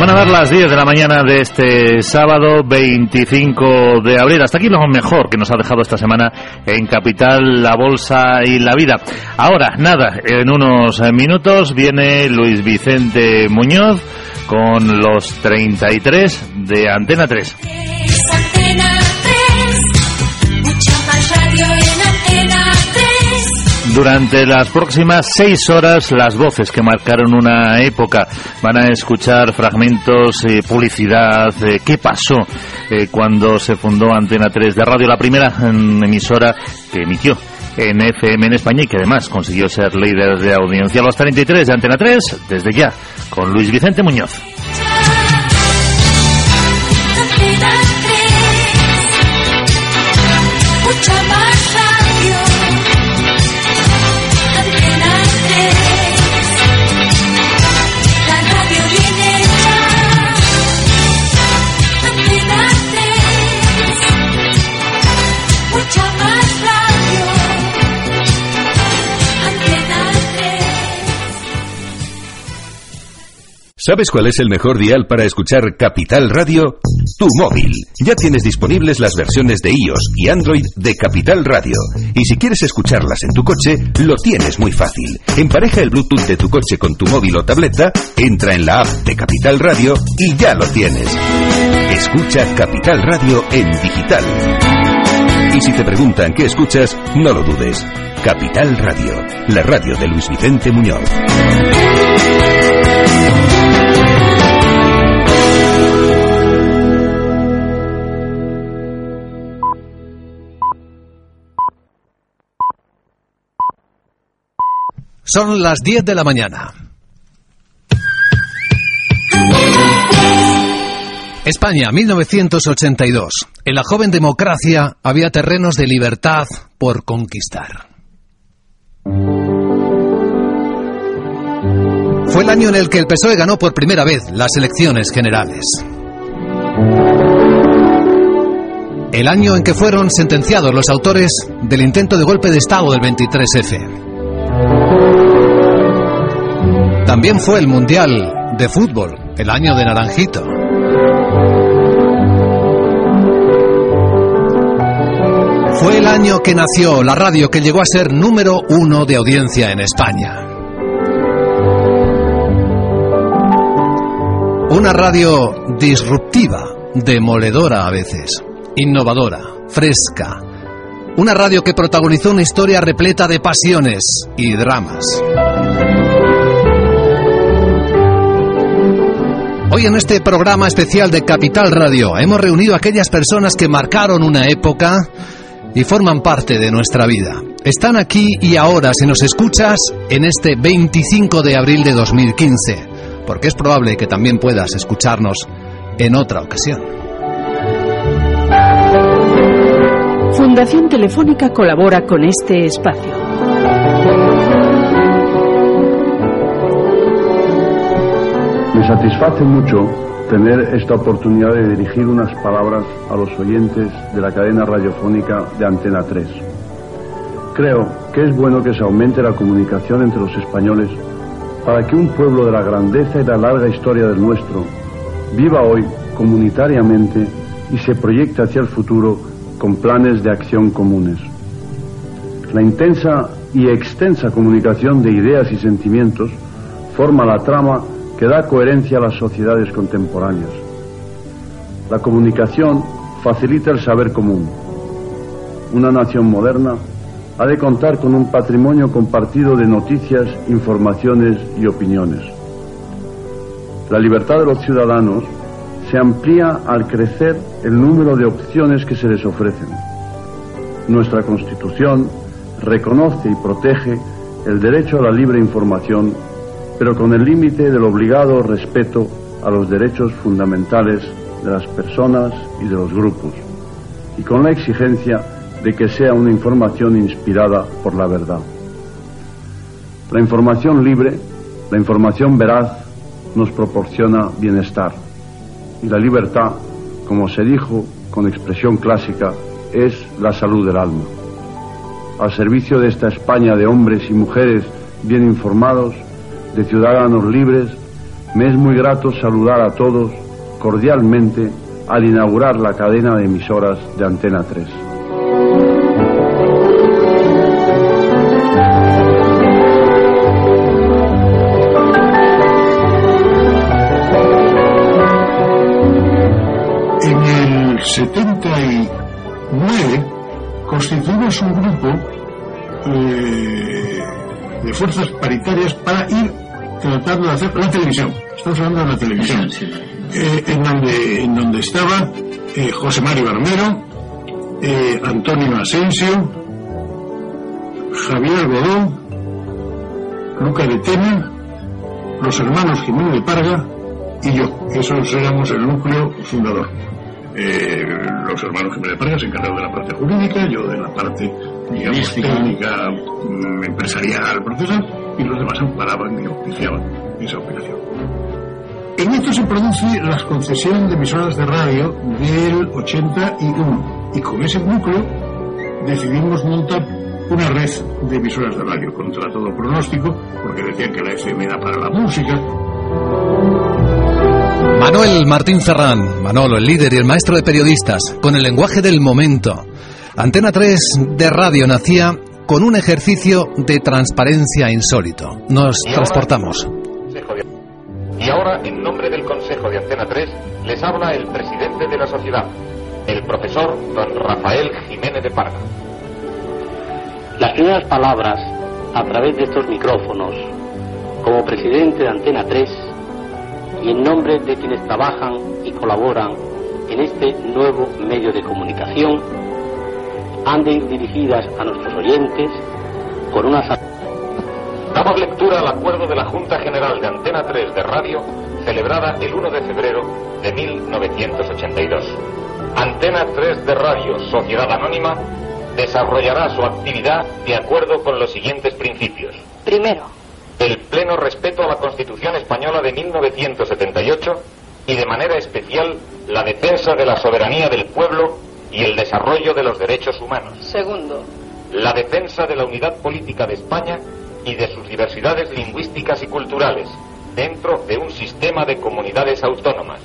Van a dar las 10 de la mañana de este sábado 25 de abril. Hasta aquí lo mejor que nos ha dejado esta semana en Capital, la Bolsa y la Vida. Ahora, nada, en unos minutos viene Luis Vicente Muñoz con los 33 de Antena 3. Durante las próximas seis horas, las voces que marcaron una época van a escuchar fragmentos, eh, publicidad, eh, qué pasó eh, cuando se fundó Antena 3 de Radio, la primera emisora que emitió en FM en España y que además consiguió ser líder de audiencia. Los 33 de Antena 3, desde ya, con Luis Vicente Muñoz. ¿Sabes cuál es el mejor dial para escuchar Capital Radio? Tu móvil. Ya tienes disponibles las versiones de iOS y Android de Capital Radio. Y si quieres escucharlas en tu coche, lo tienes muy fácil. Empareja el Bluetooth de tu coche con tu móvil o tableta, entra en la app de Capital Radio y ya lo tienes. Escucha Capital Radio en digital. Y si te preguntan qué escuchas, no lo dudes. Capital Radio, la radio de Luis Vicente Muñoz. Son las 10 de la mañana. España, 1982. En la joven democracia había terrenos de libertad por conquistar. Fue el año en el que el PSOE ganó por primera vez las elecciones generales. El año en que fueron sentenciados los autores del intento de golpe de Estado del 23F. También fue el Mundial de Fútbol, el año de Naranjito. Fue el año que nació la radio que llegó a ser número uno de audiencia en España. Una radio disruptiva, demoledora a veces, innovadora, fresca. Una radio que protagonizó una historia repleta de pasiones y dramas. Hoy en este programa especial de Capital Radio hemos reunido a aquellas personas que marcaron una época y forman parte de nuestra vida. Están aquí y ahora si nos escuchas en este 25 de abril de 2015, porque es probable que también puedas escucharnos en otra ocasión. Fundación Telefónica colabora con este espacio. Me satisface mucho tener esta oportunidad de dirigir unas palabras a los oyentes de la cadena radiofónica de Antena 3. Creo que es bueno que se aumente la comunicación entre los españoles para que un pueblo de la grandeza y la larga historia del nuestro viva hoy comunitariamente y se proyecte hacia el futuro con planes de acción comunes. La intensa y extensa comunicación de ideas y sentimientos forma la trama que da coherencia a las sociedades contemporáneas. La comunicación facilita el saber común. Una nación moderna ha de contar con un patrimonio compartido de noticias, informaciones y opiniones. La libertad de los ciudadanos se amplía al crecer el número de opciones que se les ofrecen. Nuestra Constitución reconoce y protege el derecho a la libre información pero con el límite del obligado respeto a los derechos fundamentales de las personas y de los grupos, y con la exigencia de que sea una información inspirada por la verdad. La información libre, la información veraz, nos proporciona bienestar, y la libertad, como se dijo con expresión clásica, es la salud del alma. Al servicio de esta España de hombres y mujeres bien informados, de ciudadanos libres, me es muy grato saludar a todos cordialmente al inaugurar la cadena de emisoras de Antena 3. 79 constituimos un grupo eh, de fuerzas paritarias para ir tratando de hacer la televisión. Estamos hablando de la televisión. Eh, en, donde, en donde estaba eh, José Mario Barmero, eh, Antonio Asensio, Javier Godó, Luca de Tena, los hermanos Jiménez de Parga y yo. Esos éramos el núcleo fundador. Eh, los hermanos Jiménez se encargaron de la parte jurídica, yo de la parte, digamos, técnica, mm, empresarial, procesal, y los demás amparaban y auspiciaban esa operación. En esto se produce la concesión de emisoras de radio del 81 y con ese núcleo decidimos montar una red de emisoras de radio contra todo pronóstico porque decían que la FM era para la música. Manuel Martín Ferrán, Manolo, el líder y el maestro de periodistas, con el lenguaje del momento. Antena 3 de radio nacía con un ejercicio de transparencia insólito. Nos transportamos. Y ahora, en nombre del Consejo de Antena 3, les habla el presidente de la sociedad, el profesor don Rafael Jiménez de Parga. Las primeras palabras, a través de estos micrófonos, como presidente de Antena 3, y en nombre de quienes trabajan y colaboran en este nuevo medio de comunicación, han de ir dirigidas a nuestros oyentes con una Damos lectura al acuerdo de la Junta General de Antena 3 de Radio, celebrada el 1 de febrero de 1982. Antena 3 de Radio, Sociedad Anónima, desarrollará su actividad de acuerdo con los siguientes principios. Primero, El pleno respeto a la Constitución Española de 1978 y de manera especial la defensa de la soberanía del pueblo y el desarrollo de los derechos humanos. segundo, La defensa de la unidad política de España y de sus diversidades lingüísticas y culturales dentro de un sistema de comunidades autónomas.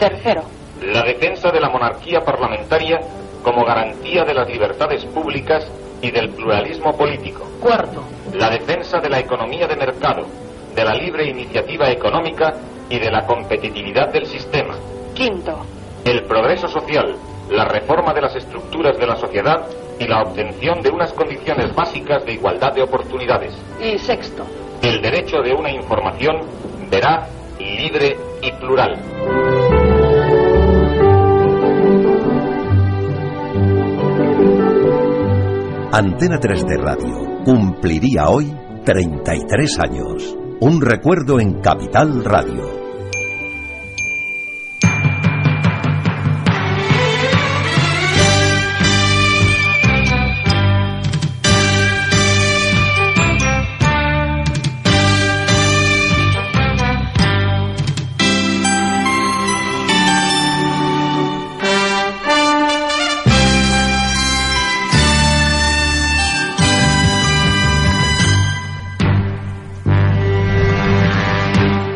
tercero, La defensa de la monarquía parlamentaria como garantía de las libertades públicas y del pluralismo político. cuarto, La defensa de la economía de mercado, de la libre iniciativa económica y de la competitividad del sistema. quinto, El progreso social, la reforma de las estructuras de la sociedad y la obtención de unas condiciones básicas de igualdad de oportunidades. y sexto. El derecho de una información veraz, libre y plural. Antena 3 de Radio cumpliría hoy 33 años. Un recuerdo en Capital Radio.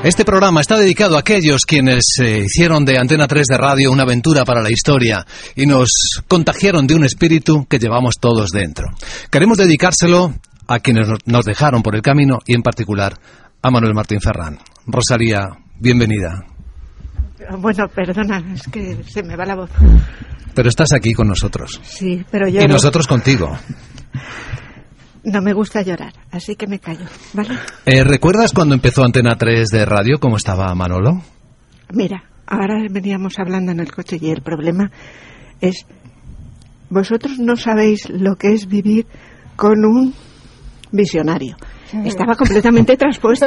Este programa está dedicado a aquellos quienes eh, hicieron de Antena 3 de Radio una aventura para la historia y nos contagiaron de un espíritu que llevamos todos dentro. Queremos dedicárselo a quienes nos- dejaron por el camino y en particular a Manuel Martín Ferrán. Rosalía, bienvenida. Bueno, perdona, es que se me va la voz. Pero estás aquí con nosotros. Sí, pero yo Y no- nosotros contigo. No me gusta llorar, así que me callo, ¿vale? Eh, ¿Recuerdas cuando empezó Antena 3 de Radio cómo estaba Manolo? Mira, ahora veníamos hablando en el coche y el problema es, vosotros no sabéis lo que es vivir con un visionario. Estaba completamente transpuesto.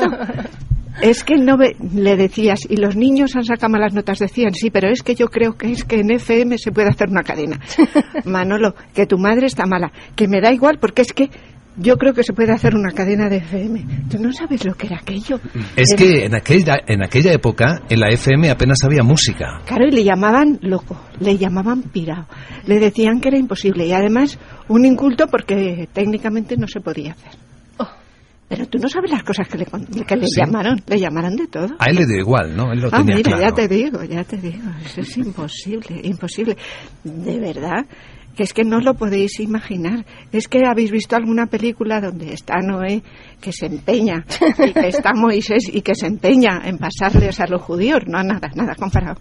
Es que no ve- le decías, y los niños han sacado malas notas, decían, sí, pero es que yo creo que es que en FM se puede hacer una cadena. Manolo, que tu madre está mala, que me da igual porque es que yo creo que se puede hacer una cadena de FM. Tú no sabes lo que era aquello. Es Era- que en aquella, en aquella época en la FM apenas había música. Claro, y le llamaban loco, le llamaban pirado, le decían que era imposible y además un inculto porque técnicamente no se podía hacer. Pero tú no sabes las cosas que le, que le llamaron. Le llamaron de todo. A él le dio igual, ¿no? Él lo Ah, tenía mira, claro. ya te digo, ya te digo. Eso es imposible, imposible. De verdad, que es que no lo podéis imaginar. Es que habéis visto alguna película donde está Noé que se empeña y que está Moisés y que se empeña en pasarles a los judíos. No, nada, nada comparado.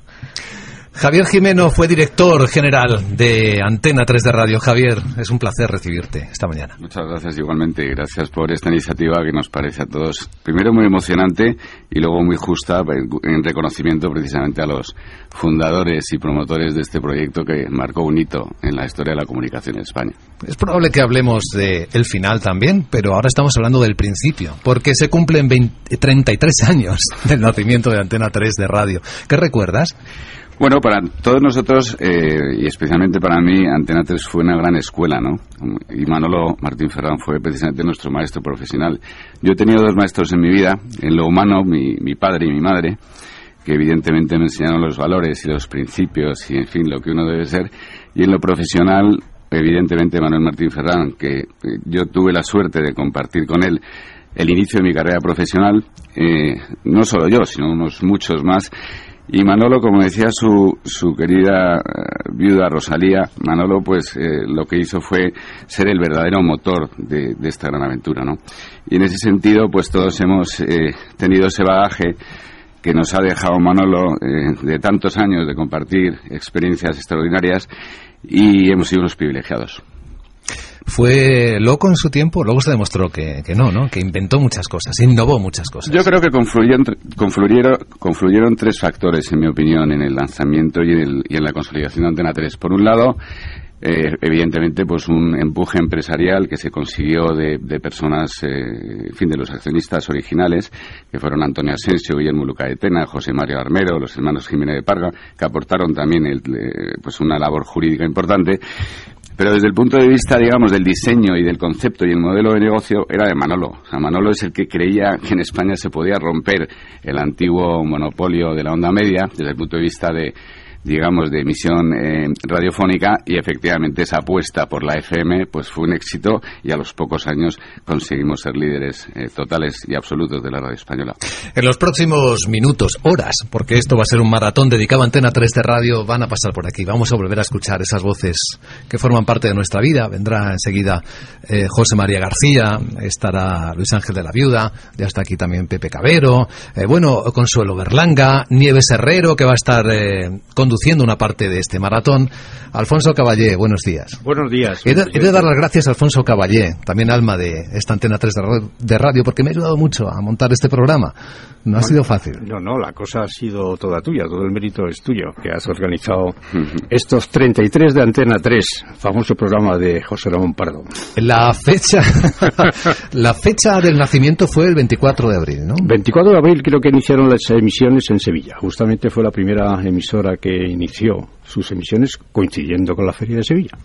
Javier Jimeno fue director general de Antena 3 de Radio. Javier, es un placer recibirte esta mañana. Muchas gracias igualmente. Gracias por esta iniciativa que nos parece a todos, primero muy emocionante y luego muy justa en en reconocimiento precisamente a los fundadores y promotores de este proyecto que marcó un hito en la historia de la comunicación en España. Es probable que hablemos del final también, pero ahora estamos hablando del principio, porque se cumplen 20 33 años del nacimiento de Antena 3 de Radio. ¿Qué recuerdas? Bueno, para todos nosotros, eh, y especialmente para mí, Antena 3 fue una gran escuela, ¿no? Y Manolo Martín Ferrán fue precisamente nuestro maestro profesional. Yo he tenido dos maestros en mi vida, en lo humano, mi, mi padre y mi madre, que evidentemente me enseñaron los valores y los principios y, en fin, lo que uno debe ser. Y en lo profesional, evidentemente, Manuel Martín Ferrán, que eh, yo tuve la suerte de compartir con él el inicio de mi carrera profesional, eh, no solo yo, sino unos muchos más. Y Manolo, como decía su, su querida eh, viuda Rosalía, Manolo pues eh, lo que hizo fue ser el verdadero motor de, esta gran aventura, ¿no? Y en ese sentido pues todos hemos eh, tenido ese bagaje que nos ha dejado Manolo de tantos años de compartir experiencias extraordinarias y hemos sido unos privilegiados. ¿Fue loco en su tiempo? Luego se demostró que, que no, ¿no? Que inventó muchas cosas, innovó muchas cosas. Yo creo que confluyeron, confluyeron, confluyeron tres factores, en mi opinión, en el lanzamiento y en, el- y en la consolidación de Antena 3. Por un lado, eh, evidentemente, pues un empuje empresarial que se consiguió de, de personas, eh, en fin, de los accionistas originales, que fueron Antonio Asensio, Guillermo Lucaetena, José Mario Armero, los hermanos Jiménez de Parga, que aportaron también el, eh, pues una labor jurídica importante. Pero desde el punto de vista, digamos, del diseño y del concepto y el modelo de negocio, era de Manolo. Manolo es el que creía que en España se podía romper el antiguo monopolio de la onda media, desde el punto de vista de, digamos, de emisión eh, radiofónica, y efectivamente esa apuesta por la FM, pues fue un éxito, y a los pocos años conseguimos ser líderes eh, totales y absolutos de la radio española. En los próximos minutos, horas, porque esto va a ser un maratón dedicado a Antena 3 de Radio, van a pasar por aquí. Vamos a volver a escuchar esas voces que forman parte de nuestra vida. Vendrá enseguida eh, José María García, estará Luis Ángel de la Viuda, ya está aquí también Pepe Cabero, bueno, Consuelo Berlanga, Nieves Herrero, que va a estar eh, conduciendo una parte de este maratón. Alfonso Caballé, buenos días. Buenos días. He de, he de dar las gracias a Alfonso Caballé, también alma de esta Antena 3 de radio, porque me ha ayudado mucho a montar este programa. No ha sido fácil. No, no, la cosa ha sido toda tuya, todo el mérito es tuyo, que has organizado estos 33 de Antena 3, famoso programa de José Ramón Pardo. La fecha, la fecha del nacimiento fue el 24 de abril, ¿no? 24 de abril creo que iniciaron las emisiones en Sevilla. Justamente fue la primera emisora que inició sus emisiones coincidiendo con la Feria de Sevilla.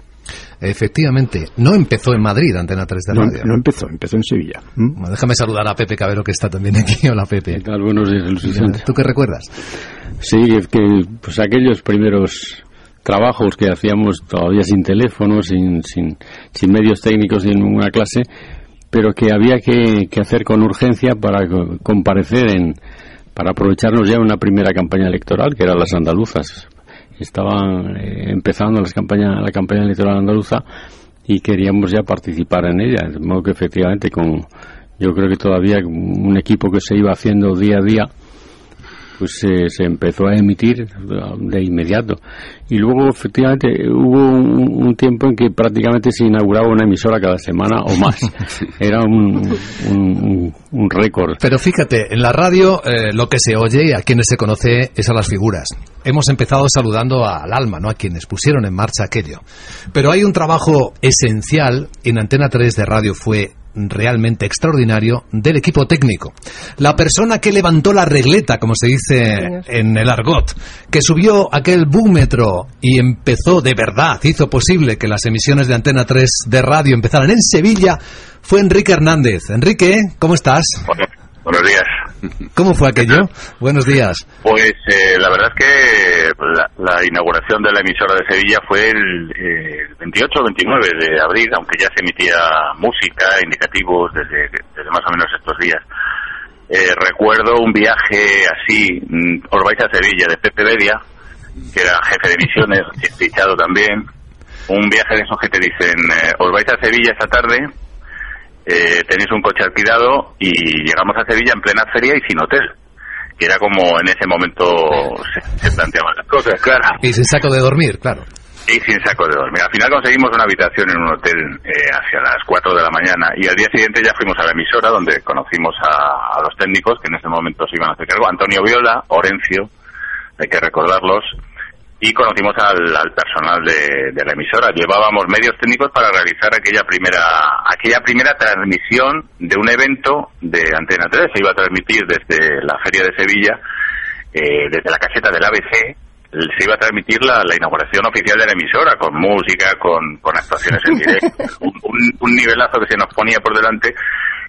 Efectivamente, no empezó en Madrid Antena 3 de No, Radio. no empezó, empezó en Sevilla. Bueno, déjame saludar a Pepe Cabero que está también aquí. Hola Pepe. tal? Buenos días, Luis Vicente. ¿Tú qué recuerdas? Sí, es que pues aquellos primeros trabajos que hacíamos todavía sin teléfono, sin, sin, sin medios técnicos ni en ninguna clase, pero que había que, que hacer con urgencia para co- comparecer en para aprovecharnos ya una primera campaña electoral que eran las andaluzas. Estaban eh, empezando las campaña, la campaña electoral andaluza y queríamos ya participar en ella, de modo que efectivamente con yo creo que todavía un equipo que se iba haciendo día a día pues se, se empezó a emitir de inmediato. Y luego, efectivamente, hubo un, un tiempo en que prácticamente se inauguraba una emisora cada semana o más. Era un, un, un- un récord. Pero fíjate, en la radio eh, lo que se oye y a quienes se conoce es a las figuras. Hemos empezado saludando al alma, ¿no? A quienes pusieron en marcha aquello. Pero hay un trabajo esencial en Antena 3 de radio fue realmente extraordinario del equipo técnico. La persona que levantó la regleta, como se dice en el argot, que subió aquel búmetro y empezó de verdad, hizo posible que las emisiones de Antena 3 de radio empezaran en Sevilla, fue Enrique Hernández. Enrique, ¿cómo estás? Buenos días. ¿Cómo fue aquello? Buenos días. Pues eh, la verdad es que la, la inauguración de la emisora de Sevilla fue el, eh, 28 o 29 de abril, aunque ya se emitía música, indicativos desde, desde más o menos estos días. Eh, recuerdo un viaje así, mm, os vais a Sevilla, de Pepe Bedia, que era jefe de misiones, fichado también. Un viaje de esos que te dicen, eh, os vais a Sevilla esta tarde, eh, tenéis un coche alquilado y llegamos a Sevilla en plena feria y sin hotel. Que era como en ese momento se, se planteaban las cosas, claro. Y sin saco de dormir, claro. Y sin saco de dormir. Al final conseguimos una habitación en un hotel eh, hacia las 4 de la mañana y al día siguiente ya fuimos a la emisora donde conocimos a, a los técnicos que en ese momento se iban a hacer cargo. Antonio Viola, Orencio, hay que recordarlos, y conocimos al, al personal de, de, la emisora. Llevábamos medios técnicos para realizar aquella primera aquella primera transmisión de un evento de Antena 3. Se iba a transmitir desde la Feria de Sevilla, eh, desde la caseta del ABC, se iba a transmitir la, la, inauguración oficial de la emisora, con música, con, con actuaciones en directo, un, un, un, nivelazo que se nos ponía por delante,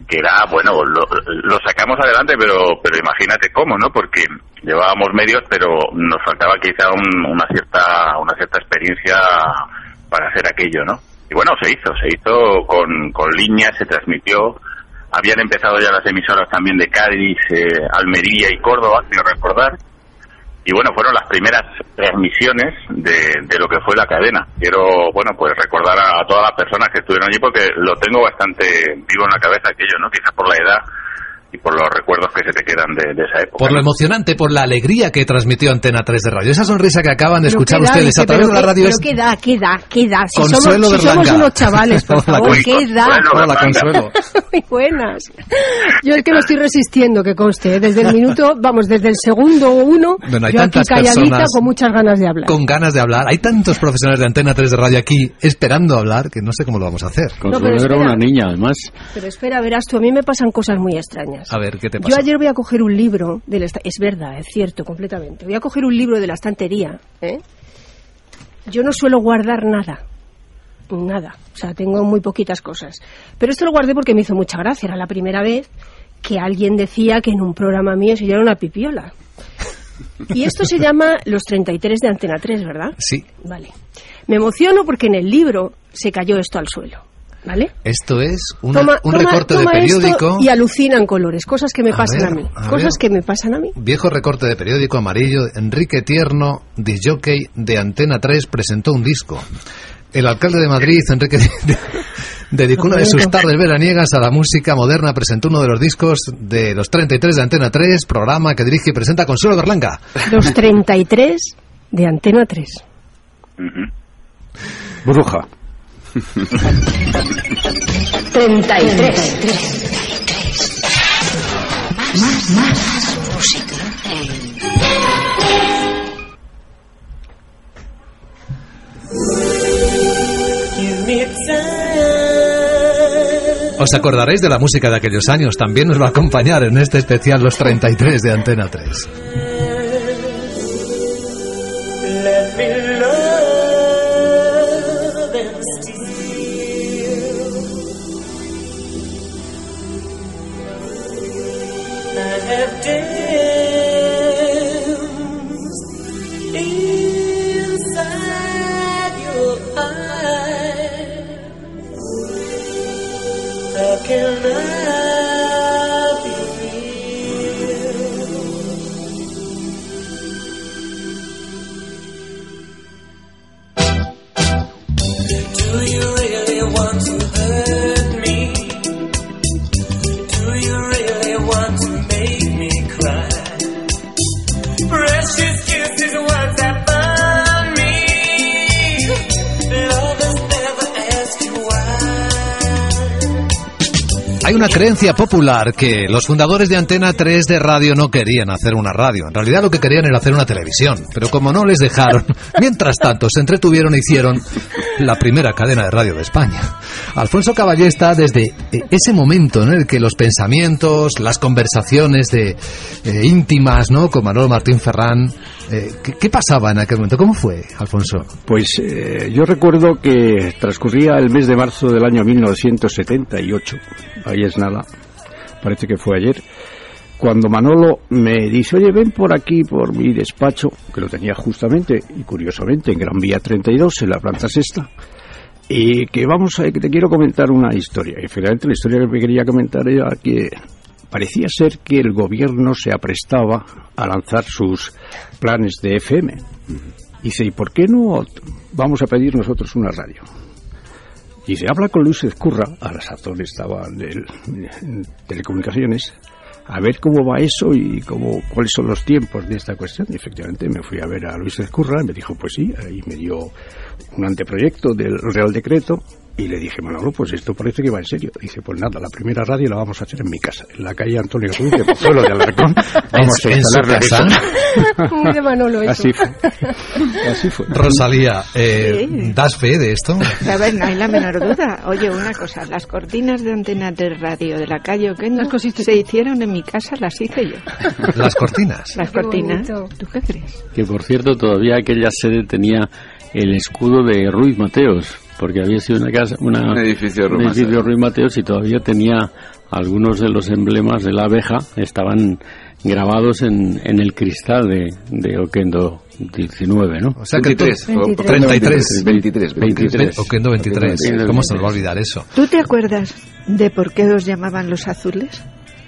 que era, bueno, lo, lo, sacamos adelante, pero, pero imagínate cómo, ¿no? Porque llevábamos medios, pero nos faltaba quizá un, una cierta, una cierta experiencia para hacer aquello, ¿no? Y bueno, se hizo, se hizo con, con líneas, se transmitió, habían empezado ya las emisoras también de Cádiz, eh, Almería y Córdoba, quiero recordar, y bueno, fueron las primeras transmisiones de, de, lo que fue la cadena. Quiero, bueno, pues recordar a, a, todas las personas que estuvieron allí porque lo tengo bastante vivo en la cabeza aquello, ¿no? Quizás por la edad y por los recuerdos que se te quedan de, de esa época. Por lo emocionante, por la alegría que transmitió Antena 3 de radio. Esa sonrisa que acaban de pero escuchar ustedes a través de la radio pero es... ¿qué da, qué da, qué da? Si Consuelo somos, si somos unos chavales, por Hola, favor, ¿qué da? Hola, Consuelo. Muy buenas. Yo es que me estoy resistiendo, que conste. ¿eh? Desde el minuto, vamos, desde el segundo uno, bueno, hay yo aquí calladita personas con muchas ganas de hablar. Con ganas de hablar. Hay tantos profesionales de Antena 3 de radio aquí esperando hablar que no sé cómo lo vamos a hacer. Consuelo pero era espera. una niña, además. Pero espera, verás tú, a mí me pasan cosas muy extrañas. A ver, ¿qué te Yo pasa? ayer voy a coger un libro, de la es verdad, es cierto, completamente. Voy a coger un libro de la estantería. ¿eh? Yo no suelo guardar nada, nada. O sea, tengo muy poquitas cosas. Pero esto lo guardé porque me hizo mucha gracia. Era la primera vez que alguien decía que en un programa mío se yo era una pipiola. Y esto se llama Los 33 de Antena 3, ¿verdad? Sí. Vale. Me emociono porque en el libro se cayó esto al suelo. ¿Vale? Esto es una- Toma- un toma- recorte toma de esto periódico. y alucinan colores, cosas que me A pasan ver, a mí. a Cosas ver. que me pasan a mí. Viejo recorte de periódico amarillo. Enrique Tierno, disjockey de Antena 3, presentó un disco. El alcalde de Madrid, Enrique, dedicó una de sus tardes veraniegas a la música moderna. Presentó uno de los discos de los 33 de Antena 3, programa que dirige y presenta Consuelo Berlanga. Los 33 de Antena 3. Bruja. 33. Más, más música. Os acordaréis de la música de aquellos años. También nos va a acompañar en este especial los 33 de Antena 3. Una creencia popular que los fundadores de Antena 3 de radio no querían hacer una radio. En realidad lo que querían era hacer una televisión. Pero como no les dejaron, mientras tanto se entretuvieron e hicieron la primera cadena de radio de España. Alfonso Caballé está desde eh, ese momento en el que los pensamientos, las conversaciones de eh, íntimas, ¿no? Con Manolo Martín Ferrán, eh, ¿qué, qué pasaba en aquel momento? ¿Cómo fue, Alfonso? Pues eh, yo recuerdo que transcurría el mes de marzo del año 1978. Ahí es nada. Parece que fue ayer. cuando Manolo me dice, oye, ven por aquí, por mi despacho, que lo tenía justamente y curiosamente en Gran Vía 32, en la planta sexta, y que vamos a, que te quiero comentar una historia. Y finalmente la historia que me quería comentar era que parecía ser que el gobierno se aprestaba a lanzar sus planes de FM. Dice, ¿y por qué no vamos a pedir nosotros una radio? Y se habla con Luis Ezcurra, a la sazón estaba en, el- en telecomunicaciones, a ver cómo va eso y cómo, cuáles son los tiempos de esta cuestión. Y efectivamente me fui a ver a Luis Ezcurra y me dijo, pues sí, y me dio un anteproyecto del Real Decreto y le dije, Manolo, pues esto parece que va en serio. Dice, pues nada, la primera radio la vamos a hacer en mi casa, en la calle Antonio Cruz de Pozuelo de Alarcón. Vamos a ¿En su instalarla casa? Muy de Manolo eso. Así fue. Así fue. Rosalía, eh, ¿das fe de esto? A ver, no hay la menor duda. Oye, una cosa, las cortinas de antena de radio de la calle Oquendo se hicieron en mi casa, las hice yo. Las cortinas. Las Qué cortinas. bonito. ¿Tú qué crees? Que por cierto, todavía aquella sede tenía el escudo de Ruiz Mateos, porque había sido una casa, una, Un edificio un edificio Mateos. Ruiz Mateos y todavía tenía algunos de los emblemas de la abeja, estaban grabados en, en el cristal de, de Oquendo 19, ¿no? O sea que tú- 23, o- 33. 23, 23. Oquendo 23. ¿Cómo se nos va a olvidar eso? ¿Tú te acuerdas de por qué os llamaban los azules?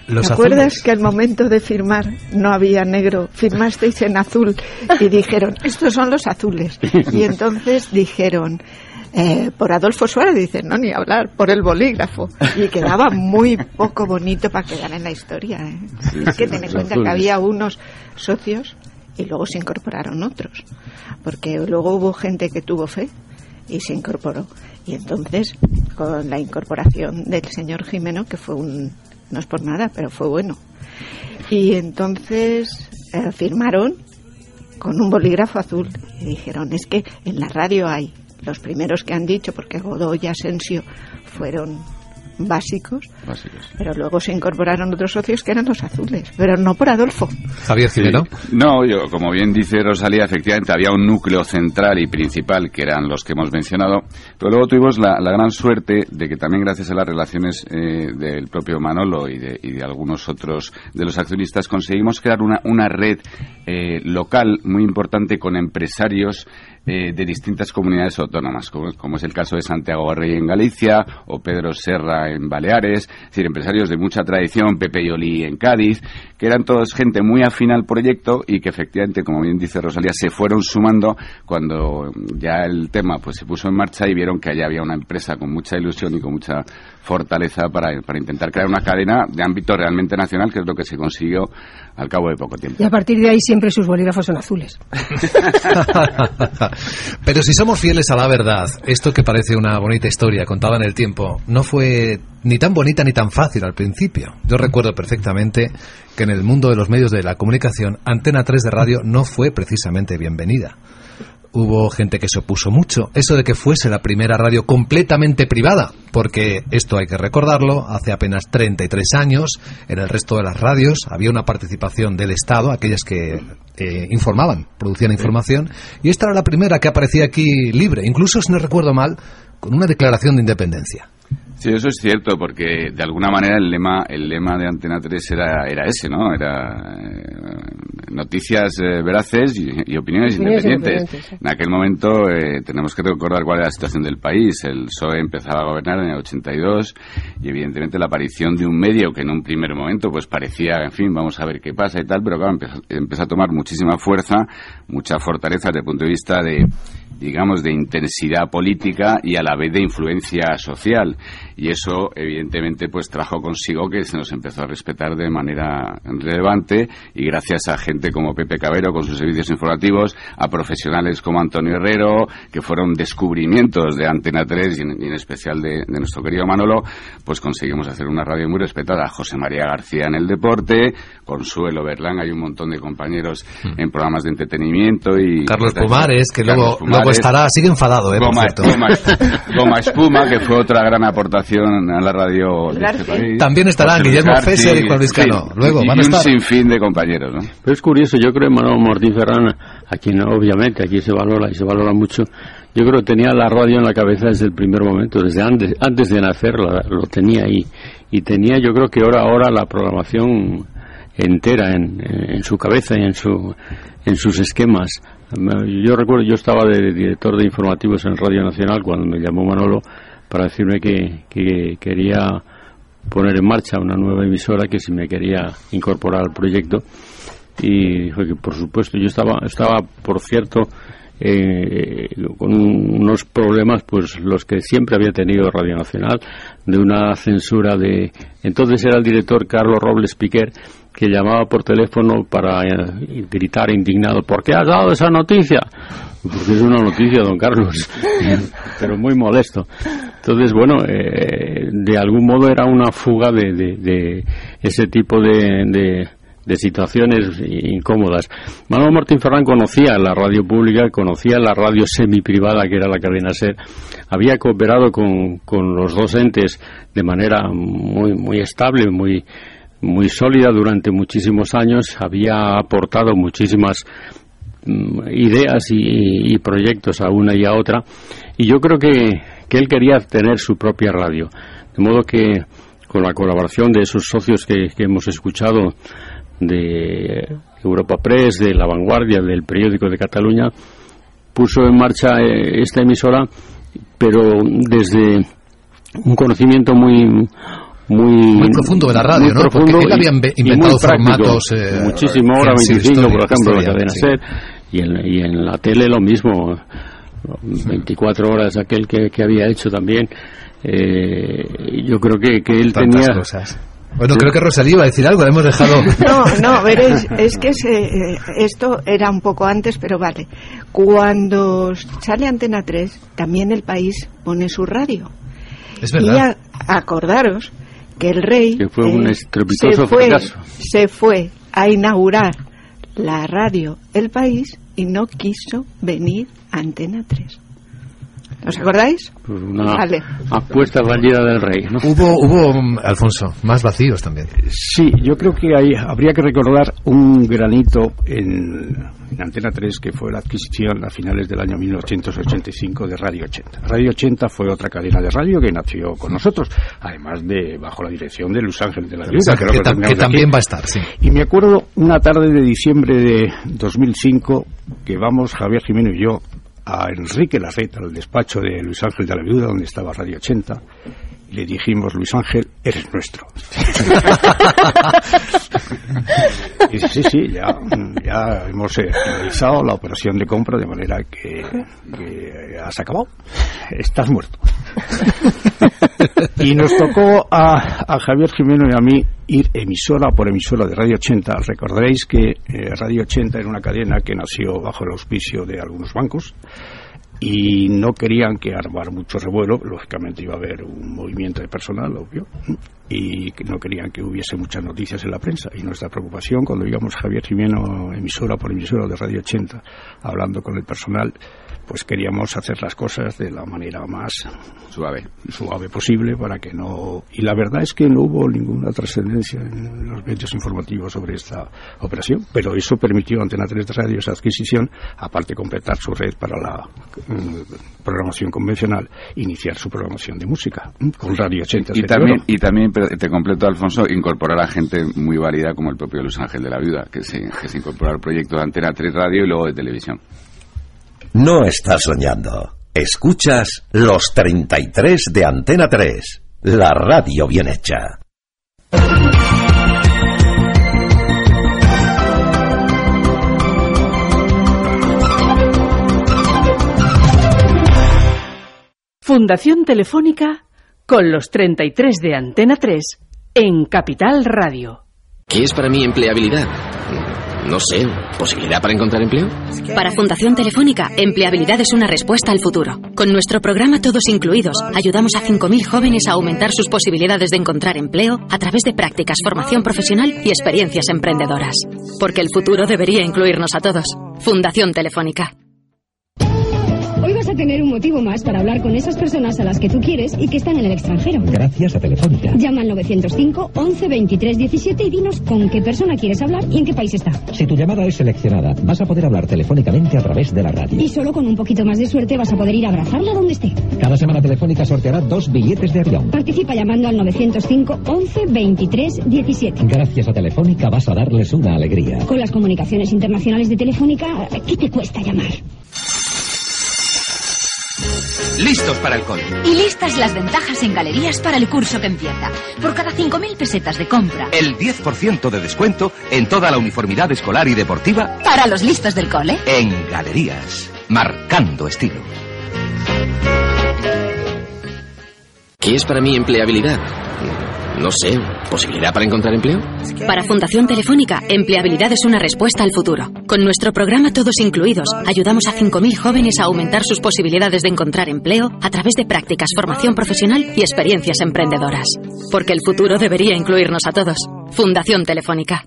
Los ¿Te acuerdas azules. que al momento de firmar no había negro? Firmasteis en azul y dijeron, estos son los azules. Y entonces dijeron, eh, por Adolfo Suárez, dicen, no, ni hablar, por el bolígrafo. Y quedaba muy poco bonito para quedar en la historia. ¿eh? Sí, Hay que tener en cuenta que había unos socios y luego se incorporaron otros. Porque luego hubo gente que tuvo fe y se incorporó. Y entonces, con la incorporación del señor Jimeno, que fue un, no es por nada, pero fue bueno. Y entonces eh, firmaron con un bolígrafo azul y dijeron, es que en la radio hay los primeros que han dicho, porque Godoy y Asensio fueron básicos, Básicos. pero luego se incorporaron otros socios que eran los azules, pero no por Adolfo. Javier Jimeno. No, yo, como bien dice Rosalía, efectivamente había un núcleo central y principal que eran los que hemos mencionado, pero luego tuvimos la, la gran suerte de que también gracias a las relaciones eh, del propio Manolo y de, y de algunos otros de los accionistas conseguimos crear una, una red eh, local muy importante con empresarios eh, de distintas comunidades autónomas, como, es el caso de Santiago Rey en Galicia o Pedro Serra en Baleares, es decir, empresarios de mucha tradición, Pepe Yoli en Cádiz, que eran todos gente muy afín al proyecto y que efectivamente, como bien dice Rosalía, se fueron sumando cuando ya el tema pues se puso en marcha y vieron que allá había una empresa con mucha ilusión y con mucha fortaleza para, para intentar crear una cadena de ámbito realmente nacional, que es lo que se consiguió al cabo de poco tiempo. Y a partir de ahí siempre sus bolígrafos son azules. Pero si somos fieles a la verdad, esto que parece una bonita historia contada en el tiempo, no fue ni tan bonita ni tan fácil al principio. Yo recuerdo perfectamente que en el mundo de los medios de la comunicación, Antena 3 de radio no fue precisamente bienvenida. Hubo gente que se opuso mucho. Eso de que fuese la primera radio completamente privada, porque esto hay que recordarlo, hace apenas 33 años, en el resto de las radios había una participación del Estado, aquellas que eh, informaban, producían información, y esta era la primera que aparecía aquí libre, incluso, si no recuerdo mal, con una declaración de independencia. Sí, eso es cierto, porque de alguna manera el lema, el lema de Antena 3 era, era ese, ¿no? Era eh, noticias eh, veraces y, y opiniones Opiniones independientes. independientes. En aquel momento eh, tenemos que recordar cuál era la situación del país. El PSOE empezaba a gobernar en el 82 y evidentemente la aparición de un medio que en un primer momento pues parecía, en fin, vamos a ver qué pasa y tal, pero claro, empezó, empezó a tomar muchísima fuerza, mucha fortaleza desde el punto de vista de digamos, de intensidad política y a la vez de influencia social. Y eso, evidentemente, pues trajo consigo que se nos empezó a respetar de manera relevante y gracias a gente como Pepe Cabero con sus servicios informativos, a profesionales como Antonio Herrero, que fueron descubrimientos de Antena 3 y en, y en especial de, de nuestro querido Manolo, pues conseguimos hacer una radio muy respetada. José María García en el deporte, Consuelo Berlán, hay un montón de compañeros en programas de entretenimiento y... Hmm. Carlos Carlos Pumares, que luego, Pumares. luego estará, sigue enfadado, ¿eh? por Goma, cierto. Goma- Goma Espuma, que fue otra gran aportación a la radio de este país. También estarán José Guillermo Garci, Fesser y Juan Luis Cano. sí, Luego y van a un estar. sinfín de compañeros, ¿no? Pero es curioso, yo creo que Manuel Martín Ferrán, a quien obviamente aquí se valora y se valora mucho, yo creo que tenía la radio en la cabeza desde el primer momento, desde antes, antes de nacer la- lo tenía ahí. Y tenía, yo creo que ahora, ahora la programación entera en, en su cabeza y en, su, en sus esquemas. Yo recuerdo, yo estaba de director de informativos en Radio Nacional cuando me llamó Manolo para decirme que, que quería poner en marcha una nueva emisora, que si me quería incorporar al proyecto. Y dijo que, por supuesto, yo estaba, estaba por cierto, eh, con unos problemas pues los que siempre había tenido Radio Nacional de una censura de entonces era el director Carlos Robles Piquer que llamaba por teléfono para eh, gritar indignado ¿por qué has dado esa noticia? Porque es una noticia don Carlos. Pero muy molesto. Entonces bueno eh, de algún modo era una fuga de, de, de ese tipo de, de de situaciones incómodas. Manuel Martín Ferrán conocía la radio pública, conocía la radio semi-privada que era la cadena SER, había cooperado con, con los dos entes de manera muy, muy estable, muy, muy sólida durante muchísimos años, había aportado muchísimas ideas y, y proyectos a una y a otra, y yo creo que, que él quería tener su propia radio. De modo que con la colaboración de esos socios que, que hemos escuchado, de Europa Press, de La Vanguardia, del periódico de Cataluña, puso en marcha eh, esta emisora, pero desde un conocimiento muy muy, muy profundo de la radio, ¿no? Porque él había inventado formatos eh, muchísimo, hora 25, por ejemplo, la cadena sí. SER, y en, y en la tele lo mismo, 24 horas aquel que, que había hecho también. Eh, yo creo que, que él Tantas tenía cosas. Bueno, creo que Rosalía iba a decir algo, la hemos dejado. No, no, pero es, es que se, eh, esto era un poco antes, pero vale. Cuando sale Antena 3, también el país pone su radio. Es Y verdad. a- acordaros que el rey Que fue un eh, estrepitoso se, fue, fracaso. se fue a inaugurar la radio El País y no quiso venir a Antena 3. ¿Os acordáis? Pues una Vale. apuesta fallida del rey, ¿no? Hubo, hubo, mm, Alfonso, más vacíos también. Sí, yo creo que hay, habría que recordar un granito en, en Antena 3 que fue la adquisición a finales del año 1985 de Radio 80. Radio 80 fue otra cadena de radio que nació con nosotros, además de bajo la dirección de Luis Ángel de la Viuda, creo que tam- que también va a estar, sí. Y me acuerdo una tarde de diciembre de 2005 que vamos Javier Jimeno y yo a Enrique Larreta, al despacho de Luis Ángel de la Viuda, donde estaba Radio 80, y le dijimos, Luis Ángel, eres nuestro. y sí, sí, ya, ya hemos eh, finalizado la operación de compra de manera que, que has acabado. Estás muerto. y nos tocó a, a Javier Jimeno y a mí ir emisora por emisora de Radio 80. Recordaréis que eh, Radio 80 era una cadena que nació bajo el auspicio de algunos bancos y no querían que armar mucho revuelo, lógicamente iba a haber un movimiento de personal, obvio, y no querían que hubiese muchas noticias en la prensa. Y nuestra preocupación cuando íbamos Javier Jimeno, emisora por emisora de Radio 80, hablando con el personal, pues queríamos hacer las cosas de la manera más suave, suave posible para que no... Y la verdad es que no hubo ninguna trascendencia en los medios informativos sobre esta operación, pero eso permitió a Antena 3 de Radio esa adquisición, aparte de completar su red para la mm, programación convencional, iniciar su programación de música mm, con Radio 80. Y también, y también, te completo, Alfonso, incorporar a gente muy válida como el propio Luis Ángel de la Viuda, que se, que se incorporó al proyecto de Antena 3 Radio y luego de televisión. No estás soñando. Escuchas los 33 de Antena 3, la radio bien hecha. Fundación Telefónica con los 33 de Antena 3 en Capital Radio. ¿Qué es para mí empleabilidad? No sé, ¿posibilidad para encontrar empleo? Para Fundación Telefónica, empleabilidad es una respuesta al futuro. Con nuestro programa Todos Incluidos, ayudamos a 5.000 jóvenes a aumentar sus posibilidades de encontrar empleo a través de prácticas, formación profesional y experiencias emprendedoras. Porque el futuro debería incluirnos a todos. Fundación Telefónica. Tener un motivo más para hablar con esas personas a las que tú quieres y que están en el extranjero. Gracias a Telefónica. Llama al 905 11 23 17 y dinos con qué persona quieres hablar y en qué país está. Si tu llamada es seleccionada, vas a poder hablar telefónicamente a través de la radio. Y solo con un poquito más de suerte vas a poder ir a abrazarla donde esté. Cada semana Telefónica sorteará dos billetes de avión. Participa llamando al 905 11 23 17. Gracias a Telefónica vas a darles una alegría. Con las comunicaciones internacionales de Telefónica, ¿qué te cuesta llamar? Listos para el cole. Y listas las ventajas en galerías para el curso que empieza. Por cada 5.000 pesetas de compra. El 10% de descuento en toda la uniformidad escolar y deportiva Para los listos del cole. en galerías. Marcando estilo. ¿Qué es para mí empleabilidad? No sé, posibilidad para encontrar empleo. Para Fundación Telefónica, empleabilidad es una respuesta al futuro. Con nuestro programa Todos Incluidos, ayudamos a 5.000 jóvenes a aumentar sus posibilidades de encontrar empleo a través de prácticas, formación profesional y experiencias emprendedoras. Porque el futuro debería incluirnos a todos. Fundación Telefónica.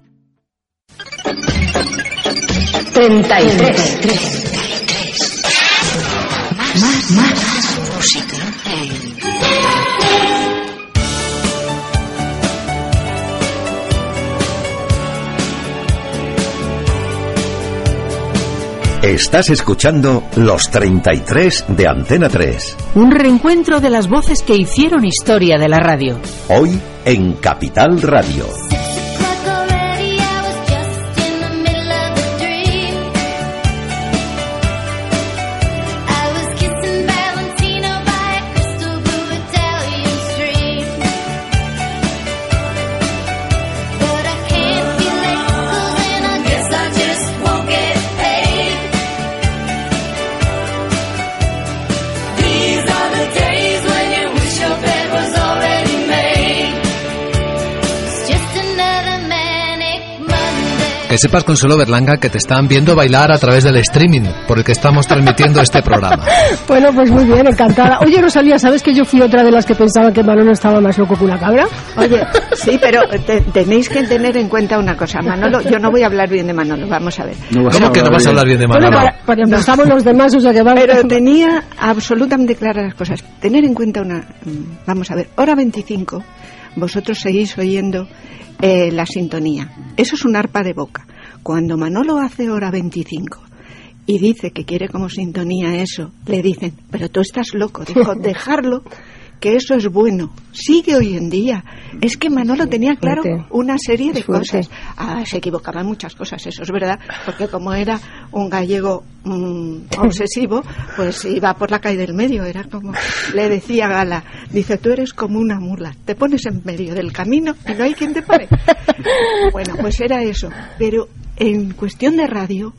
33. Más, más música. Estás escuchando Los 33 de Antena 3. Un reencuentro de las voces que hicieron historia de la radio. Hoy en Capital Radio. Sepas, Consuelo Berlanga, que te están viendo bailar a través del streaming por el que estamos transmitiendo este programa. Bueno, pues muy bien, encantada. Oye, Rosalía, ¿sabes que yo fui otra de las que pensaba que Manolo estaba más loco que una cabra? Oye, sí, pero te- tenéis que tener en cuenta una cosa. Manolo, yo no voy a hablar bien de Manolo, vamos a ver. ¿Cómo que no vas a hablar bien de Bueno, Manolo? para, para empezamos los demás, o sea que vamos. Pero tenía absolutamente claras las cosas. Tener en cuenta una... mm, Vamos a ver, hora 25, vosotros seguís oyendo eh, la sintonía. Eso es un arpa de boca. Cuando Manolo hace hora 25 y dice que quiere como sintonía eso, le dicen, pero tú estás loco, dijo, dejarlo, que eso es bueno. Sigue hoy en día. Es que Manolo tenía claro Fuerte. una serie de cosas. Ah, se equivocaba en muchas cosas, eso es verdad, porque como era un gallego mm, obsesivo, pues iba por la calle del medio, era como le decía Gala, dice, tú eres como una mula, te pones en medio del camino y no hay quien te pare. Bueno, pues era eso, pero en cuestión de radio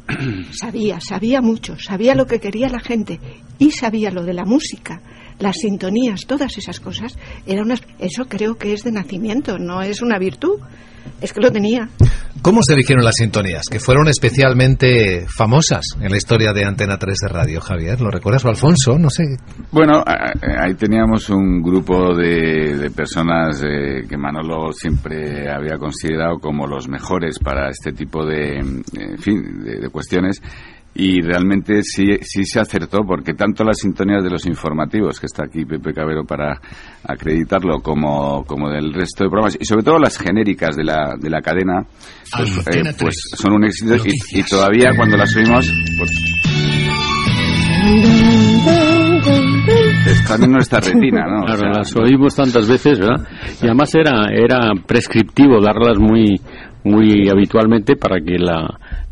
sabía, sabía mucho, sabía lo que quería la gente y sabía lo de la música. Las sintonías, todas esas cosas, era una, eso creo que es de nacimiento, no es una virtud, es que lo tenía. ¿Cómo se eligieron las sintonías? Que fueron especialmente famosas en la historia de Antena 3 de radio, Javier. ¿Lo recuerdas o Alfonso? No sé. Bueno, ahí teníamos un grupo de, de personas eh, que Manolo siempre había considerado como los mejores para este tipo de, en fin, de, de cuestiones. Y realmente sí, sí se acertó, porque tanto las sintonías de los informativos, que está aquí Pepe Cabero para acreditarlo, como, como del resto de programas, y sobre todo las genéricas de la, de la cadena, pues, eh, pues 3. son un éxito. Y, y todavía cuando las oímos, pues están en nuestra retina, ¿no? O Claro, sea, las oímos tantas veces, ¿verdad? Y además era, era prescriptivo darlas muy, muy habitualmente para que la,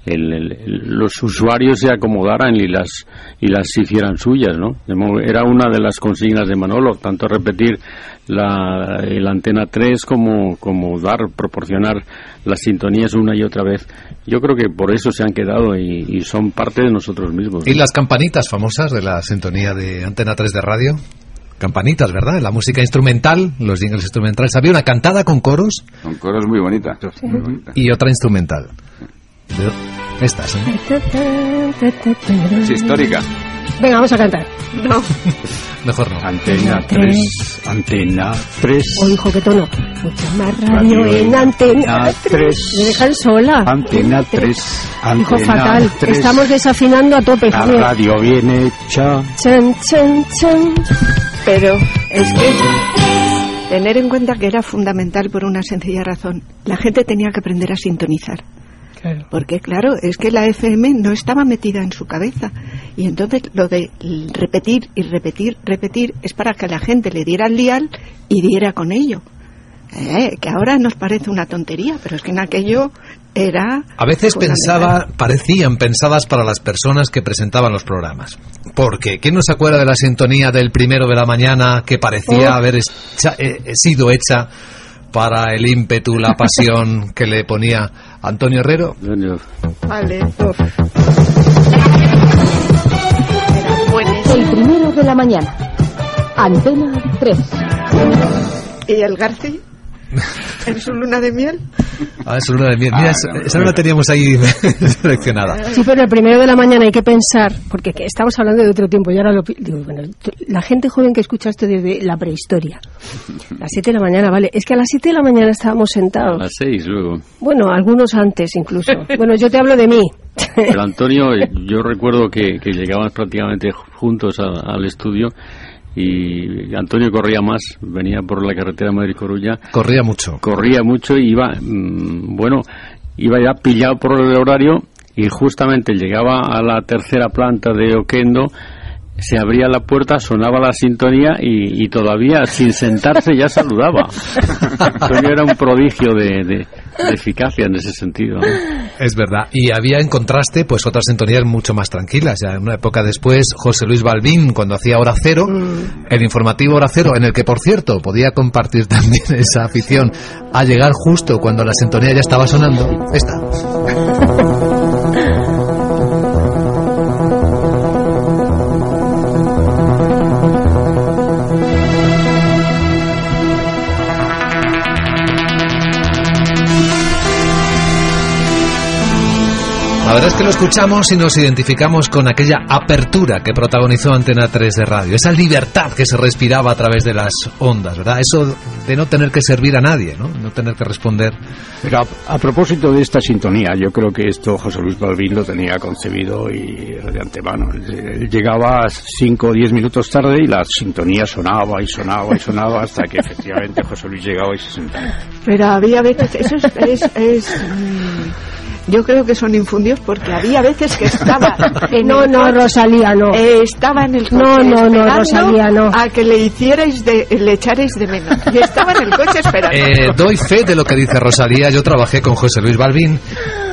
el- el- los usuarios se acomodaran y las, y las hicieran suyas, ¿no? De modo- Era una de las consignas de Manolo, tanto repetir la, el antena 3 como, como dar, proporcionar las sintonías una y otra vez. Yo creo que por eso se han quedado y, y son parte de nosotros mismos. ¿Y las campanitas famosas de la sintonía de Antena 3 de radio? Campanitas, ¿verdad? La música instrumental, los jingles instrumentales. Había una cantada con coros Son coros muy bonitas. y otra instrumental. Estas, ¿eh? Es histórica. Venga, vamos a cantar. No. Mejor no. Antena 3, Antena 3. Oh, hijo, qué tono. Mucha más radio en Antena 3. Me dejan sola. Antena 3. Hijo Antena fatal. 3. Estamos desafinando a tope, La Javier. radio bien hecha. Chan, chan, chan. Pero es que tener en cuenta que era fundamental por una sencilla razón. La gente tenía que aprender a sintonizar. Porque claro, es que la FM no estaba metida en su cabeza. Y entonces lo de repetir y repetir, repetir es para que la gente le diera el dial y diera con ello. Eh, que ahora nos parece una tontería, pero es que en aquello era... A veces pensaba, parecían pensadas para las personas que presentaban los programas. Porque, ¿quién no se acuerda de la sintonía del primero de la mañana que parecía Oh. haber hecha- eh, sido hecha para el ímpetu, la pasión que le ponía Antonio Herrero? Vale. El primero de la mañana. Antena 3. ¿Y el Garci? ¿En su luna de miel? Ah, esa luna de miel. Mira, esa, esa no la teníamos ahí seleccionada. Sí, pero el primero de la mañana hay que pensar, porque que estamos hablando de otro tiempo, y ahora lo digo, bueno, la gente joven que escucha esto desde la prehistoria, las 7 de la mañana, vale, es que a las 7 de la mañana estábamos A sentados, las seis luego. bueno, algunos antes incluso, bueno, yo te hablo de mí, Pero Antonio, yo recuerdo que, que llegábamos prácticamente juntos a- al estudio y Antonio corría más, venía por la carretera Madrid-Coruña. Corría mucho. Corría mucho y iba, mm, bueno, iba ya pillado por el horario y justamente llegaba a la tercera planta de Oquendo, se abría la puerta, sonaba la sintonía y, y todavía sin sentarse ya saludaba. Antonio era un prodigio de, de- de eficacia en ese sentido. ¿no? Es verdad. Y había en contraste pues otras sintonías mucho más tranquilas. Ya en una época después, José Luis Balbín, cuando hacía Hora Cero, el informativo Hora Cero, en el que, por cierto, podía compartir también esa afición a llegar justo cuando la sintonía ya estaba sonando. Esta. La verdad es que lo escuchamos y nos identificamos con aquella apertura que protagonizó Antena 3 de radio, esa libertad que se respiraba a través de las ondas, ¿verdad? Eso de no tener que servir a nadie, ¿no? No tener que responder. Pero a, a propósito de esta sintonía, yo creo que esto José Luis Balbín lo tenía concebido y de antemano. Él, llegaba cinco o diez minutos tarde y la sintonía sonaba y sonaba y sonaba hasta que efectivamente José Luis llegaba y se sentaba. Pero había veces, eso es, es- es, mm, yo creo que son infundidos porque había veces que estaba en No, el no, coche- Rosalía, no. eh, estaba en el coche No, no, no, esperando Rosalía, no. a que le hicierais de, le echarais de menos y estaba en el coche esperando Eh, doy fe de lo que dice Rosalía. Yo trabajé con José Luis Balbín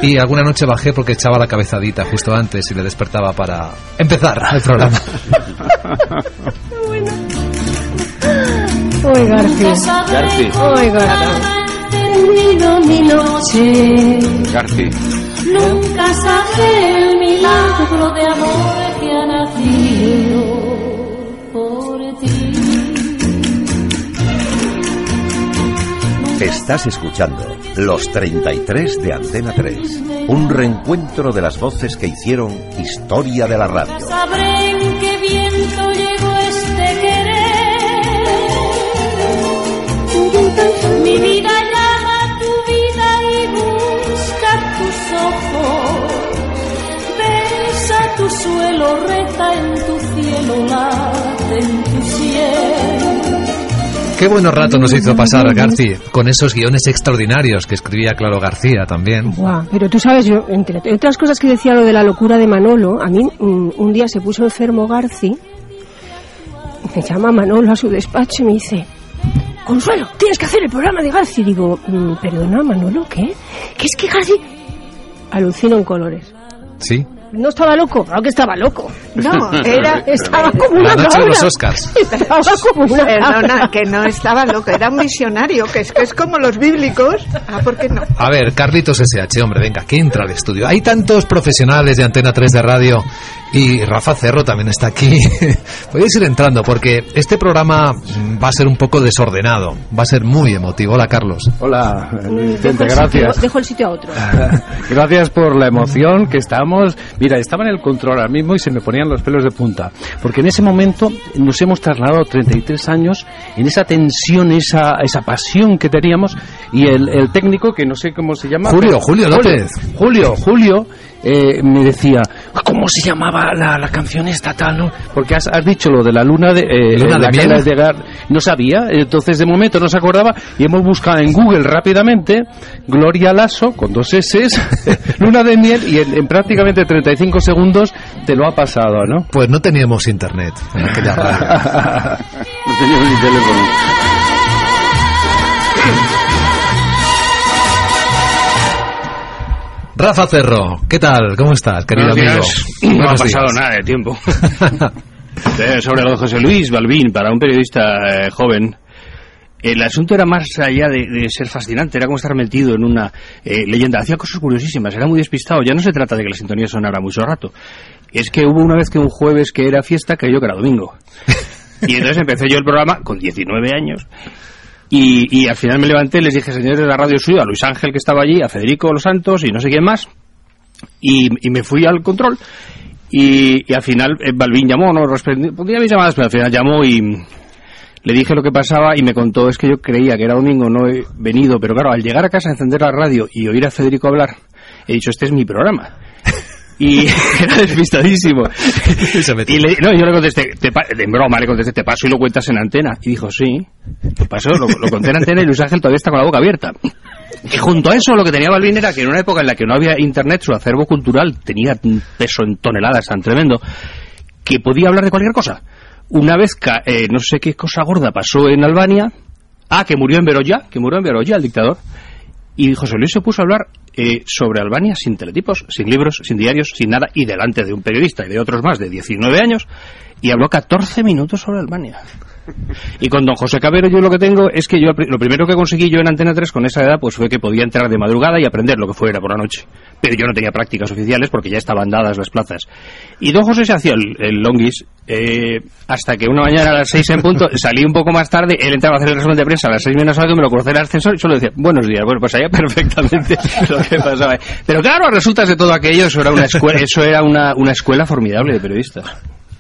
y alguna noche bajé porque echaba la cabezadita justo antes y le despertaba para empezar el programa. Uy, García. Garci. Uy, García. Termino mi noche. Garci. Nunca sabré el milagro de amor que ha nacido por ti. Estás escuchando Los 33 de Antena 3, un reencuentro de las voces que hicieron historia de la radio. Sabré en qué viento llegó este querer. Mi vida Suelo, reza en tu cielo, late en tu cielo. Qué buenos ratos nos hizo pasar García con esos guiones extraordinarios que escribía Claro García también. Buah, pero tú sabes, yo, entre otras cosas que decía lo de la locura de Manolo, a mí mm, un día se puso enfermo Garci, me llama Manolo a su despacho y me dice, Consuelo, tienes que hacer el programa de Garci. Digo, "Mm, perdona, Manolo, ¿qué? Que es que Garci alucina en colores. Sí. No estaba loco, claro que estaba loco. No era Estaba como La una noche de los. Oscars. Estaba como una Perdona, que no estaba loco, era un visionario, que es que es como los bíblicos. Ah, ¿por qué no? A ver, Carlitos SH, hombre, venga, que entra al estudio. Hay tantos profesionales de Antena 3 de radio Y Rafa Cerro también está aquí. Podéis ir entrando porque este programa va a ser un poco desordenado, va a ser muy emotivo. Hola, Carlos. Hola, Vicente, Dejo el gracias. sitio- dejo el sitio a otro. Gracias por la emoción que estamos. Mira, estaba en el control ahora mismo y se me ponían los pelos de punta. Porque en ese momento nos hemos trasladado 33 años en esa tensión, esa, esa pasión que teníamos. Y el, el técnico, que no sé cómo se llama. Julio, Julio López. Julio, Julio, eh, me decía, ¿cómo se llamaba la, la canción estatal? No? Porque has, has dicho lo de la luna de... eh, ¿Luna la de miel? cara de Gar- No sabía, entonces de momento no se acordaba y hemos buscado en Google rápidamente Gloria Lasso con dos S, luna de miel y en, en prácticamente 35 segundos te lo ha pasado, ¿no? Pues no teníamos internet en aquella radio. no teníamos ni teléfono. Rafa Cerro, ¿qué tal? ¿Cómo estás, querido amigo? No ha pasado días. nada de tiempo. Eh, Sobre lo de José Luis Balbín, para un periodista eh, joven, el asunto era más allá de, de ser fascinante, era como estar metido en una eh, leyenda. Hacía cosas curiosísimas, era muy despistado. Ya no se trata de que la sintonía sonara mucho rato. Es que hubo una vez que un jueves que era fiesta creyó que era domingo. Y entonces empecé yo el programa con 19 años. Y, y al final me levanté, les dije, señores de la radio suya, a Luis Ángel que estaba allí, a Federico Los Santos y no sé quién más. Y, y me fui al control. Y, y al final eh, Balvin llamó, no respondí respondía a mis llamadas, pero al final llamó y le dije lo que pasaba y me contó, es que yo creía que era domingo, no he venido, pero claro, al llegar a casa, encender la radio y oír a Federico hablar, he dicho, este es mi programa. Y era despistadísimo. y le, no, yo le contesté, te pa- en broma le contesté, te paso y lo cuentas en antena. Y dijo, sí, lo pasó, lo, lo conté en antena y Luis Ángel todavía está con la boca abierta. Y junto a eso lo que tenía Balvin era que en una época en la que no había internet, su acervo cultural tenía un peso en toneladas tan tremendo que podía hablar de cualquier cosa. Una vez, ca- eh, no sé qué cosa gorda pasó en Albania, ah, que murió en Beroya, que murió en Beroya el dictador, y José Luis se puso a hablar eh, sobre Albania sin teletipos, sin libros, sin diarios, sin nada, y delante de un periodista y de otros más de 19 años, y habló 14 minutos sobre Albania. Y con don José Cabero yo lo que tengo es que yo lo primero que conseguí yo en Antena 3 con esa edad pues fue que podía entrar de madrugada y aprender lo que fuera por la noche. Pero yo no tenía prácticas oficiales porque ya estaban dadas las plazas. Y don José se hacía el, el longuis eh, hasta que una mañana a las seis en punto salí un poco más tarde, él entraba a hacer el resumen de prensa a las seis menos algo, me lo crucé el ascensor y solo decía, buenos días. Bueno, pues sabía perfectamente lo que pasaba. Pero claro, a resultas de todo aquello, eso era una escuela, eso era una escuela formidable de periodistas.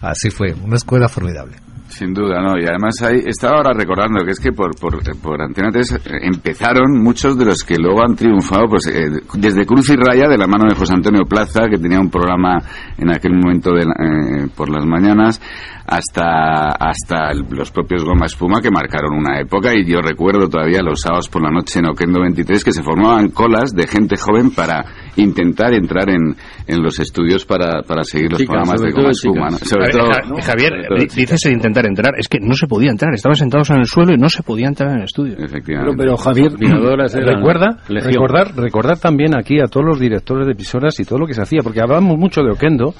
Así fue, una escuela formidable. Sin duda, ¿no? Y además ahí, estaba ahora recordando que es que por, por, por Antena 3 eh, empezaron muchos de los que luego han triunfado, pues eh, desde Cruz y Raya, de la mano de José Antonio Plaza, que tenía un programa en aquel momento de la- eh, por las mañanas, hasta, hasta el- los propios Goma Espuma que marcaron una época. Y yo recuerdo todavía los sábados por la noche en Oquendo 23 que se formaban colas de gente joven para intentar entrar en, en los estudios para, para seguir los Chicas, programas de Goma Espuma. Sobre ver, todo-. Javier, Sobre todo dices de intentar entrar, es que no se podía entrar, estaban sentados en el suelo y no se podía entrar en el estudio. Efectivamente. Pero, pero, Javier, recuerda, legión. recordar, recordar también aquí a todos los directores de emisoras y todo lo que se hacía, porque hablamos mucho de Oquendo,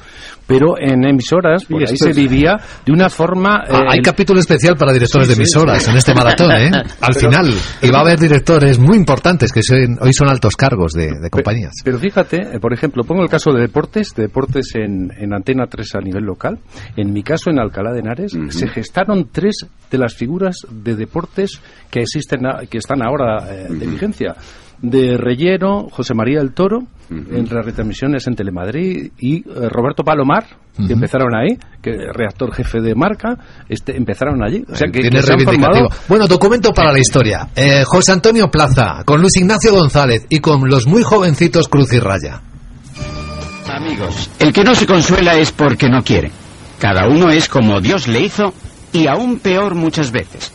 pero en emisoras por Y ahí se vivía de una forma... Ah, eh, hay capítulo especial para directores Sí, de emisoras sí. en este maratón, ¿eh? Al Pero- final. Y va a haber directores muy importantes que son- hoy son altos cargos de, de compañías. Pero fíjate, eh, por ejemplo, pongo el caso de deportes, de deportes en, en Antena 3 a nivel local. En mi caso, en Alcalá de Henares, se gestaron tres de las figuras de deportes que existen, que están ahora eh, de vigencia. De Reyero, José María del Toro, en las retransmisiones en Telemadrid, y eh, Roberto Palomar, que empezaron ahí, que reactor jefe de marca, este, empezaron allí. O sea, que, Tiene que se han reivindicativo. formado Bueno, documento para la historia. Eh, José Antonio Plaza, con Luis Ignacio González y con los muy jovencitos Cruz y Raya. Amigos, el que no se consuela es porque no quiere. Cada uno es como Dios le hizo y aún peor muchas veces.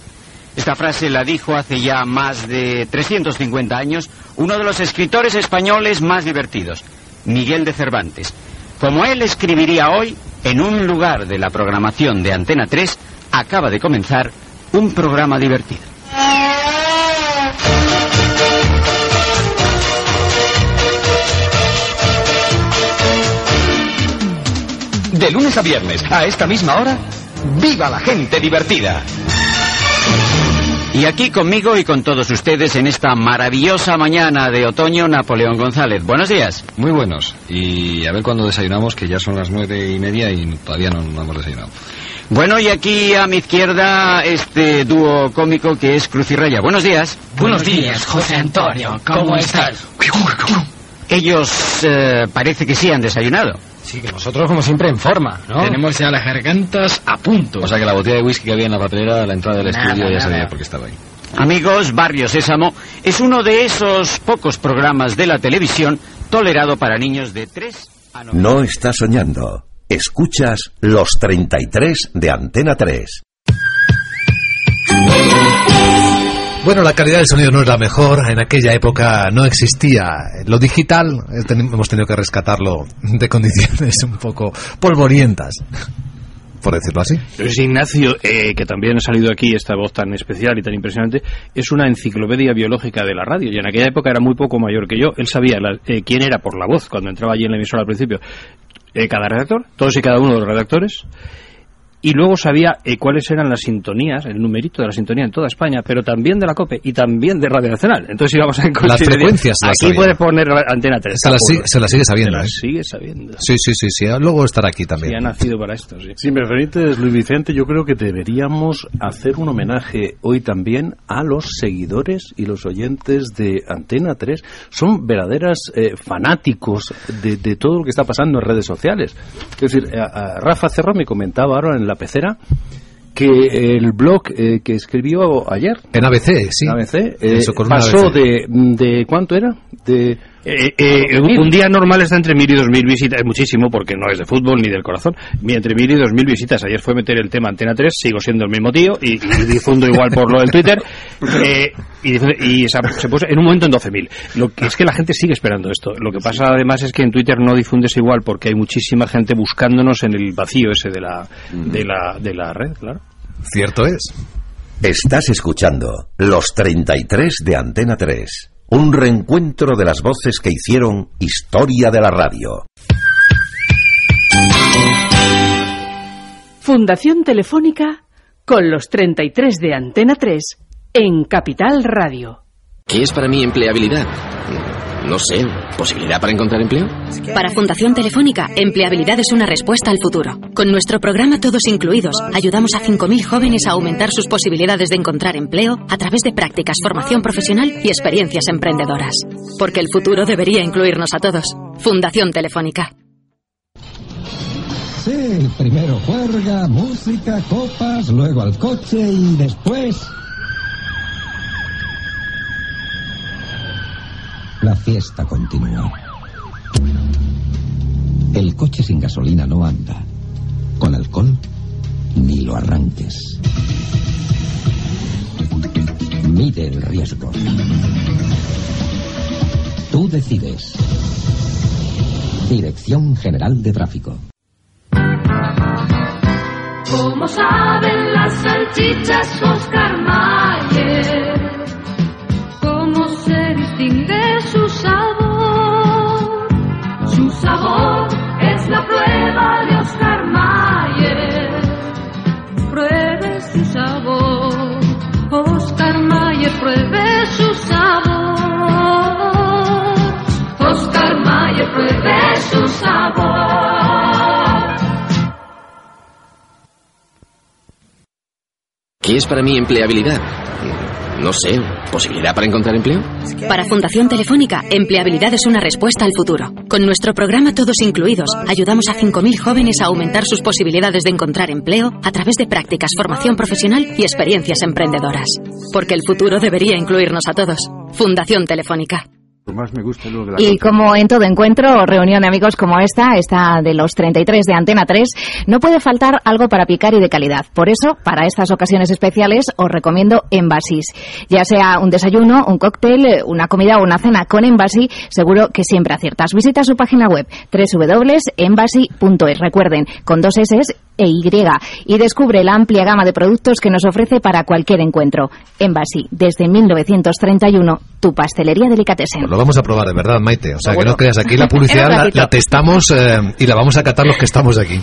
Esta frase la dijo hace ya más de 350 años uno de los escritores españoles más divertidos, Miguel de Cervantes. Como él escribiría hoy, en un lugar de la programación de Antena 3, acaba de comenzar un programa divertido. De lunes a viernes, a esta misma hora, ¡viva la gente divertida! Y aquí conmigo y con todos ustedes en esta maravillosa mañana de otoño, Napoleón González. Buenos días. Muy buenos. Y a ver cuándo desayunamos, que ya son las nueve y media y todavía no, no hemos desayunado. Bueno, y aquí a mi izquierda este dúo cómico que es Cruz y Raya. Buenos días. Buenos días, José Antonio. ¿Cómo estás? Ellos eh, parece que sí han desayunado. Sí, que nosotros como siempre en forma, ¿no? Tenemos ya las gargantas a punto. O sea que la botella de whisky que había en la papelera a la entrada del Nada, estudio ya nada. sabía por qué estaba ahí. Amigos, Barrio Sésamo es uno de esos pocos programas de la televisión tolerado para niños de 3 a 9. No estás soñando. Escuchas los 33 de Antena 3. Bueno, la calidad del sonido no es la mejor. En aquella época no existía lo digital. Eh, Hemos tenido que rescatarlo de condiciones un poco polvorientas, por decirlo así. Luis Ignacio, eh, que también ha salido aquí esta voz tan especial y tan impresionante, es una enciclopedia biológica de la radio. Y en aquella época era muy poco mayor que yo. Él sabía la- eh, quién era por la voz cuando entraba allí en la emisora al principio. eh, cada redactor, todos y cada uno de los redactores. Y luego sabía eh, cuáles eran las sintonías, el numerito de la sintonía en toda España, pero también de la COPE y también de Radio Nacional. Entonces íbamos a encontrar... Las frecuencias las Aquí sabía. puedes poner Antena 3. Se la, si- se la sigue sabiendo, Se la ¿eh? sigue sabiendo. Sí, sí, sí, sí. Luego estará aquí también. Sí, ha nacido para esto, sí. Si me permites, Luis Vicente, yo creo que deberíamos hacer un homenaje hoy también a los seguidores y los oyentes de Antena 3. Son verdaderas eh, fanáticos de, de todo lo que está pasando en redes sociales. Es decir, a- a Rafa Cerro me comentaba ahora en la pecera que el blog eh, que escribió ayer En ABC, sí. en ABC eh, pasó ABC. de, de ¿cuánto era? de eh, eh, un día normal está entre mil y dos mil visitas, es muchísimo porque no es de fútbol ni del corazón, Mi- entre mil y dos mil visitas. Ayer fue meter el tema Antena 3, sigo siendo el mismo tío y, y difundo igual por lo del Twitter. eh, y y se, se puso en un momento en 12.000. Lo que es que la gente sigue esperando esto. Lo que pasa además es que en Twitter no difundes igual porque hay muchísima gente buscándonos en el vacío ese de la, de la, de la red, claro. Cierto es. Estás escuchando los 33 de Antena 3. Un reencuentro de las voces que hicieron historia de la radio. Fundación Telefónica con los 33 de Antena 3 en Capital Radio. ¿Qué es para mí empleabilidad? No sé, posibilidad para encontrar empleo. Para Fundación Telefónica, empleabilidad es una respuesta al futuro. Con nuestro programa Todos Incluidos, ayudamos a 5.000 jóvenes a aumentar sus posibilidades de encontrar empleo a través de prácticas, formación profesional y experiencias emprendedoras. Porque el futuro debería incluirnos a todos. Fundación Telefónica. Sí, primero juerga, música, copas, luego al coche y después... La fiesta continúa. El coche sin gasolina no anda. Con alcohol, ni lo arranques. Mide el riesgo. Tú decides. Dirección General de Tráfico. Como saben las salchichas Oscar Mayer, cómo se distingue prueba de Oscar Mayer. Pruebe su sabor, Oscar Mayer, pruebe su sabor. Oscar Mayer, pruebe su sabor. ¿Qué es para mí empleabilidad? No sé, posibilidad para encontrar empleo. Para Fundación Telefónica, empleabilidad es una respuesta al futuro. Con nuestro programa Todos Incluidos, ayudamos a 5.000 jóvenes a aumentar sus posibilidades de encontrar empleo a través de prácticas, formación profesional y experiencias emprendedoras. Porque el futuro debería incluirnos a todos. Fundación Telefónica. Más me gusta lo de la Y como en todo encuentro o reunión de amigos como esta, esta de los 33 de Antena 3, no puede faltar algo para picar y de calidad. Por eso, para estas ocasiones especiales, os recomiendo Envasis. Ya sea un desayuno, un cóctel, una comida o una cena con Envasi, seguro que siempre aciertas. Visita su página web www.envasi.es. Recuerden, con dos S e Y. Y descubre la amplia gama de productos que nos ofrece para cualquier encuentro. Envasi, desde 1931, tu pastelería delicatessen. Lo vamos a probar, de verdad, Maite. O sea, que no creas aquí la publicidad, la, testamos eh, y la vamos a catar los que estamos aquí.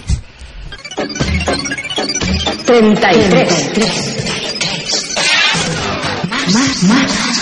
33. Más, más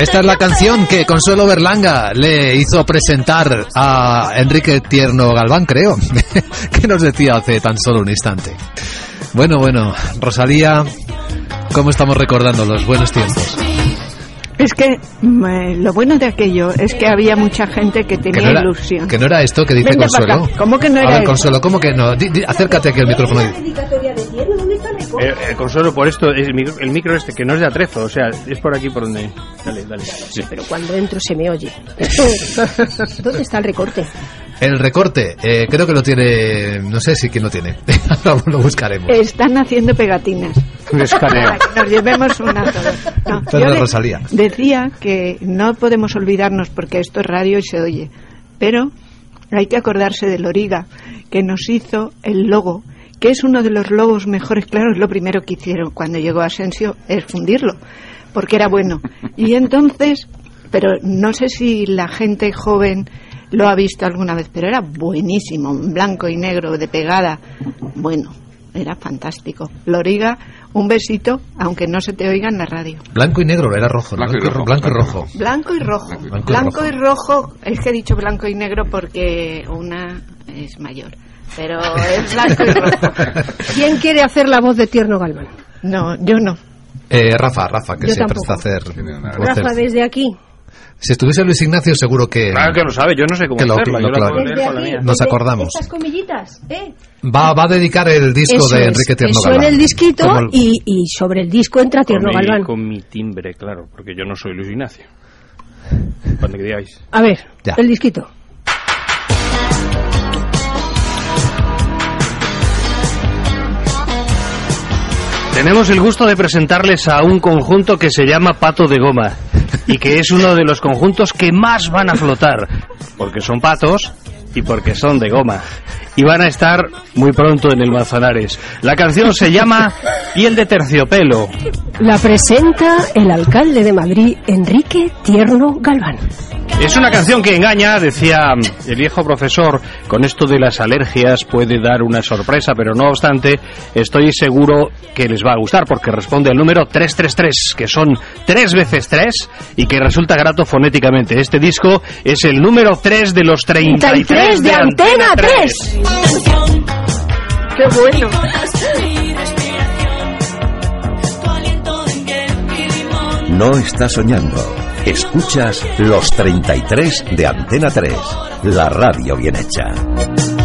Esta es la canción que Consuelo Berlanga le hizo presentar a Enrique Tierno Galván, creo, que nos decía hace tan solo un instante. Bueno, bueno, Rosalía, ¿cómo estamos recordando los buenos tiempos? Es que mm, eh, lo bueno de aquello es que había mucha gente que Que tenía no, era, ilusión. que no era esto que dice Vente Consuelo. ¿Cómo que no A era ver, eso? Consuelo, ¿cómo que no? Di- di- acércate aquí al micrófono. dedicatoria de tierno? ¿Dónde está? Eh, eh, Consuelo, por esto, es el micro, el micro este, que no es de atrezo, o sea, es por aquí por donde... Dale, dale. Sí. Pero cuando entro se me oye. ¿Dónde está el recorte? El recorte, eh, creo que lo tiene, no sé si quién lo tiene. Lo buscaremos. Están haciendo pegatinas. Un escaneo. Para que nos llevemos una todos. No, Pero yo de de- Rosalía. Decía que no podemos olvidarnos porque esto es radio y se oye, pero hay que acordarse del Origa, que nos hizo el logo, que es uno de los logos mejores, claro, es lo primero que hicieron cuando llegó Asensio, es fundirlo, porque era bueno. Y entonces, pero no sé si la gente joven lo ha visto alguna vez, pero era buenísimo, en blanco y negro, de pegada, bueno, era fantástico. Loriga, un besito, aunque no se te oiga en la radio. Blanco y negro, era rojo. ¿no? Blanco y rojo. Blanco y rojo. Blanco y rojo. Blanco y Blanco rojo. y rojo, es que he dicho blanco y negro porque una es mayor, pero es blanco y rojo. ¿Quién quiere hacer la voz de Tierno Galván? No, yo no. Eh, Rafa, Rafa, que Yo se tampoco. presta a hacer Rafa, desde aquí. Si estuviese Luis Ignacio, seguro que. Claro que lo sabe, yo no sé cómo que lo- hacerla, lo yo la claro. la mía. Nos acordamos. Estas comillitas, ¿eh? Va, va a dedicar el disco Eso de es, Enrique Tierno Galván. el disquito el- y, y sobre el disco entra Tierno con, mi, Galván. con mi timbre, claro, porque yo no soy Luis Ignacio. Cuando queráis. A ver, Ya. el disquito. Tenemos el gusto de presentarles a un conjunto que se llama Pato de Goma y que es uno de los conjuntos que más van a flotar, porque son patos y porque son de goma. Y van a estar muy pronto en el Manzanares. La canción se llama Piel de terciopelo. La presenta el alcalde de Madrid, Enrique Tierno Galván. Es una canción que engaña, decía el viejo profesor, con esto de las alergias puede dar una sorpresa, pero no obstante, estoy seguro que les va a gustar porque responde al número 333, que son tres veces tres y que resulta grato fonéticamente. Este disco es el número 3 de los 33 de Antena 3. ¡Qué bueno! No estás soñando. Escuchas los 33 de Antena 3, la radio bien hecha.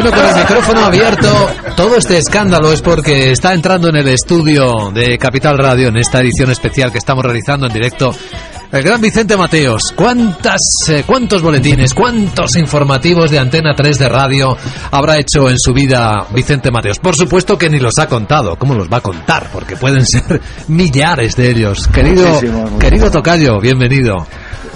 Bueno, con el micrófono abierto, todo este escándalo es porque está entrando en el estudio de Capital Radio en esta edición especial que estamos realizando en directo. El gran Vicente Mateos, ¿cuántas, eh, ¿cuántos boletines, cuántos informativos de Antena 3 de radio habrá hecho en su vida Vicente Mateos? Por supuesto que ni los ha contado, ¿cómo los va a contar? Porque pueden ser millares de ellos. Querido, querido Tocayo, bienvenido.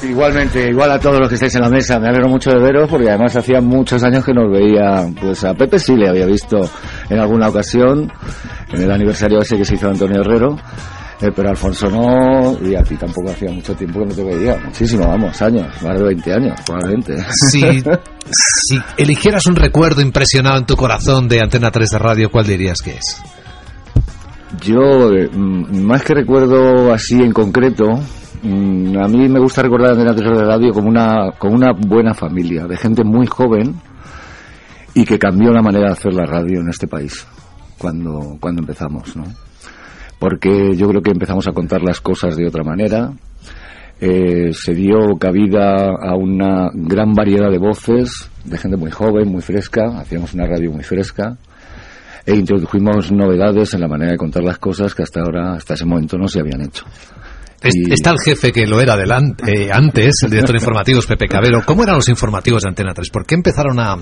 Igualmente, igual a todos los que estáis en la mesa, me alegro mucho de veros porque además hacía muchos años que nos veía, pues a Pepe sí le había visto en alguna ocasión, en el aniversario ese que se hizo Antonio Herrero, Eh, pero Alfonso no, y a ti tampoco hacía mucho tiempo que no te veía. Muchísimo, vamos, años, más de 20 años, probablemente. Si, si eligieras un recuerdo impresionado en tu corazón de Antena 3 de radio, ¿cuál dirías que es? Yo, eh, más que recuerdo así en concreto, mm, a mí me gusta recordar Antena 3 de radio como una, como una buena familia, de gente muy joven y que cambió la manera de hacer la radio en este país cuando, cuando empezamos, ¿no? Porque yo creo que empezamos a contar las cosas de otra manera, eh, se dio cabida a una gran variedad de voces, de gente muy joven, muy fresca, hacíamos una radio muy fresca, e introdujimos novedades en la manera de contar las cosas que hasta ahora, hasta ese momento no se habían hecho. Y- Está el jefe que lo era delante, eh, antes, el director de informativos, Pepe Cabero. ¿Cómo eran los informativos de Antena 3? ¿Por qué empezaron a,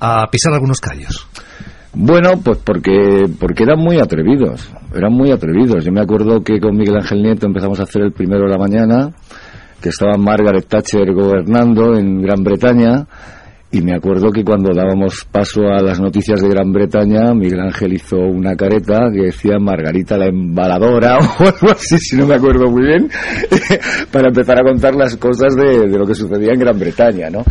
a pisar algunos callos? Bueno, pues porque, porque eran muy atrevidos, eran muy atrevidos. Yo me acuerdo que con Miguel Ángel Nieto empezamos a hacer el primero de la mañana, que estaba Margaret Thatcher gobernando en Gran Bretaña, y me acuerdo que cuando dábamos paso a las noticias de Gran Bretaña, Miguel Ángel hizo una careta que decía Margarita la embaladora o algo así, si no me acuerdo muy bien, para empezar a contar las cosas de, de lo que sucedía en Gran Bretaña, ¿no?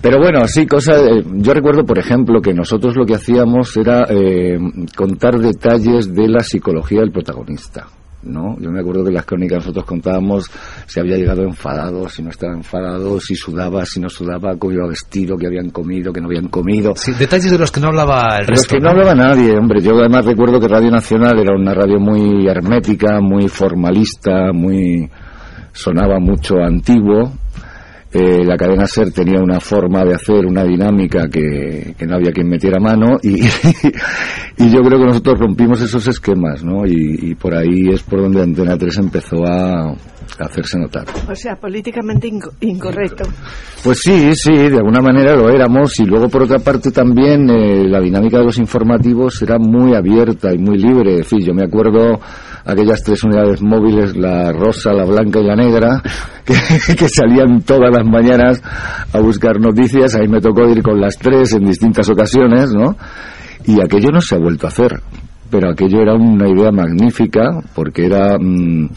Pero bueno, sí, cosas. yo recuerdo, por ejemplo, que nosotros lo que hacíamos era eh, contar detalles de la psicología del protagonista. ¿No? Yo me acuerdo que en las crónicas nosotros contábamos si había llegado enfadado, si no estaba enfadado, si sudaba, si no sudaba, cómo iba vestido, que habían comido, que no habían comido. Sí, detalles de los que no hablaba el Los resto. que no hablaba nadie, hombre. Yo además recuerdo que Radio Nacional era una radio muy hermética, muy formalista, muy sonaba mucho antiguo. Eh, la cadena SER tenía una forma de hacer, una dinámica que, que no había quien metiera mano y, y yo creo que nosotros rompimos esos esquemas, ¿no? Y, y por ahí es por donde Antena 3 empezó a, a hacerse notar. O sea, políticamente inco- incorrecto. Pues sí, sí, de alguna manera lo éramos y luego por otra parte también eh, la dinámica de los informativos era muy abierta y muy libre. En fin, yo me acuerdo aquellas tres unidades móviles, la rosa, la blanca y la negra, que, que salían todas las mañanas a buscar noticias. Ahí me tocó ir con las tres en distintas ocasiones, ¿no? Y aquello no se ha vuelto a hacer. Pero aquello era una idea magnífica porque era mm,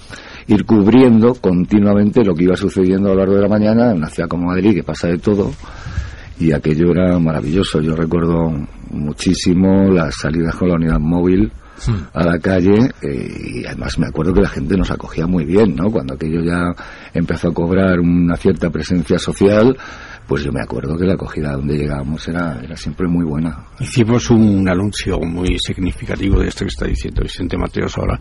ir cubriendo continuamente lo que iba sucediendo a lo largo de la mañana en una ciudad como Madrid, que pasa de todo. Y aquello era maravilloso. Yo recuerdo muchísimo las salidas con la unidad móvil a la calle eh, y además me acuerdo que la gente nos acogía muy bien, ¿no? Cuando aquello ya empezó a cobrar una cierta presencia social, pues yo me acuerdo que la acogida donde llegábamos era, era siempre muy buena. Hicimos un anuncio muy significativo de esto que está diciendo Vicente Mateos ahora,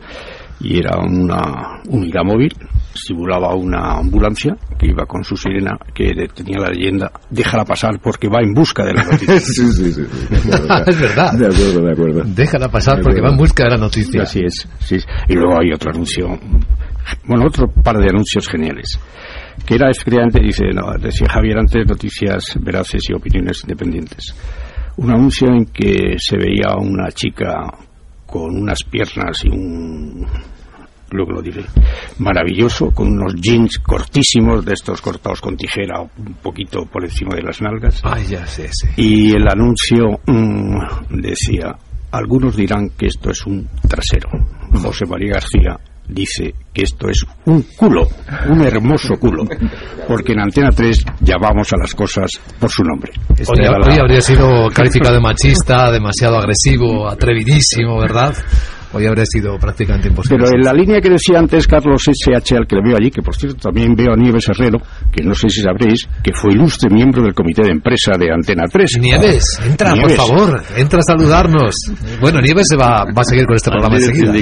y era una unidad móvil, simulaba una ambulancia que iba con su sirena, que tenía la leyenda, déjala pasar porque va en busca de la noticia. sí, sí, sí. es verdad. De acuerdo, de acuerdo. Déjala pasar De porque va en busca de la noticia. Así es, sí. Y luego hay otro anuncio, bueno, otro par de anuncios geniales. Que era efectivamente, dice, no, decía Javier antes, noticias veraces y opiniones independientes. Un anuncio en que se veía a una chica con unas piernas y un luego lo diré, maravilloso, con unos jeans cortísimos, de estos cortados con tijera, un poquito por encima de las nalgas. Ay, ya sé, sí. Y el anuncio mm, decía, algunos dirán que esto es un trasero. José María García dice que esto es un culo, un hermoso culo, porque en Antena 3 llamamos a las cosas por su nombre. Hoy, era la- hoy habría sido calificado de machista, demasiado agresivo, atrevidísimo, ¿verdad? Hoy habría sido prácticamente imposible. Pero en la línea que decía antes Carlos S.H., al que le veo allí, que por cierto también veo a Nieves Herrero, que no sé si sabréis, que fue ilustre miembro del comité de empresa de Antena 3. Nieves, entra, Nieves. por favor, entra a saludarnos. Bueno, Nieves se va, va a seguir con este programa enseguida.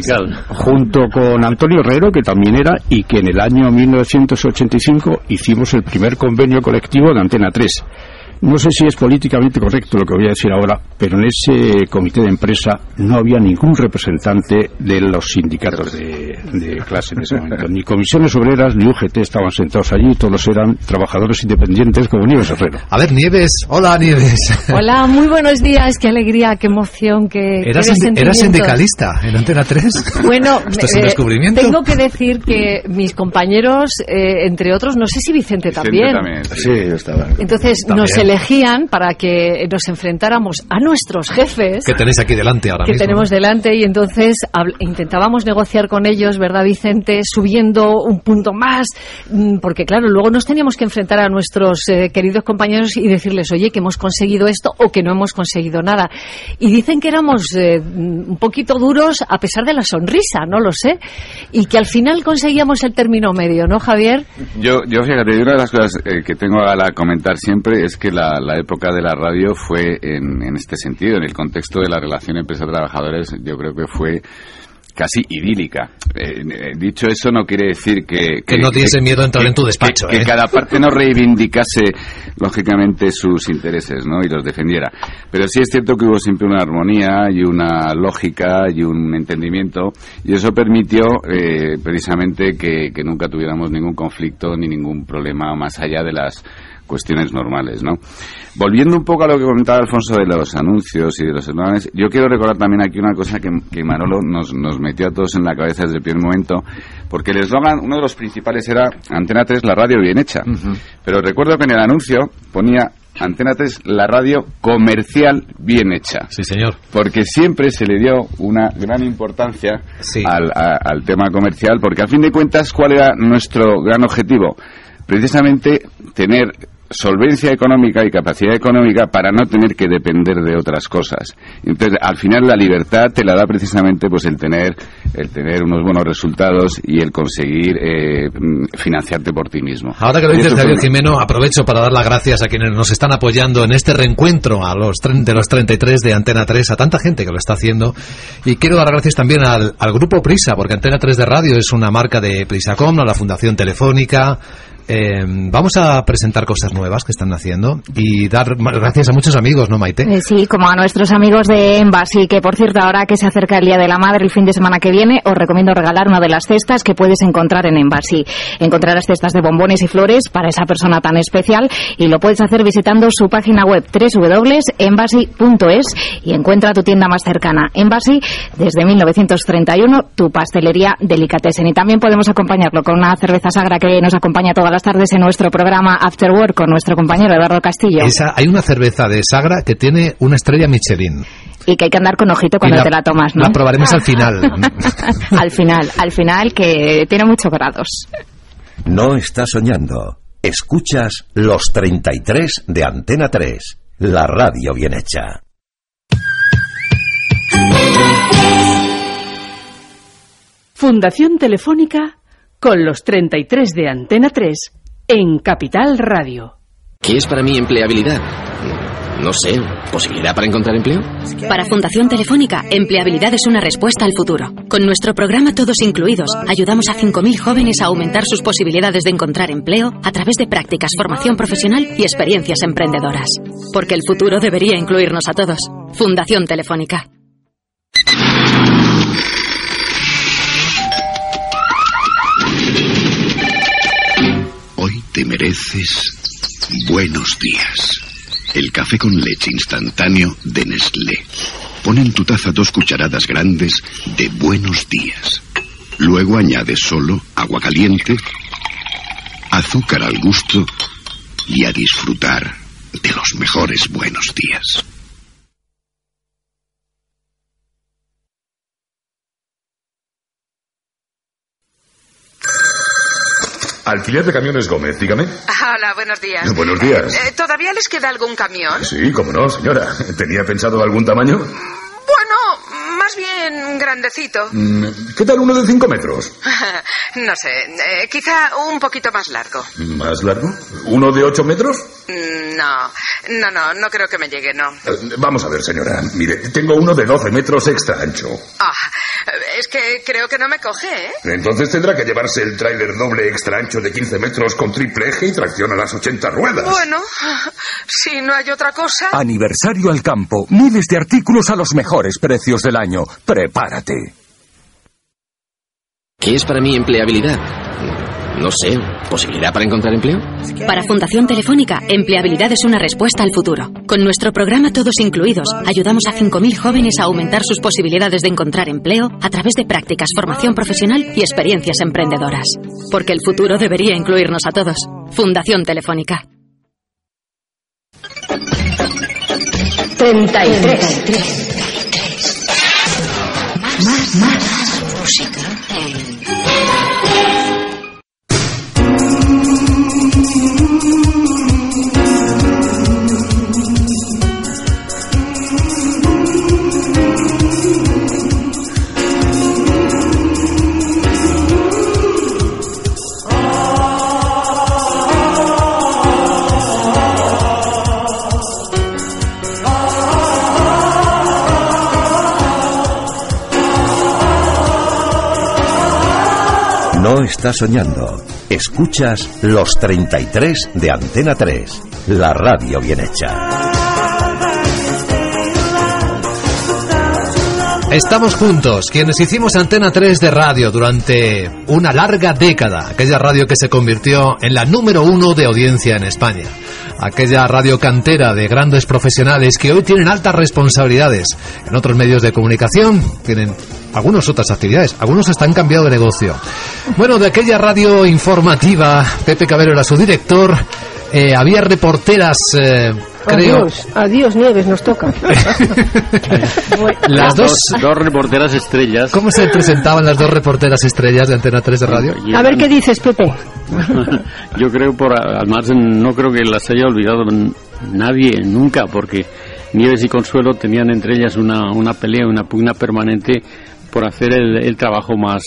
Junto con Antonio Herrero, que también era, y que en el año 1985 hicimos el primer convenio colectivo de Antena 3. No sé si es políticamente correcto lo que voy a decir ahora, pero en ese comité de empresa no había ningún representante de los sindicatos de, de clase en ese momento. Ni comisiones obreras ni UGT estaban sentados allí, todos eran trabajadores independientes como Nieves Herrero. A ver, Nieves, hola Nieves. Hola, muy buenos días, qué alegría, qué emoción, qué, qué ¿Eras, sentimientos. eras sindicalista en Antena 3? Bueno, ¿Esto es un eh, descubrimiento? tengo que decir que mis compañeros, eh, entre otros, no sé si Vicente también. Sí, yo estaba. Entonces También. nos elegían para que nos enfrentáramos a nuestros jefes. Que tenéis aquí delante ahora que mismo. tenemos delante y entonces intentábamos negociar con ellos, ¿verdad, Vicente? Subiendo un punto más, mm, porque claro, luego nos teníamos que enfrentar a nuestros eh, queridos compañeros y decirles, oye, que hemos conseguido esto o que no hemos conseguido nada. Y dicen que éramos eh, mm, un poquito duros a pesar de la sonrisa, no lo sé, y que al final conseguíamos el término medio, ¿no, Javier? Yo, yo fíjate, una de las cosas eh, que tengo a la comentar siempre es que la, la época de la radio fue en, en este sentido, en el contexto de la relación empresa-trabajadores, yo creo que fue casi idílica. Eh, eh, dicho eso, no quiere decir que... Que no diese miedo a entrar en tu despacho, Que, que ¿eh? cada parte no reivindicase, lógicamente, sus intereses, ¿no? Y los defendiera. Pero sí es cierto que hubo siempre una armonía y una lógica y un entendimiento, y eso permitió, eh, precisamente, que, que nunca tuviéramos ningún conflicto ni ningún problema más allá de las cuestiones normales, ¿no? Volviendo un poco a lo que comentaba Alfonso de los anuncios y de los eslóganes, yo quiero recordar también aquí una cosa que, que Manolo nos, nos metió a todos en la cabeza desde el primer momento, porque el eslogan, uno de los principales era Antena 3, la radio bien hecha. Pero recuerdo que en el anuncio ponía Antena 3, la radio comercial bien hecha. Sí, señor. Porque siempre se le dio una gran importancia al, a- al tema comercial, porque a fin de cuentas, ¿cuál era nuestro gran objetivo? Precisamente tener solvencia económica y capacidad económica para no tener que depender de otras cosas. Entonces, al final la libertad te la da precisamente pues el tener el tener unos buenos resultados y el conseguir eh, mm, financiarte por ti mismo. Ahora que lo dices, Javier Jimeno, aprovecho para dar las gracias a quienes nos están apoyando en este reencuentro a los de los 33 de Antena 3, a tanta gente que lo está haciendo. Y quiero dar gracias también al, al grupo Prisa, porque Antena 3 de Radio es una marca de Prisacom, a la Fundación Telefónica. Eh, vamos a presentar cosas nuevas que están haciendo y dar gracias a muchos amigos, ¿no, Maite? Eh, Sí, como a nuestros amigos de Embassy, que por cierto, ahora que se acerca el Día de la Madre el fin de semana que viene, os recomiendo regalar una de las cestas que puedes encontrar en Embassy. Encontrarás cestas de bombones y flores para esa persona tan especial y lo puedes hacer visitando su página web www.embassy.es y encuentra tu tienda más cercana. Embassy, desde 1931, tu pastelería delicatessen. Y también podemos acompañarlo con una cerveza sagra que nos acompaña todas las tardes en nuestro programa After Work con nuestro compañero Eduardo Castillo. Esa, hay una cerveza de Sagra que tiene una estrella Michelin. Y que hay que andar con ojito cuando la- te la tomas, ¿no? La probaremos al final. al final, al final, que tiene muchos grados. No estás soñando. Escuchas los 33 de Antena 3, la radio bien hecha. Fundación Telefónica con los 33 de Antena 3 en Capital Radio. ¿Qué es para mí empleabilidad? No sé, ¿posibilidad para encontrar empleo? Para Fundación Telefónica, empleabilidad es una respuesta al futuro. Con nuestro programa Todos Incluidos, ayudamos a 5.000 jóvenes a aumentar sus posibilidades de encontrar empleo a través de prácticas, formación profesional y experiencias emprendedoras. Porque el futuro debería incluirnos a todos. Fundación Telefónica. Te mereces buenos días. El café con leche instantáneo de Nestlé. Pon en tu taza dos cucharadas grandes de buenos días. Luego añades solo agua caliente, azúcar al gusto y a disfrutar de los mejores buenos días. Alquiler de camiones Gómez, dígame. Hola, buenos días. Buenos días. Eh, ¿Todavía les queda algún camión? Sí, cómo no, señora. ¿Tenía pensado algún tamaño? Bueno, más bien grandecito. Mm, ¿Qué tal uno de cinco metros? no sé, eh, quizá un poquito más largo. ¿Más largo? ¿Uno de ocho metros? Mm, No, no, no, no creo que me llegue, no. Eh, Vamos a ver, señora. Mire, tengo uno de 12 metros extra ancho. Ah, es que creo que no me coge, ¿eh? Entonces tendrá que llevarse el tráiler doble extra ancho de 15 metros con triple eje y tracción a las 80 ruedas. Bueno, si no hay otra cosa. Aniversario al campo. Miles de artículos a los mejores precios del año. Prepárate. ¿Qué es para mí empleabilidad? No sé, ¿posibilidad para encontrar empleo? Para Fundación Telefónica, empleabilidad es una respuesta al futuro. Con nuestro programa Todos Incluidos, ayudamos a 5.000 jóvenes a aumentar sus posibilidades de encontrar empleo a través de prácticas, formación profesional y experiencias emprendedoras. Porque el futuro debería incluirnos a todos. Fundación Telefónica. 33. Más, más música. No estás soñando. Escuchas los 33 de Antena 3, la radio bien hecha. Estamos juntos, quienes hicimos Antena 3 de radio durante una larga década, aquella radio que se convirtió en la número uno de audiencia en España, aquella radio cantera de grandes profesionales que hoy tienen altas responsabilidades en otros medios de comunicación, tienen algunas otras actividades, algunos hasta han cambiado de negocio. Bueno, de aquella radio informativa, Pepe Cabero era su director, eh, había reporteras, eh, creo, Adiós, adiós, Nieves, nos toca. las dos... dos reporteras estrellas. ¿Cómo se presentaban las dos reporteras estrellas de Antena 3 de radio? A ver qué dices, Pepe. Yo creo por además no creo que las haya olvidado nadie nunca porque Nieves y Consuelo tenían entre ellas una, una pelea, una pugna permanente por hacer el, el trabajo más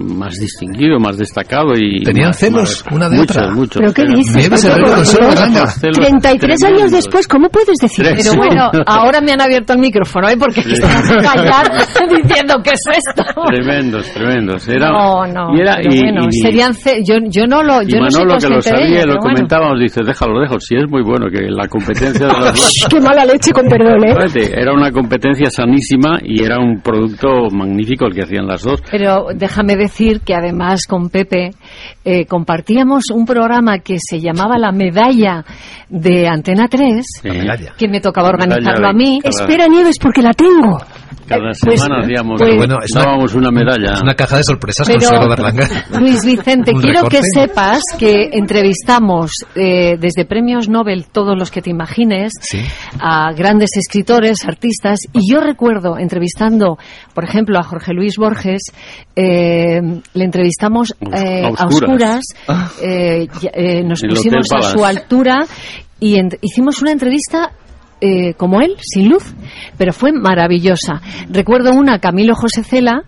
más distinguido, más destacado y ¿Tenían más- celos más- una de muchos, otra? muchos. ¿Pero qué dices? Nieves Pepe, Herrero, por Consuelo favor? Blanca. Celos 33 años después, ¿cómo puedes decir Tres. Pero bueno, ahora me han abierto el micrófono, ¿eh? Porque estás callar diciendo qué es esto. Tremendos, tremendos. Era, No, no. y era- pero y- bueno, y- serían ce- yo, yo no lo. y Yo no soy Manolo, que lo sabía ello, y lo pero bueno. comentábamos, dice, déjalo, déjalo, si es muy bueno, que la competencia de los dos... Qué mala leche, con perdón, ¿eh? Era una competencia sanísima y era un producto magnífico el que hacían las dos. Pero déjame decir que además con Pepe eh, compartíamos un programa que se llamaba La Medalla de Antena 3, que me tocaba organizarlo a mí. Cada- Espera, Nieves, porque la tengo. Cada pues- semana hacíamos, pues- Bueno, es una- dábamos una medalla. Es una caja de sorpresas, Pero- Consuelo Berlanga. Luis Vicente, quiero recorte. que sepas que entrevistamos eh, desde premios Nobel, todos los que te imagines, Sí. a grandes escritores, artistas, y yo recuerdo entrevistando, por ejemplo, a Jorge Luis Borges, eh, le entrevistamos eh, A a oscuras. eh, eh, nos pusimos a su altura y en- hicimos una entrevista eh, como él, sin luz, pero fue maravillosa. Recuerdo una Camilo José Cela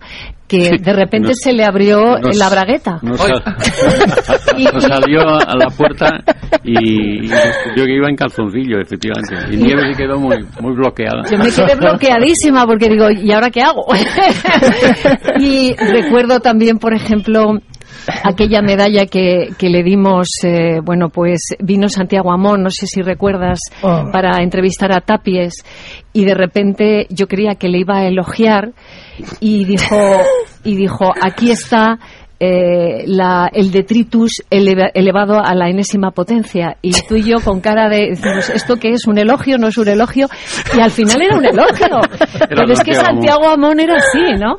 que Sí, de repente nos- se le abrió nos- la bragueta. Nos, nos salió a, la puerta y, y descubrió que iba en calzoncillo, efectivamente. Y Nieves se quedó muy, muy bloqueada. Yo me quedé bloqueadísima porque digo, ¿y ahora qué hago? y recuerdo también, por ejemplo, aquella medalla que, que le dimos, eh, bueno, pues vino Santiago Amón, no sé si recuerdas, Oh. para entrevistar a Tapies y de repente yo creía que le iba a elogiar y dijo, y dijo, aquí está eh, la, el detritus eleva- elevado a la enésima potencia. Y tú y yo con cara de decimos esto qué es un elogio no es un elogio y al final era un elogio. Pero es que Santiago Santiago Amón era así no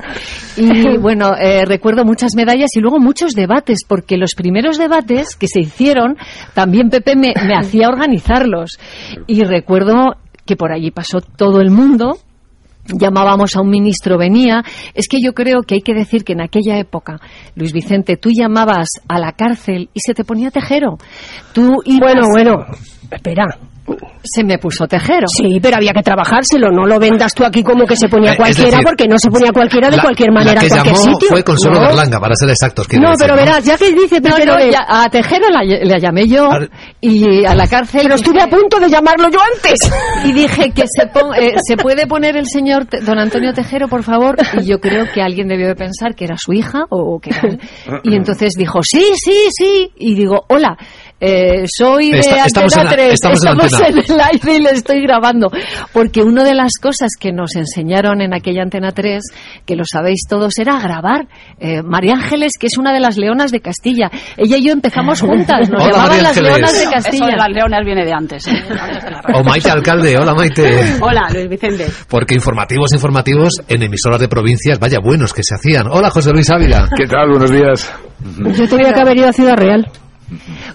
y bueno eh, recuerdo muchas medallas y luego muchos debates porque los primeros debates que se hicieron también Pepe me, me hacía organizarlos. Y recuerdo que por allí pasó todo el mundo llamábamos a un ministro, venía. Es que yo creo que hay que decir que en aquella época, Luis Vicente, tú llamabas a la cárcel y se te ponía tejero. Tú ibas- Bueno, bueno, espera. Se me puso tejero. Sí, pero había que trabajárselo. No lo vendas tú aquí como que se ponía Eh, cualquiera, decir, porque no se ponía cualquiera de La- cualquier manera La que en cualquier llamó sitio. fue Consuelo No. Berlanga, para ser exactos. No, decir, pero verás, ya que dice No, ya- a Tejero la, la llamé yo y a la cárcel. Pero estuve a punto de llamarlo yo antes. Y dije que se, pon- eh, se puede poner el señor Te- don Antonio Tejero, por favor. Y yo creo que alguien debió de pensar que era su hija o que era. Y entonces dijo, sí, sí, sí. Y digo, hola, eh, soy de Está- estamos Antena en la- 3, estamos en estamos el aire y le estoy grabando. Porque una de las cosas que nos enseñaron en aquella Antena 3, que lo sabéis todos, era grabar. Eh, María Ángeles, que es una de las leonas de Castilla. Ella y yo empezamos juntas, nos Hola, llamaban las leonas de Eso Castilla. de las leonas viene de antes. ¿eh? O Maite Alcalde, hola Maite. Hola, Luis Vicente. Porque informativos, informativos en emisoras de provincias, vaya buenos que se hacían. Hola José Luis Ávila. ¿Qué tal? Buenos días. Yo tenía que haber ido a Ciudad Real.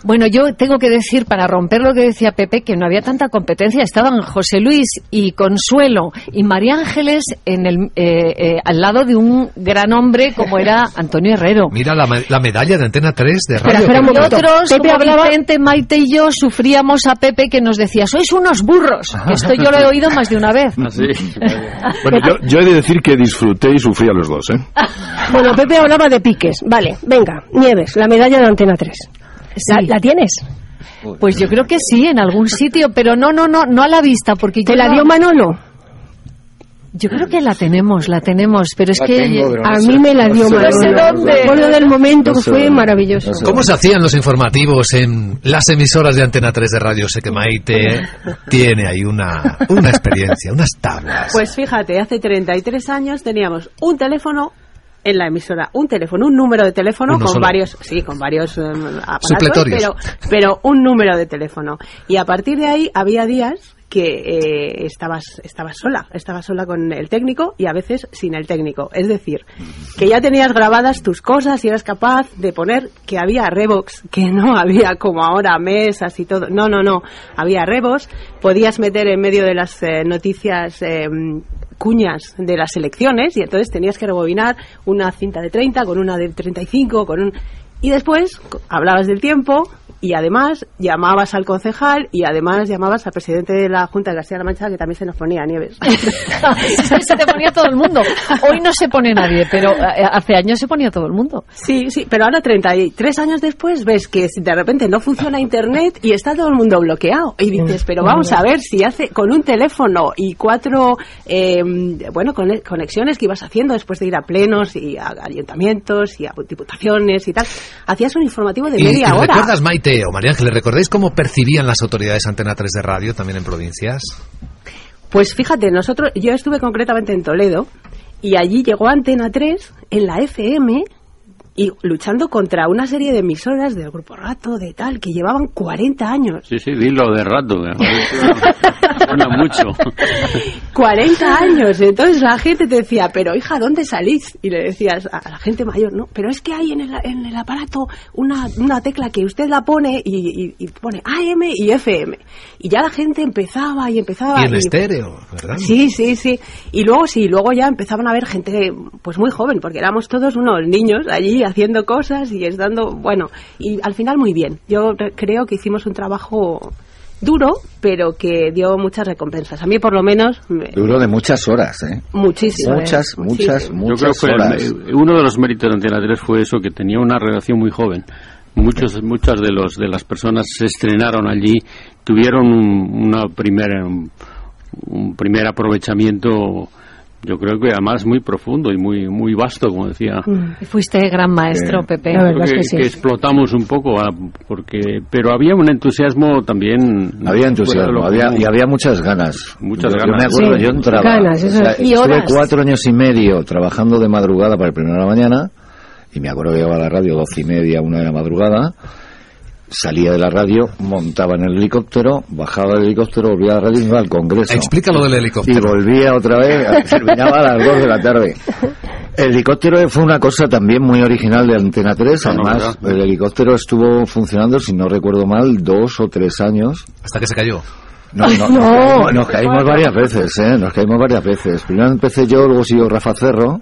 Bueno, yo tengo que decir, para romper lo que decía Pepe, que no había tanta competencia. Estaban José Luis y Consuelo y María Ángeles en el, eh, eh, al lado de un gran hombre como era Antonio Herrero. Mira la, me- la medalla de Antena 3 de Pero radio. y otros, como Vicente, Maite y yo, sufríamos a Pepe que nos decía, sois unos burros. Esto yo lo he oído más de una vez. Bueno, yo, yo he de decir que disfruté y sufrí a los dos, ¿eh? Bueno, Pepe hablaba de piques. Vale, venga, Nieves, la medalla de Antena 3. ¿La, la tienes? Pues yo creo que sí, en algún sitio, pero no, no, no, no a la vista, porque ¿Te yo la no- dio Manolo? Yo creo que la tenemos, la tenemos, pero es La que tengo, pero no a sé- mí me la no dio sé Manolo. dónde. Me acuerdo del momento No que sé fue maravilloso. ¿Cómo se hacían los informativos en las emisoras de Antena 3 de radio? Sé que Maite tiene ahí una, una experiencia, unas tablas. Pues fíjate, hace 33 años teníamos un teléfono en la emisora, un teléfono, un número de teléfono Uno con solo. varios, sí, con varios eh, aparatos, pero, pero un número de teléfono. Y a partir de ahí había días que eh, estabas, estabas sola, estabas sola con el técnico y a veces sin el técnico. Es decir, que ya tenías grabadas tus cosas y eras capaz de poner que había Revox, que no había como ahora mesas y todo. No, no, no. Había Revox. Podías meter en medio de las eh, noticias eh, cuñas de las elecciones y entonces tenías que rebobinar una cinta de 30 con una de 35 con un y después hablabas del tiempo y además llamabas al concejal y además llamabas al presidente de la Junta de Castilla-La Mancha que también se nos ponía Nieves. se te ponía todo el mundo. Hoy no se pone nadie, pero eh, hace años se ponía todo el mundo. Sí, sí, pero ahora 33 años después ves que si de repente no funciona internet y está todo el mundo bloqueado y dices, pero vamos a ver si hace con un teléfono y cuatro eh, bueno cone- conexiones que ibas haciendo después de ir a plenos y a ayuntamientos y a diputaciones y tal, hacías un informativo de ¿Y, media y hora. recuerdas, Maite o María Ángeles, recordáis cómo percibían las autoridades Antena 3 de radio también en provincias? Pues fíjate, nosotros, yo estuve concretamente en Toledo y allí llegó Antena 3 en la FM y luchando contra una serie de emisoras del Grupo Rato, de tal, que llevaban 40 años. Sí, sí, dilo de rato. que Suena mucho. 40 años. Entonces la gente te decía, pero hija, ¿dónde salís? Y le decías a la gente mayor, no, pero es que hay en el, en el aparato una, una tecla que usted la pone y, y- y pone AM y FM. Y ya la gente empezaba y empezaba. Y en estéreo, ¿verdad? Sí, sí, sí. Y luego sí, luego ya empezaban a ver gente pues muy joven, porque éramos todos unos niños allí haciendo cosas y estando, bueno, y al final muy bien. Yo re- creo que hicimos un trabajo duro, pero que dio muchas recompensas. A mí por lo menos me- Duro de muchas horas, ¿eh? muchísimo. Muchas, ¿eh? muchas, Muchísimo. Yo creo muchas que el- uno de los méritos de Antena 3 fue eso, que tenía una redacción muy joven. Muchos, muchas de, los, de las personas se estrenaron allí, tuvieron un, una primera, un, un primer aprovechamiento, yo creo que además muy profundo y muy, muy vasto, como decía. Y Fuiste gran maestro, Pepe. Creo que, que explotamos un poco, ah, porque, pero había un entusiasmo también. Había entusiasmo, había, y había muchas ganas. Muchas yo, yo ganas. me acuerdo, Sí, yo entraba. ganas, eso o sea, es. Y estuve horas. cuatro años y medio trabajando de madrugada para el primero de la mañana, y me acuerdo que llegaba a la radio doce y media, una de la madrugada, salía de la radio, montaba en el helicóptero, bajaba del helicóptero, volvía a la radio y iba al Congreso. Explícalo del helicóptero. Y volvía otra vez, terminaba a las dos de la tarde. El helicóptero fue una cosa también muy original de Antena 3. Ah, no, Además, el helicóptero estuvo funcionando, si no recuerdo mal, dos o tres años. Hasta que se cayó. No, no, No. Nos, caímos, nos caímos varias veces, ¿eh? Nos caímos varias veces. Primero empecé yo, luego siguió Rafa Cerro.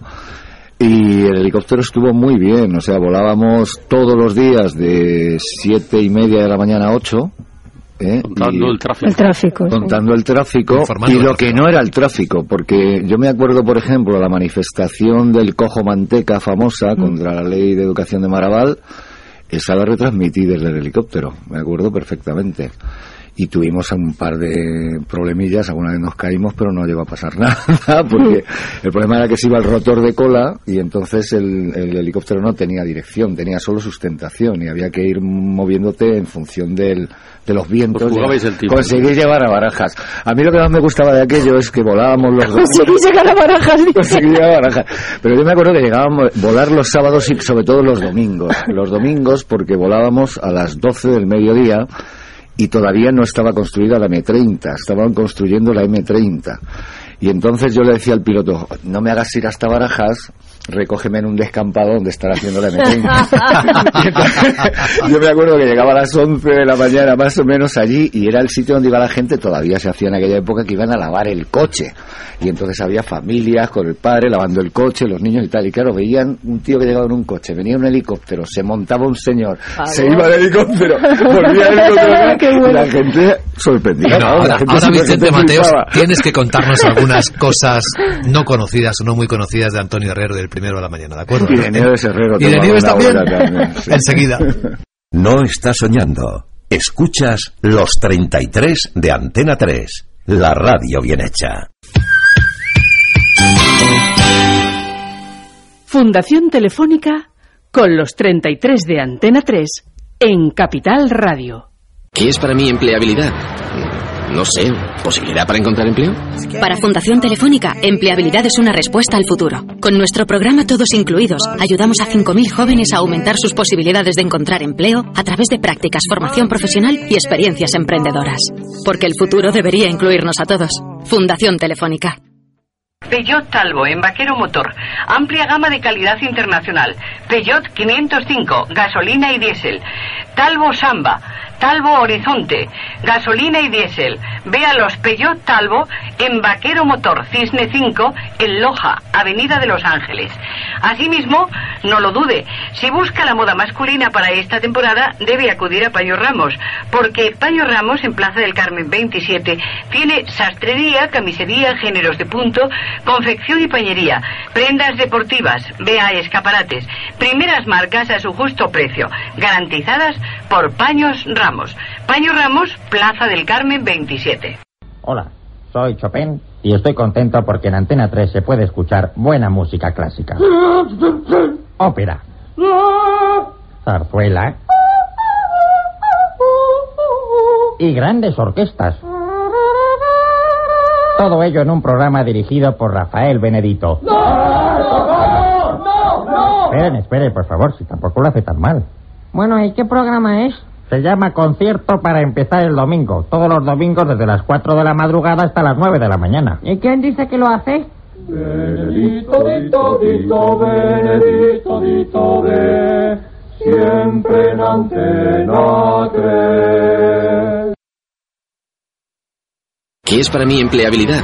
Y el helicóptero estuvo muy bien, o sea, volábamos todos los días de siete y media de la mañana a ocho. ¿eh? Contando el tráfico. El tráfico. contando el tráfico Informando y lo que no era el tráfico, porque yo me acuerdo, por ejemplo, la manifestación del cojo manteca famosa contra la ley de educación de Maraval, esa la retransmití desde el helicóptero, me acuerdo perfectamente. Y tuvimos un par de problemillas, alguna vez nos caímos, pero no llegó a pasar nada, porque el problema era que se iba el rotor de cola y entonces el, el helicóptero no tenía dirección, tenía solo sustentación y había que ir moviéndote en función del, de los vientos. Pues jugabais y el tiempo. conseguir llevar a barajas. A mí lo que más me gustaba de aquello es que volábamos los dos. Conseguí llegar a Barajas. Conseguí llegar a Barajas. Pero yo me acuerdo que llegábamos a volar los sábados y sobre todo los domingos. Los domingos porque volábamos a las 12 del mediodía y todavía no estaba construida la M30, estaban construyendo la M30. Y entonces yo le decía al piloto, no me hagas ir hasta Barajas, recógeme en un descampado donde estar haciendo la yo me acuerdo que llegaba a las 11 de la mañana más o menos allí y era el sitio donde iba la gente, todavía se hacía en aquella época que iban a lavar el coche. Y entonces había familias con el padre lavando el coche, los niños y tal. Y claro, veían un tío que llegaba en un coche, venía un helicóptero, se montaba un señor, se iba al helicóptero, volvía al helicóptero. La gente sorprendida. ahora, Vicente Mateos, tienes que contarnos algunas cosas no conocidas o no muy conocidas de Antonio Herrero del primero de la mañana, ¿de acuerdo? Y de Nieves Herrero. Y de Nieves también. Enseguida. No estás soñando. Escuchas los 33 de Antena 3, la radio bien hecha. Fundación Telefónica con los 33 de Antena 3 en Capital Radio. ¿Qué es para mí empleabilidad? No sé, ¿posibilidad para encontrar empleo? Para Fundación Telefónica, empleabilidad es una respuesta al futuro. Con nuestro programa Todos Incluidos, ayudamos a 5.000 jóvenes a aumentar sus posibilidades de encontrar empleo a través de prácticas, formación profesional y experiencias emprendedoras. Porque el futuro debería incluirnos a todos. Fundación Telefónica. Peugeot Talbo en vaquero motor. Amplia gama de calidad internacional. Peugeot 505, gasolina y diésel. Talbo Samba Talbo Horizonte, gasolina y diésel. Vea los Peugeot Talbo en Vaquero Motor Cisne 5 en Loja, Avenida de Los Ángeles. Asimismo, no lo dude, si busca la moda masculina para esta temporada, debe acudir a Paño Ramos, porque Paño Ramos en Plaza del Carmen 27 tiene sastrería, camisería, géneros de punto, confección y pañería, prendas deportivas, vea escaparates, primeras marcas a su justo precio, garantizadas por Paños Ramos. Paño Ramos, Plaza del Carmen 27. Hola, soy Chopin y estoy contento porque en Antena 3 se puede escuchar buena música clásica. Ópera. Zarzuela. Y grandes orquestas. Todo ello en un programa dirigido por Rafael Benedito. Esperen, esperen, por favor, si tampoco lo hace tan mal. Bueno, ¿y qué programa es? Se llama concierto para empezar el domingo. Todos los domingos desde las 4 de la madrugada hasta las 9 de la mañana. ¿Y quién dice que lo hace? Benedito, dito, dito, Benedito, dito, de, siempre en antena 3. ¿Qué es para mí empleabilidad?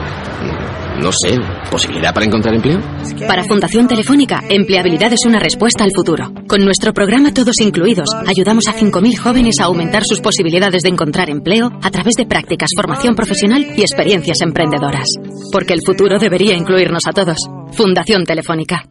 No sé, ¿posibilidad para encontrar empleo? Para Fundación Telefónica, empleabilidad es una respuesta al futuro. Con nuestro programa Todos Incluidos, ayudamos a 5.000 jóvenes a aumentar sus posibilidades de encontrar empleo a través de prácticas, formación profesional y experiencias emprendedoras. Porque el futuro debería incluirnos a todos. Fundación Telefónica.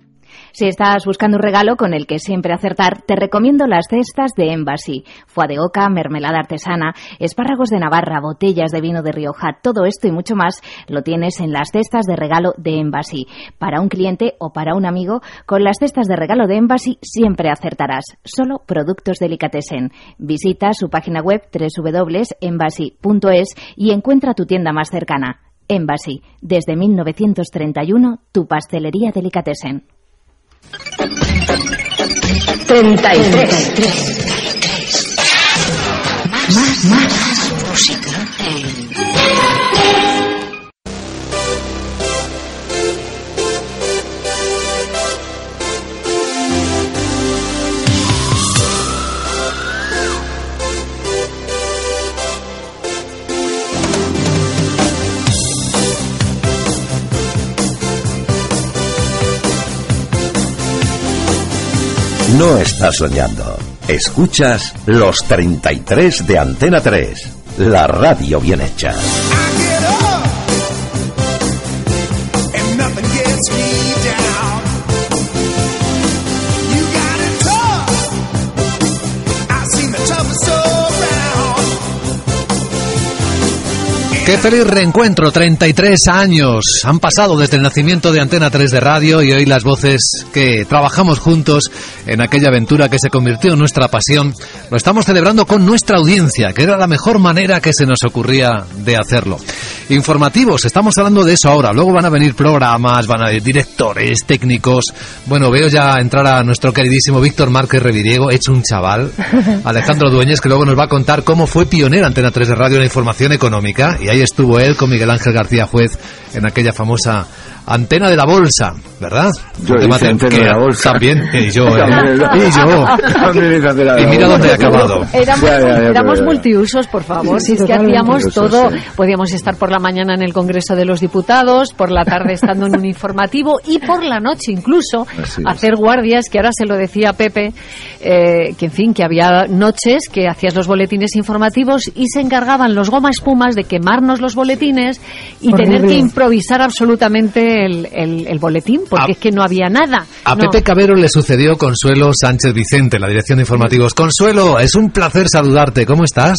Si estás buscando un regalo con el que siempre acertar, te recomiendo las cestas de Embassy. Foie de oca, mermelada artesana, espárragos de Navarra, botellas de vino de Rioja, todo esto y mucho más lo tienes en las cestas de regalo de Embassy. Para un cliente o para un amigo, con las cestas de regalo de Embassy siempre acertarás. Solo productos delicatessen. Visita su página web www.embassy.es y encuentra tu tienda más cercana. Embassy, desde 1931, tu pastelería delicatessen. 33. Más, más música. No estás soñando. Escuchas los 33 de Antena 3, la radio bien hecha. Qué feliz reencuentro, 33 años han pasado desde el nacimiento de Antena 3 de radio y hoy las voces que trabajamos juntos en aquella aventura que se convirtió en nuestra pasión, lo estamos celebrando con nuestra audiencia, que era la mejor manera que se nos ocurría de hacerlo. Informativos, estamos hablando de eso ahora, luego van a venir programas, van a venir directores, técnicos. Bueno, veo ya entrar a nuestro queridísimo Víctor Márquez Reviriego, hecho un chaval, Alejandro Dueñez, que luego nos va a contar cómo fue pionera Antena 3 de radio en la información económica y ahí estuvo él con Miguel Ángel García Juez en aquella famosa antena de la bolsa, ¿verdad? Yo hice antena que de la bolsa. También, y yo, ¿eh? Y yo. Y mira dónde he acabado. Éramos, éramos multiusos, por favor. Sí, si es que hacíamos todo, sí. podíamos estar por la mañana en el Congreso de los Diputados, por la tarde estando en un informativo y por la noche incluso Así es. hacer guardias, que ahora se lo decía Pepe, eh, que en fin, que había noches que hacías los boletines informativos y se encargaban los goma espumas de quemarnos los boletines y Horrible. tener que improvisar absolutamente el, el- el boletín, porque A- es que no había nada. A No. Pepe Cabero le sucedió Consuelo Sánchez Vicente, la dirección de informativos. Consuelo, es un placer saludarte. ¿Cómo estás?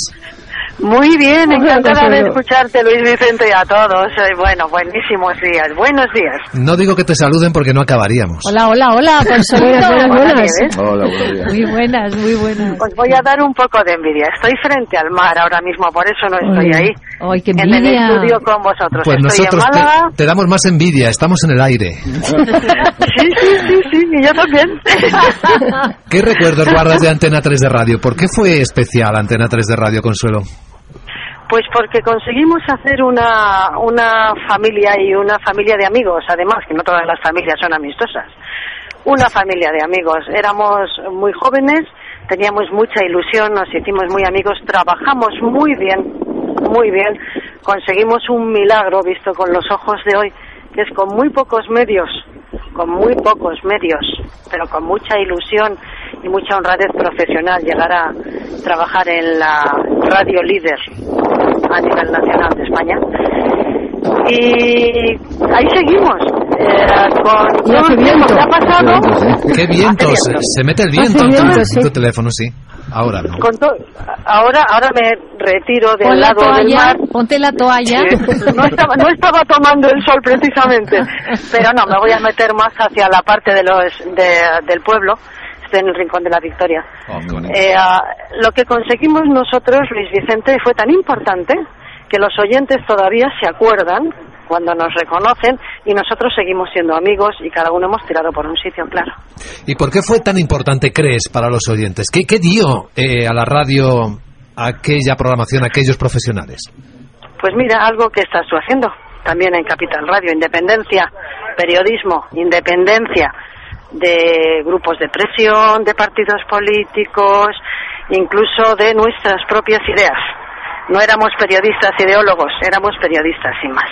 Muy bien, encantada de escucharte, Luis Vicente, y a todos. Bueno, buenísimos días, buenos días. No digo que te saluden porque no acabaríamos. Hola, hola, hola, Consuelo. Buenas, buenas. Hola, buenos días. Muy buenas, muy buenas. Os voy a dar un poco de envidia. Estoy frente al mar ahora mismo, por eso no estoy Oye. ahí. Ay, qué En el envidia. estudio con vosotros. Pues estoy nosotros en te, Málaga. te damos más envidia, estamos en el aire. Sí, sí, sí, sí, y yo también. ¿Qué recuerdos guardas de Antena 3 de Radio? ¿Por qué fue especial Antena 3 de Radio, Consuelo? Pues porque conseguimos hacer una, una familia y una familia de amigos, además, que no todas las familias son amistosas. Una familia de amigos. Éramos muy jóvenes, teníamos mucha ilusión, nos hicimos muy amigos, trabajamos muy bien, muy bien. Conseguimos un milagro visto con los ojos de hoy, que es con muy pocos medios, con muy pocos medios, pero con mucha ilusión y mucha honradez profesional llegar a trabajar en la radio líder a nivel nacional de España. Y ahí seguimos. eh, con todo el tiempo viento. que ha pasado, ¿Qué vientos? Se mete el viento en tu teléfono, sí. Ahora no. con to- ahora, ahora me retiro del Pon la lado del toalla, mar. ponte la toalla. No estaba, no estaba tomando el sol precisamente, pero no, me voy a meter más hacia la parte de los de- del pueblo. Estoy en el rincón de la Victoria. Eh, ah, lo que conseguimos nosotros, Luis Vicente, fue tan importante que los oyentes todavía se acuerdan cuando nos reconocen y nosotros seguimos siendo amigos y cada uno hemos tirado por un sitio, claro. ¿Y por qué fue tan importante, crees, para los oyentes? ¿Qué, qué dio eh, a la radio aquella programación, aquellos profesionales? Pues mira, algo que estás tú haciendo también en Capital Radio, independencia, periodismo, independencia de grupos de presión, de partidos políticos, incluso de nuestras propias ideas. No éramos periodistas ideólogos, éramos periodistas sin más.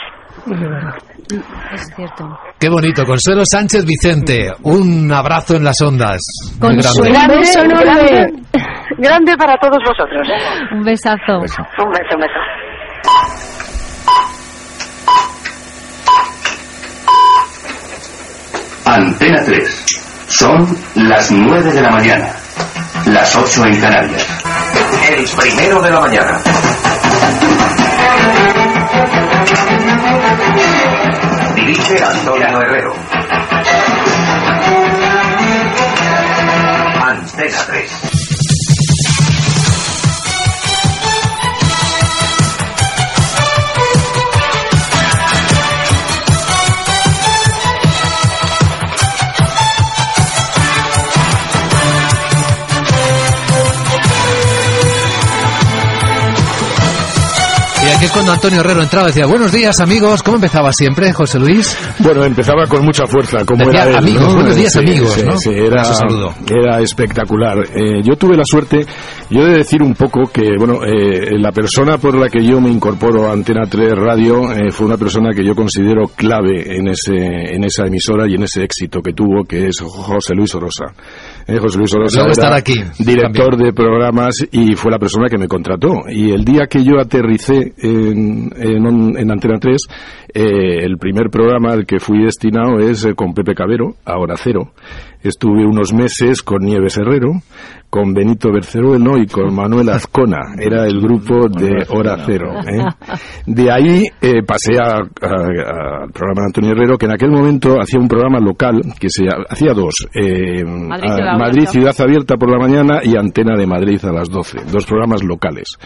Es cierto. Qué bonito. Consuelo Sánchez Vicente, un abrazo en las ondas. Muy grande. Grande, grande, grande para todos vosotros. Un besazo. Un beso, un beso. Antena 3. Son las 9 de la mañana. Las 8 en Canarias. El primero de la mañana. Dirige Antonio Herrero. Antena 3. Y aquí es cuando Antonio Herrero entraba y decía, buenos días amigos, ¿cómo empezaba siempre, José Luis? Bueno, empezaba con mucha fuerza, como Decía, era él, amigos, ¿no? buenos días, Sí, amigos, sí, ¿no? sí, era, espectacular. Eh, yo tuve la suerte, yo he de decir un poco que, bueno, eh, la persona por la que yo me incorporo a Antena 3 Radio eh, fue una persona que yo considero clave en, ese, en esa emisora y en ese éxito que tuvo, que es José Luis Orosa. Eh, José Luis Orosa era estará aquí, director de programas y fue la persona que me contrató. Y el día que yo aterricé en, en, en Antena 3, eh, el primer programa al que fui destinado es eh, con Pepe Cabero, a Hora Cero. Estuve unos meses con Nieves Herrero, con Benito Berceruelo y con Manuel Azcona. Era el grupo de Hora Cero. ¿eh? De ahí eh, pasé al programa de Antonio Herrero, que en aquel momento hacía un programa local, que se hacía dos. eh, Madrid. Ciudad Abierta por la mañana y Antena de Madrid a las 12. Dos programas locales.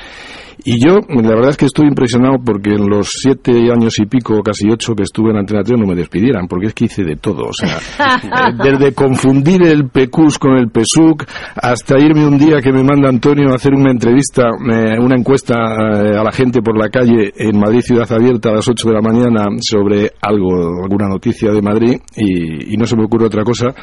Y yo, la verdad es que estoy impresionado porque en los siete años y pico, casi ocho que estuve en Antena 3 no me despidieran, porque es que hice de todo. O sea, desde confundir el PECUS con el PESUC, hasta irme un día que me manda Antonio a hacer una entrevista, eh, una encuesta eh, a la gente por la calle en Madrid Ciudad Abierta a las 8 de la mañana sobre algo, alguna noticia de Madrid, y, y no se me ocurre otra cosa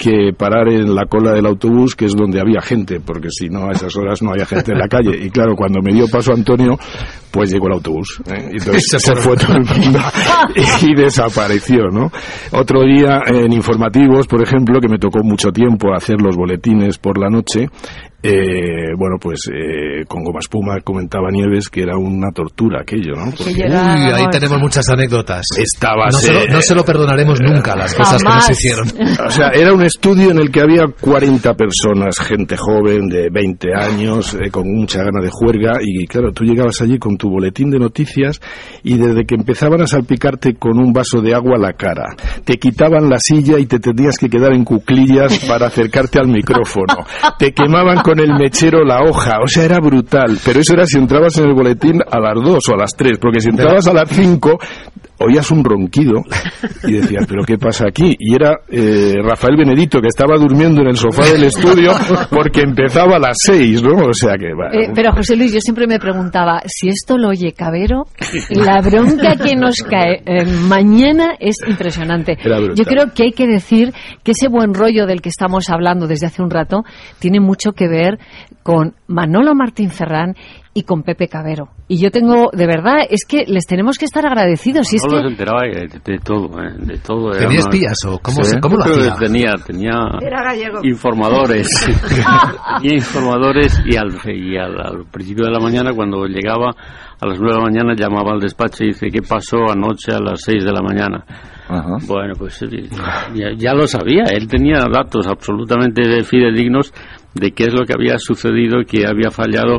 que parar en la cola del autobús, que es donde había gente, porque si no a esas horas no había gente en la calle. Y claro, cuando me dio paso Antonio, pues llegó el autobús. ¿eh? Y entonces se fue todo el mundo y desapareció, ¿no? Otro día en informativos, por ejemplo, que me tocó mucho tiempo hacer los boletines por la noche, eh, bueno, pues eh, con goma espuma comentaba Nieves que era una tortura aquello, ¿no? Porque Uy, ahí tenemos muchas anécdotas. Estaba no, se lo, no se lo perdonaremos nunca las cosas que nos hicieron. O sea, era un estudio en el que había 40 personas, gente joven de 20 años, eh, con mucha gana de juerga, y claro, tú llegabas allí con tu boletín de noticias y desde que empezaban a salpicarte con un vaso de agua la cara, te quitaban la silla y te tenías que quedar en cuclillas para acercarte al micrófono, te quemaban con el mechero la hoja, o sea, era brutal, pero eso era si entrabas en el boletín a las 2 o a las 3, porque si entrabas a las 5 oías un ronquido y decías, pero ¿qué pasa aquí? Y era eh, Rafael Benedito que estaba durmiendo en el sofá del estudio porque empezaba a las seis, ¿no? O sea que... bueno, Eh, pero José Luis, yo siempre me preguntaba, si esto lo oye Cabero, la bronca que nos cae eh, mañana es impresionante. Yo creo que hay que decir que ese buen rollo del que estamos hablando desde hace un rato tiene mucho que ver con Manolo Martín Ferrán y con Pepe Cabero. Y yo tengo, de verdad, es que les tenemos que estar agradecidos. Y es no que se enteraba de, de todo, ¿eh? de todo. ¿Tenía Era una- espías o cómo Sí. se- cómo lo hacía? Tenía, tenía Era gallego. informadores. tenía informadores y, al, y al, al principio de la mañana, cuando llegaba a las nueve de la mañana, llamaba al despacho y dice, ¿qué pasó anoche a las seis de la mañana? Bueno, pues eh, ya, ya lo sabía. Él tenía datos absolutamente fidedignos de qué es lo que había sucedido y que había fallado.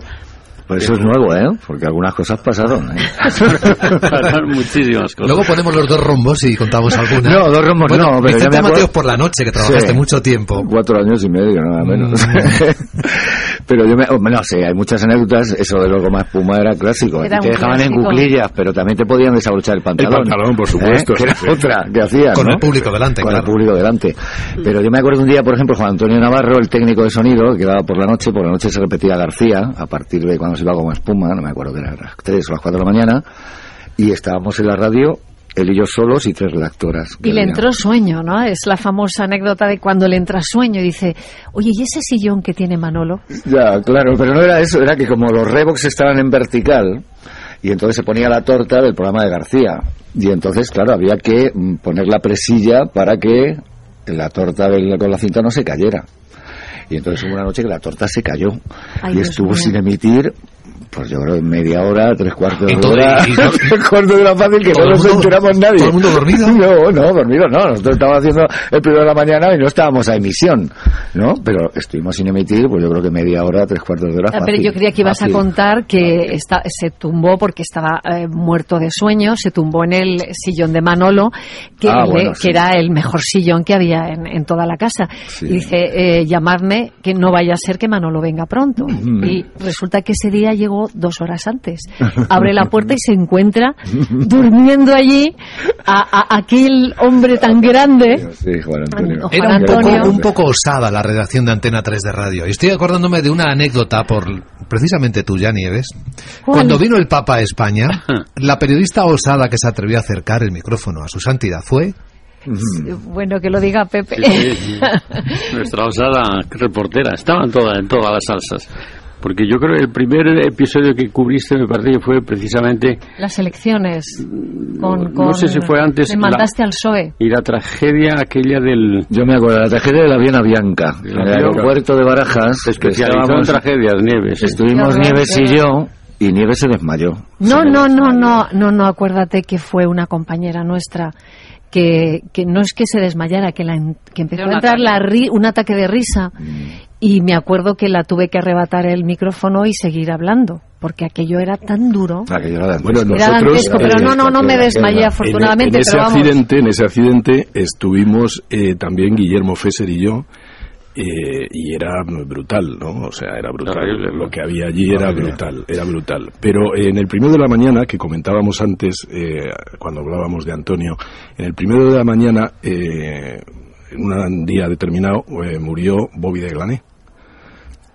Pues eso es nuevo, ¿eh? Porque algunas cosas pasaron. ¿eh? Pasaron muchísimas cosas. Luego ponemos los dos rombos y contamos alguna. No, dos rombos Bueno, no, pero ya me acuerdo- Mateos por la noche, que trabajaste Sí. mucho tiempo. Cuatro años y medio, nada menos. pero yo me, no sé, hay muchas anécdotas. Eso de los goma espuma era clásico. Era te dejaban en cuclillas, pero también te podían desabrochar el pantalón. pantalón, por supuesto, ¿Eh? Que era sí, otra que hacían. Con ¿no? el público delante, Con claro. el público delante. Pero yo me acuerdo un día, por ejemplo, Juan Antonio Navarro, el técnico de sonido, que daba por la noche, por la noche se repetía García, a partir de cuando se iba como espuma, no me acuerdo que era las 3 o las 4 de la mañana, y estábamos en la radio, él y yo solos y tres redactoras. que Y le había. entró sueño, ¿no? Es la famosa anécdota de cuando le entra sueño y dice, oye, ¿y ese sillón que tiene Manolo? Ya, claro, pero no era eso, era que como los Revox estaban en vertical, y entonces se ponía la torta del programa de García. Y entonces, claro, había que mm, poner la presilla para que la torta del- con la cinta no se cayera. Y entonces hubo una noche que la torta se cayó Ay, y estuvo sin emitir, pues yo creo media hora, tres cuartos de hora, y- y- tres cuartos de hora fácil que ¿Todo no nos mundo- enteramos nadie. todo el mundo dormido? No, no, dormido no. Nosotros estábamos haciendo el primero de la mañana y no estábamos a emisión, ¿no? Pero estuvimos sin emitir, pues yo creo que media hora, tres cuartos de hora Ah, fácil. Pero yo creía que ibas fácil. a contar que está- se tumbó porque estaba eh, muerto de sueño, se tumbó en el sillón de Manolo, que, Ah, le- bueno, que sí. era el mejor sillón que había en, en toda la casa. Sí. Y dice, eh, llamadme, que no vaya a ser que Manolo venga pronto. Mm. Y resulta que ese día llegó dos horas antes. Abre la puerta y se encuentra durmiendo allí a, a- aquel hombre tan grande. Sí, Juan Antonio. Juan Era un Antonio. poco, un poco osada la redacción de Antena 3 de radio. Y estoy acordándome de una anécdota por precisamente tuya, Nieves. ¿Cuál? Cuando vino el Papa a España, la periodista osada que se atrevió a acercar el micrófono a su santidad fue Bueno, que lo diga Pepe. Sí, sí, sí. Nuestra osada reportera. Estaba en, toda- en todas las salsas. Porque yo creo que el primer episodio que cubriste me parece que fue precisamente Las elecciones. Con, no con- sé si fue antes Le la- mandaste al PSOE. y la tragedia aquella del... Yo me acuerdo la tragedia de la Viena Bianca, en el aeropuerto de Barajas. Se que especializó en tragedias, Nieves. Estuvimos Nieves y yo, y Nieves se desmayó. No, no, no, no, no, no, acuérdate que fue una compañera nuestra que, que no es que se desmayara, que, la, que empezó a entrar la ri- un ataque de risa y me acuerdo que la tuve que arrebatar el micrófono y seguir hablando, porque aquello era tan duro. Aquello era Bueno, Era nosotros... dantesco, pero no, no, no me desmayé en- afortunadamente, en, ese pero vamos. accidente, en ese accidente estuvimos eh, también Guillermo Fesser y yo eh, y era brutal, ¿no? O sea, era brutal. Lo que había allí era brutal, era brutal. Pero en el primero de la mañana, que comentábamos antes, eh, cuando hablábamos de Antonio, en el primero de la mañana, eh, en un día determinado, eh, murió Bobby de Glané.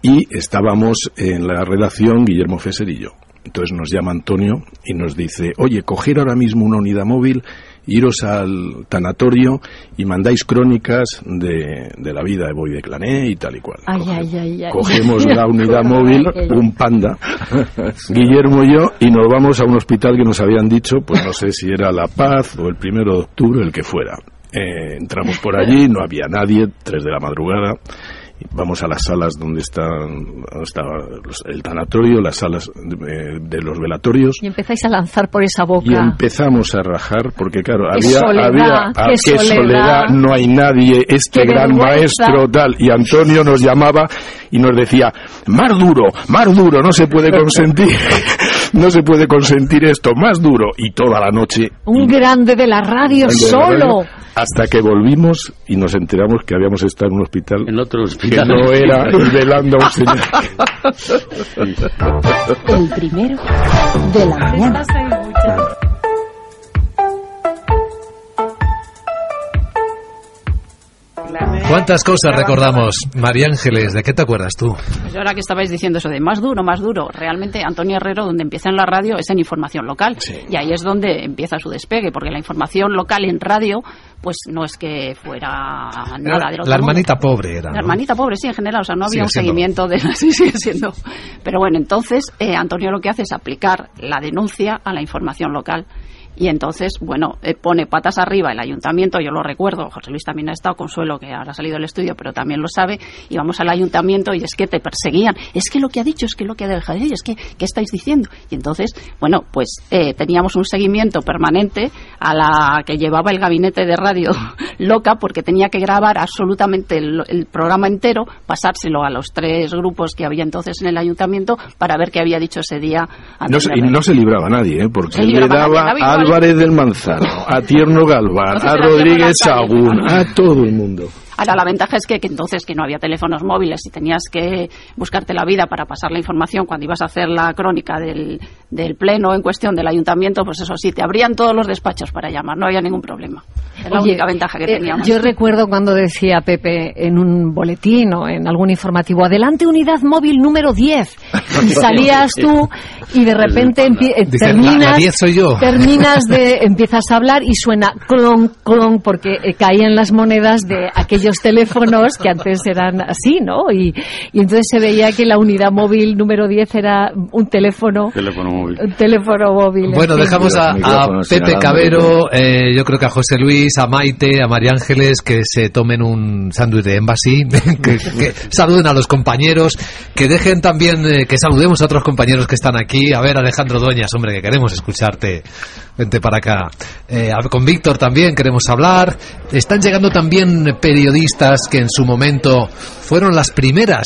Y estábamos en la redacción Guillermo Fesser y yo. Entonces nos llama Antonio y nos dice, oye, coger ahora mismo una unidad móvil, iros al tanatorio y mandáis crónicas de, de la vida de Bobby de Clané y tal y cual. Ay, ay, ay, ay. Cogemos la unidad móvil, un panda, Guillermo y yo, y nos vamos a un hospital que nos habían dicho, pues no sé si era La Paz o el primero de octubre, el que fuera. Eh, entramos por allí, no había nadie, tres de la madrugada. Vamos a las salas donde están, está el tanatorio, las salas de, de los velatorios. Y empezáis a lanzar por esa boca. Y empezamos a rajar porque claro, Qué había, soledad, había ah, qué qué soledad. no hay nadie, este gran vergüenza. maestro tal y Antonio nos llamaba y nos decía, más duro, más duro, no se puede consentir, no se puede consentir esto, más duro y toda la noche Un grande de la radio de solo. hasta que volvimos y nos enteramos que habíamos estado en un hospital En otro que hospital. no era velando a un señor. El primero de la mañana. ¿Cuántas cosas recordamos? María Ángeles, ¿de qué te acuerdas tú? Pues ahora que estabais diciendo eso de más duro, más duro, realmente Antonio Herrero, donde empieza en la radio, es en información local. Y ahí es donde empieza su despegue, porque la información local en radio, pues no es que fuera nada del otro la mundo. hermanita pobre era. La hermanita pobre, sí, en general, o sea, no había Sigue un siendo. seguimiento de sí, sigue siendo. Pero bueno, entonces eh, Antonio lo que hace es aplicar la denuncia a la información local. Y entonces, bueno, eh, pone patas arriba el ayuntamiento, yo lo recuerdo, José Luis también ha estado, Consuelo, que ahora ha salido del estudio, pero también lo sabe, y vamos al ayuntamiento y es que te perseguían, es que lo que ha dicho, es que lo que ha dejado, es que, ¿qué estáis diciendo? Y entonces, bueno, pues eh, teníamos un seguimiento permanente a la que llevaba el gabinete de radio loca, porque tenía que grabar absolutamente el, el programa entero, pasárselo a los tres grupos que había entonces en el ayuntamiento para ver qué había dicho ese día. No se, y no se libraba nadie, ¿eh? porque Se él le daba nadie, a. Álvarez del Manzano, a Tierno Galván, a Rodríguez Sagún, a todo el mundo. Ahora, la ventaja es que, que entonces que no había teléfonos móviles y tenías que buscarte la vida para pasar la información cuando ibas a hacer la crónica del, del pleno en cuestión del ayuntamiento, pues eso sí, te abrían todos los despachos para llamar, no había ningún problema. Es la Oye, única ventaja que eh, teníamos. yo recuerdo cuando decía Pepe en un boletín o en algún informativo, adelante unidad móvil número 10. Y salías tú y de repente Dice, terminas, "La- la 10 soy yo". terminas de, empiezas a hablar y suena clon, clon, porque eh, caían las monedas de aquellos teléfonos que antes eran así, ¿no? Y, y entonces se veía que la unidad móvil número 10 era un teléfono, Teléfono móvil. un teléfono móvil. Bueno, dejamos a, Pepe. Cabero, eh, yo creo que a José Luis, a Maite, a María Ángeles, que se tomen un sándwich de Embassy, que, que saluden a los compañeros, que dejen también, eh, que saludemos a otros compañeros que están aquí. A ver, Alejandro Doñas, hombre, que queremos escucharte. Vente para acá. Eh, con Víctor también queremos hablar. Están llegando también periodistas que en su momento fueron las primeras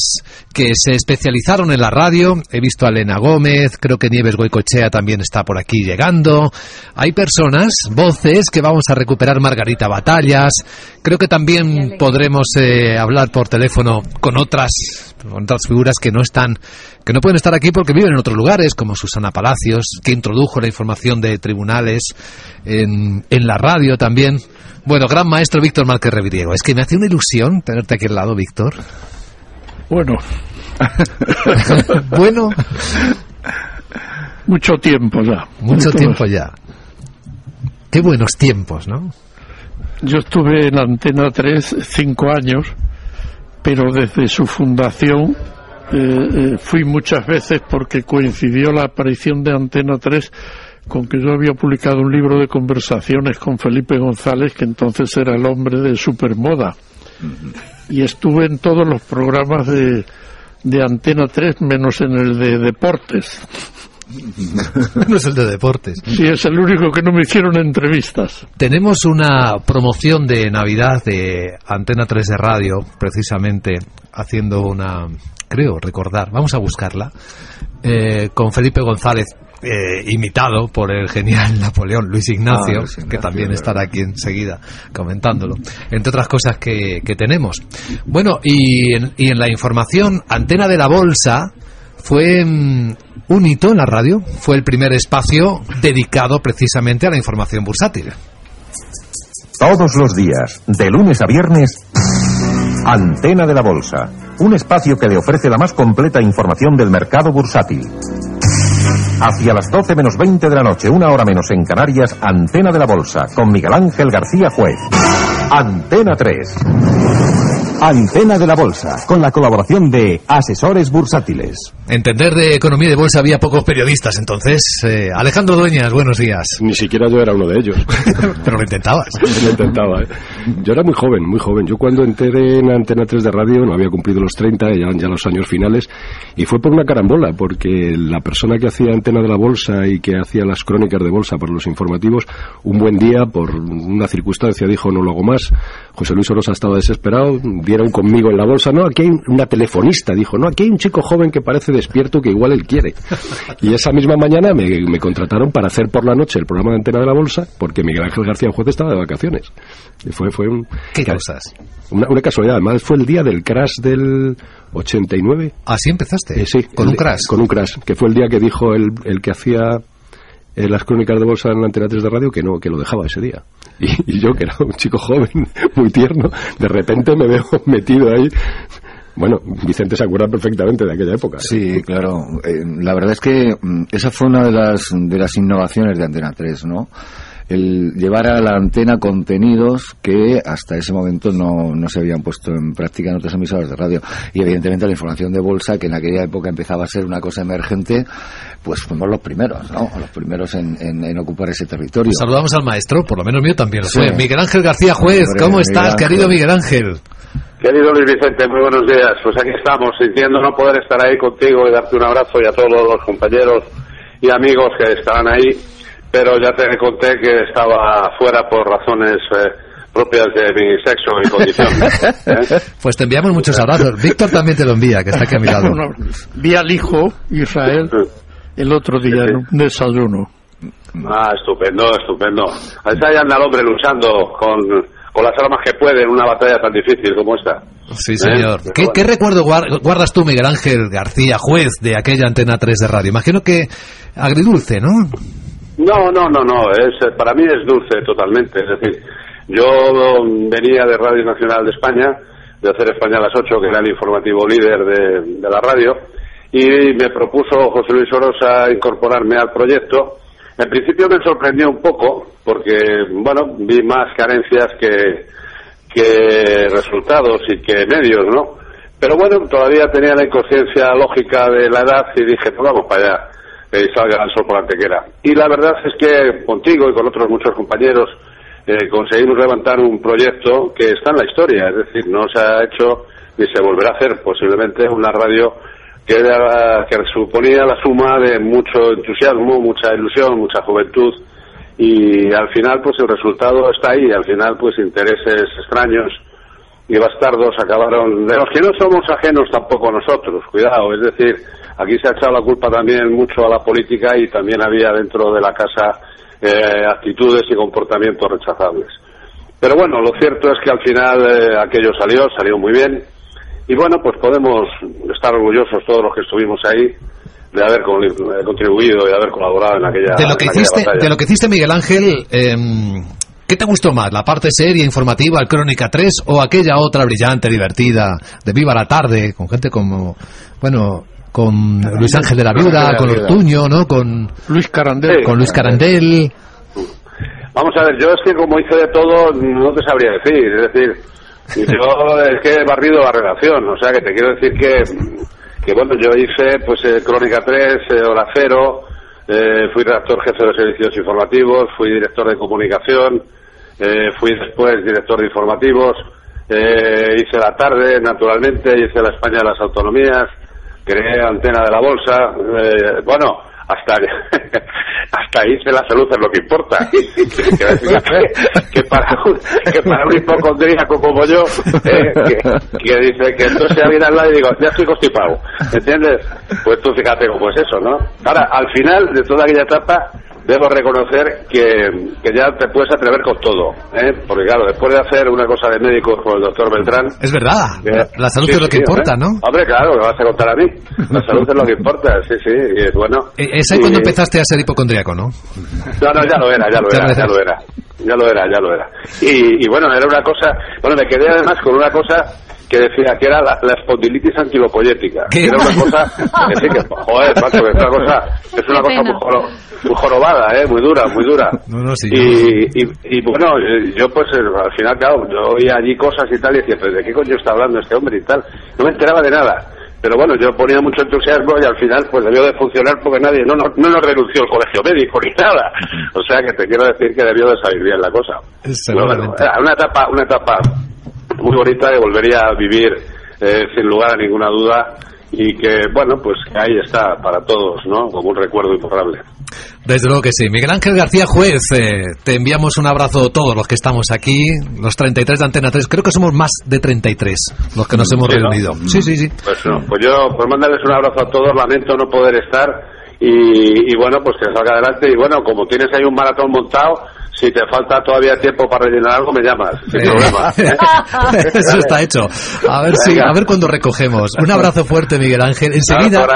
que se especializaron en la radio. He visto a Elena Gómez, creo que Nieves Goicochea también está por aquí llegando. Hay personas, voces, que vamos a recuperar Margarita Batallas. Creo que también podremos eh, hablar por teléfono con otras, con otras figuras que no están, que no pueden estar aquí porque viven en otros lugares, como Susana Palacios, que introdujo la información de tribunales en, en la radio también. Bueno, gran maestro Víctor Márquez Reviriego. Es que me hace una ilusión tenerte aquí al lado, Víctor. Bueno, bueno, mucho tiempo ya. mucho tiempo ya. Qué buenos tiempos, ¿no? Yo estuve en Antena 3 cinco años, pero desde su fundación eh, eh, fui muchas veces porque coincidió la aparición de Antena 3 con que yo había publicado un libro de conversaciones con Felipe González, que entonces era el hombre de Supermoda. Y estuve en todos los programas de, de Antena 3, menos en el de deportes. no es el de deportes. Sí, es el único que no me hicieron entrevistas. Tenemos una promoción de Navidad de Antena 3 de radio, precisamente haciendo una, creo recordar, vamos a buscarla, eh, con Felipe González. eh, imitado por el genial Napoleón Luis Ignacio, Ah, Luis Ignacio, que también es estará aquí enseguida comentándolo, entre otras cosas que, que tenemos. Bueno, y en, y en la información, Antena de la Bolsa fue mm, un hito en la radio, fue el primer espacio dedicado precisamente a la información bursátil. Todos los días, de lunes a viernes, Antena de la Bolsa, un espacio que le ofrece la más completa información del mercado bursátil. Hacia las 12 menos 20 de la noche, una hora menos en Canarias, Antena de la Bolsa, con Miguel Ángel García Juez. Antena 3. Antena de la Bolsa, con la colaboración de Asesores Bursátiles. Entender de economía y de bolsa había pocos periodistas entonces. Eh, Alejandro Dueñas, buenos días. Ni siquiera yo era uno de ellos. Pero lo intentabas. lo intentaba, ¿eh? Yo era muy joven, muy joven. Yo cuando entré en Antena 3 de radio no había cumplido los 30, ya ya los años finales, y fue por una carambola, porque la persona que hacía Antena de la Bolsa y que hacía las crónicas de bolsa para los informativos, un buen día, por una circunstancia, dijo no lo hago más. José Luis Orosa estaba desesperado, dieron conmigo en la bolsa. No, aquí hay una telefonista, dijo, no, aquí hay un chico joven que parece despierto que igual él quiere. Y esa misma mañana me, me contrataron para hacer por la noche el programa de Antena de la Bolsa, porque Miguel Ángel García Juez estaba de vacaciones. Y fue, fue un... ¿Qué cosas? Una, una casualidad, además fue el día del crash del 89. ¿Así empezaste? Eh, sí. ¿Con el- un crash? Con un crash, que fue el día que dijo el, el que hacía eh, las crónicas de bolsa en la Antena 3 de radio que no, que lo dejaba ese día. Y, y yo, que era un chico joven, muy tierno, de repente me veo metido ahí. Bueno, Vicente se acuerda perfectamente de aquella época. ¿eh? Sí, claro. Eh, la verdad es que mm, esa fue una de las, de las innovaciones de Antena 3, ¿no? El llevar a la antena contenidos que hasta ese momento no, no se habían puesto en práctica en otras emisoras de radio. Y evidentemente la información de bolsa, que en aquella época empezaba a ser una cosa emergente, pues fuimos los primeros, ¿no? Los primeros en, en- en ocupar ese territorio. Saludamos al maestro, por lo menos mío también lo Sí. fue. Miguel Ángel García Juez, Hombre, ¿cómo Miguel estás, Ángel. querido Miguel Ángel? Querido Luis Vicente, muy buenos días. Pues aquí estamos, sintiendo no poder estar ahí contigo y darte un abrazo y a todos los compañeros y amigos que estarán ahí, pero ya te conté que estaba fuera por razones eh, propias de mi sexo y condición. ¿eh? Pues te enviamos muchos abrazos. Víctor también te lo envía, que está aquí a mi lado. Bueno, vi al hijo Israel el otro día en un desayuno. Ah, estupendo, estupendo. Ahí anda el hombre luchando con, con las armas que puede en una batalla tan difícil como esta. Sí, señor. ¿Eh? ¿Qué, qué recuerdo guar- guardas tú, Miguel Ángel García Juez, de aquella Antena 3 de radio? Imagino que agridulce, ¿no? No, no, no, no. Es, para mí es dulce totalmente. Es decir, yo venía de Radio Nacional de España, de hacer España a las 8, que era el informativo líder de, de la radio, y me propuso José Luis Orosa incorporarme al proyecto. En principio me sorprendió un poco, porque, bueno, vi más carencias que, que resultados y que medios, ¿no? Pero bueno, todavía tenía la inconsciencia lógica de la edad y dije, pues vamos para allá, que salga el sol por la antequera. Y la verdad es que contigo y con otros muchos compañeros eh, conseguimos levantar un proyecto que está en la historia, es decir, no se ha hecho ni se volverá a hacer posiblemente una radio que, era- que suponía la suma de mucho entusiasmo, mucha ilusión, mucha juventud. Y al final pues el resultado está ahí, al final pues intereses extraños y bastardos acabaron, de los que no somos ajenos tampoco nosotros, cuidado, es decir, aquí se ha echado la culpa también mucho a la política y también había dentro de la casa eh, actitudes y comportamientos rechazables. Pero bueno, lo cierto es que al final eh, aquello salió, salió muy bien y bueno, pues podemos estar orgullosos todos los que estuvimos ahí de haber eh, contribuido y de haber colaborado en aquella, De lo que en hiciste, batalla. de lo que hiciste Miguel Ángel, em, ¿qué te gustó más? ¿La parte seria, informativa, el Crónica 3 o aquella otra brillante, divertida, de Viva la Tarde, con gente como, bueno, con Luis Ángel de la Viuda, con Ortuño, ¿no? Con Luis Carandel. Con Luis Carandel. Vamos a ver, yo es que como hice de todo, no te sabría decir. Es decir, yo es que he barrido la relación. O sea, que te quiero decir que, que bueno, yo hice pues eh, Crónica 3, eh, Hora Cero, eh, fui redactor jefe de servicios informativos, fui director de comunicación, eh, fui después director de informativos, eh, hice La Tarde, naturalmente, hice La España de las Autonomías, creé Antena de la Bolsa. eh, bueno, hasta hasta irse la salud es lo que importa. que, que para un, que para un hipocondríaco como yo, eh, que, que dice que entonces alguien al lado y digo, ya estoy constipado, ¿entiendes? Pues tú fíjate cómo es eso, ¿no? Ahora, al final de toda aquella etapa, debo reconocer que, que ya te puedes atrever con todo, ¿eh? porque claro, después de hacer una cosa de médico con el doctor Beltrán... Es verdad, que- la salud sí, es lo que sí, importa. ¿no? Hombre, claro, me vas a contar a mí. La salud es lo que importa, sí, sí, y es bueno. Eh, Es ahí Y- cuando empezaste a ser hipocondríaco, ¿no? No, no, ya lo era, ya lo era, ya lo era. Ya lo era, ya lo era. Y, y bueno, era una cosa... Bueno, me quedé además con una cosa que decía que era la, la espondilitis anquilopoyética. Que era una cosa... Que sí, que, joder, macho, que es una cosa, es una cosa muy, joro- muy jorobada, ¿eh? Muy dura, muy dura. No, no, sí. Y, y, y bueno, eh, yo pues eh, al final, claro, yo oía allí cosas y tal y decía, pero ¿de qué coño está hablando este hombre y tal? No me enteraba de nada. Pero bueno, yo ponía mucho entusiasmo y al final pues debió de funcionar porque nadie, no, no, no nos renunció el colegio médico ni nada. O sea que te quiero decir que debió de salir bien la cosa. Bueno, era una etapa, una etapa muy bonita que volvería a vivir eh, sin lugar a ninguna duda y que bueno, pues que ahí está para todos, ¿no? Como un recuerdo imborrable. Desde luego que sí. Miguel Ángel García Juez, eh, te enviamos un abrazo todos los que estamos aquí, los 33 de Antena 3. Creo que somos más de 33 los que nos hemos Sí, ¿no? reunido. Sí, sí, sí. Pues, no, pues yo, pues mandarles un abrazo a todos, lamento no poder estar y, y bueno, pues que salga adelante y bueno, como tienes ahí un maratón montado, si te falta todavía tiempo para rellenar algo, me llamas, sin problema. ¿eh? Eso está hecho. A ver si, a ver cuándo recogemos. Un abrazo fuerte, Miguel Ángel. Enseguida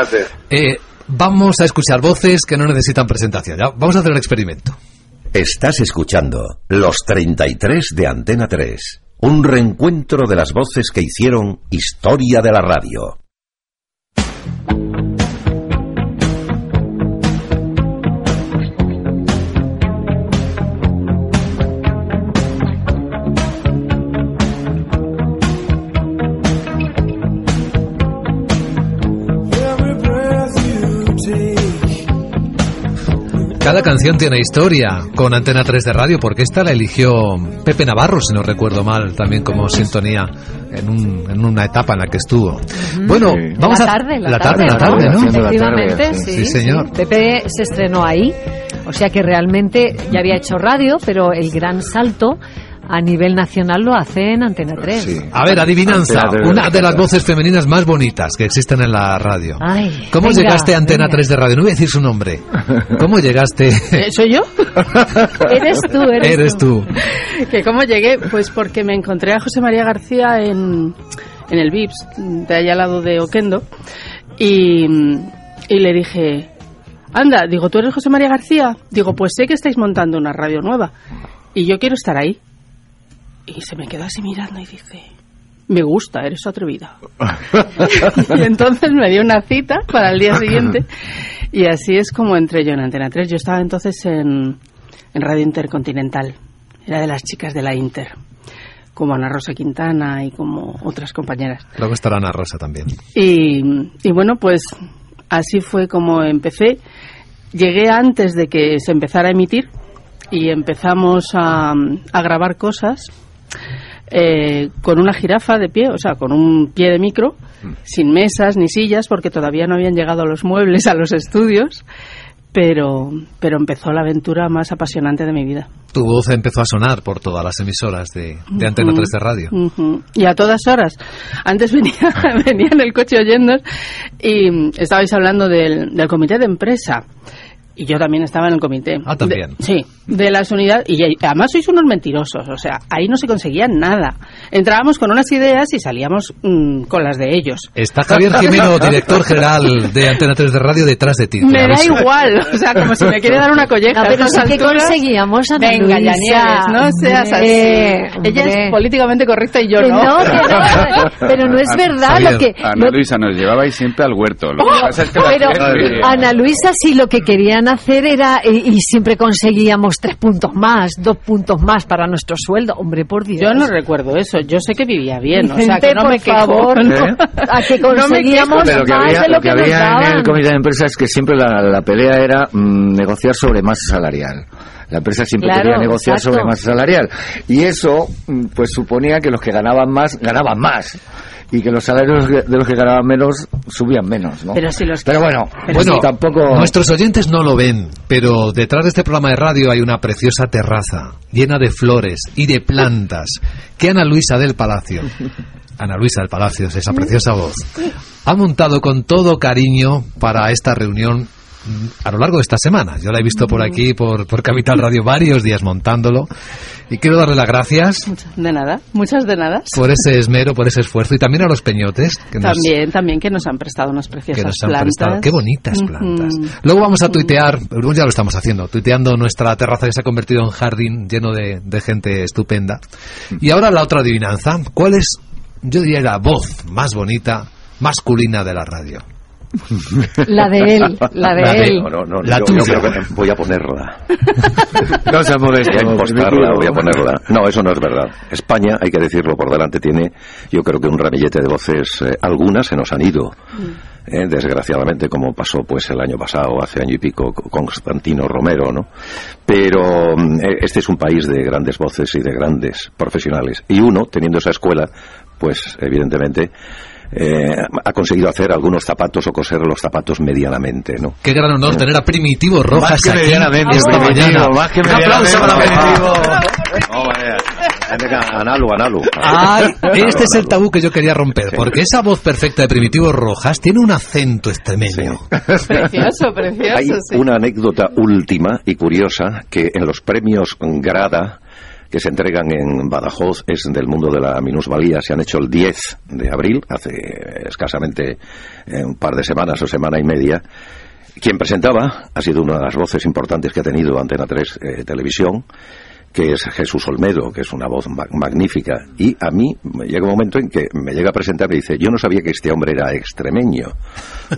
eh, vamos a escuchar voces que no necesitan presentación. Ya, vamos a hacer el experimento. Estás escuchando Los 33 de Antena 3, un reencuentro de las voces que hicieron historia de la radio. Cada canción tiene historia con Antena 3 de radio, porque esta la eligió Pepe Navarro, si no recuerdo mal, también como sintonía en, un- en una etapa en la que estuvo. Bueno, vamos la a... tarde, la, la tarde, la ¿no? tarde, ¿no? Efectivamente, sí. Sí, señor. Pepe se estrenó ahí, o sea que realmente ya había hecho radio, pero el gran salto a nivel nacional lo hace en Antena 3. A ver, adivinanza, Antena 3 de una de las voces femeninas más bonitas que existen en la radio. Ay, ¿Cómo venga, llegaste a Antena venga. 3 de radio? No voy a decir su nombre. ¿Cómo llegaste? Eh, ¿Soy yo? Eres tú, eres, Eres tú. ¿Que ¿Cómo llegué? Pues porque me encontré a José María García en, en el VIPS, de allá al lado de Oquendo, y, y le dije, anda, digo, ¿tú eres José María García? Digo, pues sé que estáis montando una radio nueva y yo quiero estar ahí. Y se me quedó así mirando y dice, me gusta, eres atrevida. y entonces me dio una cita para el día siguiente y así es como entré yo en Antena 3. Yo estaba entonces en, en Radio Intercontinental. Era de las chicas de la Inter, como Ana Rosa Quintana y como otras compañeras. Luego estará Ana Rosa también. Y, y bueno, pues así fue como empecé. Llegué antes de que se empezara a emitir y empezamos a, a grabar cosas eh, con una jirafa de pie, o sea, con un pie de micro, sin mesas ni sillas, porque todavía no habían llegado los muebles a los estudios, pero, pero empezó la aventura más apasionante de mi vida. Tu voz empezó a sonar por todas las emisoras de, de Antena Ujú. 3 de radio. Y a todas horas. Antes venía, venía en el coche oyendo y estabais hablando del, del comité de empresa. Y yo también estaba en el comité. Ah, también. De- sí, de las unidades. Y además sois unos mentirosos. O sea, ahí no se conseguía nada. Entrábamos con unas ideas y salíamos mm, con las de ellos. Está Javier Jimeno, director general de Antena 3 de radio, detrás de ti. Me da aviso. igual. O sea, como si me quiere dar una colleja. No, a pero sí que alturas. conseguíamos, Ana Venga, ya Luisa. Nieves, no seas así. Ella es políticamente correcta y yo Que no. no, que no, pero no es verdad lo que... Ana Luisa nos llevabais siempre al huerto. Lo que ¡Oh! pasa es que la Pero Ana Luisa sí lo que querían hacer era, y, y siempre conseguíamos tres puntos más, dos puntos más para nuestro sueldo. Hombre, por Dios. Yo no recuerdo eso. Yo sé que vivía bien. o sea, que no por me quejo. favor, ¿no? a que conseguíamos más había, de lo lo que que nos había en el comité de empresa es que siempre la, la pelea era mm, negociar sobre masa salarial. La empresa siempre Claro, quería negociar exacto. sobre masa salarial. Y eso, mm, pues suponía que los que ganaban más, ganaban más. Y que los salarios de los que ganaban menos subían menos, ¿no? Pero si los Pero bueno, Bueno, tampoco... nuestros oyentes no lo ven, pero detrás de este programa de radio hay una preciosa terraza llena de flores y de plantas que Ana Luisa del Palacio, Ana Luisa del Palacio, esa preciosa voz, ha montado con todo cariño para esta reunión a lo largo de esta semana. Yo la he visto por aquí, por, por Capital Radio, varios días montándolo. Y quiero darle las gracias De nada, muchas de nada. por ese esmero, por ese esfuerzo y también a los peñotes que nos, También, también que nos han prestado unas preciosas que nos han plantas. prestado. Qué bonitas plantas. Luego vamos a tuitear, pero ya lo estamos haciendo, tuiteando nuestra terraza que se ha convertido en jardín lleno de, de gente estupenda. Y ahora la otra adivinanza. ¿Cuál es, yo diría, la voz más bonita, masculina de la radio? La de él, la de La de- él. No, no, no, La yo, tuya. yo creo que voy a ponerla. No se Voy modesto. a impostarla, voy a ponerla. No, eso no es verdad. España, hay que decirlo por delante, tiene, yo creo que un ramillete de voces. eh, algunas se nos han ido. eh, desgraciadamente, como pasó pues el año pasado, hace año y pico, con Constantino Romero, ¿no? Pero mm, eh, este es un país de grandes voces y de grandes profesionales. Y uno, teniendo esa escuela, pues evidentemente eh, ha conseguido hacer algunos zapatos o coser los zapatos medianamente, ¿no? Qué gran honor tener a Primitivo Rojas Más que aquí medianamente, esta Primitivo, mañana. más que Un aplauso para medianamente. Primitivo. Analu, Analu. Ay, este es el tabú que yo quería romper, porque esa voz perfecta de Primitivo Rojas tiene un acento extremeño. Precioso, precioso, Hay sí. una anécdota última y curiosa que en los premios Grada que se entregan en Badajoz es del mundo de la minusvalía. Se han hecho el 10 de abril, hace escasamente eh, un par de semanas o semana y media. Quien presentaba ha sido una de las voces importantes que ha tenido Antena 3 eh, Televisión, que es Jesús Olmedo, que es una voz ma- magnífica. Y a mí llega un momento en que me llega a presentar y dice, yo no sabía que este hombre era extremeño,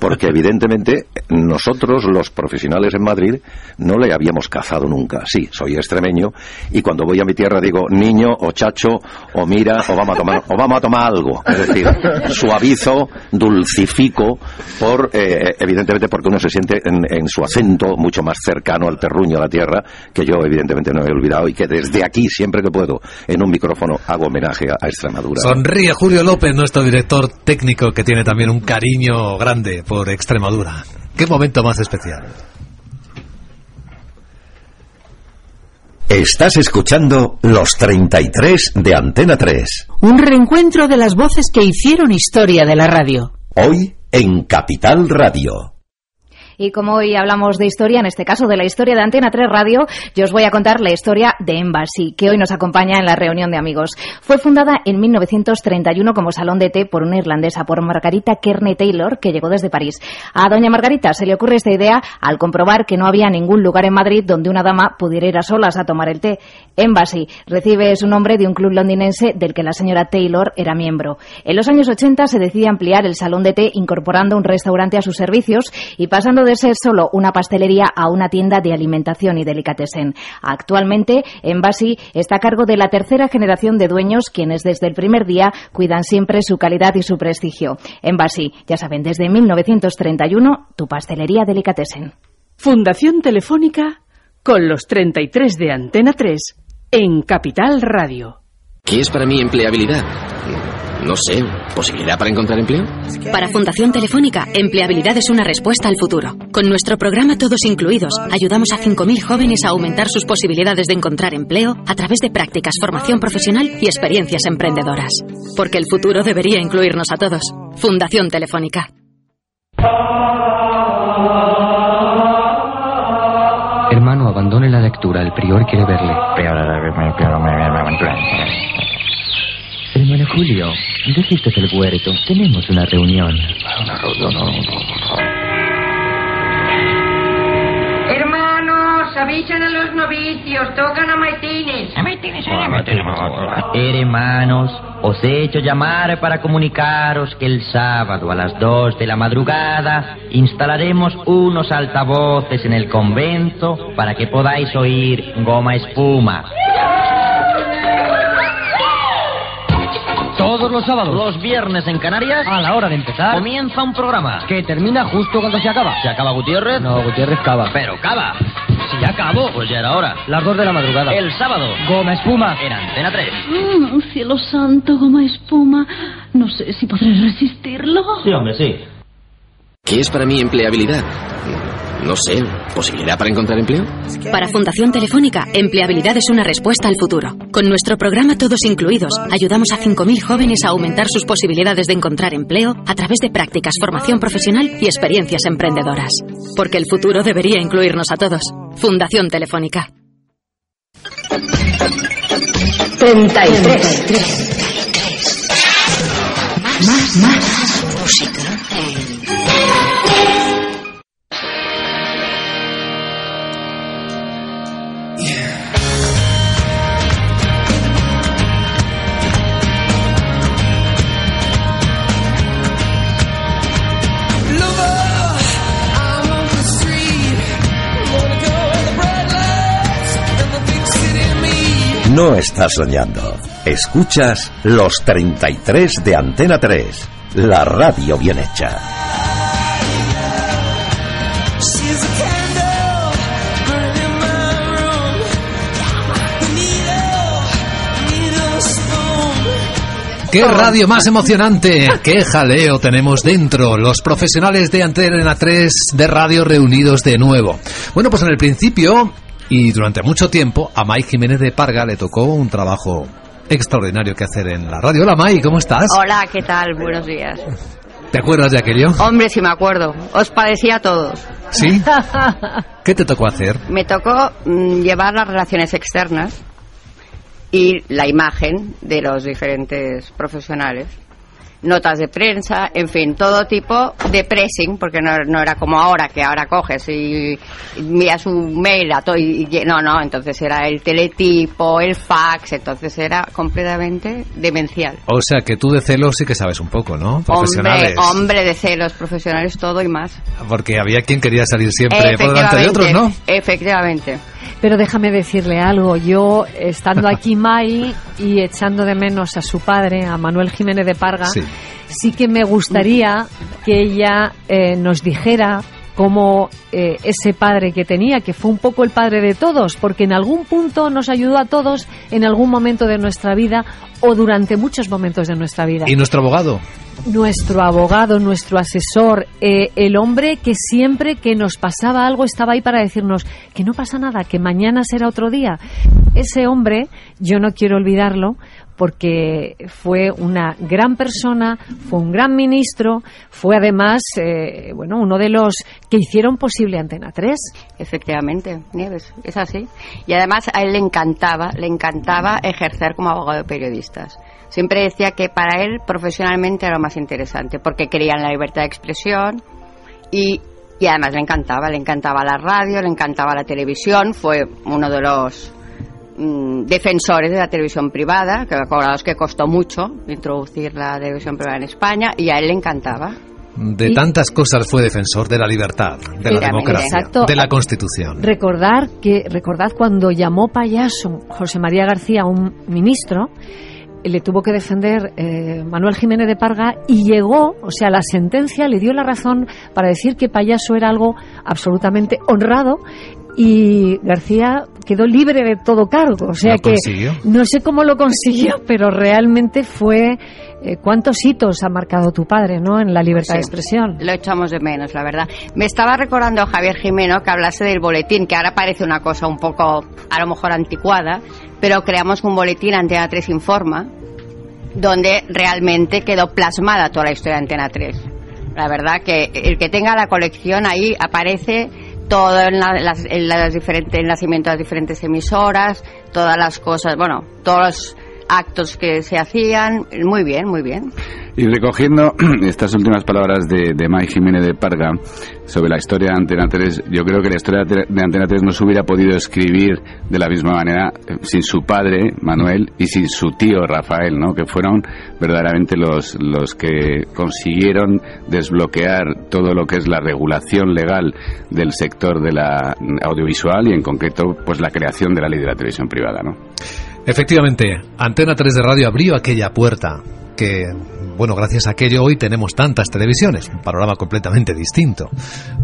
porque evidentemente nosotros, los profesionales en Madrid, no le habíamos cazado nunca. Sí, soy extremeño, y cuando voy a mi tierra digo, niño, o chacho, o mira, o vamos a tomar, o vamos a tomar algo. Es decir, suavizo, dulcifico, por, eh, evidentemente porque uno se siente en, en su acento mucho más cercano al terruño, a la tierra, que yo evidentemente no he olvidado y que desde aquí, siempre que puedo, en un micrófono, hago homenaje a, a Extremadura. Sonríe Julio López, nuestro director técnico, que tiene también un cariño grande por Extremadura. Qué momento más especial. Estás escuchando Los 33 de Antena 3. Un reencuentro de las voces que hicieron historia de la radio. Hoy en Capital Radio. Y como hoy hablamos de historia, en este caso de la historia de Antena 3 Radio, yo os voy a contar la historia de Embassy, que hoy nos acompaña en la reunión de amigos. Fue fundada en 1931 como salón de té por una irlandesa, por Margarita Kearney Taylor, que llegó desde París. A doña Margarita se le ocurre esta idea al comprobar que no había ningún lugar en Madrid donde una dama pudiera ir a solas a tomar el té. Embassy recibe su nombre de un club londinense del que la señora Taylor era miembro. En los años 80 se decide ampliar el salón de té incorporando un restaurante a sus servicios y pasando de ser solo una pastelería a una tienda de alimentación y delicatessen. Actualmente, Embassy está a cargo de la tercera generación de dueños quienes desde el primer día cuidan siempre su calidad y su prestigio. Embassy, ya saben, desde 1931, tu pastelería delicatessen. Fundación Telefónica con los 33 de Antena 3 en Capital Radio. ¿Qué es para mí empleabilidad? No sé, ¿posibilidad para encontrar empleo? Para Fundación Telefónica, empleabilidad es una respuesta al futuro. Con nuestro programa Todos Incluidos, ayudamos a 5.000 jóvenes a aumentar sus posibilidades de encontrar empleo a través de prácticas, formación profesional y experiencias emprendedoras. Porque el futuro debería incluirnos a todos. Fundación Telefónica. Hermano, abandone la lectura. El prior quiere verle. Hermano Julio, deje usted el huerto. Tenemos una reunión. Hermanos, avisen a los novicios, tocan a maitines. A maitines, Hermanos, os he hecho llamar para comunicaros que el sábado a las 2 de la madrugada instalaremos unos altavoces en el convento para que podáis oír goma espuma. Todos los sábados. Los viernes en Canarias. A la hora de empezar. Comienza un programa. Que termina justo cuando se acaba. ¿Se acaba Gutiérrez? No, Gutiérrez cava. Pero cava. Ya acabó. Pues ya era hora. Las dos de la madrugada. El sábado. Goma espuma. En Antena 3. Mm, cielo santo, goma espuma. No sé si podré resistirlo. Sí, hombre, sí. ¿Qué es para mí empleabilidad? No sé, ¿posibilidad para encontrar empleo? Para Fundación Telefónica, empleabilidad es una respuesta al futuro. Con nuestro programa Todos Incluidos, ayudamos a 5.000 jóvenes a aumentar sus posibilidades de encontrar empleo a través de prácticas, formación profesional y experiencias emprendedoras. Porque el futuro debería incluirnos a todos. Fundación Telefónica. 33. Más, más No estás soñando. Escuchas los 33 de Antena 3, la radio bien hecha. ¡Qué radio más emocionante! ¡Qué jaleo tenemos dentro! Los profesionales de Antena 3 de radio reunidos de nuevo. Bueno, pues en el principio y durante mucho tiempo a Mike Jiménez de Parga le tocó un trabajo extraordinario que hacer en la radio. Hola Mike, ¿cómo estás? Hola, ¿qué tal? Buenos días. ¿Te acuerdas de aquello? Hombre, sí me acuerdo. Os padecía a todos. ¿Sí? ¿Qué te tocó hacer? Me tocó mm, llevar las relaciones externas y la imagen de los diferentes profesionales. Notas de prensa, en fin, todo tipo de pressing, porque no, no era como ahora, que ahora coges y envías un mail a todo y, y- no, no, entonces era el teletipo, el fax, entonces era completamente demencial. O sea, que tú de celos sí que sabes un poco, ¿no? Hombre, Profesionales. hombre de celos, profesionales, todo y más. Porque había quien quería salir siempre por delante de otros, ¿no? Efectivamente. Pero déjame decirle algo. Yo, estando aquí Mai y echando de menos a su padre, a Manuel Jiménez de Parga, Sí. Sí, que me gustaría que ella eh, nos dijera cómo eh, ese padre que tenía, que fue un poco el padre de todos, porque en algún punto nos ayudó a todos en algún momento de nuestra vida o durante muchos momentos de nuestra vida ¿Y nuestro abogado? nuestro abogado, nuestro asesor, eh, el hombre que siempre que nos pasaba algo estaba ahí para decirnos que no pasa nada, que mañana será otro día. Ese hombre, yo no quiero olvidarlo porque fue una gran persona, fue un gran ministro, fue además, eh, bueno, uno de los que hicieron posible Antena 3. Efectivamente, Nieves, es así. Y además a él le encantaba, le encantaba ejercer como abogado de periodistas. Siempre decía que para él profesionalmente era lo más interesante, porque creía en la libertad de expresión y, y además le encantaba, le encantaba la radio, le encantaba la televisión, fue uno de los defensores de la televisión privada, que acordaos que costó mucho introducir la televisión privada en España y a él le encantaba. De Y- tantas cosas fue defensor de la libertad, de la democracia, exacto. de la Constitución. Recordar que, recordad cuando llamó payaso José María García a un ministro, le tuvo que defender eh, Manuel Jiménez de Parga y llegó, o sea, la sentencia le dio la razón para decir que payaso era algo absolutamente honrado y García quedó libre de todo cargo. O sea ¿Lo que consiguió? no sé cómo lo consiguió, pero realmente fue eh, cuántos hitos ha marcado tu padre, ¿no? En la libertad de Sí. expresión. Lo echamos de menos, la verdad. Me estaba recordando Javier Jimeno que hablase del boletín, que ahora parece una cosa un poco, a lo mejor anticuada, pero creamos un boletín Antena 3 Informa, donde realmente quedó plasmada toda la historia de Antena 3. La verdad que el que tenga la colección ahí aparece todo en, la- las, en las diferentes, el nacimiento de las diferentes emisoras, todas las cosas, bueno, todos actos que se hacían, muy bien, muy bien. Y recogiendo estas últimas palabras de, de Mike Jiménez de Parga sobre la historia de Antena 3, yo creo que la historia de Antena 3 no se hubiera podido escribir de la misma manera eh, sin su padre, Manuel, y sin su tío, Rafael, ¿no? que fueron verdaderamente los, los que consiguieron desbloquear todo lo que es la regulación legal del sector de la audiovisual y en concreto pues la creación de la ley de la televisión privada. ¿no? Efectivamente, Antena 3 de Radio abrió aquella puerta que, bueno, gracias a aquello hoy tenemos tantas televisiones, un panorama completamente distinto.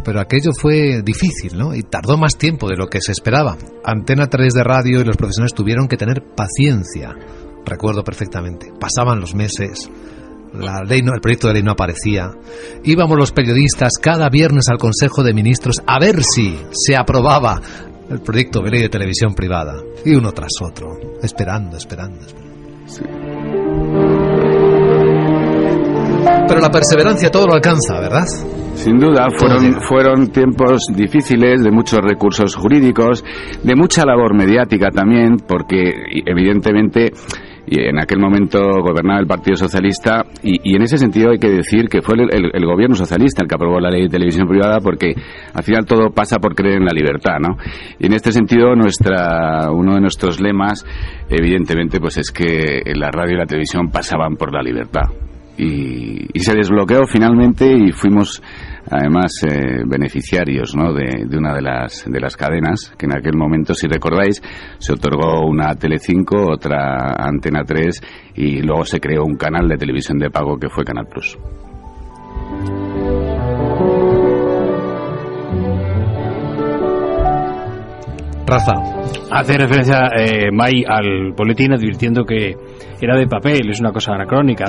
Pero aquello fue difícil, ¿no? Y tardó más tiempo de lo que se esperaba. Antena 3 de radio y los profesionales tuvieron que tener paciencia. Recuerdo perfectamente. Pasaban los meses, la ley no, el proyecto de ley no aparecía. Íbamos los periodistas cada viernes al Consejo de Ministros a ver si se aprobaba el proyecto de ley de televisión privada. Y uno tras otro, esperando, esperando. Pero la perseverancia todo lo alcanza, ¿verdad? Sin duda, fueron, fueron tiempos difíciles, de muchos recursos jurídicos, de mucha labor mediática también, porque evidentemente y en aquel momento gobernaba el Partido Socialista y, en ese sentido hay que decir que fue el, gobierno socialista el que aprobó la ley de televisión privada porque al final todo pasa por creer en la libertad, ¿no? Y en este sentido nuestra uno de nuestros lemas evidentemente pues es que la radio y la televisión pasaban por la libertad y, y se desbloqueó finalmente y fuimos además eh, beneficiarios ¿no? de, de, una de las, de las cadenas, que en aquel momento, si recordáis, se otorgó una Telecinco, otra Antena 3 y luego se creó un canal de televisión de pago que fue Canal Plus. Rafa. Hace referencia eh, May al boletín advirtiendo que era de papel, es una cosa anacrónica.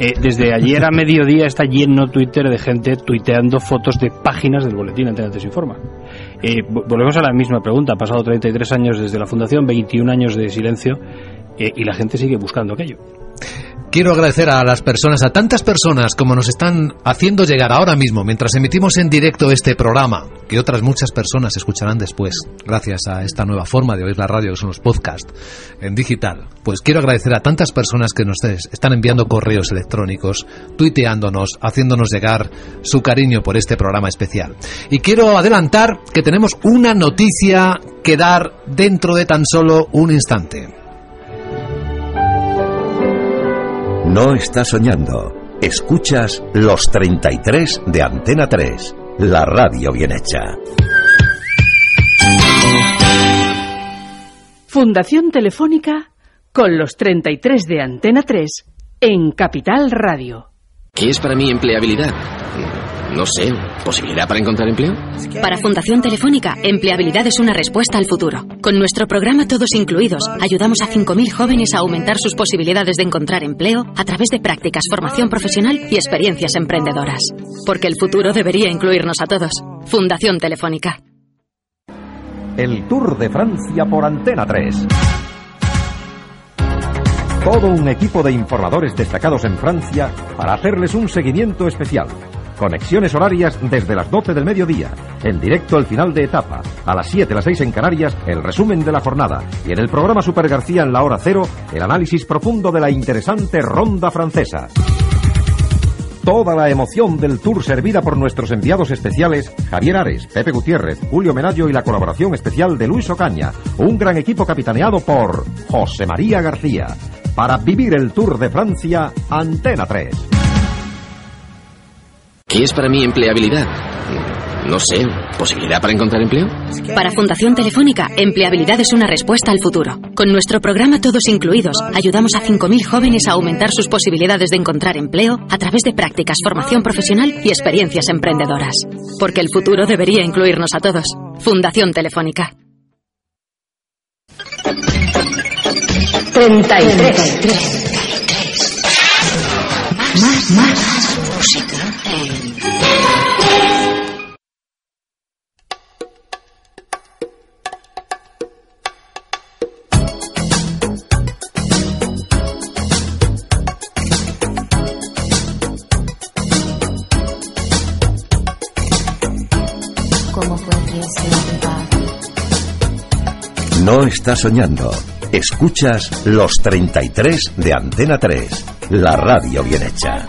Eh, desde ayer a mediodía está lleno Twitter de gente tuiteando fotos de páginas del boletín Antena se Informa. Eh, volvemos a la misma pregunta. Ha pasado 33 años desde la fundación, 21 años de silencio eh, y la gente sigue buscando aquello. Quiero agradecer a las personas, a tantas personas como nos están haciendo llegar ahora mismo, mientras emitimos en directo este programa, que otras muchas personas escucharán después, gracias a esta nueva forma de oír la radio, que son los podcasts en digital. Pues quiero agradecer a tantas personas que nos están enviando correos electrónicos, tuiteándonos, haciéndonos llegar su cariño por este programa especial. Y quiero adelantar que tenemos una noticia que dar dentro de tan solo un instante. No estás soñando. Escuchas los 33 de Antena 3, la radio bien hecha. Fundación Telefónica con los 33 de Antena 3 en Capital Radio. ¿Qué es para mí empleabilidad? No sé, ¿posibilidad para encontrar empleo? Para Fundación Telefónica, empleabilidad es una respuesta al futuro. Con nuestro programa Todos Incluidos, ayudamos a 5.000 jóvenes a aumentar sus posibilidades de encontrar empleo a través de prácticas, formación profesional y experiencias emprendedoras. Porque el futuro debería incluirnos a todos. Fundación Telefónica. El Tour de Francia por Antena 3. Todo un equipo de informadores destacados en Francia para hacerles un seguimiento especial. Conexiones horarias desde las 12 del mediodía. En directo el final de etapa. A las 7, las 6 en Canarias, el resumen de la jornada. Y en el programa Super García en la hora cero, el análisis profundo de la interesante ronda francesa. Toda la emoción del tour servida por nuestros enviados especiales Javier Ares, Pepe Gutiérrez, Julio Menayo y la colaboración especial de Luis Ocaña. Un gran equipo capitaneado por José María García. Para vivir el Tour de Francia, Antena 3. ¿Qué es para mí empleabilidad? No sé, ¿posibilidad para encontrar empleo? Para Fundación Telefónica, empleabilidad es una respuesta al futuro. Con nuestro programa Todos Incluidos, ayudamos a 5.000 jóvenes a aumentar sus posibilidades de encontrar empleo a través de prácticas, formación profesional y experiencias emprendedoras. Porque el futuro debería incluirnos a todos. Fundación Telefónica. 33. Más, más música. No estás soñando. Escuchas los 33 de Antena 3, la radio bien hecha.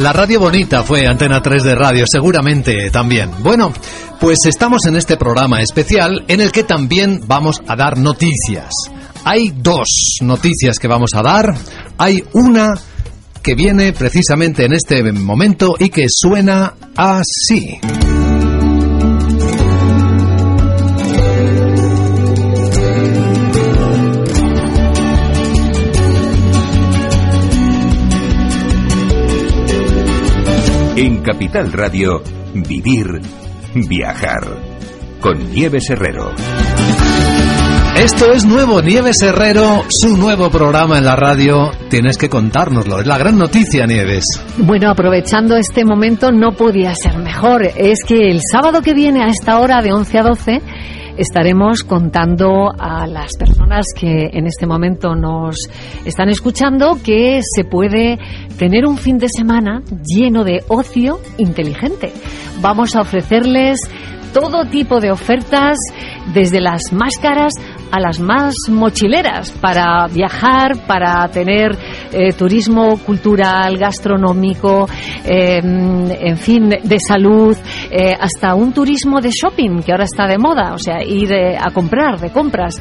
La radio bonita fue Antena 3 de radio, seguramente también. Bueno, pues estamos en este programa especial en el que también vamos a dar noticias. Hay dos noticias que vamos a dar. Hay una que viene precisamente en este momento y que suena así. En Capital Radio, vivir, viajar. Con Nieves Herrero. Esto es nuevo, Nieves Herrero, su nuevo programa en la radio. Tienes que contárnoslo, es la gran noticia, Nieves. Bueno, aprovechando este momento, no podía ser mejor. Es que el sábado que viene a esta hora de 11 a 12 estaremos contando a las personas que en este momento nos están escuchando que se puede tener un fin de semana lleno de ocio inteligente. Vamos a ofrecerles todo tipo de ofertas, desde las más caras a las más mochileras, para viajar, para tener eh, turismo cultural, gastronómico, eh, en fin, de salud, eh, hasta un turismo de shopping, que ahora está de moda, o sea, ir eh, a comprar, de compras.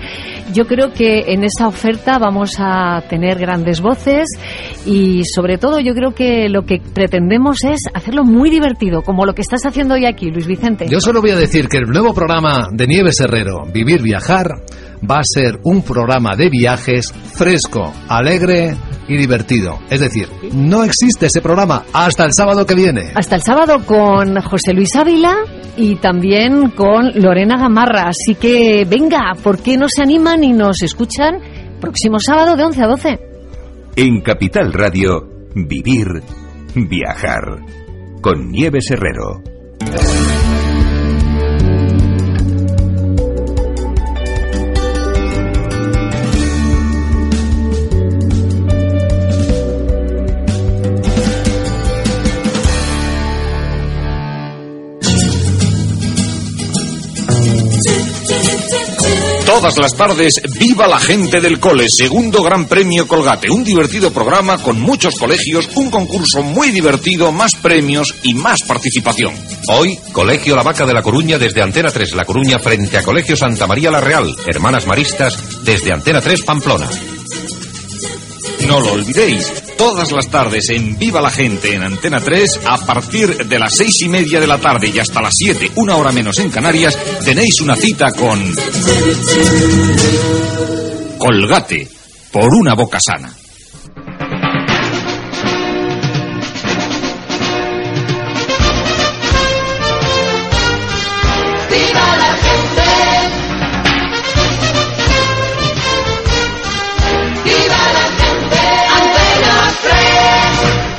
Yo creo que en esa oferta vamos a tener grandes voces y sobre todo yo creo que lo que pretendemos es hacerlo muy divertido, como lo que estás haciendo hoy aquí, Luis Vicente. Yo solo voy decir que el nuevo programa de Nieves Herrero, Vivir Viajar, va a ser un programa de viajes fresco, alegre y divertido. Es decir, no existe ese programa hasta el sábado que viene. Hasta el sábado con José Luis Ávila y también con Lorena Gamarra. Así que venga, ¿por qué no se animan y nos escuchan? Próximo sábado de 11 a 12. En Capital Radio, vivir, viajar. Con Nieves Herrero. Todas las tardes, viva la gente del cole, segundo Gran Premio Colgate, un divertido programa con muchos colegios, un concurso muy divertido, más premios y más participación. Hoy, Colegio La Vaca de La Coruña desde Antena 3 La Coruña frente a Colegio Santa María La Real, Hermanas Maristas desde Antena 3 Pamplona. No lo olvidéis, todas las tardes en Viva la Gente en Antena 3, a partir de las seis y media de la tarde y hasta las siete, una hora menos en Canarias, tenéis una cita con... Colgate, por una boca sana.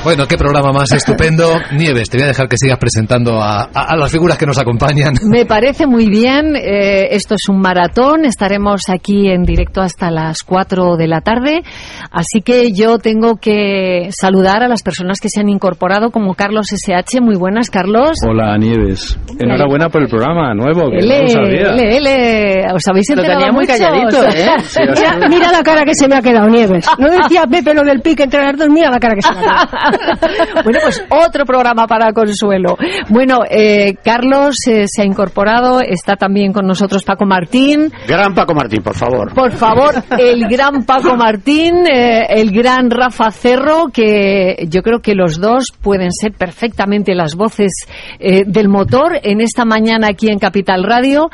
Bueno, qué programa más estupendo. Nieves, te voy a dejar que sigas presentando a, a- a las figuras que nos acompañan. Me parece muy bien. eh, esto es un maratón. Estaremos aquí en directo hasta las 4 de la tarde. Así que yo tengo que saludar a las personas que se han incorporado, como Carlos SH. Muy buenas, Carlos. Hola Nieves, enhorabuena por el programa nuevo, que L, lo sabía. L, L. ¿Os habéis Lo enterado tenía muy calladito, ¿eh? Mira, mira la cara que se me ha quedado, Nieves. No decía Pepe lo del pique entre las dos, mira la cara que se me ha quedado. bueno, pues otro programa para Consuelo. Bueno, eh, Carlos eh, se ha incorporado, está también con nosotros Paco Martín. Gran Paco Martín, por favor. Por favor, el gran Paco Martín, eh, el gran Rafa Cerro, que yo creo que los dos pueden ser perfectamente las voces eh, del motor en esta mañana aquí en Capital Radio.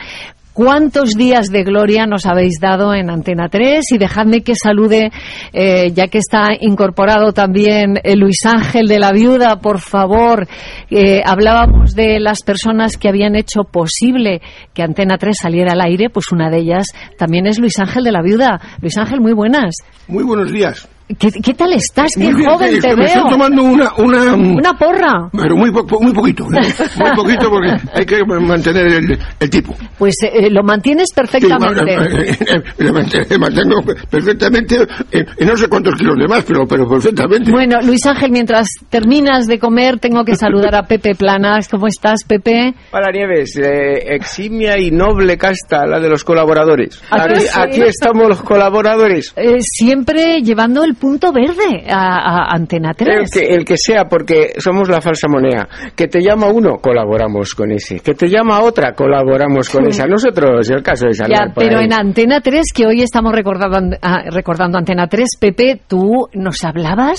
¿Cuántos días de gloria nos habéis dado en Antena 3? Y dejadme que salude, eh, ya que está incorporado también eh, Luis Ángel de la Viuda, por favor. Eh, hablábamos de las personas que habían hecho posible que Antena 3 saliera al aire, pues una de ellas también es Luis Ángel de la Viuda. Luis Ángel, muy buenas. Muy buenos días. ¿Qué, qué tal estás? Qué bien, joven sí, te me veo. estoy tomando una... Una, Una porra. Pero muy, po- muy poquito, ¿eh? muy poquito porque hay que mantener el, el tipo. Pues eh, lo mantienes perfectamente. Sí, bueno, me mantengo- me mantengo perfectamente, eh, y no sé cuántos kilos de más, pero, pero perfectamente. Bueno, Luis Ángel, mientras terminas de comer, tengo que saludar a Pepe Planas. ¿Cómo estás, Pepe? Hola Nieves, eh, eximia y noble casta la de los colaboradores. ¿A que Aquí, sí? aquí estamos los colaboradores. Eh, siempre llevando el punto verde a, a Antena 3. El que, el que sea, porque somos la falsa moneda. Que te llama uno, colaboramos con ese. Que te llama otra, colaboramos con esa. Nosotros, el caso es Ya, pero ahí. en Antena 3, que hoy estamos recordando, ah, recordando Antena 3, Pepe, tú nos hablabas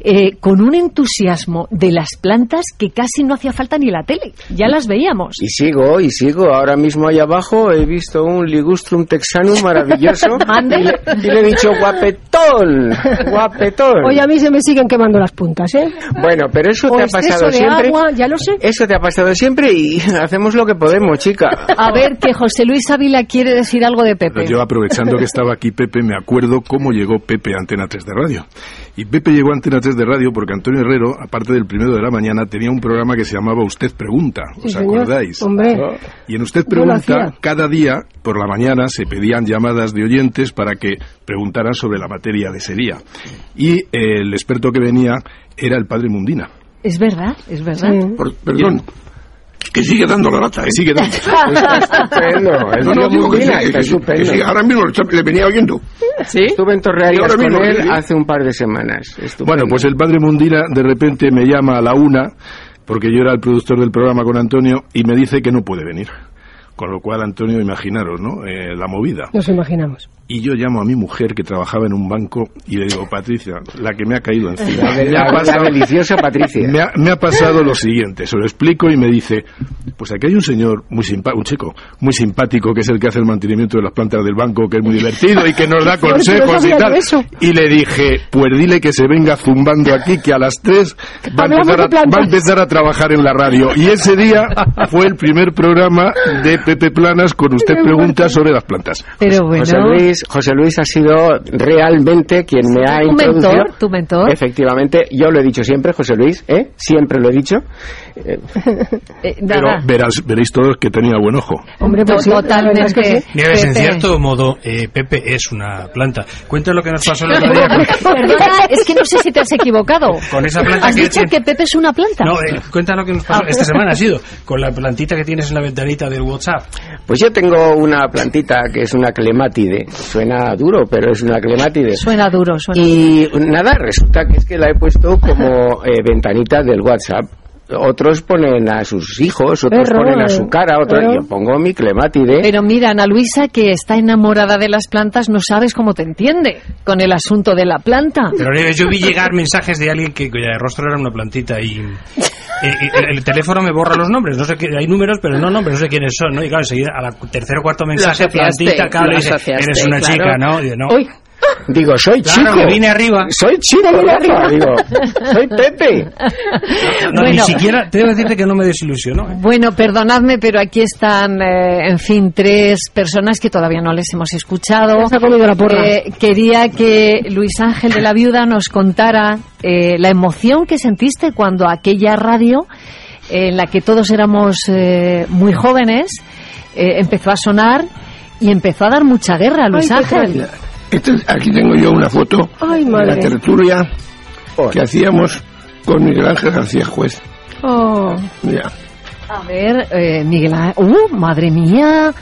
eh, con un entusiasmo de las plantas que casi no hacía falta ni la tele. Ya las veíamos. Y sigo, y sigo. Ahora mismo ahí abajo he visto un ligustrum texanum maravilloso. Y, le, y le he dicho guapetón, guapetón. Oye, a mí se me siguen quemando las puntas, ¿eh? Bueno, pero eso O te ha pasado de siempre. agua, ya lo sé. Eso te ha pasado siempre y hacemos lo que podemos, chica. A ver, que José Luis Ávila quiere decir algo de Pepe. Yo aprovechando que estaba aquí Pepe, me acuerdo cómo llegó Pepe a Antena 3 de radio. Y Pepe llegó a Antena 3 de radio porque Antonio Herrero, aparte del primero de la mañana, tenía un programa que se llamaba Usted Pregunta. Sí, ¿Os señor. acordáis? Hombre. Y en Usted Pregunta, cada día, por la mañana, se pedían llamadas de oyentes para que preguntaran sobre la materia de ese día. Y eh, el experto que venía era el padre Mundina. Es verdad, es verdad. Por- perdón. Que sigue dando la lata, que sigue dando. estupendo, el No, no, digo que sí, está que estupendo. que ahora mismo le- venía oyendo. ¿Sí? Estuve en mismo, con él sí. hace un par de semanas. Estupendo. Bueno, pues el padre Mundina de repente me llama a la una, porque yo era el productor del programa con Antonio, y me dice que no puede venir. Con lo cual, Antonio, imaginaros, ¿no? Eh, la movida. Nos imaginamos. Y yo llamo a mi mujer que trabajaba en un banco y le digo, Patricia, la que me ha caído encima. La, Me ha la pasado- deliciosa Patricia. me ha, me ha pasado lo siguiente, se lo explico y me dice, pues aquí hay un señor muy simpático, un chico muy simpático que es el que hace el mantenimiento de las plantas del banco, que es muy divertido y que nos da no consejos y tal. Y le dije, pues dile que se venga zumbando aquí, que a las 3 va a, empezar a, va a empezar a trabajar en la radio. Y ese día fue el primer programa de Pepe Planas con usted pregunta sobre las plantas. Pero bueno. José Luis, José Luis ha sido realmente quien me ha Tu introducido. mentor, tu mentor. Efectivamente, yo lo he dicho siempre, José Luis, ¿eh? Siempre lo he dicho. Eh, Pero verás, veréis todos que tenía buen ojo. Hombre, pues Totalmente. es que sí. Nieves, en cierto modo, eh, Pepe es una planta. Cuenta lo que nos pasó el otro día Perdona, es que no sé si te has equivocado. con esa planta ¿Has que dicho que Pepe es una planta? No, eh, cuenta lo que nos pasó esta semana ha sido con la plantita que tienes en la ventanita del WhatsApp. Pues yo tengo una plantita que es una clemátide. Suena duro, pero es una clemátide. Suena duro, suena Y nada, resulta que es que la he puesto como eh, ventanita del WhatsApp. Otros ponen a sus hijos, otros ponen a su cara, otros yo pongo mi clemátide. Pero mira, Ana Luisa, que está enamorada de las plantas, no sabes cómo te entiende con el asunto de la planta. Pero yo vi llegar mensajes de alguien que cuya rostro era una plantita y eh, el, el teléfono me borra los nombres. No sé qué, hay números, pero no nombres, no sé quiénes son, ¿no? Y claro, enseguida a la tercer o cuarto mensaje, plantita, claro, dice, eres una claro. chica, ¿no? Y yo, no. Digo, soy Claro, chico. me vine arriba. Soy chico, vine arriba. digo, soy Pepe. No, Ni Bueno. siquiera, te debo decirte que no me desilusionó. ¿eh? Bueno, perdonadme, pero aquí están, eh, en fin, tres personas que todavía no les hemos escuchado. Ya se ha comido la porra. Eh, quería que Luis Ángel de la Viuda nos contara eh, la emoción que sentiste cuando aquella radio, eh, en la que todos éramos eh, muy jóvenes, eh, empezó a sonar y empezó a dar mucha guerra, Luis Ay, qué Ángel. Este- aquí tengo yo una foto Ay, de la tertulia que hacíamos con Miguel Ángel García Juez. Oh. Mira, A ver, eh, Miguel Ángel. ¡Uh, madre mía!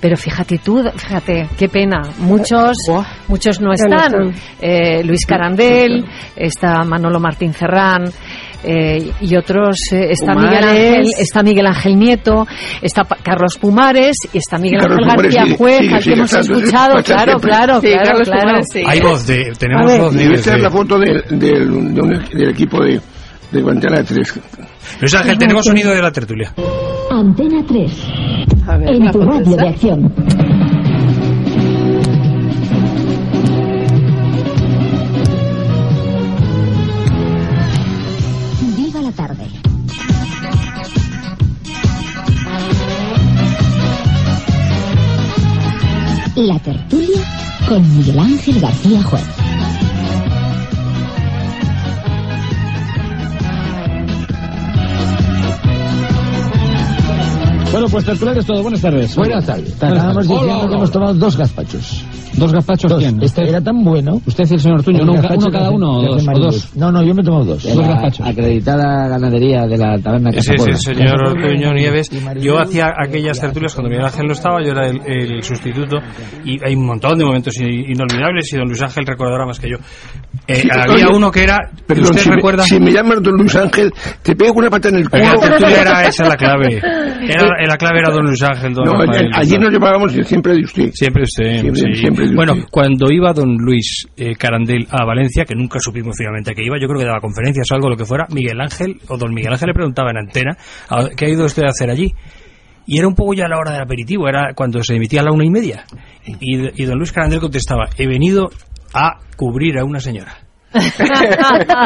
Pero fíjate tú, fíjate, qué pena. Muchos, muchos no Ya no están. están. Eh, Luis Carandel, está Manolo Martín Ferrán. Eh, y otros eh, está Pumares. Miguel Ángel está Miguel Ángel Nieto está Pa- Carlos Pumares y está Miguel Ángel García sigue- Juez sigue- al que sigue hemos estando, ¿eh? escuchado Bastante claro claro Sí, claro Carlos claro Pumares, sí. Hay voz de, A tenemos ver, voz Nieves, esta es de- la foto del, del, de un- del equipo de, de Guantánamo 3. Luis Ángel, tenemos sonido de la tertulia. Antena 3. en tu radio de acción. La tertulia con Miguel Ángel García Juez. Bueno, pues tertulianos todo. Buenas tardes. Buenas tardes. Tardes. diciendo Hola, que hola. hemos tomado dos gazpachos. ¿Dos gazpachos quién? Este era tan bueno. ¿Usted y el señor Tuño? Un ¿Uno, gazpacho uno cada uno o dos? Dos? No, no, yo me he tomado dos. Dos gazpachos. Acreditada ganadería de la taberna Sí, sí, Casapuebla. señor Ortuño Nieves. Yo hacía aquellas tertulias cuando Miguel Ángel no estaba, yo era el, el sustituto y hay un montón de momentos inolvidables y don Luis Ángel recordará más que yo. Eh, había Oye, uno que era, Perdón, ¿usted si, recuerda? Me, si me llamas don Luis Ángel, te pego una pata en el culo. En la tertulia era esa la clave. Era, la clave era don Luis Ángel, don No, Rafael. allí nos llamábamos siempre de usted. Siempre usted. Siempre- sí. siempre bueno, cuando iba don Luis eh, Carandel a Valencia, que nunca supimos finalmente a qué iba, yo creo que daba conferencias o algo, lo que fuera, Miguel Ángel, o don Miguel Ángel le preguntaba en antena, "¿A- ¿qué ha ido usted a hacer allí? Y era un poco ya la hora del aperitivo, era cuando se emitía a la una y media. Y, y don Luis Carandel contestaba, he venido a cubrir a una señora.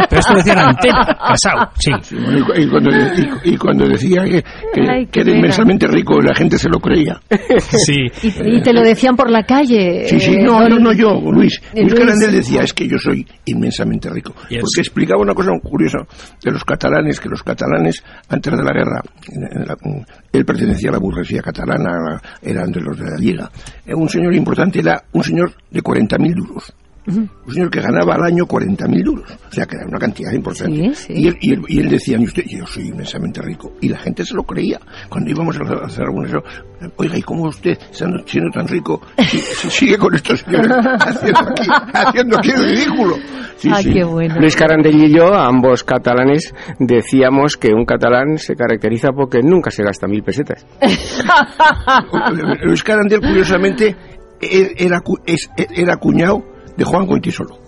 Pero esto lo decía en antena, casado, sí. Y, cu- y cuando, y- y cuando decía que, que- Ay, que qué era inmensamente rico, la gente se lo creía. Sí. Y, y te lo decían por la calle. Sí, sí, eh, no, don- no, no yo, Luis. Eh, Luis. Carandel decía, es que yo soy inmensamente rico. Yes. Porque explicaba una cosa curiosa de los catalanes, que los catalanes, antes de la guerra, en la- él pertenecía a la burguesía catalana, eran de los de la Liga. Eh, Un señor importante era un señor de 40.000 duros. Un señor que ganaba al año 40.000 duros. O sea, que era una cantidad importante. Sí, sí. Y, él, y, él, y él decía, "Y usted, yo soy inmensamente rico. Y la gente se lo creía. Cuando íbamos a hacer algunos, oiga, ¿y cómo usted, siendo, siendo tan rico, si- si sigue con estos señores haciendo aquí, haciendo aquí el ridículo? Sí, Ah, sí. qué bueno. Luis Carandel y yo, ambos catalanes, decíamos que un catalán se caracteriza porque nunca se gasta mil pesetas. Luis Carandel, curiosamente, er- era, era cuñado de Juan Goitisolo.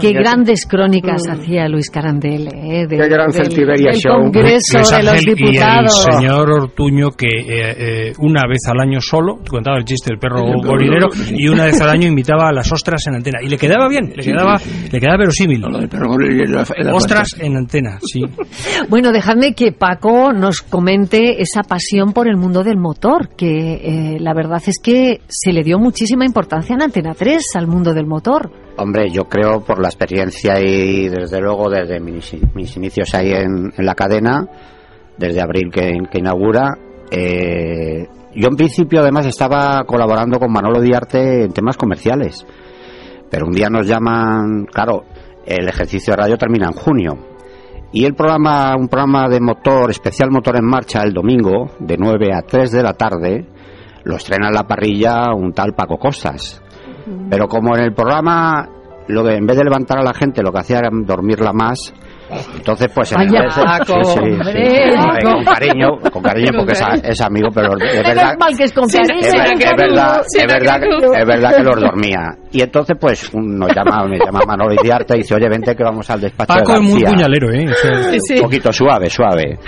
Qué grandes crónicas hacía Luis Carandel, ¿eh? del- Qué gran del- Celtiberia del Show. Congreso Luis de los Diputados. Y el señor Ortuño que eh, eh, una vez al año solo contaba el chiste del perro El perro, gorilero y una vez al año imitaba a las ostras en antena y le quedaba bien, le quedaba, sí, sí. le quedaba verosímil. Ostras en antena, sí. Bueno, dejadme que Paco nos comente esa pasión por el mundo del motor, que eh, la verdad es que se le dio muchísima importancia en Antena 3 al mundo del motor. Hombre, yo creo por la experiencia y desde luego desde mis, inicios ahí en, la cadena, desde abril que, que inaugura, eh, yo en principio además estaba colaborando con Manolo Diarte en temas comerciales, pero un día nos llaman, claro, el ejercicio de radio termina en junio. Y el programa, un programa de motor, especial motor en marcha, el domingo, de 9 a 3 de la tarde, lo estrena en la parrilla un tal Paco Costas. Pero como en el programa, lo que en vez de levantar a la gente, lo que hacía era dormirla más. Entonces, pues en Vaya, de- Paco, sí, sí, hombre. sí. Hombre, con cariño, con cariño porque es, es amigo, pero es verdad, mal que es con es, cariño. ver- es verdad, es verdad, actitud. es verdad que los dormía. Y entonces, pues, nos llama, me llama Manolo Iriarte y dice, oye, vente que vamos al despacho Paco de es muy García. puñalero, ¿eh? O sea, Un poquito suave, suave.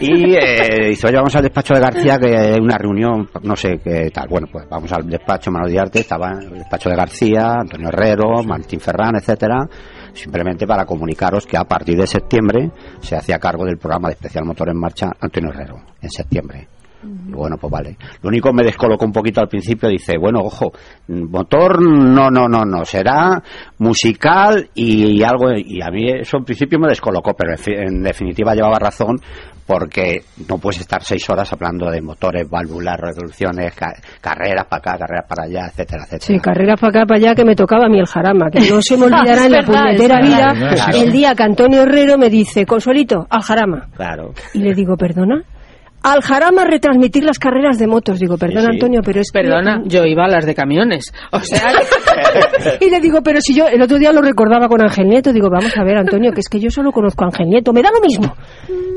Y eh, dice, oye, vamos al despacho de García, que hay una reunión, no sé qué tal. Bueno, pues vamos al despacho, Manuel Diarte, estaba en el despacho de García, Antonio Herrero, Martín Ferrán, etcétera simplemente para comunicaros que a partir de septiembre se hacía cargo del programa de especial motor en marcha Antonio Herrero, en septiembre. Y bueno, pues vale. Lo único me descolocó un poquito al principio, dice, bueno, ojo, motor no, no, no, no, será musical y, algo, y a mí eso en principio me descolocó, pero en, en definitiva llevaba razón porque no puedes estar seis horas hablando de motores, válvulas, revoluciones, ca- carreras para acá, carreras para allá, etcétera, etcétera. Sí, carreras para acá, para allá, que me tocaba a mí el jarama, que no se me olvidará en la puñetera vida. Claro. el día que Antonio Herrero me dice, Consuelito, al jarama. Claro. Y le digo, perdona. Al jarama retransmitir las carreras de motos. Digo, perdona, Sí, sí. Antonio, pero es que- Perdona, yo iba a las de camiones. O sea, y le digo, pero si yo el otro día lo recordaba con Ángel Nieto, digo, vamos a ver, Antonio, que es que yo solo conozco a Ángel Nieto, me da lo mismo.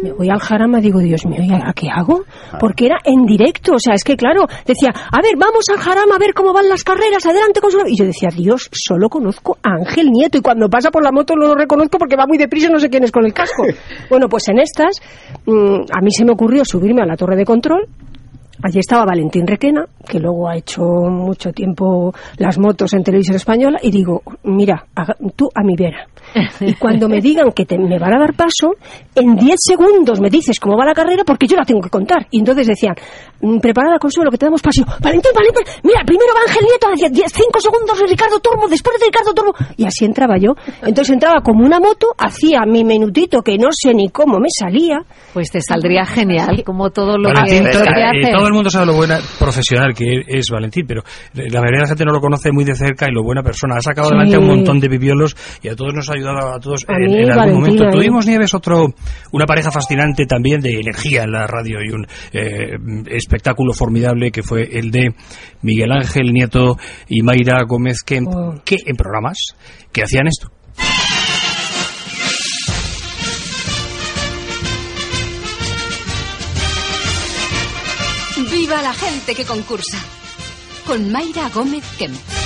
Me voy al jarama, digo, Dios mío, ¿y ahora qué hago? Porque era en directo, o sea, es que claro, decía, a ver, vamos al jarama a ver cómo van las carreras, adelante con su... Y yo decía, Dios, solo conozco a Ángel Nieto, y cuando pasa por la moto no lo reconozco porque va muy deprisa y no sé quién es con el casco. bueno, pues en estas, mm, a mí se me ocurrió subirme a la torre de control, Allí estaba Valentín Requena, que luego ha hecho mucho tiempo las motos en televisión española, y digo, mira, haga- tú a mi vera. Y cuando me digan que te- me van a dar paso, en 10 segundos me dices cómo va la carrera porque yo la tengo que contar. Y entonces decían, "Mm, preparada Consuelo, que te damos paso. Valentín, Valentín, mira, primero va Ángel Nieto, 5 segundos de Ricardo Tormo, después de Ricardo Tormo. Y así entraba yo. Entonces entraba como una moto, hacía mi minutito que no sé ni cómo me salía. Pues te saldría genial, como todo lo Valentín, que, lo el mundo sabe lo buena profesional que es Valentín, pero la mayoría de la gente no lo conoce muy de cerca y lo buena persona. Ha sacado adelante a un montón de bibiolos y a todos nos ha ayudado a todos A en, mí, en algún Valentín, momento. ¿eh? Tuvimos Nieves otro, una pareja fascinante también de energía en la radio y un eh, espectáculo formidable que fue el de Miguel Ángel Nieto y Mayra Gómez Kemp, que en programas que hacían esto. La gente que concursa! Con Mayra Gómez Kemp.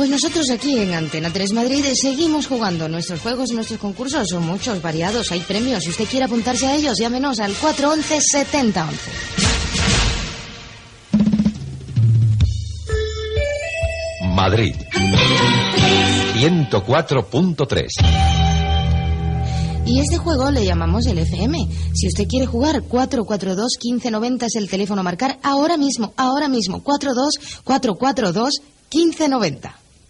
Pues nosotros aquí en Antena 3 Madrid seguimos jugando. Nuestros juegos, nuestros concursos son muchos, variados, hay premios. Si usted quiere apuntarse a ellos, llámenos al 411 7011. Madrid. 104.3. Y este juego le llamamos el FM. Si usted quiere jugar, 442 1590 es el teléfono a marcar ahora mismo, ahora mismo. 42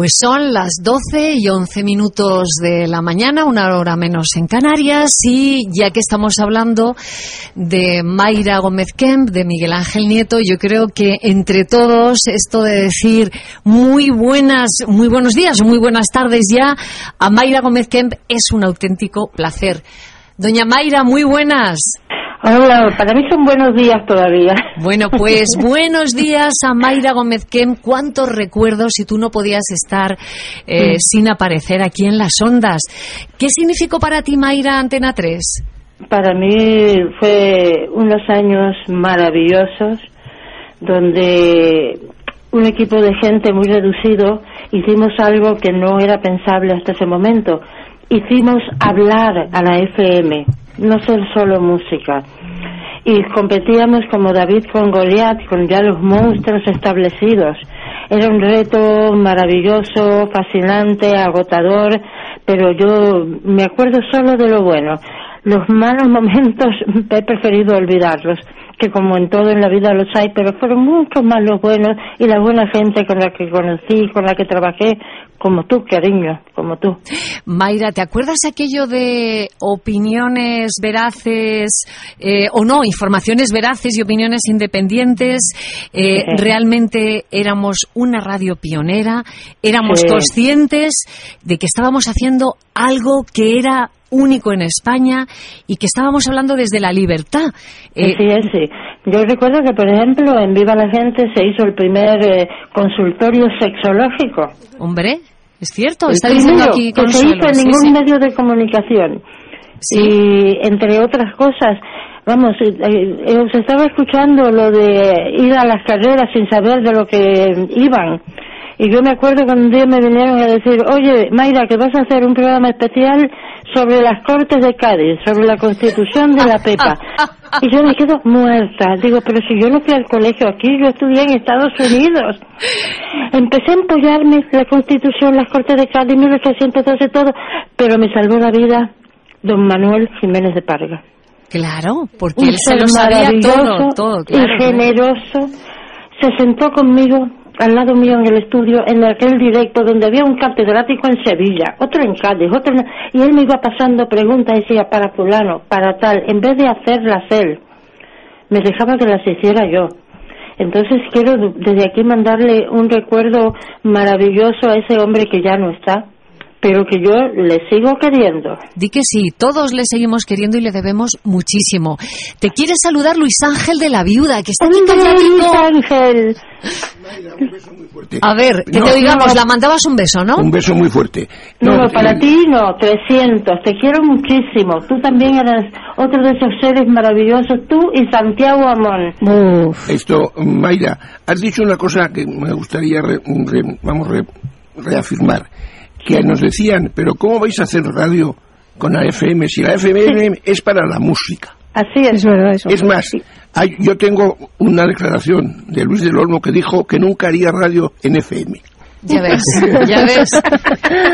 Pues son las 12 y 11 minutos de la mañana, una hora menos en Canarias, y ya que estamos hablando de Mayra Gómez Kemp, de Miguel Ángel Nieto, yo creo que entre todos esto de decir muy buenas, muy buenos días muy buenas tardes ya a Mayra Gómez Kemp es un auténtico placer. Doña Mayra, muy buenas. Hola, para mí son buenos días todavía. Bueno, pues buenos días a Mayra Gómez Kem. ¿Cuántos recuerdos si tú no podías estar eh, Mm. sin aparecer aquí en las ondas? ¿Qué significó para ti Mayra Antena 3? Para mí fue unos años maravillosos donde un equipo de gente muy reducido hicimos algo que no era pensable hasta ese momento. Hicimos hablar a la FM, no ser solo música. Y competíamos como David con Goliat, con ya los monstruos establecidos. Era un reto maravilloso, fascinante, agotador, pero yo me acuerdo solo de lo bueno. Los malos momentos he preferido olvidarlos, que como en todo en la vida los hay, pero fueron muchos más los buenos y la buena gente con la que conocí, con la que trabajé, como tú, cariño, como tú. Mayra, ¿te acuerdas aquello de opiniones veraces eh, o no, informaciones veraces y opiniones independientes? Eh, Sí. realmente éramos una radio pionera, éramos Sí. conscientes de que estábamos haciendo algo que era único en España y que estábamos hablando desde la libertad. Eh, sí, sí. Yo recuerdo que, por ejemplo, en Viva la Gente se hizo el primer eh, consultorio sexológico. Hombre, es cierto, El está diciendo aquí que se hizo en sí, ningún sí. medio de comunicación. Y entre otras cosas, vamos, eh, eh, os estaba escuchando lo de ir a las carreras sin saber de lo que iban. Y yo me acuerdo cuando un día me vinieron a decir, oye, Mayra, que vas a hacer un programa especial sobre las Cortes de Cádiz, sobre la Constitución de la Pepa. Y yo me quedo muerta. Digo, pero si yo no fui al colegio aquí, yo estudié en Estados Unidos. Empecé a empollarme la Constitución, las Cortes de Cádiz, 1812, todo, pero me salvó la vida don Manuel Jiménez de Parga. Claro, porque Un él se lo sabía todo, maravilloso todo, claro. y generoso. Se sentó conmigo al lado mío en el estudio, en aquel directo donde había un catedrático en Sevilla, otro en Cádiz, otro en- y él me iba pasando preguntas decía para fulano, para tal, en vez de hacerlas él, me dejaba que las hiciera yo. Entonces quiero desde aquí mandarle un recuerdo maravilloso a ese hombre que ya no está, pero que yo le sigo queriendo. Di que sí, todos le seguimos queriendo y le debemos muchísimo. Te quiere saludar Luis Ángel de la Viuda, que está aquí calladito. Ángel! A ver, que No, te oigamos, no. la mandabas un beso, ¿no? Un beso muy fuerte. No, No, para eh, ti no, 300. Te quiero muchísimo. Tú también eres otro de esos seres maravillosos. Tú y Santiago Amón. Esto, Mayra, has dicho una cosa que me gustaría, re- re- vamos, re- reafirmar. Que nos decían, pero ¿cómo vais a hacer radio con la FM. Si la FM es para la música. Así es. Es verdad eso. Es más, hay- yo tengo una declaración de Luis del Olmo que dijo que nunca haría radio en FM. Ya ves, ya ves.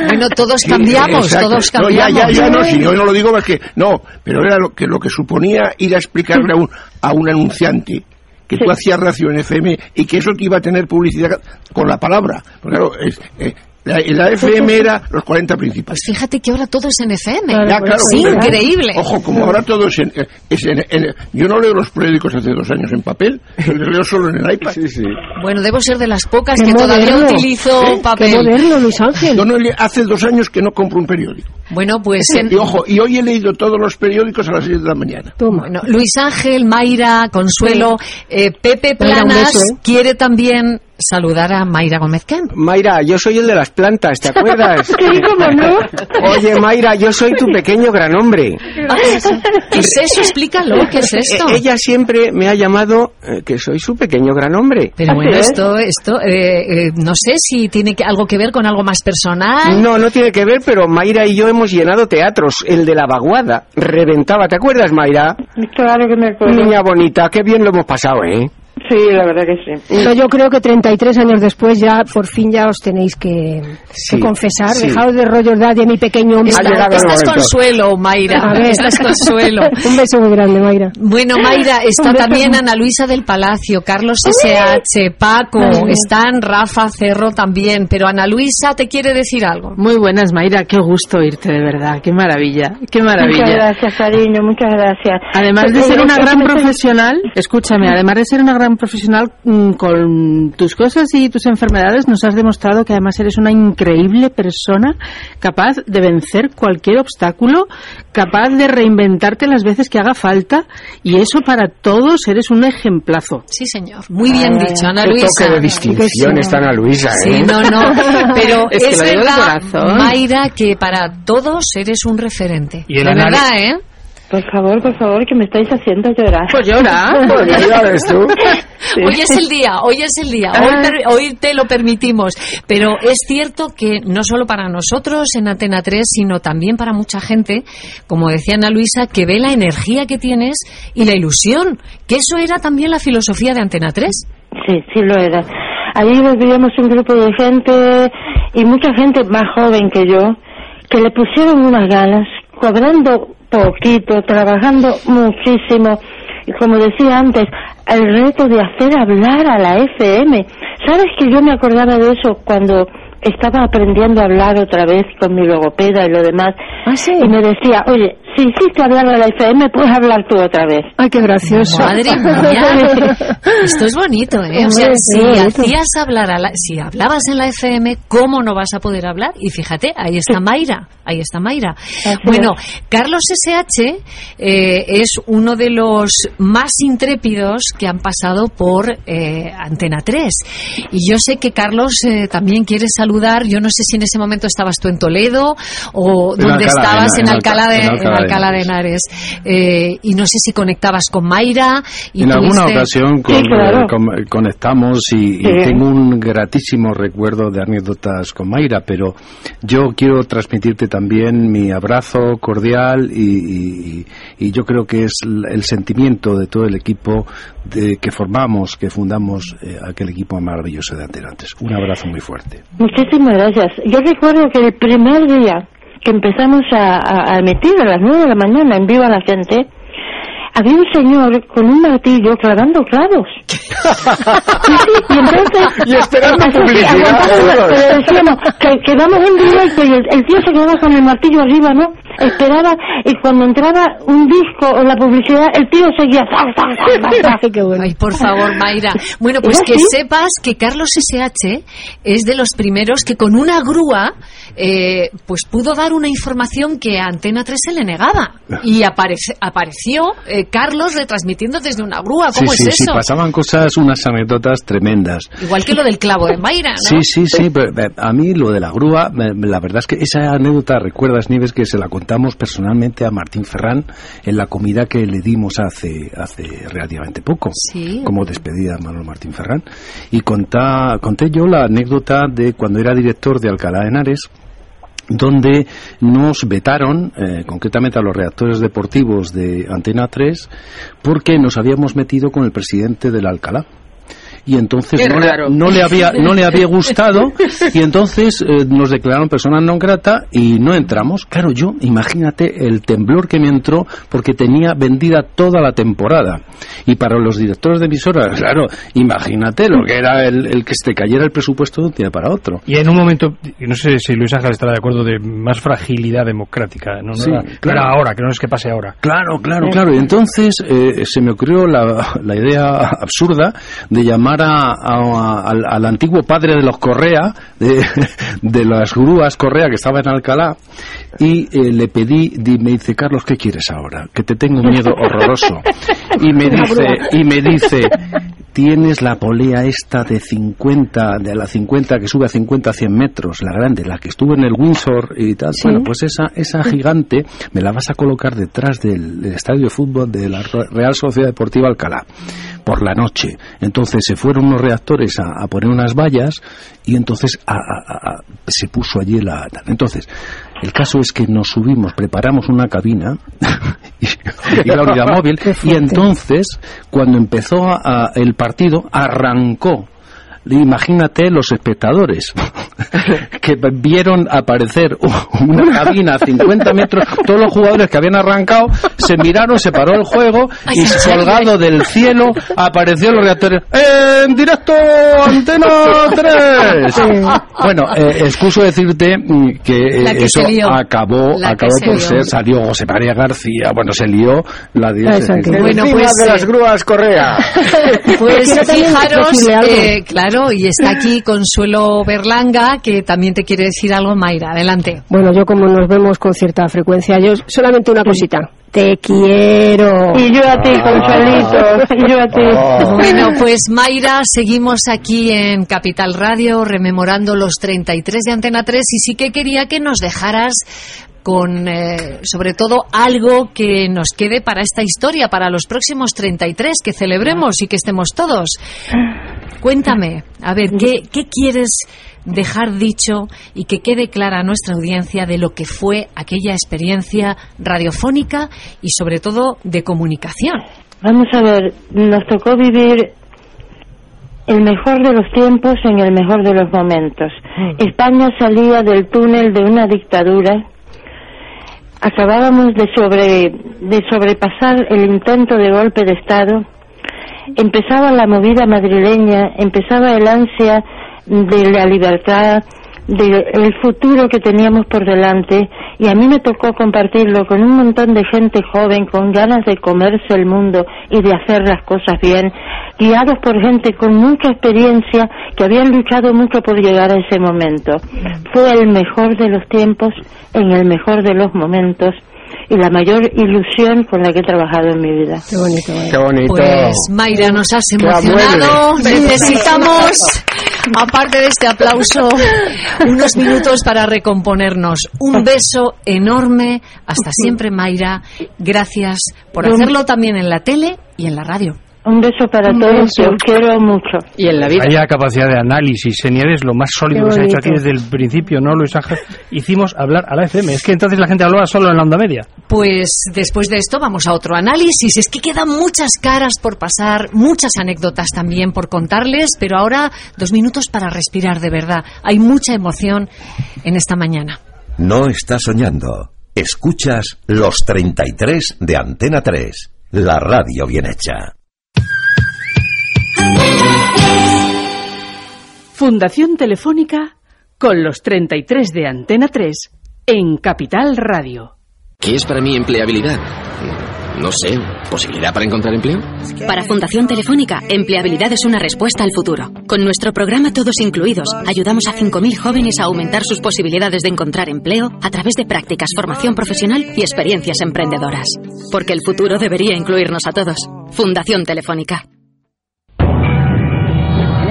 Bueno, todos Sí, cambiamos, todos No, ya, cambiamos. ya, ya, no, si yo no lo digo más que, no, pero era lo que, lo que suponía ir a explicarle a un, a un anunciante que tú hacías radio en FM y que eso te iba a tener publicidad con la palabra. Porque claro, es- eh, la, la FM era los 40 principales. Fíjate que ahora todo es en FM. Ya, claro, es pero- increíble. Ojo, como ahora todo es en, es en- en- Yo no leo los periódicos hace dos años en papel, los leo solo en el iPad. Bueno, debo ser de las pocas Qué que todavía moderno. utilizo ¿Eh? papel. Qué moderno, Luis Ángel. Yo no hace dos años que no compro un periódico. Bueno, pues en- Y ojo, y hoy he leído todos los periódicos a las 6 de la mañana. Bueno, Luis Ángel, Mayra, Consuelo, eh, Pepe Planas beso, ¿eh? quiere también saludar a Mayra Gómez Can. Mayra, yo soy el de las plantas, ¿te acuerdas? Sí, cómo no. Oye, Mayra, yo soy tu pequeño gran hombre. ¿Qué es eso? Explícalo, ¿qué es esto? Eh, Ella siempre me ha llamado eh, que soy su pequeño gran hombre. Pero bueno, esto, esto, eh, eh, no sé si tiene que- algo que ver con algo más personal. No, no tiene que ver, pero Mayra y yo hemos llenado teatros. El de la vaguada reventaba. ¿Te acuerdas, Mayra? Claro que me acuerdo. Niña bonita, qué bien lo hemos pasado, ¿eh? Sí, la verdad que sí. Pero yo creo que 33 años después ya por fin ya os tenéis que, Sí, que confesar. sí. Dejaos de rollos de mi pequeño hombre. Esta- esta es Consuelo, Mayra. A ver. Esta es Consuelo. Un beso muy grande, Mayra. Bueno, Mayra, está también Ana Luisa del Palacio, Carlos SH, Paco, Ay. están Rafa Cerro también, pero Ana Luisa te quiere decir algo. Muy buenas, Mayra. Qué gusto oírte, de verdad. Qué maravilla. Qué Muchas maravilla. gracias, cariño, muchas gracias. Además de Eh, ser una gran profesional, escúchame, además de ser una gran profesional mm, con tus cosas y tus enfermedades, nos has demostrado que además eres una increíble persona capaz de vencer cualquier obstáculo, capaz de reinventarte las veces que haga falta y eso para todos eres un ejemplazo. Sí, señor. Muy bien dicho, Ana Qué Luisa. toque de distinción está Ana Luisa, ¿eh? Sí, no, no. Pero Es es, que lo digo de verdad, corazón. Mayra, que para todos eres un referente. Y el de anal- verdad, ¿eh? Por favor, por favor, que me estáis haciendo llorar. Pues llora. Pues ya ves tú. Sí. Hoy es el día, hoy es el día, hoy, Ah. hoy te lo permitimos. Pero es cierto que no solo para nosotros en Antena 3, sino también para mucha gente, como decía Ana Luisa, que ve la energía que tienes y la ilusión, que eso era también la filosofía de Antena 3. Sí, sí lo era. Allí vivíamos un grupo de gente y mucha gente más joven que yo que le pusieron unas ganas, cobrando poquito, trabajando muchísimo y como decía antes, el reto de hacer hablar a la FM. ¿Sabes que yo me acordaba de eso cuando estaba aprendiendo a hablar otra vez con mi logopeda y lo demás? Y me decía, oye, si hiciste hablar a la FM, puedes hablar tú otra vez. Ay, qué gracioso. Madre mía, esto es bonito, ¿eh? O sea, si hacías hablar, a la- si hablabas en la FM, ¿cómo no vas a poder hablar? Y fíjate, ahí está Mayra, ahí está Mayra. Bueno, Carlos SH eh, es uno de los más intrépidos que han pasado por eh, Antena 3. Y yo sé que Carlos eh, también quiere saludar, yo no sé si en ese momento estabas tú en Toledo o En Alcalá, estabas, en- Alcalá de, Alca- en en Alcalá de Alcalá de Henares. Eh, y no sé si conectabas con Mayra. Y en alguna ocasión con- Sí, claro. eh, con- conectamos y, tengo un gratísimo recuerdo de anécdotas con Mayra, pero yo quiero transmitirte también mi abrazo cordial y, y- y yo creo que es el sentimiento de todo el equipo de, que formamos, que fundamos eh, aquel equipo maravilloso de Antenantes. Un abrazo muy fuerte. Muchísimas gracias. Yo recuerdo que el primer día que empezamos a, a- a emitir a las nueve de la mañana en Viva la Gente, había un señor con un martillo clavando clavos. Sí, sí, y entonces... Y esperando así, publicidad. Pero decíamos que, que vamos en directo y el, el tío se quedaba con el martillo arriba, ¿no? Esperaba y cuando entraba un disco o la publicidad, el tío seguía... ¡zas, zas, zas, zas, zas! Ay, por favor, Mayra. Bueno, pues ¿Era que así? sepas que Carlos SH es de los primeros que con una grúa eh, pues pudo dar una información que a Antena 3 se le negaba. Y aparece- apareció eh, Carlos retransmitiendo desde una grúa. ¿Cómo sí, es sí, eso? sí, pasaban cosas, unas anécdotas tremendas. Igual que lo del clavo de Mayra, ¿no? Sí, sí, sí. pero, eh, A mí lo de la grúa, la verdad es que esa anécdota, recuerdas, Nieves, que se la contamos personalmente a Martín Ferrán en la comida que le dimos hace, hace relativamente poco, Sí. como despedida a Manuel Martín Ferrán. Y contá- conté yo la anécdota de cuando era director de Alcalá de Henares, donde nos vetaron, eh, concretamente a los reactores deportivos de Antena 3, porque nos habíamos metido con el presidente del Alcalá y entonces no le, no había no le había gustado y entonces eh, nos declararon persona non grata y no entramos. Claro, yo imagínate el temblor que me entró porque tenía vendida toda la temporada. Y para los directores de emisoras, claro, imagínate lo que era el, el que se te cayera el presupuesto de un día para otro. Y en un momento, no sé si Luis Ángel estará de acuerdo, de más fragilidad democrática. No, no, Sí, era, no claro. era ahora, que no es que pase ahora. Claro, claro, claro. Y entonces eh, se me ocurrió la, la idea absurda de llamar a- a- al, al antiguo padre de los Correa, de, de las grúas Correa que estaba en Alcalá, y eh, le pedí, di- me dice, Carlos, ¿qué quieres ahora? Que te tengo un miedo horroroso. Y me dice, y me dice, tienes la polea esta de 50, de la 50 que sube a 50 a 100 metros, la grande, la que estuvo en el Windsor y tal. Sí. Bueno, pues esa, esa gigante me la vas a colocar detrás del, del estadio de fútbol de la Real Sociedad Deportiva Alcalá por la noche. Entonces se fueron unos reactores a, a poner unas vallas y entonces a- a- a- a- se puso allí la... Entonces, el caso es que nos subimos, preparamos una cabina y, y la unidad móvil y entonces cuando empezó a- a- el partido arrancó. Imagínate los espectadores que vieron aparecer una cabina a 50 metros, todos los jugadores que habían arrancado se miraron, se paró el juego y colgado del cielo apareció los reactores en directo Antena 3. Bueno, eh, excuso decirte mm, que eh, que eso se acabó, La acabó se por lió. ser, salió José María García, bueno, se lió la. Bueno, pues, de eh, las grúas Correa. Pues también fijaros, eh, claro, y está aquí Consuelo Berlanga, que también te quiere decir algo, Mayra. Adelante. Bueno, yo como nos vemos con cierta frecuencia, yo solamente una cosita. Te quiero. Y yo a ti, Consuelito, y yo a ti. Bueno, pues Mayra, seguimos aquí en Capital Radio rememorando los 33 de Antena 3 y sí que quería que nos dejaras con, eh, sobre todo, algo que nos quede para esta historia, para los próximos 33, que celebremos y que estemos todos. Cuéntame, a ver, ¿qué, qué quieres dejar dicho y que quede clara a nuestra audiencia de lo que fue aquella experiencia radiofónica y, sobre todo, de comunicación? Vamos a ver, nos tocó vivir el mejor de los tiempos en el mejor de los momentos. España salía del túnel de una dictadura. Acabábamos de sobre de sobrepasar el intento de golpe de Estado. Empezaba la movida madrileña, empezaba el ansia de la libertad, del futuro que teníamos por delante y a mí me tocó compartirlo con un montón de gente joven con ganas de comerse el mundo y de hacer las cosas bien, guiados por gente con mucha experiencia que habían luchado mucho por llegar a ese momento. Fue el mejor de los tiempos en el mejor de los momentos y la mayor ilusión con la que he trabajado en mi vida. Qué bonito. Qué bonito. Pues Mayra, nos has emocionado. Necesitamos, aparte de este aplauso, unos minutos para recomponernos. Un beso enorme. Hasta siempre, Mayra. Gracias por hacerlo también en la tele y en la radio. Un beso para Un todos, beso. os quiero mucho. Y en la Vaya capacidad de análisis, Senior, es lo más sólido que se ha hecho aquí desde el principio, ¿no, Luis Ángel? Hicimos hablar a la FM. Es que entonces la gente hablaba solo en la onda media. Pues después de esto vamos a otro análisis. Es que quedan muchas caras por pasar, muchas anécdotas también por contarles, pero ahora dos minutos para respirar de verdad. Hay mucha emoción en esta mañana. No estás soñando. Escuchas los 33 de Antena 3, la radio bien hecha. Fundación Telefónica con los 33 de Antena 3 en Capital Radio. ¿Qué es para mí empleabilidad? No sé, posibilidad para encontrar empleo. Para Fundación Telefónica, empleabilidad es una respuesta al futuro. Con nuestro programa Todos Incluidos, ayudamos a 5.000 jóvenes a aumentar sus posibilidades de encontrar empleo a través de prácticas, formación profesional y experiencias emprendedoras. Porque el futuro debería incluirnos a todos. Fundación Telefónica.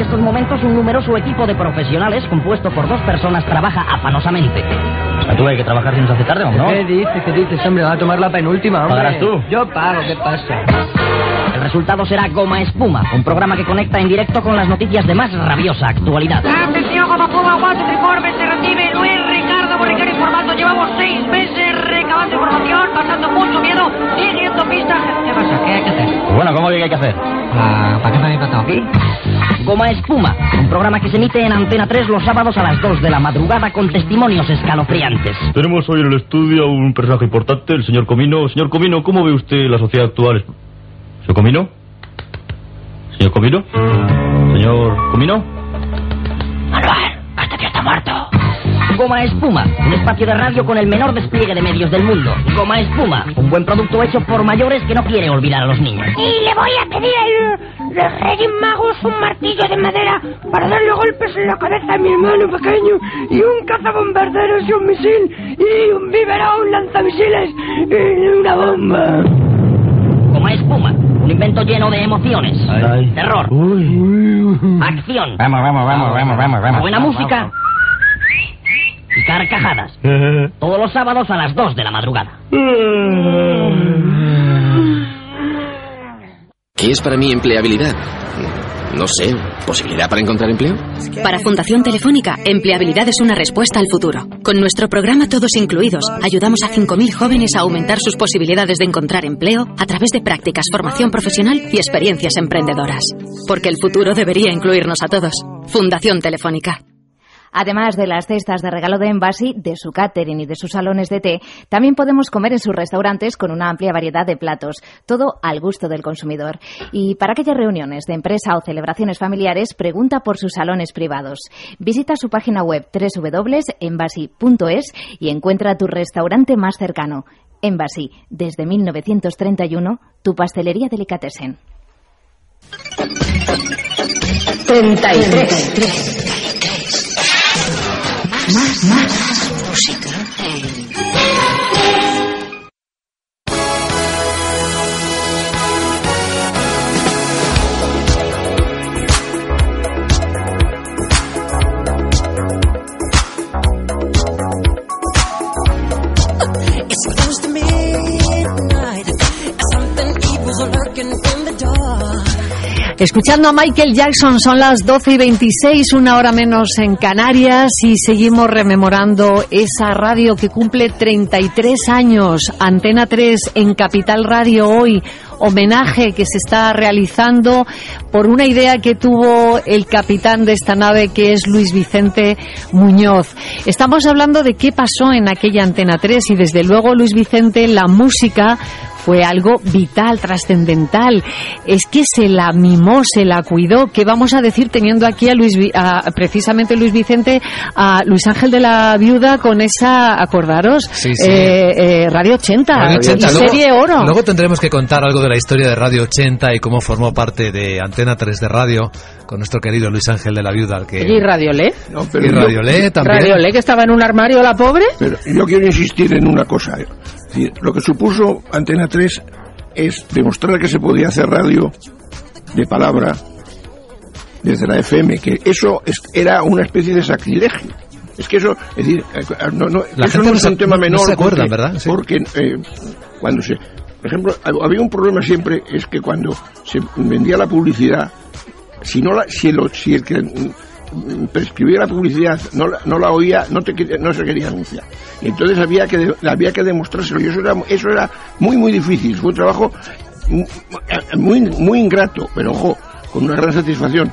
En estos momentos un numeroso equipo de profesionales compuesto por dos personas trabaja afanosamente. ¿Tú hay que trabajar si nos hace tarde o no? ¿Qué dices? ¿Qué dices, hombre? Va a tomar la penúltima, hombre. ¿Pagarás tú? Yo pago, ¿qué pasa? El resultado será Goma Espuma, un programa que conecta en directo con las noticias de más rabiosa actualidad. Atención, como Puma, Guacho, Triforme, se recibe Luis Estamos Ricardo informando. Llevamos seis meses recabando información, pasando mucho miedo, siguiendo pistas. ¿Qué pasa? ¿Qué hay que hacer? Bueno, ¿cómo que hay que hacer? Ah, ¿Para qué me habéis matado? Goma Espuma, un programa que se emite en Antena 3 los sábados a las 2 de la madrugada con testimonios escalofriantes. Tenemos hoy en el estudio un personaje importante, el señor Comino. Señor Comino, ¿cómo ve usted la sociedad actual? ¿Señor Comino? ¿Señor Comino? ¿Señor Comino? Manuel, este tío está muerto. Goma Espuma, un espacio de radio con el menor despliegue de medios del mundo. Goma Espuma, un buen producto hecho por mayores que no quiere olvidar a los niños. Y le voy a pedir a los Reyes Magos un martillo de madera para darle golpes en la cabeza a mi hermano pequeño y un cazabombarderos y un misil y un biberón lanzamisiles y una bomba. Goma Espuma, un invento lleno de emociones, terror, acción, Vamos, vamos, vamos, vamos, vamos, vamos. buena música y carcajadas. Todos los sábados a las 2 de la madrugada. ¿Qué es para mí empleabilidad? No sé, ¿posibilidad para encontrar empleo? Para Fundación Telefónica, empleabilidad es una respuesta al futuro. Con nuestro programa Todos Incluidos, ayudamos a 5.000 jóvenes a aumentar sus posibilidades de encontrar empleo a través de prácticas, formación profesional y experiencias emprendedoras. Porque el futuro debería incluirnos a todos. Fundación Telefónica. Además de las cestas de regalo de Embassy, de su catering y de sus salones de té, también podemos comer en sus restaurantes con una amplia variedad de platos, todo al gusto del consumidor. Y para aquellas reuniones de empresa o celebraciones familiares, pregunta por sus salones privados. Visita su página web www.embassy.es y encuentra tu restaurante más cercano. Embassy, desde 1931, tu pastelería delicatessen. 33. Más, más música. It's Escuchando a Michael Jackson, son las 12 y 26, una hora menos en Canarias, y seguimos rememorando esa radio que cumple 33 años, Antena 3 en Capital Radio hoy, homenaje que se está realizando por una idea que tuvo el capitán de esta nave, que es Luis Vicente Muñoz. Estamos hablando de qué pasó en aquella Antena 3, y desde luego, Luis Vicente, la música fue algo vital, trascendental. Es que se la mimó, se la cuidó. ¿Qué vamos a decir teniendo aquí a Luis, Vi- a, precisamente Luis Vicente, a Luis Ángel de la Viuda con esa, acordaros, Sí, sí. eh, eh, Radio 80, Radio 80. y Luego- Serie Oro. Luego tendremos que contar algo de la historia de Radio 80 y cómo formó parte de Antena 3 de Radio con nuestro querido Luis Ángel de la Viuda. al que... ¿Y Radiolé? y Radiolé también. ¿Radiolé que estaba en un armario, la pobre? Pero yo quiero insistir en una cosa. Decir, lo que supuso Antena 3 es demostrar que se podía hacer radio de palabra desde la FM, que eso es- era una especie de sacrilegio. Es que eso, es decir, no, no, La eso gente no es se- un tema no- no menor. se acuerda, porque, ¿verdad? Sí. Porque eh, cuando se, por ejemplo, hab- había un problema siempre, es que cuando se vendía la publicidad, si no la, si, el, si el que prescribía la publicidad no no la oía, no, te, no se quería anunciar. Entonces había que, había que demostrárselo. Y eso era, eso era muy, muy difícil. Fue un trabajo mu- muy, muy ingrato, pero ojo, con una gran satisfacción.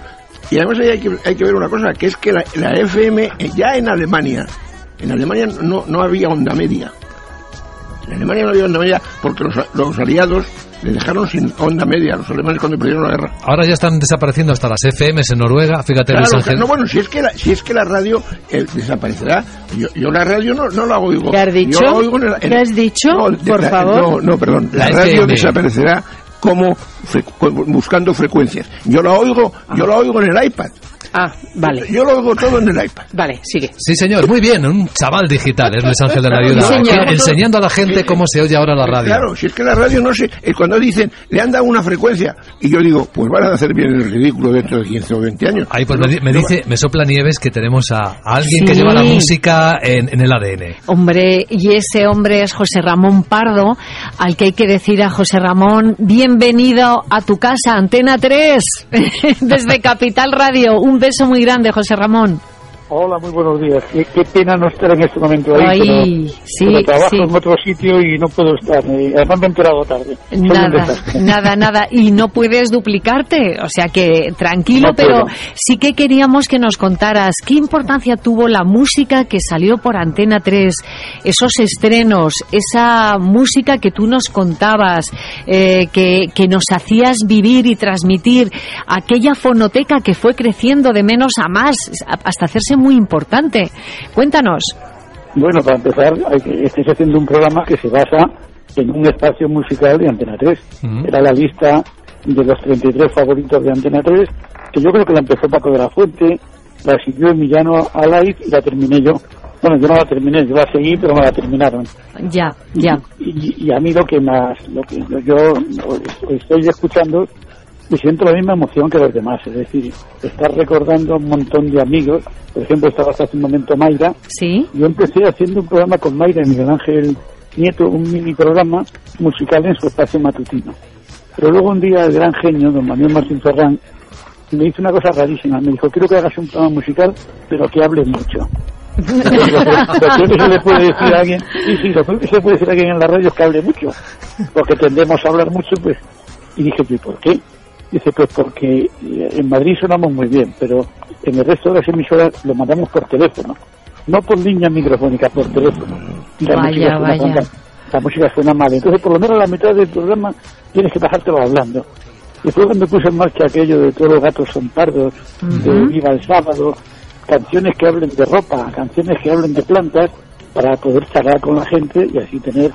Y además hay que, hay que ver una cosa, que es que la, la FM, eh, ya en Alemania, en Alemania no, no había onda media. En Alemania no había onda media porque los, los aliados le dejaron sin onda media a los alemanes cuando perdieron la guerra. Ahora ya están desapareciendo hasta las FMs en Noruega. Fíjate, Luis Claro, Ángel. no, bueno, si es que la, si es que la radio eh, desaparecerá, yo, yo la radio no, no la oigo. ¿Qué has dicho? Yo la oigo en el- en- ¿Qué has dicho? No, de- Por la- favor. No, no, perdón. La, La radio FM. desaparecerá como fre- buscando frecuencias. Yo la oigo, yo la oigo en el iPad. Ah, vale. Yo lo oigo todo en el iPad. Vale, sigue. Sí, señor, muy bien, un chaval digital, es Luis Ángel de la Viuda. Sí. Aquí enseñando a la gente cómo se oye ahora la radio. Claro, si es que la radio no sé, eh, cuando dicen, le han dado una frecuencia, y yo digo, pues van a hacer bien el ridículo dentro de 15 o 20 años. Ahí pues me, di- me No, dice, me sopla Nieves que tenemos a, a alguien que Sí. lleva la música en, en el ADN. Hombre, y ese hombre es José Ramón Pardo, al que hay que decir a José Ramón, bienvenido a tu casa, Antena 3, desde Capital Radio. Un beso muy grande, José Ramón. Hola, muy buenos días. Qué, qué pena no estar en este momento ahí. Ay, pero, sí, pero trabajo sí. en otro sitio y no puedo estar. eh, Además me he enterado tarde. Soy Nada, nada, nada. Y no puedes duplicarte. O sea que tranquilo, No pero sí que queríamos que nos contaras qué importancia tuvo la música que salió por Antena 3, esos estrenos, esa música que tú nos contabas, eh, que, que nos hacías vivir y transmitir, aquella fonoteca que fue creciendo de menos a más hasta hacerse muy importante. Cuéntanos. Bueno, para empezar, hay que, estáis haciendo un programa que se basa en un espacio musical de Antena 3. Era la lista de los 33 favoritos de Antena 3, que yo creo que la empezó Paco de la Fuente, la siguió Emiliano Alaiz y la terminé yo. Bueno, yo no la terminé, yo la seguí, pero me la terminaron. Ya, ya. Y, y a mí lo que más, lo que yo estoy escuchando, y siento la misma emoción que los demás. Es decir, estar recordando a un montón de amigos. Por ejemplo, estaba hasta hace un momento Mayra. Sí. Yo empecé haciendo un programa con Mayra y Miguel Ángel Nieto, un mini programa musical en su espacio matutino. Pero luego un día el gran genio, don Manuel Martín Ferrán, me hizo una cosa rarísima. Me dijo, quiero que hagas un programa musical, pero que hable mucho. lo que se le puede decir a alguien, sí, sí, lo que se puede decir a alguien en la radio es que hable mucho, porque tendemos a hablar mucho, pues, y dije, ¿y por qué? Dice, pues porque eh, en Madrid sonamos muy bien, pero en el resto de las emisoras lo mandamos por teléfono, no por línea microfónica, por teléfono. Y la Vaya, música suena vaya. fatal, la música suena mal, entonces por lo menos la mitad del programa tienes que pasártelo hablando. Después cuando puse en marcha aquello de todos los gatos son pardos, de Ujú. Viva el Sábado, canciones que hablen de ropa, canciones que hablen de plantas, para poder charlar con la gente y así tener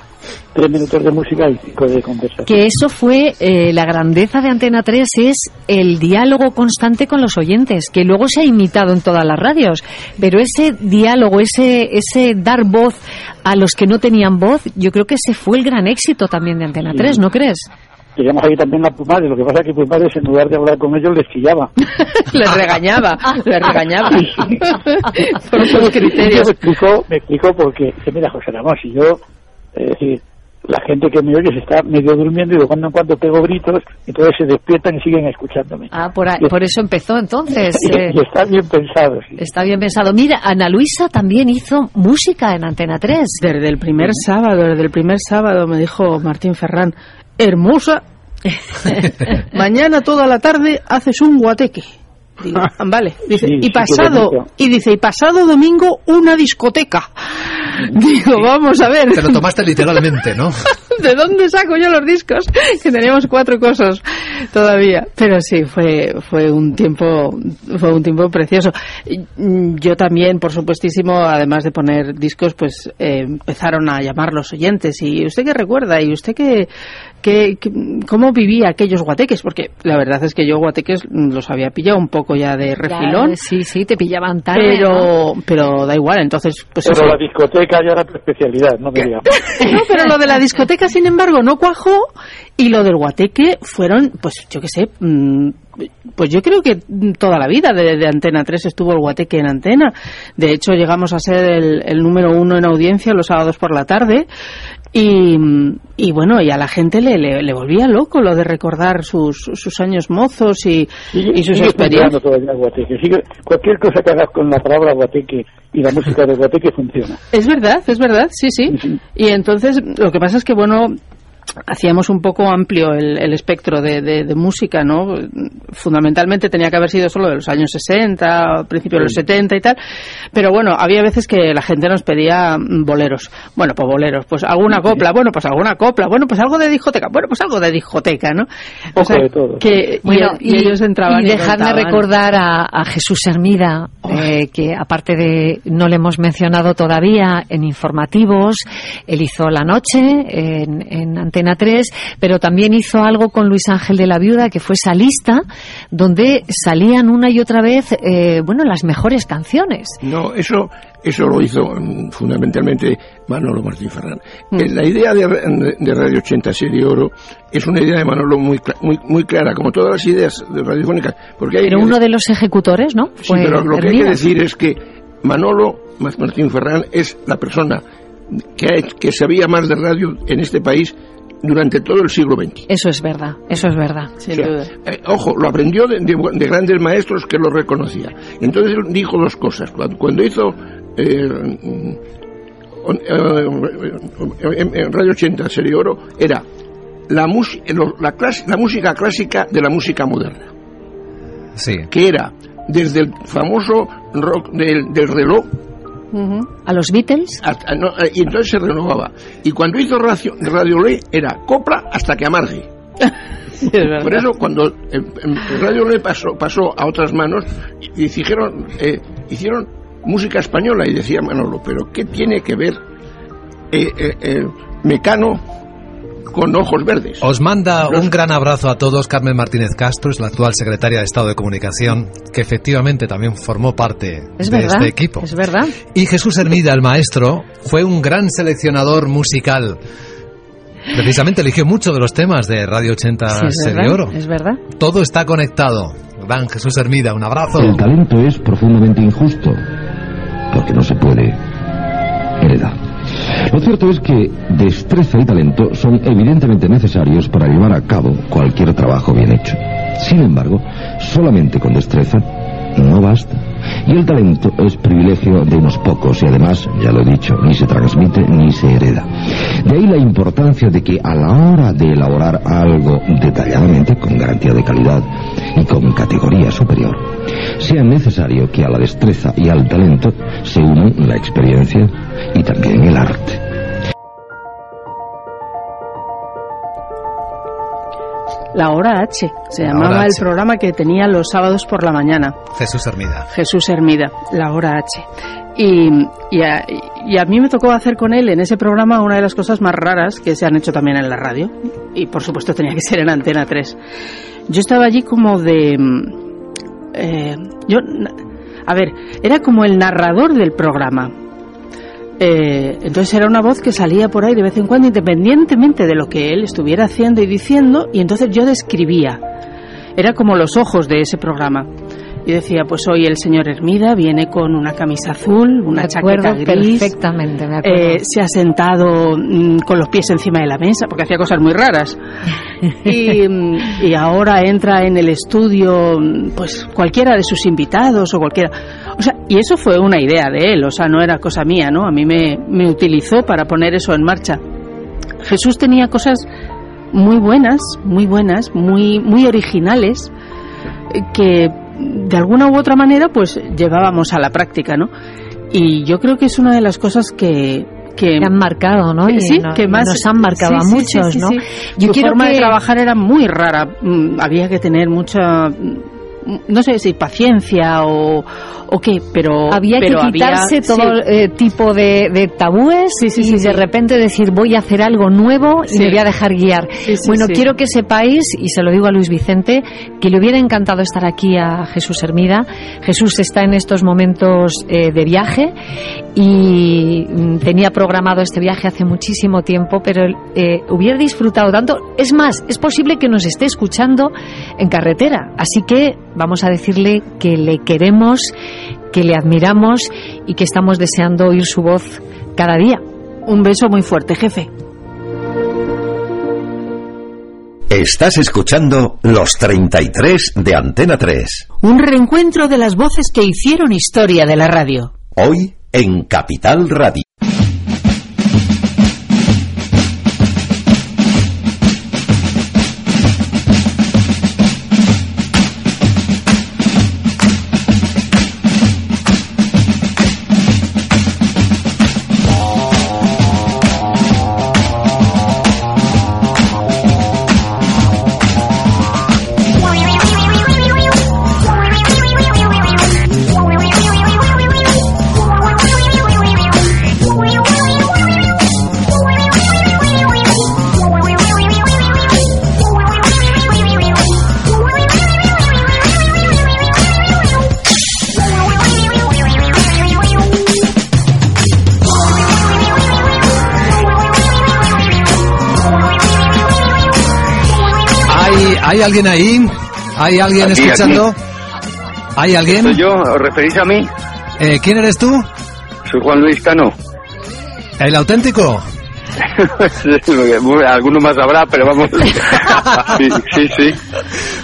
tres minutos de música y cinco de conversación. Que eso fue eh, la grandeza de Antena 3 es el diálogo constante con los oyentes, que luego se ha imitado en todas las radios, pero ese diálogo, ese ese dar voz a los que no tenían voz, yo creo que ese fue el gran éxito también de Antena 3, ¿no crees? Teníamos ahí también a Pumares, lo que pasa es que Pumares en lugar de hablar con ellos les chillaba. Les regañaba, les regañaba. Por sus Me criterios. explicó, me explicó porque, dice, mira José Ramón, si yo, es decir, la gente que me oye se está medio durmiendo y de cuando en cuando pego gritos, entonces se despiertan y siguen escuchándome. Ah, por, ahí- por eso empezó entonces. Y, eh, y está bien pensado, sí. Está bien pensado. Mira, Ana Luisa también hizo música en Antena 3. Desde el primer sábado, desde el primer sábado me dijo Martín Ferrán, hermosa, mañana toda la tarde haces un guateque. Digo, "Ah, vale, dice, Sí, y pasado, y dice, y pasado domingo una discoteca. Digo, vamos a ver. Te lo tomaste literalmente, ¿no? ¿De dónde saco yo los discos? Que teníamos cuatro cosas todavía. Pero sí, fue, fue un tiempo, fue un tiempo precioso. Yo también, por supuestísimo, además de poner discos, pues eh, empezaron a llamar los oyentes. ¿Y usted qué recuerda? ¿Y usted qué, qué, qué- cómo vivía aquellos guateques? Porque la verdad es que yo guateques los había pillado un poco ya de refilón. Ya, sí, sí, te pillaban tarde. Pero, pero da igual, entonces, pues Pero eso. la discoteca ya era tu especialidad, no me digas. No, pero lo de la discoteca, sin embargo, no cuajó y lo del guateque fueron, pues yo qué sé, mm, pues yo creo que toda la vida de, de Antena 3 estuvo el guateque en Antena. De hecho, llegamos a ser el, el número uno en audiencia los sábados por la tarde y, y bueno, y a la gente le, le, le volvía loco lo de recordar sus, sus años mozos y, y sus Sigue experiencias. cualquier cosa que hagas con la palabra guateque y la música de guateque funciona. Es verdad, es verdad, sí, sí. Y entonces lo que pasa es que, bueno, hacíamos un poco amplio el, el espectro de, de- de música, ¿no? Fundamentalmente tenía que haber sido solo de los años 60, principios de los 70 y tal, pero bueno, había veces que la gente nos pedía mm, boleros. Bueno, pues boleros, pues alguna copla, bueno, pues alguna copla, bueno, pues algo de discoteca, bueno, pues algo de discoteca, ¿no? O sea, de todo. que, y- Bueno, y, ellos entraban y y dejarme cantaban. recordar a, a Jesús Hermida, eh, que aparte de, no le hemos mencionado todavía en informativos, él hizo La Noche en, en Antena 3, pero también hizo algo con Luis Ángel de la Viuda, que fue salista, donde salían una y otra vez, eh, bueno, las mejores canciones. No, eso, eso lo hizo mm, fundamentalmente Manolo Martín Ferrán. Eh, La idea de, de Radio 80 Serie Oro es una idea de Manolo muy, muy, muy clara, como todas las ideas de radiofónicas. Porque hay Pero uno de los ejecutores, ¿no? Sí, pero lo que hay que decir es que Manolo Martín Ferrán es la persona que, que sabía más de radio en este país durante todo el siglo XX. Eso es verdad, eso es verdad. O sea, eh, ojo, lo aprendió de, de- de grandes maestros que lo reconocía. Entonces él dijo dos cosas. Cuando, cuando hizo eh, eh, en- en Radio 80 Serie Oro, era la, mus- lo- la, clas- la música clásica de la música moderna. Sí. Que era desde el famoso rock del, del reloj A los Beatles. hasta- no, eh, y entonces se renovaba. Y cuando hizo Radio, Radio Ley era copla hasta que amargue. Por eso cuando Radio Ley pasó, pasó a otras manos, y, y dijeron, eh, hicieron música española y decía Manolo, pero ¿qué tiene que ver eh, eh, Mecano con ojos verdes? Os manda un gran abrazo a todos. Carmen Martínez Castro es la actual secretaria de Estado de Comunicación, que efectivamente también formó parte Es de verdad. este equipo. Es verdad. Y Jesús Hermida, el maestro, fue un gran seleccionador musical. Precisamente eligió muchos de los temas de Radio 80 Sí, es Serie verdad. Oro. Es verdad. Todo está conectado. Gran Jesús Hermida, un abrazo. El talento es profundamente injusto, porque no se puede heredar. Lo cierto es que destreza y talento son evidentemente necesarios para llevar a cabo cualquier trabajo bien hecho. Sin embargo, solamente con destreza no basta. Y el talento es privilegio de unos pocos y además, ya lo he dicho, ni se transmite ni se hereda. De ahí la importancia de que a la hora de elaborar algo detalladamente, con garantía de calidad y con categoría superior, sea necesario que a la destreza y al talento se unan la experiencia y también el arte. La Hora H, se La llamaba el H. programa que tenía los sábados por la mañana. Jesús Hermida. Jesús Hermida, La Hora H. Y, y, a, y a mí me tocó hacer con él en ese programa una de las cosas más raras que se han hecho también en la radio. Y por supuesto tenía que ser en Antena 3. Yo estaba allí como de... mm, eh, yo, a ver, era como el narrador del programa. Eh, entonces era una voz que salía por ahí de vez en cuando, independientemente de lo que él estuviera haciendo y diciendo, y entonces yo describía. Era como los ojos de ese programa. Y decía, pues hoy el señor Hermida viene con una camisa azul, una Me chaqueta gris. perfectamente, me acuerdo. eh, se ha sentado mm, con los pies encima de la mesa, porque hacía cosas muy raras. Y, mm, y ahora entra en el estudio, mm, pues cualquiera de sus invitados o cualquiera. O sea, y eso fue una idea de él, o sea, no era cosa mía, ¿no? A mí me, me utilizó para poner eso en marcha. Jesús tenía cosas muy buenas, muy buenas, muy, muy originales, eh, que de alguna u otra manera pues llevábamos a la práctica, ¿no? Y yo creo que es una de las cosas que que han marcado, ¿no? Y sí, no- que más nos han marcado a muchos, ¿no? Yo Su forma que- de trabajar era muy rara. Mm, Había que tener mucha mm, no sé si paciencia o, o qué, pero había pero que quitarse había- todo sí. eh, tipo de, de tabúes y de repente decir voy a hacer algo nuevo y me voy a dejar guiar. bueno, quiero que sepáis, y se lo digo a Luis Vicente, que le hubiera encantado estar aquí a Jesús Hermida. Jesús está en estos momentos eh, de viaje y mm, tenía programado este viaje hace muchísimo tiempo, pero eh, hubiera disfrutado tanto. Es más, es posible que nos esté escuchando en carretera, así que vamos a decirle que le queremos, que le admiramos y que estamos deseando oír su voz cada día. Un beso muy fuerte, jefe. Estás escuchando Los 33 de Antena 3. Un reencuentro de las voces que hicieron historia de la radio. Hoy en Capital Radio. ¿Hay, ¿Hay alguien ahí? ¿Hay alguien Aquí, escuchando? ¿Hay alguien? ¿Soy yo? ¿Os referís a mí? Eh, ¿Quién eres tú? Soy Juan Luis Cano. ¿El auténtico? Alguno más habrá, pero vamos. Sí, sí, sí.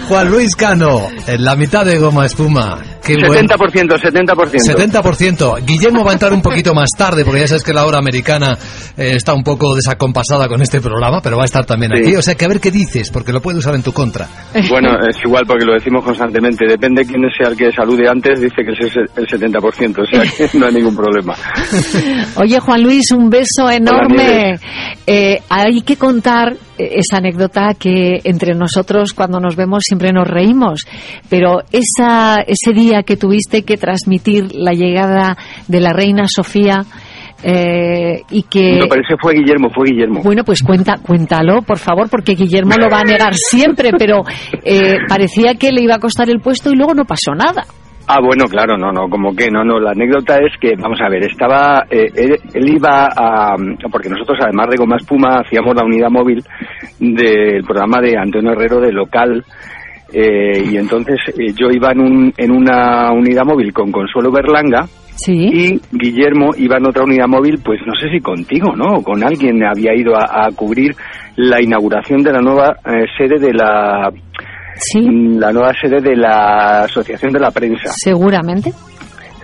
Juan Luis Cano, en la mitad de goma espuma. Qué buen- 70%, 70%. 70%. Guillermo va a entrar un poquito más tarde, porque ya sabes que la hora americana eh, está un poco desacompasada con este programa, pero va a estar también Sí. aquí. O sea que a ver qué dices, porque lo puede usar en tu contra. Bueno, es igual porque lo decimos constantemente. Depende quién sea el que salude antes, dice que es el el 70%, o sea que no hay ningún problema. Oye, Juan Luis, un beso enorme. Eh, hay que contar esa anécdota que entre nosotros cuando nos vemos siempre nos reímos, pero esa, ese día que tuviste que transmitir la llegada de la reina Sofía eh, y que... Pero ese fue Guillermo, fue Guillermo. Bueno, pues cuenta, cuéntalo, por favor, porque Guillermo lo va a negar siempre, pero eh, parecía que le iba a costar el puesto y luego no pasó nada. Ah, bueno, claro, no, no, como que no, no. La anécdota es que, vamos a ver, estaba, eh, él, él iba a, porque nosotros además de Goma Espuma hacíamos la unidad móvil del programa de Antonio Herrero de local. eh, y entonces eh, yo iba en, un, en una unidad móvil con Consuelo Berlanga y Guillermo iba en otra unidad móvil, pues no sé si contigo, ¿no? O con alguien había ido a, a cubrir la inauguración de la nueva eh, sede de la mm, la nueva sede de la Asociación de la Prensa. Seguramente.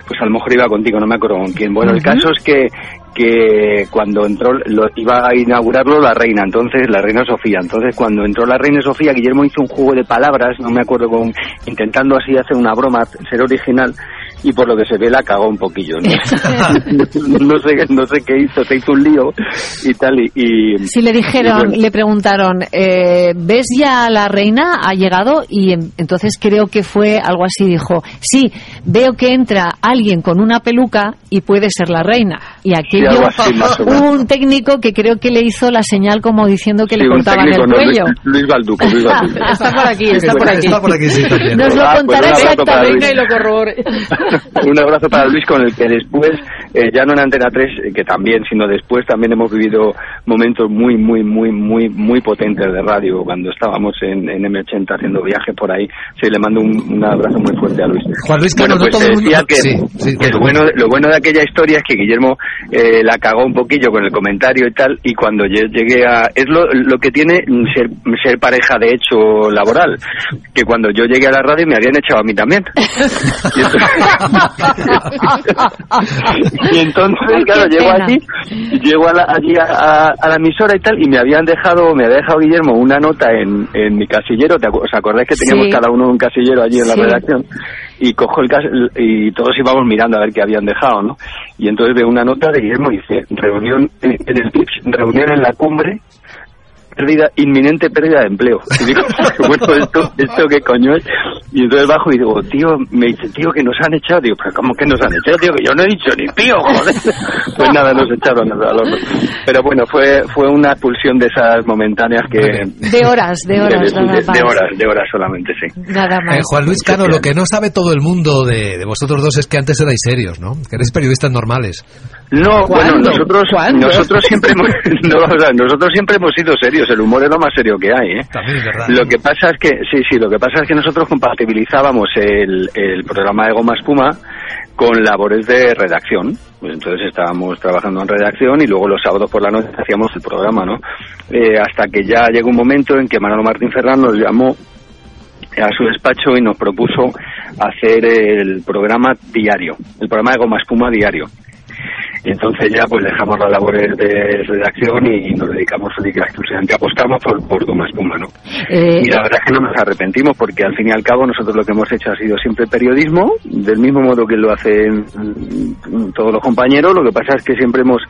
Pues a lo mejor iba contigo, no me acuerdo con quién. Bueno, el Ujú. caso es que, que cuando entró, lo, iba a inaugurarlo la reina, entonces, la reina Sofía. Entonces, cuando entró la reina Sofía, Guillermo hizo un juego de palabras, no me acuerdo con, intentando así hacer una broma, ser original, y por lo que se ve la cagó un poquillo, ¿no? no sé, no sé qué hizo, se hizo un lío y tal, y... y Si le dijeron, bueno. le preguntaron, eh, ¿ves ya a la reina? Ha llegado y en- entonces creo que fue algo así, dijo, sí, veo que entra alguien con una peluca y puede ser la reina. Y aquello, algo así, más o menos. hubo un técnico que creo que le hizo la señal como diciendo que Sí, le cortaban técnico, el no, cuello. Luis, Luis Balduco, Luis Balduco. Está por aquí, está por aquí. Está por aquí, sí, también. Nos lo Ah, pues contará para exactamente. Luis. y lo corrobore. Un abrazo para Luis, con el que después, eh, ya no en Antena 3, eh, que también, sino después también hemos vivido momentos muy, muy, muy, muy, muy potentes de radio cuando estábamos en, en M80 haciendo viajes por ahí. Sí, le mando un, un abrazo muy fuerte a Luis. Juan Luis bueno, Cano, no pues todo el mundo- que, Sí, sí, que lo, bueno. bueno, lo bueno de aquella historia es que Guillermo eh, la cagó un poquillo con el comentario y tal, y cuando lle- llegué a... Es lo, lo que tiene ser, ser pareja de hecho laboral, que cuando yo llegué a la radio me habían echado a mí también. Y y entonces, claro, llego allí, llego a la, allí a, a- a la emisora y tal, y me habían dejado, me había dejado Guillermo una nota en, en mi casillero, ¿te acu- ¿os acordáis que teníamos Sí. cada uno un casillero allí en la redacción? Y cojo el cas y todos íbamos mirando a ver qué habían dejado, ¿no? Y entonces veo una nota de Guillermo y dice, reunión en el Tips, reunión en la cumbre, pérdida, inminente pérdida de empleo. Y digo, bueno, ¿esto, ¿esto qué coño es? Y entonces bajo y digo, tío, me dice, tío, que nos han echado. Digo, pero ¿cómo que nos han echado? Tío, que yo no he dicho ni tío, joder. Pues nada, nos echaron horno. Pero bueno, fue fue una expulsión de esas momentáneas que... De horas, de horas, de, nada de- más. de horas, de horas solamente, sí. Nada más. Eh, Juan Luis Cano, lo que no sabe todo el mundo de, de vosotros dos es que antes erais serios, ¿no? Que erais periodistas normales. No, bueno, ¿Cuándo? nosotros ¿Cuándo? nosotros siempre hemos, no, o sea, nosotros siempre hemos sido serios. El humor es lo más serio que hay, ¿eh? También es verdad. Lo que pasa es que sí, sí, lo que pasa es que nosotros compatibilizábamos el, el programa de Goma Espuma con labores de redacción. Pues entonces estábamos trabajando en redacción y luego los sábados por la noche hacíamos el programa, ¿no? Eh, hasta que ya llegó un momento en que Manolo Martín Ferrán nos llamó a su despacho y nos propuso hacer el programa diario, el programa de Goma Espuma diario. Y entonces ya pues dejamos las labores de redacción y nos dedicamos exclusivamente, apostamos por, por Goma Espuma, ¿no? Eh, Y la verdad es que no nos arrepentimos porque al fin y al cabo nosotros lo que hemos hecho ha sido siempre periodismo, del mismo modo que lo hacen todos los compañeros, lo que pasa es que siempre hemos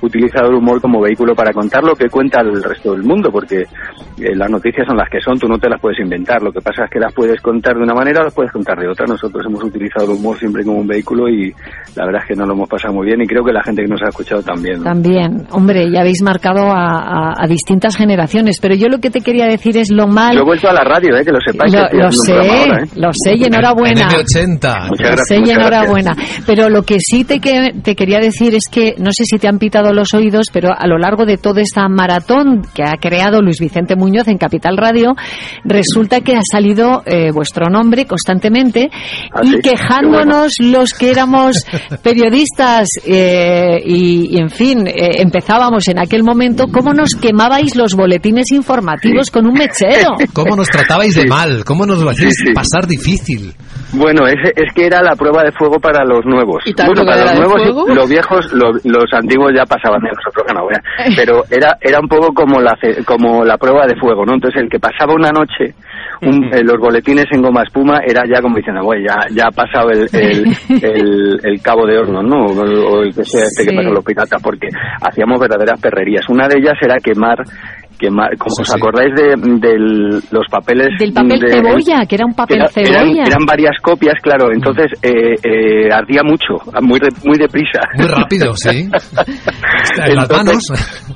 utilizado el humor como vehículo para contar lo que cuenta el resto del mundo, porque eh, las noticias son las que son, tú no te las puedes inventar, lo que pasa es que las puedes contar de una manera las puedes contar de otra, nosotros hemos utilizado el humor siempre como un vehículo y la verdad es que nos lo hemos pasado muy bien y creo que la gente que nos ha escuchado también. ¿no? También, hombre, ya habéis marcado a, a- a distintas generaciones, pero yo lo que te quería decir es lo mal. Yo he vuelto a la radio, eh, que lo sepáis. que Lo, lo sé, ahora, ¿eh? lo sé y enhorabuena. En M80. Muchas Lo gracias, sé y enhorabuena. gracias. Pero lo que sí te, que, te quería decir es que no sé si te han pitado los oídos, pero a lo largo de toda esta maratón que ha creado Luis Vicente Muñoz en Capital Radio, resulta que ha salido eh, vuestro nombre constantemente ¿Ah, y sí? quejándonos los que éramos periodistas eh, eh, y, y, en fin, eh, empezábamos en aquel momento, ¿cómo nos quemabais los boletines informativos con un mechero? ¿Cómo nos tratabais de mal? ¿Cómo nos lo hacíais pasar difícil? Bueno, es, es que era la prueba de fuego para los nuevos. ¿Y bueno, para los nuevos, fuego? los viejos, lo- los antiguos ya pasaban de nosotros, no, bueno. pero era era un poco como la ce- como la prueba de fuego, ¿no? Entonces el que pasaba una noche un- eh, los boletines en goma espuma era ya como diciendo, güey, ya, ya ha pasado el, el, el- el cabo de horno, ¿no? O, o el que sea este que pasan los piratas, porque hacíamos verdaderas perrerías. Una de ellas era quemar, quemar como os acordáis de, del- los papeles... Del papel de- cebolla, que era un papel era- eran, cebolla. eran varias copias, claro, entonces eh, eh, ardía mucho, muy de- muy deprisa. Muy rápido, sí. En las manos.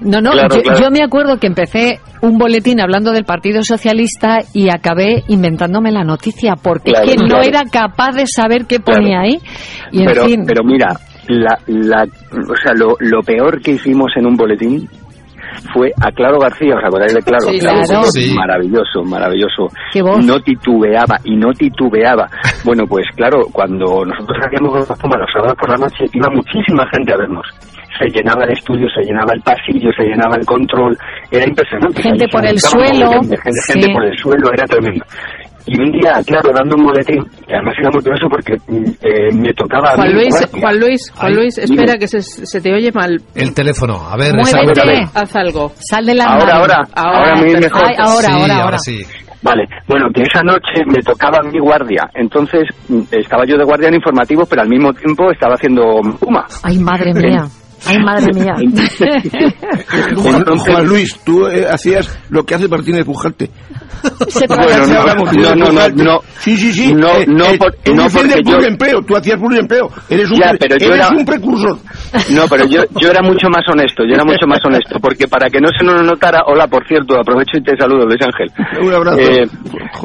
No, no, Claro, yo, claro. yo me acuerdo que empecé un boletín hablando del Partido Socialista y acabé inventándome la noticia porque Claro, es que no era capaz de saber qué ponía ahí. Y en pero, fin, pero mira, la, la, o sea, lo, lo peor que hicimos en un boletín fue a Claro García, ¿os acordáis de Claro? Sí, Claro, claro. Sí. Maravilloso, maravilloso. Qué voz. No titubeaba y no titubeaba. Bueno, pues claro, cuando nosotros hacíamos los sábados por la noche, iba muchísima gente a vernos. Se llenaba el estudio, se llenaba el pasillo, se llenaba el control. Era impresionante. Gente por el suelo. Gente, Sí. gente por el suelo, era tremendo. Y un día, claro, dando un boletín, además era muy curioso porque mm, eh, me tocaba... a Juan mí Luis, guardia. Juan Luis, Juan Ay, Luis, espera que se, se te oye mal. El teléfono. A ver, Muévete. Haz algo. sal de la Ahora, ahora, ahora me perfecto. mejor. Ay, ahora, sí, ahora, ahora. sí. Vale, bueno, que esa noche me tocaba mi guardia, entonces mm, estaba yo de guardia en informativos, pero al mismo tiempo estaba haciendo Puma. Ay, madre mía. Ay, madre mía. Juan, Juan Luis, tú eh, hacías lo que hace Martínez Pujarte. Se Bueno, no, no, no, no, no. Sí, sí, sí. No, eh, no eh, por- tú no defiendes porque yo- empleo, tú hacías puro empleo. Eres un, Ya, pero yo eres era- un precursor. No, pero yo, yo era mucho más honesto, yo era mucho más honesto, porque para que no se nos notara, hola, por cierto, aprovecho y te saludo, Luis Ángel. Un abrazo. Eh,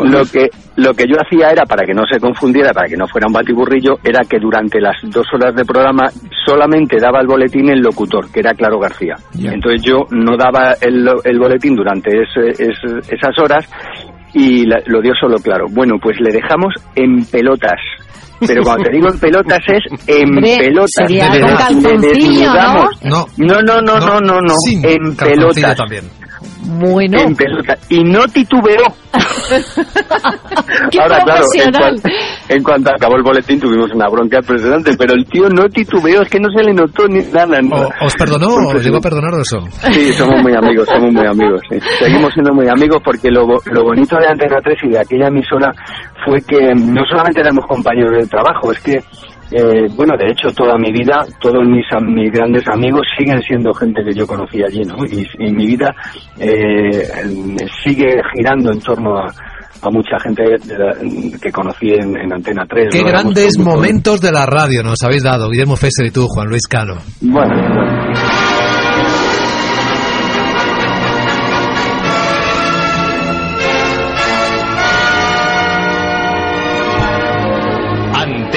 lo que lo que yo hacía era para que no se confundiera, para que no fuera un batiburrillo, era que durante las dos horas de programa solamente daba el boletín el locutor, que era Claro García. Entonces yo no daba el, el boletín durante ese- es- esas horas y la- lo dio solo Claro. Bueno, pues le dejamos en pelotas. Pero cuando te digo en pelotas es en Hombre, pelotas. sería Le- con calzoncillo, desnudamos. ¿no? No, no, no, no, no, no, Sin en pelotas. también. Bueno, En. Y no titubeó. qué Ahora, claro, en, profesional. cuan- en cuanto acabó el boletín tuvimos una bronca impresionante, pero el tío no titubeó, es que no se le notó ni nada. ¿no? O- ¿Os perdonó o os llegó a perdonar eso? Sí, somos muy amigos, somos muy amigos. sí. Seguimos siendo muy amigos porque lo, bo- lo bonito de Antena 3 y de aquella emisora fue que no solamente éramos compañeros de trabajo, es que, eh, bueno, de hecho toda mi vida, todos mis, mis grandes amigos siguen siendo gente que yo conocí allí, ¿no? Y, y mi vida eh, sigue girando en torno a, a mucha gente de la- que conocí en, en Antena 3. Qué grandes momentos de la radio nos habéis dado, Guillermo Fesser y tú, Juan Luis Cano. Bueno, bueno.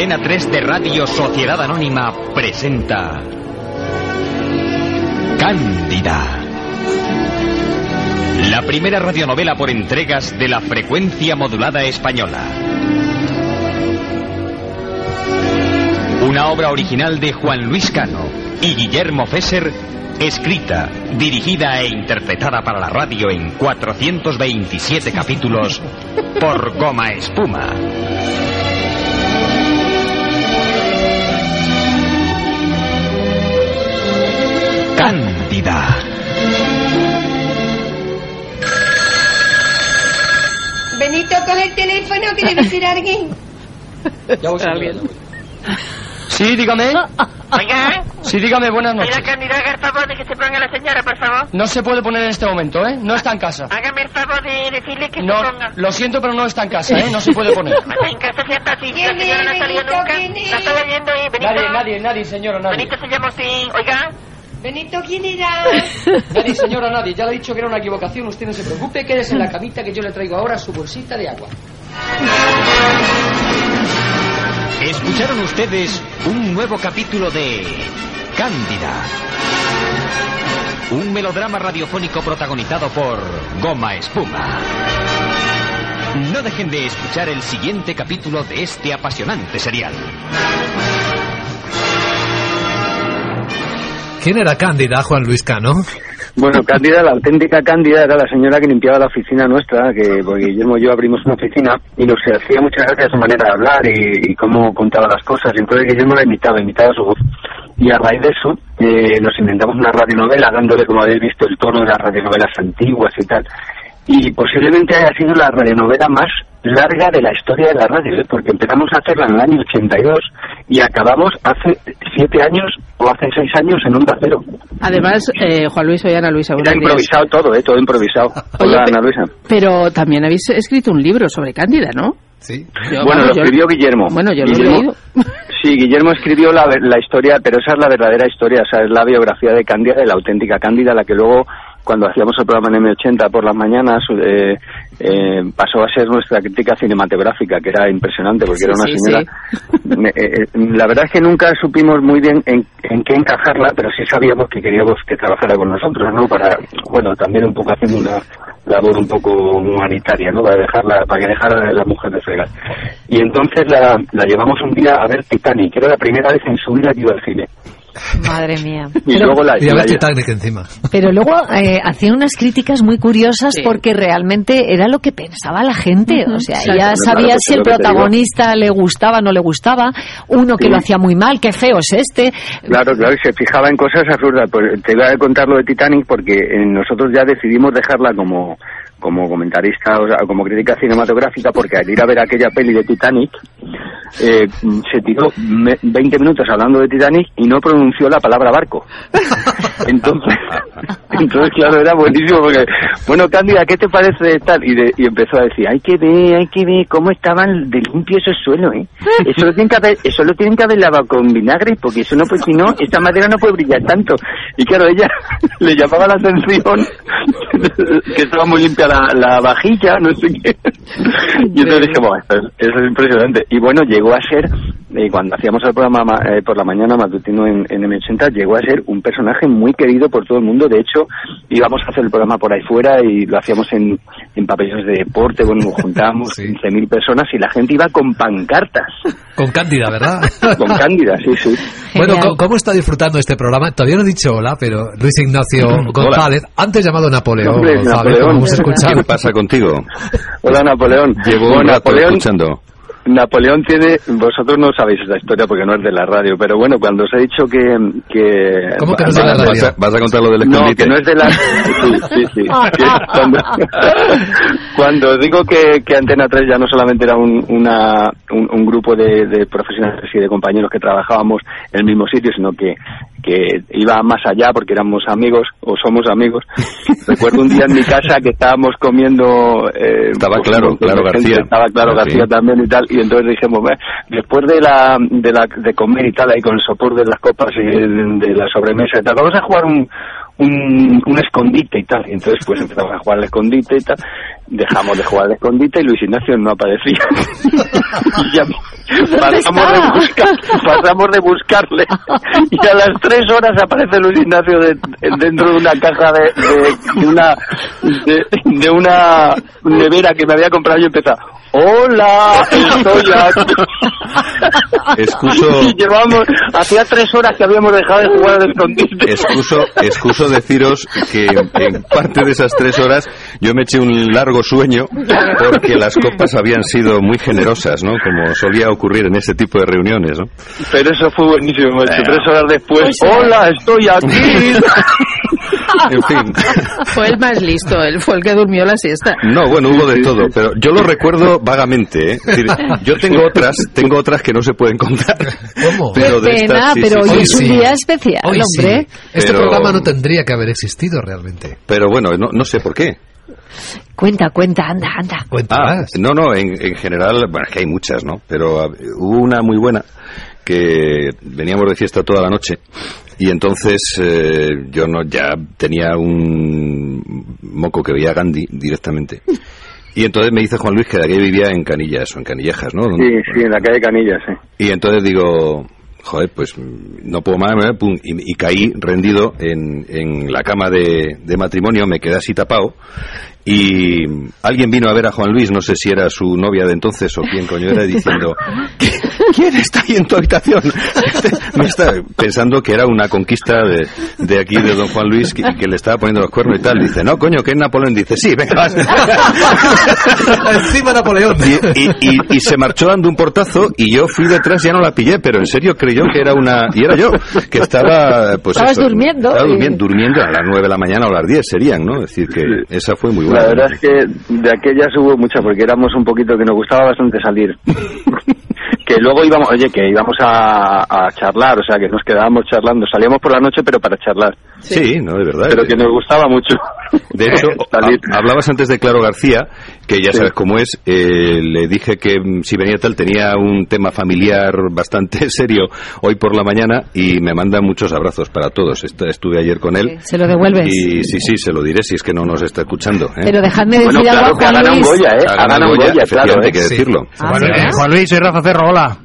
Antena 3 de Radio Sociedad Anónima presenta Cándida. La primera radionovela por entregas de la frecuencia modulada española. Una obra original de Juan Luis Cano y Guillermo Fesser, escrita, dirigida e interpretada para la radio en 427 capítulos por Goma Espuma. Cándida. Benito, coge el teléfono que debe ser alguien. Ya voy saliendo. Sí, dígame. Oiga. Sí, dígame, buenas Oiga, noches. Cándida, haga el favor de que se ponga la señora, por favor. No se puede poner en este momento, ¿eh? No está en casa. Hágame el favor de decirle que No, se ponga. lo siento, pero no está en casa, ¿eh? No se puede poner. En casa se está así. La señora no ha salido nunca. La viendo ahí. Benito. Nadie, nadie, nadie, señora, nadie. Benito se llama así. Oiga. Benito, ¿quién era? Nadie, señora, nadie. Ya le he dicho que era una equivocación. Usted no se preocupe. Quédese en la camita que yo le traigo ahora su bolsita de agua. Escucharon ustedes un nuevo capítulo de Cándida. Un melodrama radiofónico protagonizado por Goma Espuma. No dejen de escuchar el siguiente capítulo de este apasionante serial. ¿Quién era Cándida, Juan Luis Cano? Bueno, Cándida, la auténtica Cándida, era la señora que limpiaba la oficina nuestra, que porque Guillermo y yo abrimos una oficina y nos hacía muchas gracias su manera de hablar y, cómo contaba las cosas. Entonces Guillermo la imitaba, imitaba su voz. Y a raíz de eso eh, nos inventamos una radionovela dándole, como habéis visto, el tono de las radionovelas antiguas y tal. Y posiblemente haya sido la radionovela más larga de la historia de la radio, ¿eh? porque empezamos a hacerla en el año 82 y acabamos hace siete años o hace seis años en Onda Cero. Además, eh, Juan Luis, soy Ana Luisa. Días. improvisado todo, ¿eh? todo improvisado. Hola, Ana Luisa. Pero también habéis escrito un libro sobre Cándida, ¿no? Sí. Yo, bueno, vamos, lo yo- escribió Guillermo. Bueno, yo lo he Guillermo- leído. Sí, Guillermo escribió la, la historia, pero esa es la verdadera historia, o sea, es la biografía de Cándida, de la auténtica Cándida, la que luego, cuando hacíamos el programa en M80 por las mañanas, eh, eh, pasó a ser nuestra crítica cinematográfica, que era impresionante, porque era una Sí, sí, señora... Eh, eh, la verdad es que nunca supimos muy bien en, en qué encajarla, pero sí sabíamos que queríamos que trabajara con nosotros, ¿no? Para, bueno, también un poco haciendo una labor un poco humanitaria, ¿no? Para dejarla, para que dejara a la mujer de fregar. Y entonces la, la llevamos un día a ver Titanic, que era la primera vez en su vida que iba al cine. Madre mía. Y Pero- luego la, Y la- encima. Pero luego eh, hacía unas críticas muy curiosas porque realmente era lo que pensaba la gente. O sea, ella Claro, sabía pues si el protagonista le gustaba no le gustaba, uno que Sí. lo hacía muy mal, qué feo es este. Claro, claro, y se fijaba en cosas absurdas. Pues te voy a contar lo de Titanic porque eh, nosotros ya decidimos dejarla como como comentarista, o como crítica cinematográfica, porque al ir a ver aquella peli de Titanic, eh, se tiró me- 20 minutos hablando de Titanic y no pronunció la palabra barco. Entonces, entonces claro, era buenísimo porque, bueno, Cándida, ¿qué te parece de tal? Y, de- y empezó a decir, hay que ver, hay que ver cómo estaban de limpio esos suelos, ¿eh? Eso lo tienen que haber, eso lo tienen que haber lavado con vinagre, porque eso no, pues si no, esta madera no puede brillar tanto. Y claro, ella le llamaba la atención que estaba muy limpia la, la vajilla, no sé qué. Y entonces dije, bueno, eso es impresionante. Y bueno, llegó a ser, eh, cuando hacíamos el programa ma- eh, por la mañana matutino en, en M80, llegó a ser un personaje muy querido por todo el mundo. De hecho, íbamos a hacer el programa por ahí fuera y lo hacíamos en, en pabellones de deporte, bueno, nos juntábamos 15.000 personas y la gente iba con pancartas. Con Cándida, ¿verdad? Con Cándida, sí, sí. Bueno, ¿cómo, cómo está disfrutando este programa? Todavía no he dicho hola, pero Luis Ignacio González, antes llamado Napoleón Hombre, González, Napoleón. como hemos escuchado. ¿Qué pasa contigo? Hola, Napoleón. Llevo un rato Napoleón, escuchando. Napoleón tiene, vosotros no sabéis esta historia porque no es de la radio, pero bueno, cuando os he dicho que... que ¿Cómo que no es de la radio? ¿Vas a, vas a contar lo del No, escondite? que no es de la... Sí, sí, sí. Cuando, digo que, que Antena 3 ya no solamente era un, una, un, un grupo de, de profesionales y de compañeros que trabajábamos en el mismo sitio, sino que, que iba más allá porque éramos amigos o somos amigos. Recuerdo un día en mi casa que estábamos comiendo... eh, Estaba pues, claro, de claro gente, García. Estaba claro Ah, García también y tal, y entonces dijimos, "Bueno, después de la, de la de comer y tal, ahí con el sopor de las copas y de, de la sobremesa y tal, vamos a jugar un, un, un escondite y tal. Y entonces pues empezamos a jugar al escondite y tal, dejamos de jugar al escondite y Luis Ignacio no aparecía. y ya pasamos de, buscar, pasamos de buscarle y a las tres horas aparece Luis Ignacio de- dentro de una caja de, de, de una de, de una nevera que me había comprado y empezó Hola, estoy aquí. Excuso, Y llevamos, hacía tres horas que habíamos dejado de jugar al escondite. excuso, excuso deciros que en parte de esas tres horas yo me eché un largo sueño porque las copas habían sido muy generosas, ¿no? Como solía ocurrir en ese tipo de reuniones, ¿no? Pero eso fue buenísimo, macho. Tres horas después, hola, estoy aquí. En fin. Fue el más listo, él fue el que durmió la siesta. No, bueno, hubo de todo, pero yo lo recuerdo vagamente, ¿eh? Es decir, yo tengo otras, tengo otras que no se pueden contar. ¿Cómo? Pero de pena, estas, sí, pero sí, hoy sí. es un día especial, Hoy sí. hombre. Este Pero- programa no tendría que haber existido realmente. Pero bueno, no, no sé por qué. Cuenta, cuenta, anda, anda. Ah, Cuéntanos. no, no, en, en general, bueno, es que hay muchas, ¿no? Pero ah, hubo una muy buena que veníamos de fiesta toda la noche y entonces eh, yo no ya tenía un moco que veía a Gandhi directamente. Y entonces me dice Juan Luis que de aquí vivía en Canillas o en Canillejas, ¿no? Sí, sí, en la calle Canillas, sí. Y entonces digo, joder, pues no puedo más, ¿eh? Pum, y, y caí rendido en, en la cama de, de matrimonio, me quedé así tapado. Y alguien vino a ver a Juan Luis, no sé si era su novia de entonces o quién coño era, diciendo, ¿quién está ahí en tu habitación? Me está pensando que era una conquista de, de aquí de don Juan Luis que, que le estaba poniendo los cuernos y tal. Dice, no, coño, que es Napoleón. Dice, sí, venga, vas. Encima Napoleón. Y, y- y- y se marchó dando un portazo y yo fui detrás, ya no la pillé, pero en serio creyó que era una... Y era yo, que estaba... Pues Estabas eso, durmiendo Estaba y- durmiendo, durmiendo a las 9 de la mañana o a las 10 serían, ¿no? Es decir, que esa fue muy buena. La verdad es que de aquellas hubo mucha, porque éramos un poquito que nos gustaba bastante salir. que luego íbamos, oye, que íbamos a, a charlar, o sea, que nos quedábamos charlando. Salíamos por la noche, pero para charlar. Sí, no, de verdad. Pero que nos gustaba mucho. De hecho, ha- hablabas antes de Claro García, que ya sabes cómo es. eh, le dije que mm, si venía tal tenía un tema familiar bastante serio hoy por la mañana y me manda muchos abrazos para todos. Est- Estuve ayer con él. Se lo devuelves. Y sí, sí, se lo diré si es que no nos está escuchando. ¿eh? Pero dejadme decir Bueno, algo claro a que ha Juan Luis. Goya, ¿eh? Un Goya, efectivamente, claro, hay que ¿eh? decirlo. Ah, Juan, Juan Luis, soy Rafa Cerro, hola.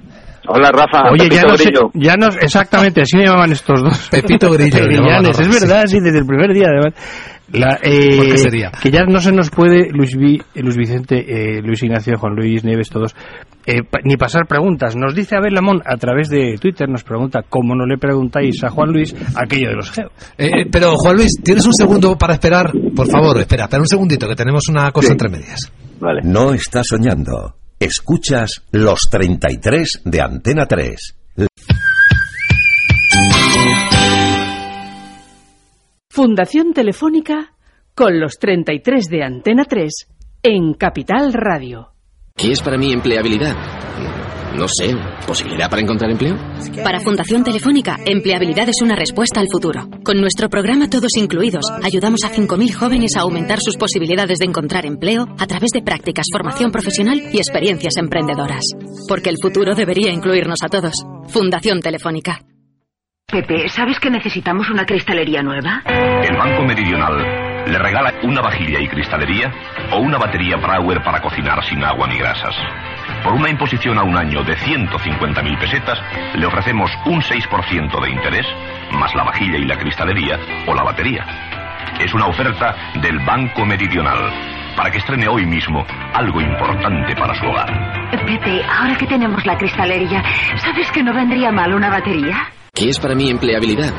Hola, Rafa. Oye, ya Pepito no, sé, Grillo. ya no, exactamente, así me llamaban estos dos. Pepito Grillo, Grillanes, es verdad, sí, desde el primer día, además. La, eh, ¿Por qué sería? Que ya no se nos puede, Luis, Vi- eh, Luis Vicente, eh, Luis Ignacio, Juan Luis, Nieves, todos, eh, pa- ni pasar preguntas. Nos dice Abel Lamón a través de Twitter, nos pregunta, ¿cómo no le preguntáis a Juan Luis aquello de los geos? Eh, eh, pero Juan Luis, ¿tienes un segundo para esperar? Por favor, espera, espera un segundito, que tenemos una cosa entre medias. No estás soñando. Escuchas los 33 de Antena 3. Fundación Telefónica con los 33 de Antena 3 en Capital Radio. ¿Qué es para mí empleabilidad? No sé, ¿posibilidad para encontrar empleo? Para Fundación Telefónica, empleabilidad es una respuesta al futuro. Con nuestro programa Todos Incluidos, ayudamos a 5.000 jóvenes a aumentar sus posibilidades de encontrar empleo a través de prácticas, formación profesional y experiencias emprendedoras. Porque el futuro debería incluirnos a todos. Fundación Telefónica. Pepe, ¿sabes que necesitamos una cristalería nueva? El Banco Meridional le regala una vajilla y cristalería o una batería Brauer para cocinar sin agua ni grasas. Por una imposición a un año de 150.000 pesetas, le ofrecemos un 6% de interés, más la vajilla y la cristalería o la batería. Es una oferta del Banco Meridional, para que estrene hoy mismo algo importante para su hogar. Pepe, ahora que tenemos la cristalería, ¿sabes que no vendría mal una batería? ¿Qué es para mí empleabilidad?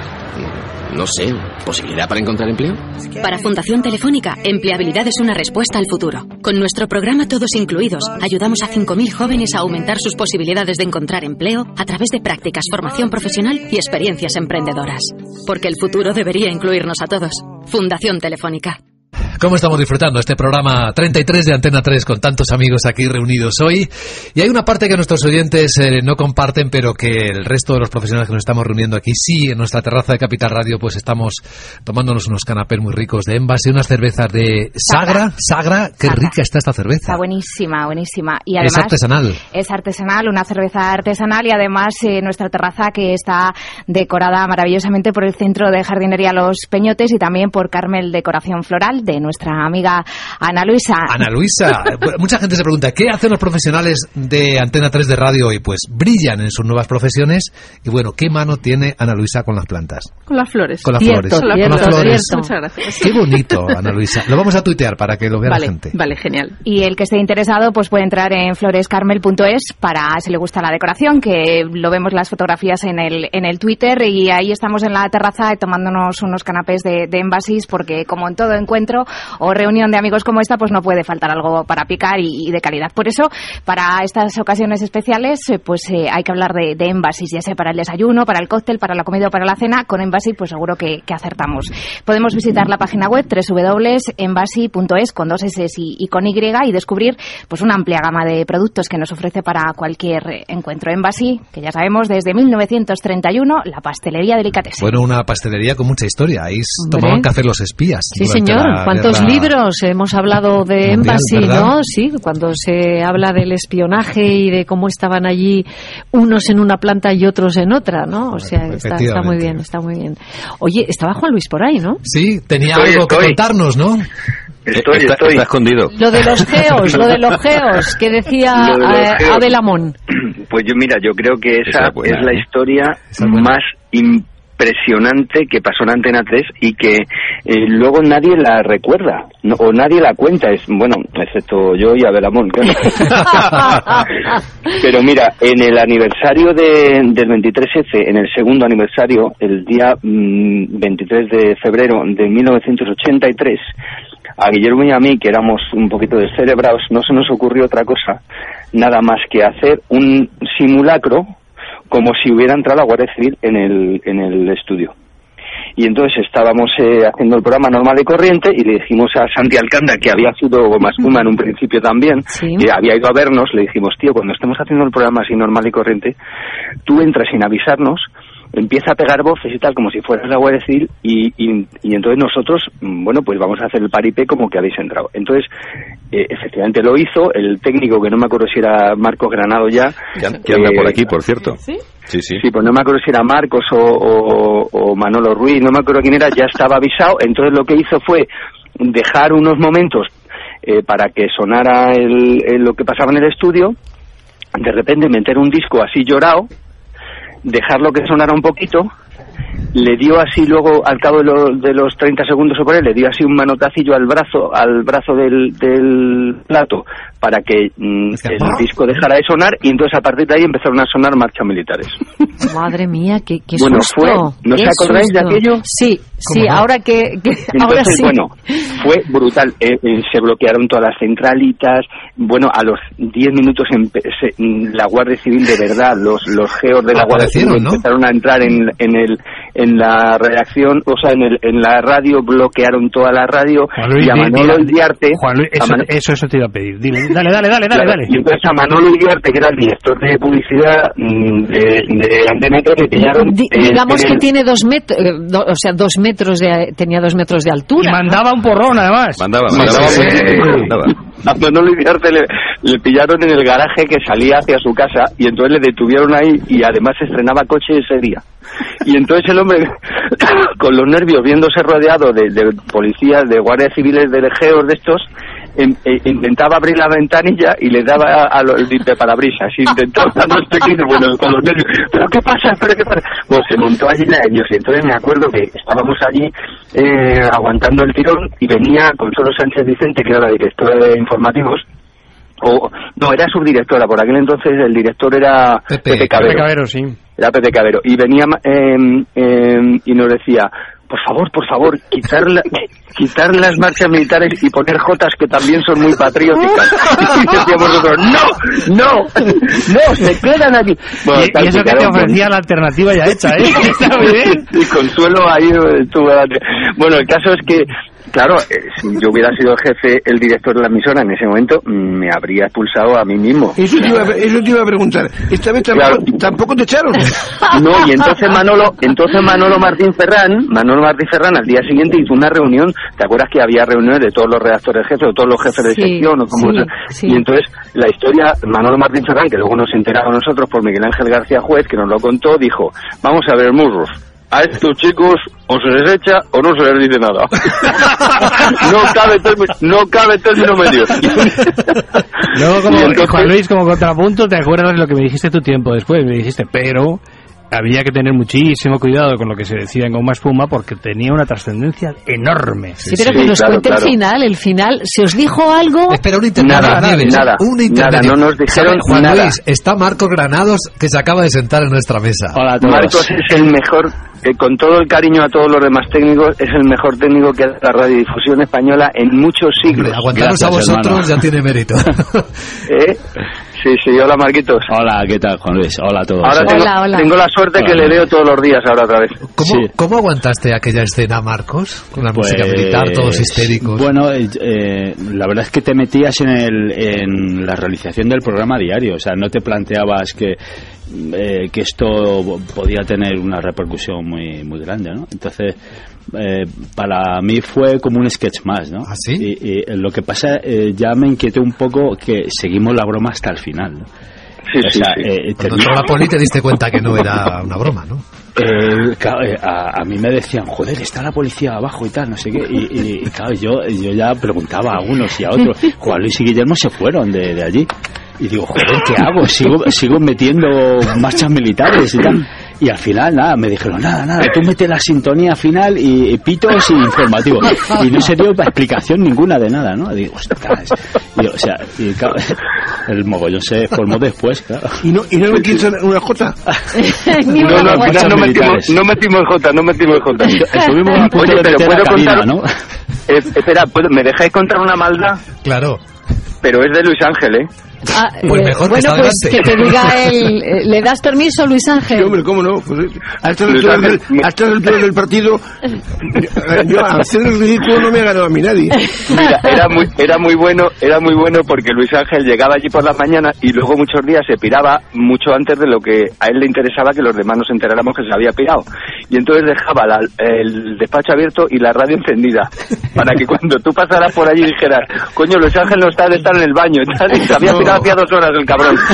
No sé, ¿posibilidad para encontrar empleo? Para Fundación Telefónica, empleabilidad es una respuesta al futuro. Con nuestro programa Todos Incluidos, ayudamos a 5.000 jóvenes a aumentar sus posibilidades de encontrar empleo a través de prácticas, formación profesional y experiencias emprendedoras. Porque el futuro debería incluirnos a todos. Fundación Telefónica. ¿Cómo estamos disfrutando este programa 33 de Antena 3 con tantos amigos aquí reunidos hoy? Y hay una parte que nuestros oyentes eh, no comparten, pero que el resto de los profesionales que nos estamos reuniendo aquí, sí, en nuestra terraza de Capital Radio, pues estamos tomándonos unos canapés muy ricos de Envase, unas cervezas de Sagra. Sagra, qué rica está esta cerveza. Está buenísima, buenísima. Y Es además, artesanal. Es artesanal, una cerveza artesanal y además eh, nuestra terraza que está decorada maravillosamente por el Centro de Jardinería Los Peñotes y también por Carmel Decoración Floral de nuestra amiga Ana Luisa. Ana Luisa, eh, bueno, mucha gente se pregunta, ¿qué hacen los profesionales de Antena 3 de radio hoy? Pues brillan en sus nuevas profesiones y bueno, ¿qué mano tiene Ana Luisa con las plantas? Con las flores. Con las Cierto, flores. cierto, con las flores. Muchas gracias. Qué bonito, Ana Luisa. Lo vamos a tuitear para que lo vea Vale, la gente. vale, genial. Y el que esté interesado pues puede entrar en florescarmel.es para si le gusta la decoración, que lo vemos las fotografías en el, en el Twitter y ahí estamos en la terraza tomándonos unos canapés de, de Embasis porque como en todo encuentro o reunión de amigos como esta pues no puede faltar algo para picar y, y de calidad. Por eso para estas ocasiones especiales eh, pues eh, hay que hablar de, de Embasis, ya sea para el desayuno, para el cóctel, para la comida o para la cena. Con Embasis pues seguro que, que acertamos. Podemos visitar la página web www.embasi.es con dos S y, y con Y y descubrir pues una amplia gama de productos que nos ofrece para cualquier encuentro. Embasi, que ya sabemos desde 1931, la pastelería delicatessen. Bueno, una pastelería con mucha historia. Ahí tomaban café los espías. Sí, señor. ¿Cuántos guerra- libros hemos hablado de Mundial, Embassy, ¿verdad? no? Sí, cuando se habla del espionaje y de cómo estaban allí unos en una planta y otros en otra, ¿no? O sea, está, está muy bien, está muy bien. Oye, estaba Juan Luis por ahí, ¿no? Sí, tenía Estoy, algo que estoy. contarnos, ¿no? Estoy, Está- estoy. está escondido. Lo de los geos, lo de los geos, que decía Lo de eh, geos. Abel Amón. Pues yo, mira, yo creo que esa Esa es buena, es la ¿eh? historia Esa es más impresionante que pasó en Antena 3 y que eh, luego nadie la recuerda no- o nadie la cuenta. Es Bueno, excepto yo y Abel Amón, claro. Pero mira, en el aniversario de- del 23F, en el segundo aniversario, el día mm, 23 de febrero de 1983, a Guillermo y a mí, que éramos un poquito descerebrados, no se nos ocurrió otra cosa, nada más que hacer un simulacro como si hubiera entrado la Guardia Civil en el, en el estudio. Y entonces estábamos eh, haciendo el programa normal y corriente y le dijimos a Santi Alcanda, que había sido Goma Espuma en un principio también, que había ido a vernos, le dijimos, tío, cuando estemos haciendo el programa así normal y corriente, tú entras sin avisarnos, empieza a pegar voces y tal, como si fueras la Guardia Civil, y, y, y entonces nosotros, mm, bueno, pues vamos a hacer el paripé como que habéis entrado. Entonces, eh, efectivamente lo hizo, el técnico, que no me acuerdo si era Marcos Granado ya, Que an- que anda eh, por aquí, por cierto. ¿Sí? Sí, sí. Sí, pues no me acuerdo si era Marcos o, o- o Manolo Ruiz, no me acuerdo quién era, ya estaba avisado. Entonces lo que hizo fue dejar unos momentos eh, para que sonara el- el- lo que pasaba en el estudio, de repente meter un disco así llorado, dejarlo que sonara un poquito, le dio así luego, al cabo de, de los 30 segundos o por ahí, le dio así un manotacillo al brazo, al brazo del, del plato para que mm, el disco dejara de sonar y entonces a partir de ahí empezaron a sonar marchas militares. Madre mía, qué, qué Bueno, susto. fue- ¿no qué os acordáis de susto. aquello? Sí, sí, ¿Cómo no? ahora que, que- ahora Entonces, sí. bueno, fue brutal. Eh, eh, se bloquearon todas las centralitas. Bueno, a los 10 minutos se- la Guardia Civil de verdad, los, los geos de la Guardia Civil ¿no? empezaron a entrar en, en, el, en la redacción, o sea, en, el, en la radio, bloquearon toda la radio. Juan Luis, y a di- Manolo di- Iriarte... Juan Luis, a eso, eso, eso te iba a pedir. Dile, dale, dale, dale, dale, Claro, dale. Y entonces a Manolo Iriarte, que era el director de publicidad mm, de, de Antena 3, le pillaron... Di- eh, digamos que el- tiene dos metros, o sea, dos metros de, tenía dos metros de altura. Y mandaba un porrón, además. Mandaba, mandaba, sí, sí, sí, sí. mandaba. A Manolo Iriarte le, le pillaron en el garaje que salía hacia su casa y entonces le detuvieron ahí y además estrenaba coche ese día. Y entonces el hombre, con los nervios, viéndose rodeado de, de policías, de guardias civiles, de lejeos de estos, em- e- intentaba abrir la ventanilla y le daba a lo- el parabrisas. Intentaba, no sé qué, bueno, con los nervios. ¿Pero qué pasa? ¿Pero qué pasa? Pues se montó allí la ellos. Y entonces me acuerdo que estábamos allí eh, aguantando el tirón y venía Consuelo Sánchez Vicente, que era la directora de informativos, o no, era subdirectora, por aquel entonces el director era Pepe, Cabero. Pepe Cabero, sí. Era Pepe Cabero. Y venía eh, eh, y nos decía, por favor, por favor, quitar, la- quitar las marchas militares y poner jotas que también son muy patrióticas. Y decíamos nosotros, no, no, no, se quedan aquí. Bueno, y, eso que te ofrecía la alternativa ya hecha, ¿eh? Está muy bien. y Consuelo ahí estuvo. Bueno, el caso es que, claro, eh, si yo hubiera sido el jefe, el director de la emisora en ese momento, mm, me habría expulsado a mí mismo. Eso te, iba, a- eso te iba a preguntar. Esta vez tampoco, tampoco te echaron. No, y entonces Manolo, entonces Manolo Martín Ferrán, Manolo Martín Ferrán al día siguiente hizo una reunión, ¿te acuerdas que había reuniones de todos los redactores jefes o todos los jefes de Sí, sección o como sí. Y entonces la historia, Manolo Martín Ferrán, que luego nos enteramos nosotros por Miguel Ángel García Juez, que nos lo contó, dijo, vamos a ver, murros, a estos chicos o se les echa o no se les dice nada. no cabe término, no cabe término medio. Luego, como, entonces- Juan Luis, como contrapunto, ¿te acuerdas de lo que me dijiste tu tiempo después? Me dijiste, pero había que tener muchísimo cuidado con lo que se decía en Goma Espuma porque tenía una trascendencia enorme. Sí, pero que nos cuente el final, el final. ¿Se os dijo algo? Espera, un Nada, intermedio. nada, un nada, intermedio. no nos dijeron ¿Sabe, Juan nada. Luis, está Marco Granados que se acaba de sentar en nuestra mesa. Hola Marcos es el mejor, eh, con todo el cariño a todos los demás técnicos, es el mejor técnico que hace la radiodifusión española en muchos siglos. Aguantaros a vosotros ya tiene mérito. ¿Eh? Sí, sí, hola Marquitos. Hola, ¿qué tal, Juan Luis? Hola a todos. Ahora tengo, tengo la suerte que le leo todos los días ahora otra vez. ¿Cómo, ¿Cómo aguantaste aquella escena, Marcos? Con la música Pues, militar, todos histéricos. Bueno, eh, eh, la verdad es que te metías en, el, en la realización del programa diario, o sea, no te planteabas que, eh, que esto podía tener una repercusión muy, muy grande, ¿no? Entonces, eh, para mí fue como un sketch más, ¿no? ¿Ah, sí? Y, y lo que pasa, eh, ya me inquieté un poco que seguimos la broma hasta el final, ¿no? Sí, o sea, sí. eh, Cuando termi- entró la poli te diste cuenta que no era una broma, ¿no? Eh, claro, eh, a, a mí me decían, joder, está la policía abajo y tal, no sé qué. Y, y- y, claro, yo, yo ya preguntaba a unos y a otros. Juan Luis y Guillermo se fueron de, de allí. Y digo, joder, ¿qué hago? Sigo, sigo metiendo marchas militares y tal. Y al final, nada, me dijeron, nada, nada, tú mete la sintonía final y, y pitos y informativo. Y no se dio explicación ninguna de nada, ¿no? Digo, ostras. Y, o sea, y, claro, el mogollón se formó después, claro. ¿Y no, y no me quieres una jota? No, no, al final no metimos, no metimos J, no metimos J. Estuvimos a punto Oye, de pero meter la cabina, contar... ¿no? Eh, espera, ¿puedo- ¿me dejáis contar una maldad? Claro. Pero es de Luis Ángel, ¿eh? Ah, Pues eh, mejor que bueno, está pues que te diga él. eh, ¿Le das permiso, Luis Ángel? Sí, hombre, ¿cómo no? Pues, eh, a estas Luis alturas Ángel, del, a estas alturas del partido, yo, a hacer el ridículo no me ha ganado a mí nadie. Mira, era muy, era muy bueno, era muy bueno porque Luis Ángel llegaba allí por las mañanas y luego muchos días se piraba mucho antes de lo que a él le interesaba que los demás nos enteráramos que se había pirado. Y entonces dejaba la- el despacho abierto y la radio encendida para que cuando tú pasaras por allí dijeras, coño, Luis Ángel no está de estar en el baño. y tal, y se había No. pirado hacía dos horas el cabrón.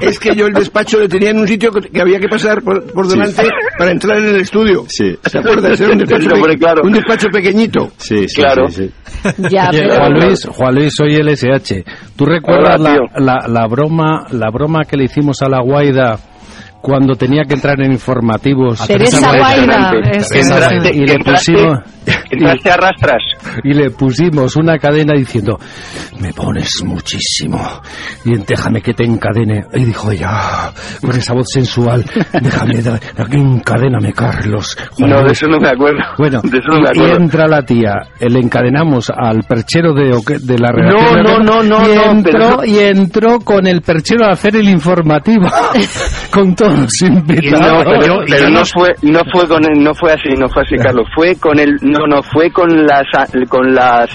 Es que yo el despacho le tenía en un sitio que había que pasar por, por delante para entrar en el estudio. Sí. ¿Te acuerdas? Era un despacho, pe- claro. un despacho pequeñito. Sí, sí, Claro. sí, sí. Ya, pero... Juan Luis, Juan Luis, soy el SH. ¿Tú recuerdas Hola, la, la, la broma la broma que le hicimos a la Guaida cuando tenía que entrar en informativos? Teresa Guaida. y le entraste- pusimos entraste a rastras. y le pusimos una cadena diciendo me pones muchísimo y déjame que te encadene y dijo ella con esa voz sensual déjame encadéname Carlos Juan No, de Luis". eso no me acuerdo. Bueno, de eso no me y entra la tía, eh, le encadenamos al perchero de, de la redacción. no, no, no, y no, entró, pero no- y entró con el perchero a hacer el informativo, con todos los Y no, invitados. pero, pero no fue no fue con el- no fue así no fue así Carlos fue con el no no fue con las con las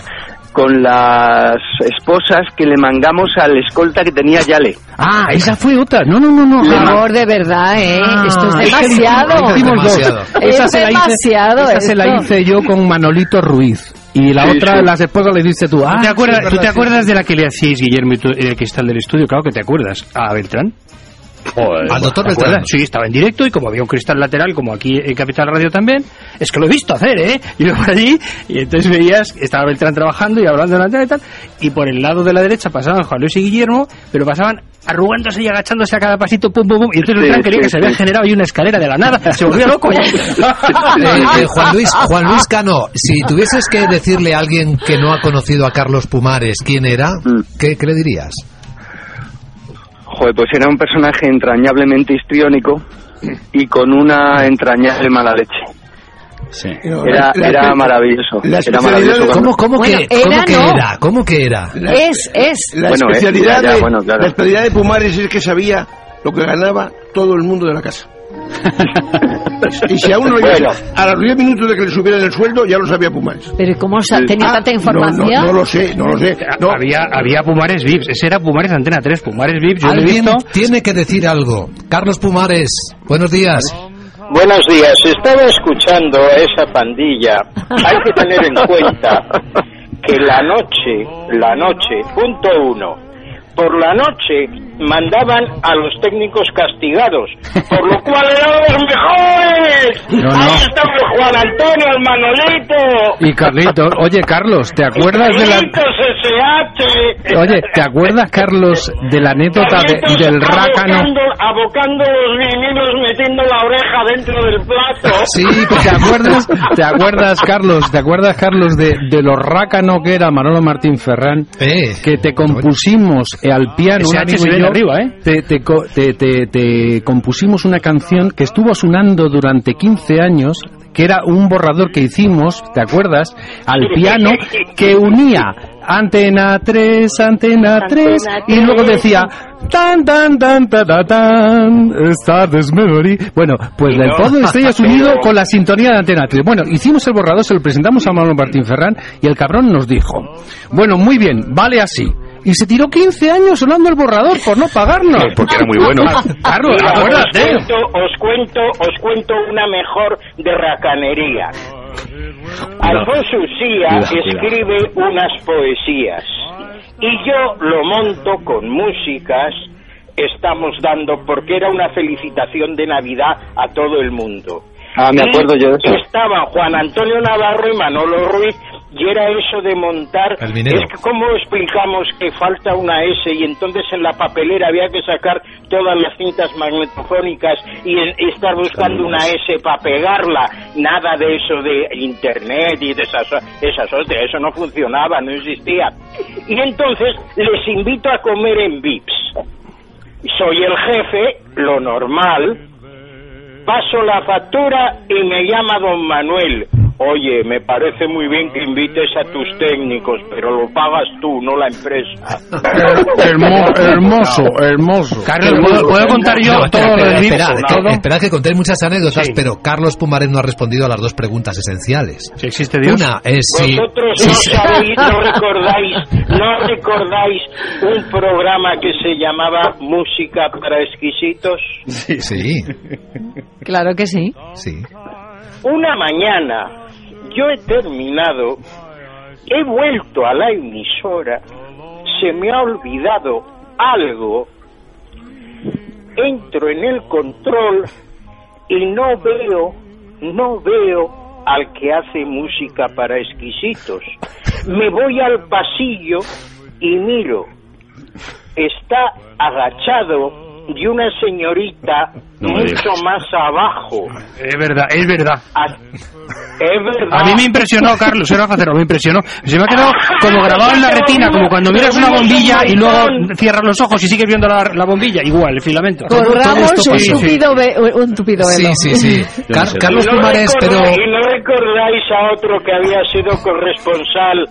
con las esposas que le mangamos al escolta que tenía Yale Ah, esa fue otra. No, no, no, no. Por Ah, favor, de verdad, ¿eh? Esto es es demasiado. hicimos dos. Demasiado. Esa Es se la hice- demasiado esa se la esto. hice yo con Manolito Ruiz. Y la Sí, otra, sí. las esposas le dices tú. Ah, Ah, ¿Tú te, acuerdas, es ¿Tú te acuerdas de la que le hacíais, Guillermo, y tú, eh, el del estudio? Claro que te acuerdas. A Beltrán. Joder, Al doctor ¿Te Beltrán. Sí, estaba en directo y como había un cristal lateral, como aquí en Capital Radio también, es que lo he visto hacer, ¿eh? Y por allí y entonces veías, estaba Beltrán trabajando y hablando de la antena y tal, y por el lado de la derecha pasaban Juan Luis y Guillermo, pero pasaban arrugándose y agachándose a cada pasito, pum, pum, pum, y entonces Sí, Beltrán creía sí, que se había sí. generado ahí una escalera de la nada, se volvió loco. Eh, eh, Juan Luis, Juan Luis Cano, si tuvieses que decirle a alguien que no ha conocido a Carlos Pumares quién era, ¿qué, qué le dirías? Joder pues era un personaje entrañablemente histriónico y con una entrañable mala leche Sí. era era maravilloso la era maravilloso de- ¿Cómo, cómo Bueno, que, cómo era, que no. era? ¿Cómo que era? Es, es. La, Bueno, eh, especialidad ya, ya, de, bueno, claro. la especialidad de Pumares es que sabía lo que ganaba todo el mundo de la casa. y si a uno le Bueno. a los 10 minutos de que le subieran el sueldo, ya lo sabía Pumares. Pero ¿cómo tenía Ah, tanta no, información? No, no, lo sé, no lo sé. No. Había, había Pumares Vips, ese era Pumares Antena 3, Pumares Vips, yo lo he Alguien visto. tiene que decir algo. Carlos Pumares, buenos días. Buenos días, estaba escuchando a esa pandilla. Hay que tener en cuenta que la noche, la noche, punto uno, por la noche mandaban a los técnicos castigados, por lo cual eran los mejores. No, no. Ahí estaba el Juan Antonio, el Manolito. Y Carlitos, oye Carlos, ¿te acuerdas de la... SH. Oye, ¿te acuerdas, Carlos, de la anécdota de- del rácano? Abocando, abocando los vinilos, metiendo la oreja dentro del plato. Sí, ¿te acuerdas, te acuerdas, Carlos, te acuerdas, Carlos, de, de lo rácano que era Manolo Martín Ferrán? Eh, Que te compusimos eh, al piano, un amigo y yo, arriba, ¿eh? te, te te- te- compusimos una canción que estuvo sonando durante 15 años, que era un borrador que hicimos, ¿te acuerdas? Al piano, que unía Antena 3, Antena 3, y luego decía tan tan tan tan tan tan Stardust Memory. Bueno, pues del No, todo de estrellas unido con la sintonía de Antena 3. Bueno, hicimos el borrador, se lo presentamos a Manolo Martín Ferrán y el cabrón nos dijo, bueno, muy bien, vale así. Y se tiró 15 años sonando el borrador por no pagarnos. porque era muy bueno. Carlos, Mira, os acuérdate. cuento, os cuento, os cuento una mejor de racanería. Alfonso Usía escribe unas poesías y yo lo monto con músicas. Estamos dando porque era una felicitación de Navidad a todo el mundo. ah me acuerdo yo de eso Estaban Juan Antonio Navarro y Manolo Ruiz y era eso de montar. Es que, ¿cómo explicamos que falta una S y entonces en la papelera había que sacar todas las cintas magnetofónicas y estar buscando una S para pegarla? Nada de eso de internet y de esas, esas hostias, eso no funcionaba, no existía. Y entonces les invito a comer en VIPS. Soy el jefe, lo normal, paso la factura y me llama don Manuel. Oye, me parece muy bien que invites a tus técnicos, pero lo pagas tú, no la empresa. Hermo- hermoso, hermoso. Carlos, ¿puedo, puedo contar yo No, espera, todo lo espera, espera, ¿Todo? espera que contéis muchas anécdotas, pero Carlos Pumares no ha respondido a las dos preguntas esenciales. Si existe Dios. Una es si... Vosotros si- no sabéis, no recordáis, no recordáis un programa que se llamaba Música para Exquisitos. Sí, Claro que sí. sí. Una mañana yo he terminado, he vuelto a la emisora, se me ha olvidado algo, entro en el control y no veo, no veo al que hace música para exquisitos. Me voy al pasillo y miro, está agachado y una señorita No mucho más abajo. Es verdad, es verdad. Ah, Es verdad. A mí me impresionó, Carlos, era Facero, me impresionó. Se me ha quedado como grabado en la retina, como cuando miras una bombilla y luego cierras los ojos y sigues viendo la, la bombilla. Igual, el filamento. Corramos un tupido, ve- un tupido velo. Sí, sí, sí. Car-. Carlos Pumares, pero... Y no recordáis a otro que había sido corresponsal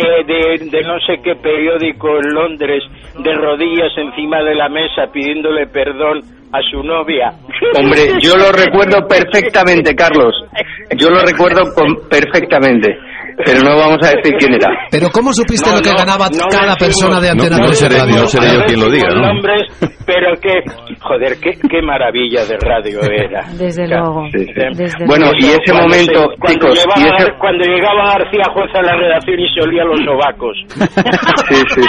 eh, de, de no sé qué periódico en Londres, de rodillas encima de la mesa pidiéndole perdón a su novia. Hombre, yo lo recuerdo perfectamente, Carlos. Yo lo recuerdo perfectamente. Pero no vamos a decir quién era. Pero ¿cómo supiste No, lo que no, ganaba no cada persona de Antena no 3 decimos- Radio? no decimos nombres, pero que, joder, qué, qué maravilla de radio era. Desde Claro, luego. sí, sí. Desde Bueno, y ese Cuando momento, se- cuando chicos, y ese- cuando llegaba García Juez a la redacción y se olía los sobacos. Sí, sí.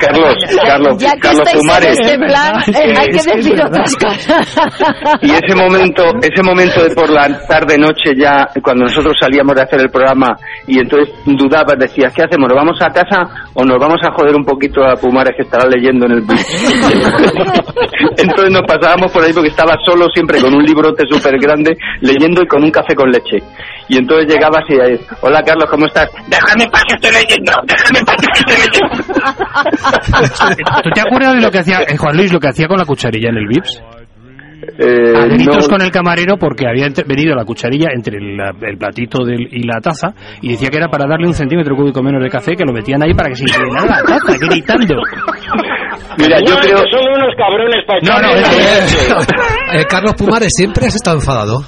Carlos, Carlos, Ya que Carlos Pumares. este plan, eh, hay que decir otras cosas. Y ese momento, ese momento de por la tarde noche ya, cuando nosotros salíamos de hacer el programa y entonces dudabas, decías, ¿qué hacemos? ¿Nos vamos a casa o nos vamos a joder un poquito a Pumares que estará leyendo en el Entonces nos pasábamos por ahí porque estaba solo siempre con un librote súper grande leyendo y con un café con leche. Y entonces llegabas y ahí, hola Carlos, ¿cómo estás? Déjame que estoy leyendo, déjame que estoy leyendo. ¿Tú te acuerdas de lo que hacía eh, Juan Luis, lo que hacía con la cucharilla en el VIPS? Eh, a gritos no- con el camarero porque había venido la cucharilla entre el, el platito del- y la taza y decía que era para darle un centímetro cúbico menos de café que lo metían ahí para que se inclinara la taza, gritando. Mira, yo creo... que son unos cabrones para No, no. Eh, Carlos Pumares, siempre has estado enfadado.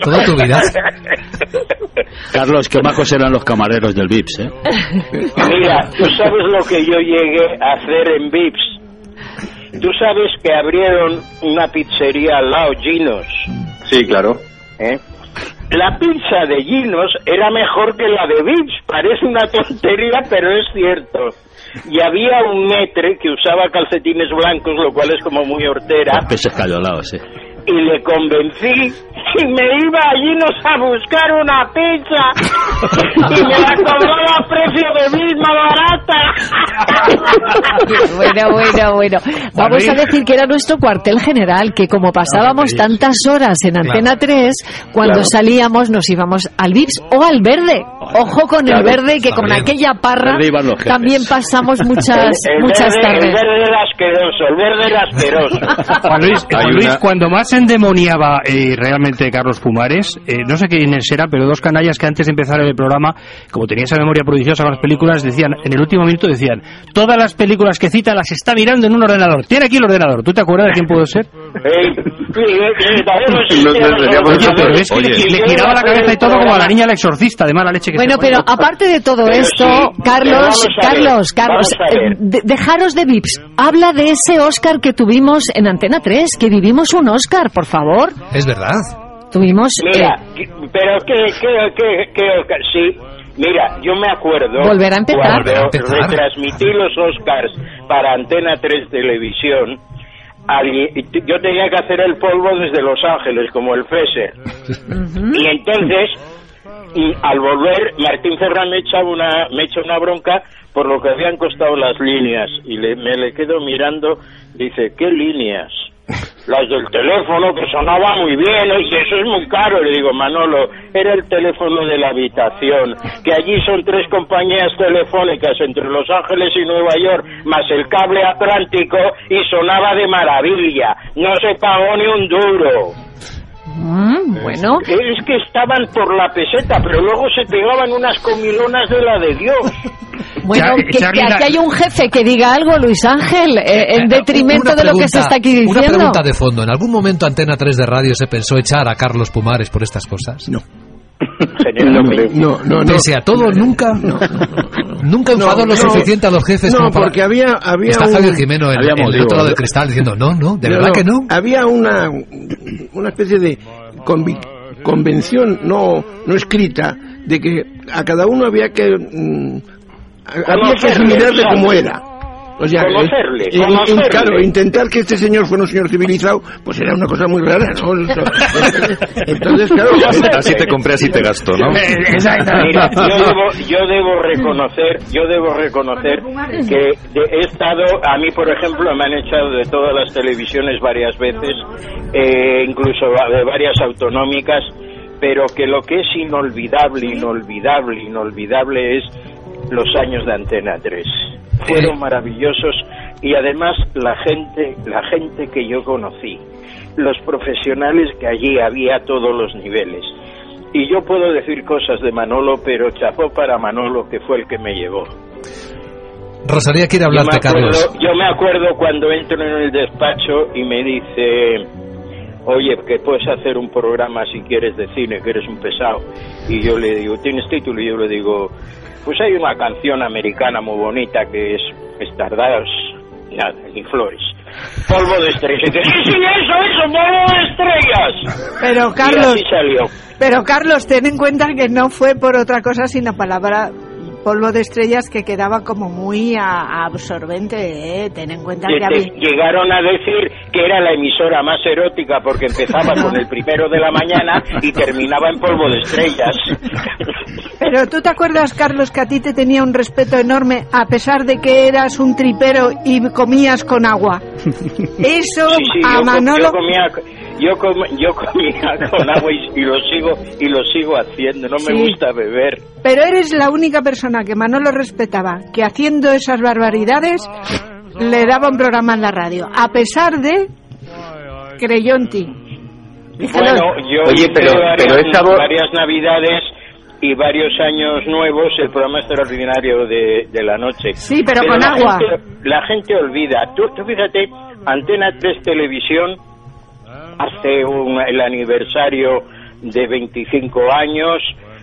Toda tu vida. Carlos, qué majos eran los camareros del VIPS, ¿eh? Mira, tú sabes lo que yo llegué a hacer en Vips. Tú sabes que abrieron una pizzería al lado, Ginos. Sí, claro. ¿eh? La pizza de Ginos era mejor que la de Vips. Parece una tontería, pero es cierto. Y había un metre que usaba calcetines blancos, lo cual es como muy hortera. Peces cayolados, sí. Y le convencí y me iba a Ginos a buscar una pizza y me la cobraba a precio de misma barata. Bueno, bueno, bueno. Vamos a decir que era nuestro cuartel general, que como pasábamos tantas horas en Antena 3, cuando Claro. salíamos nos íbamos al VIPS o al verde. Ojo con el verde, que con también. aquella parra también pasamos muchas, el, muchas verde, el tardes. verde era asqueroso, el verde era asqueroso. Juan Luis, Juan Luis, una- cuando más endemoniaba eh, realmente Carlos Pumares, eh, no sé quiénes era, pero dos canallas que antes de empezar el programa, como tenía esa memoria prodigiosa con las películas, decían, en el último minuto decían, todas las películas que cita las está mirando en un ordenador. Tiene aquí el ordenador. ¿Tú te acuerdas de quién pudo ser? Eh, pero es que le, giraba la cabeza y todo como a la niña el exorcista, de mala leche que Bueno, se pero aparte de todo Pero esto, Carlos, Carlos, Carlos, eh, de- dejaros de VIPS. Habla de ese Oscar que tuvimos en Antena 3, que vivimos un Oscar, por favor. Es verdad. Tuvimos... Mira, eh, pero que, que, que, que, sí, mira, yo me acuerdo... Volver a empezar. Cuando Volver a empezar. retransmití los Oscars para Antena 3 Televisión, allí- yo tenía que hacer el polvo desde Los Ángeles, como el Fesser. Y entonces y al volver Martín Ferran me echa una me echa una bronca por lo que habían costado las líneas. Y le, me le quedo mirando dice qué líneas las del teléfono que sonaba muy bien y eso es muy caro le digo Manolo era el teléfono de la habitación que allí son tres compañías telefónicas entre Los Ángeles y Nueva York más el cable atlántico y sonaba de maravilla. No se pagó ni un duro Mm, bueno. Es que estaban por la peseta, pero luego se pegaban unas comilonas de la de Dios. Bueno, que, aquí hay un jefe que diga algo, Luis Ángel, eh, en detrimento Una de lo que se está aquí diciendo. Una pregunta de fondo. ¿En algún momento Antena 3 de radio se pensó echar a Carlos Pumares por estas cosas? No. No, no, no. Pese a todo, nunca. Nunca enfadó No, lo no. suficiente a los jefes No, como para- porque había, había Está un- Javier Jimeno en, en el otro lado del cristal diciendo, no, no, de verdad que no. Había una, una especie de convi- convención no, no escrita de que a cada uno había que mm, había que como era. O sea, Conocerle, eh, eh, conocerle. claro, intentar que este señor fuera un señor civilizado, pues era una cosa muy rara, ¿no? Entonces, claro, Así te compré, así te gasto, ¿no? Mira, yo debo, yo debo reconocer, yo debo reconocer que de- he estado, a mí por ejemplo me han echado de todas las televisiones varias veces, eh, incluso de varias autonómicas, pero que lo que es inolvidable, inolvidable, inolvidable es los años de Antena 3. Fueron maravillosos y además la gente, la gente que yo conocí, los profesionales que allí había a todos los niveles. Y yo puedo decir cosas de Manolo, pero chapó para Manolo, que fue el que me llevó. Rosalía quiere Yo hablarte, Carlos. acuerdo, yo me acuerdo cuando entro en el despacho y me dice, oye, que puedes hacer un programa si quieres de cine, que eres un pesado. Y yo le digo, ¿tienes título? Y yo le digo, pues hay una canción americana muy bonita que es Stardust, nada, ni flores. Polvo de estrellas. Sí, sí, eso, eso, polvo de estrellas. Pero Y Carlos, así salió. pero Carlos, ten en cuenta que no fue por otra cosa sin la palabra polvo de estrellas que quedaba como muy a- absorbente, ¿eh? Ten en cuenta que había... llegaron a decir que era la emisora más erótica porque empezaba con el primero de la mañana y terminaba en polvo de estrellas. Pero tú te acuerdas, Carlos, que a ti te tenía un respeto enorme a pesar de que eras un tripero y comías con agua. Eso Sí, sí, a yo, Manolo... yo comía, yo, com- yo comía con agua y, y lo sigo y lo sigo haciendo. No me gusta beber. Pero eres la única persona que Manolo respetaba, que haciendo esas barbaridades le daba un programa en la radio, a pesar de creyó en ti. Bueno, yo Oye, pero- varias, pero esa voz- varias navidades y varios años nuevos el programa extraordinario de, de la noche. Sí, pero con la agua. gente- la gente olvida. Tú, tú fíjate, Antena 3 Televisión hace un- el aniversario de 25 años,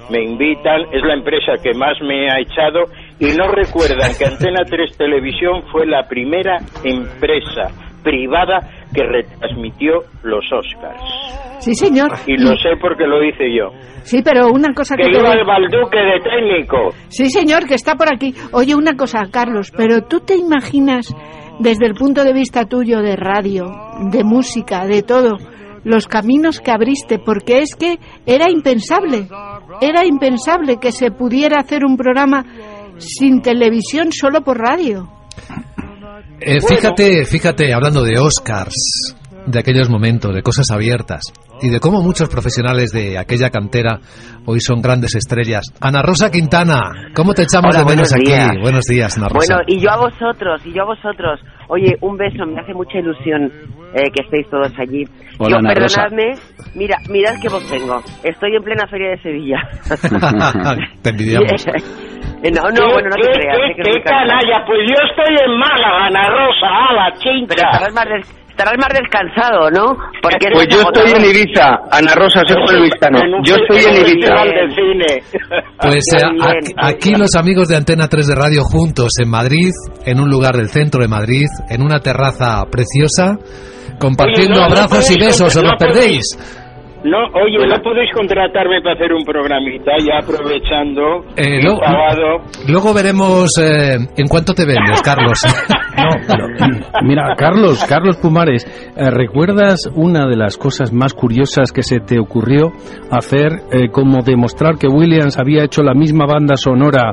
me invitan, es la empresa que más me ha echado y no recuerdan que Antena 3 Televisión fue la primera empresa privada que retransmitió los Oscars. Sí, señor. Y lo sé porque lo hice yo. Sí, pero una cosa que... Que te iba voy- el Balduque de técnico. Sí, señor, que está por aquí. Oye, una cosa, Carlos, pero tú te imaginas, desde el punto de vista tuyo de radio, de música, de todo, los caminos que abriste, porque es que era impensable, era impensable que se pudiera hacer un programa sin televisión solo por radio. Eh, fíjate, fíjate, hablando de Oscars, de aquellos momentos, de cosas abiertas, y de cómo muchos profesionales de aquella cantera hoy son grandes estrellas. Ana Rosa Quintana, ¿cómo te echamos Hola, de menos buenos aquí? días. Buenos días, Ana Rosa. Bueno, y yo a vosotros, y yo a vosotros. Oye, un beso, me hace mucha ilusión eh, que estéis todos allí. Hola, yo, Ana Rosa. perdonadme, mira, mirad qué voz tengo. Estoy en plena feria de Sevilla. te envidiamos. No, no, bueno, no te ¿Qué- creas. qué- que qué canalla? Pues yo estoy en Málaga, Ana Rosa, a la chincha. Pero más, estarás más descansado, ¿no? Porque Pues yo estoy en. Ibiza, Ana Rosa, soy Juan Luis. Yo estoy en Ibiza. Pues eh, Muy bien. aquí, los amigos de Antena 3 de Radio juntos en Madrid, en un lugar del centro de Madrid, en una terraza preciosa, compartiendo Oye, no, no abrazos y besos, os no lo perdéis. No, oye, ¿no podéis contratarme para hacer un programita ya aprovechando Eh, el no. sábado? Luego veremos eh, en cuánto te vendes, Carlos. Mira, Carlos, Carlos Pumares, eh, ¿recuerdas una de las cosas más curiosas que se te ocurrió hacer eh, como demostrar que Williams había hecho la misma banda sonora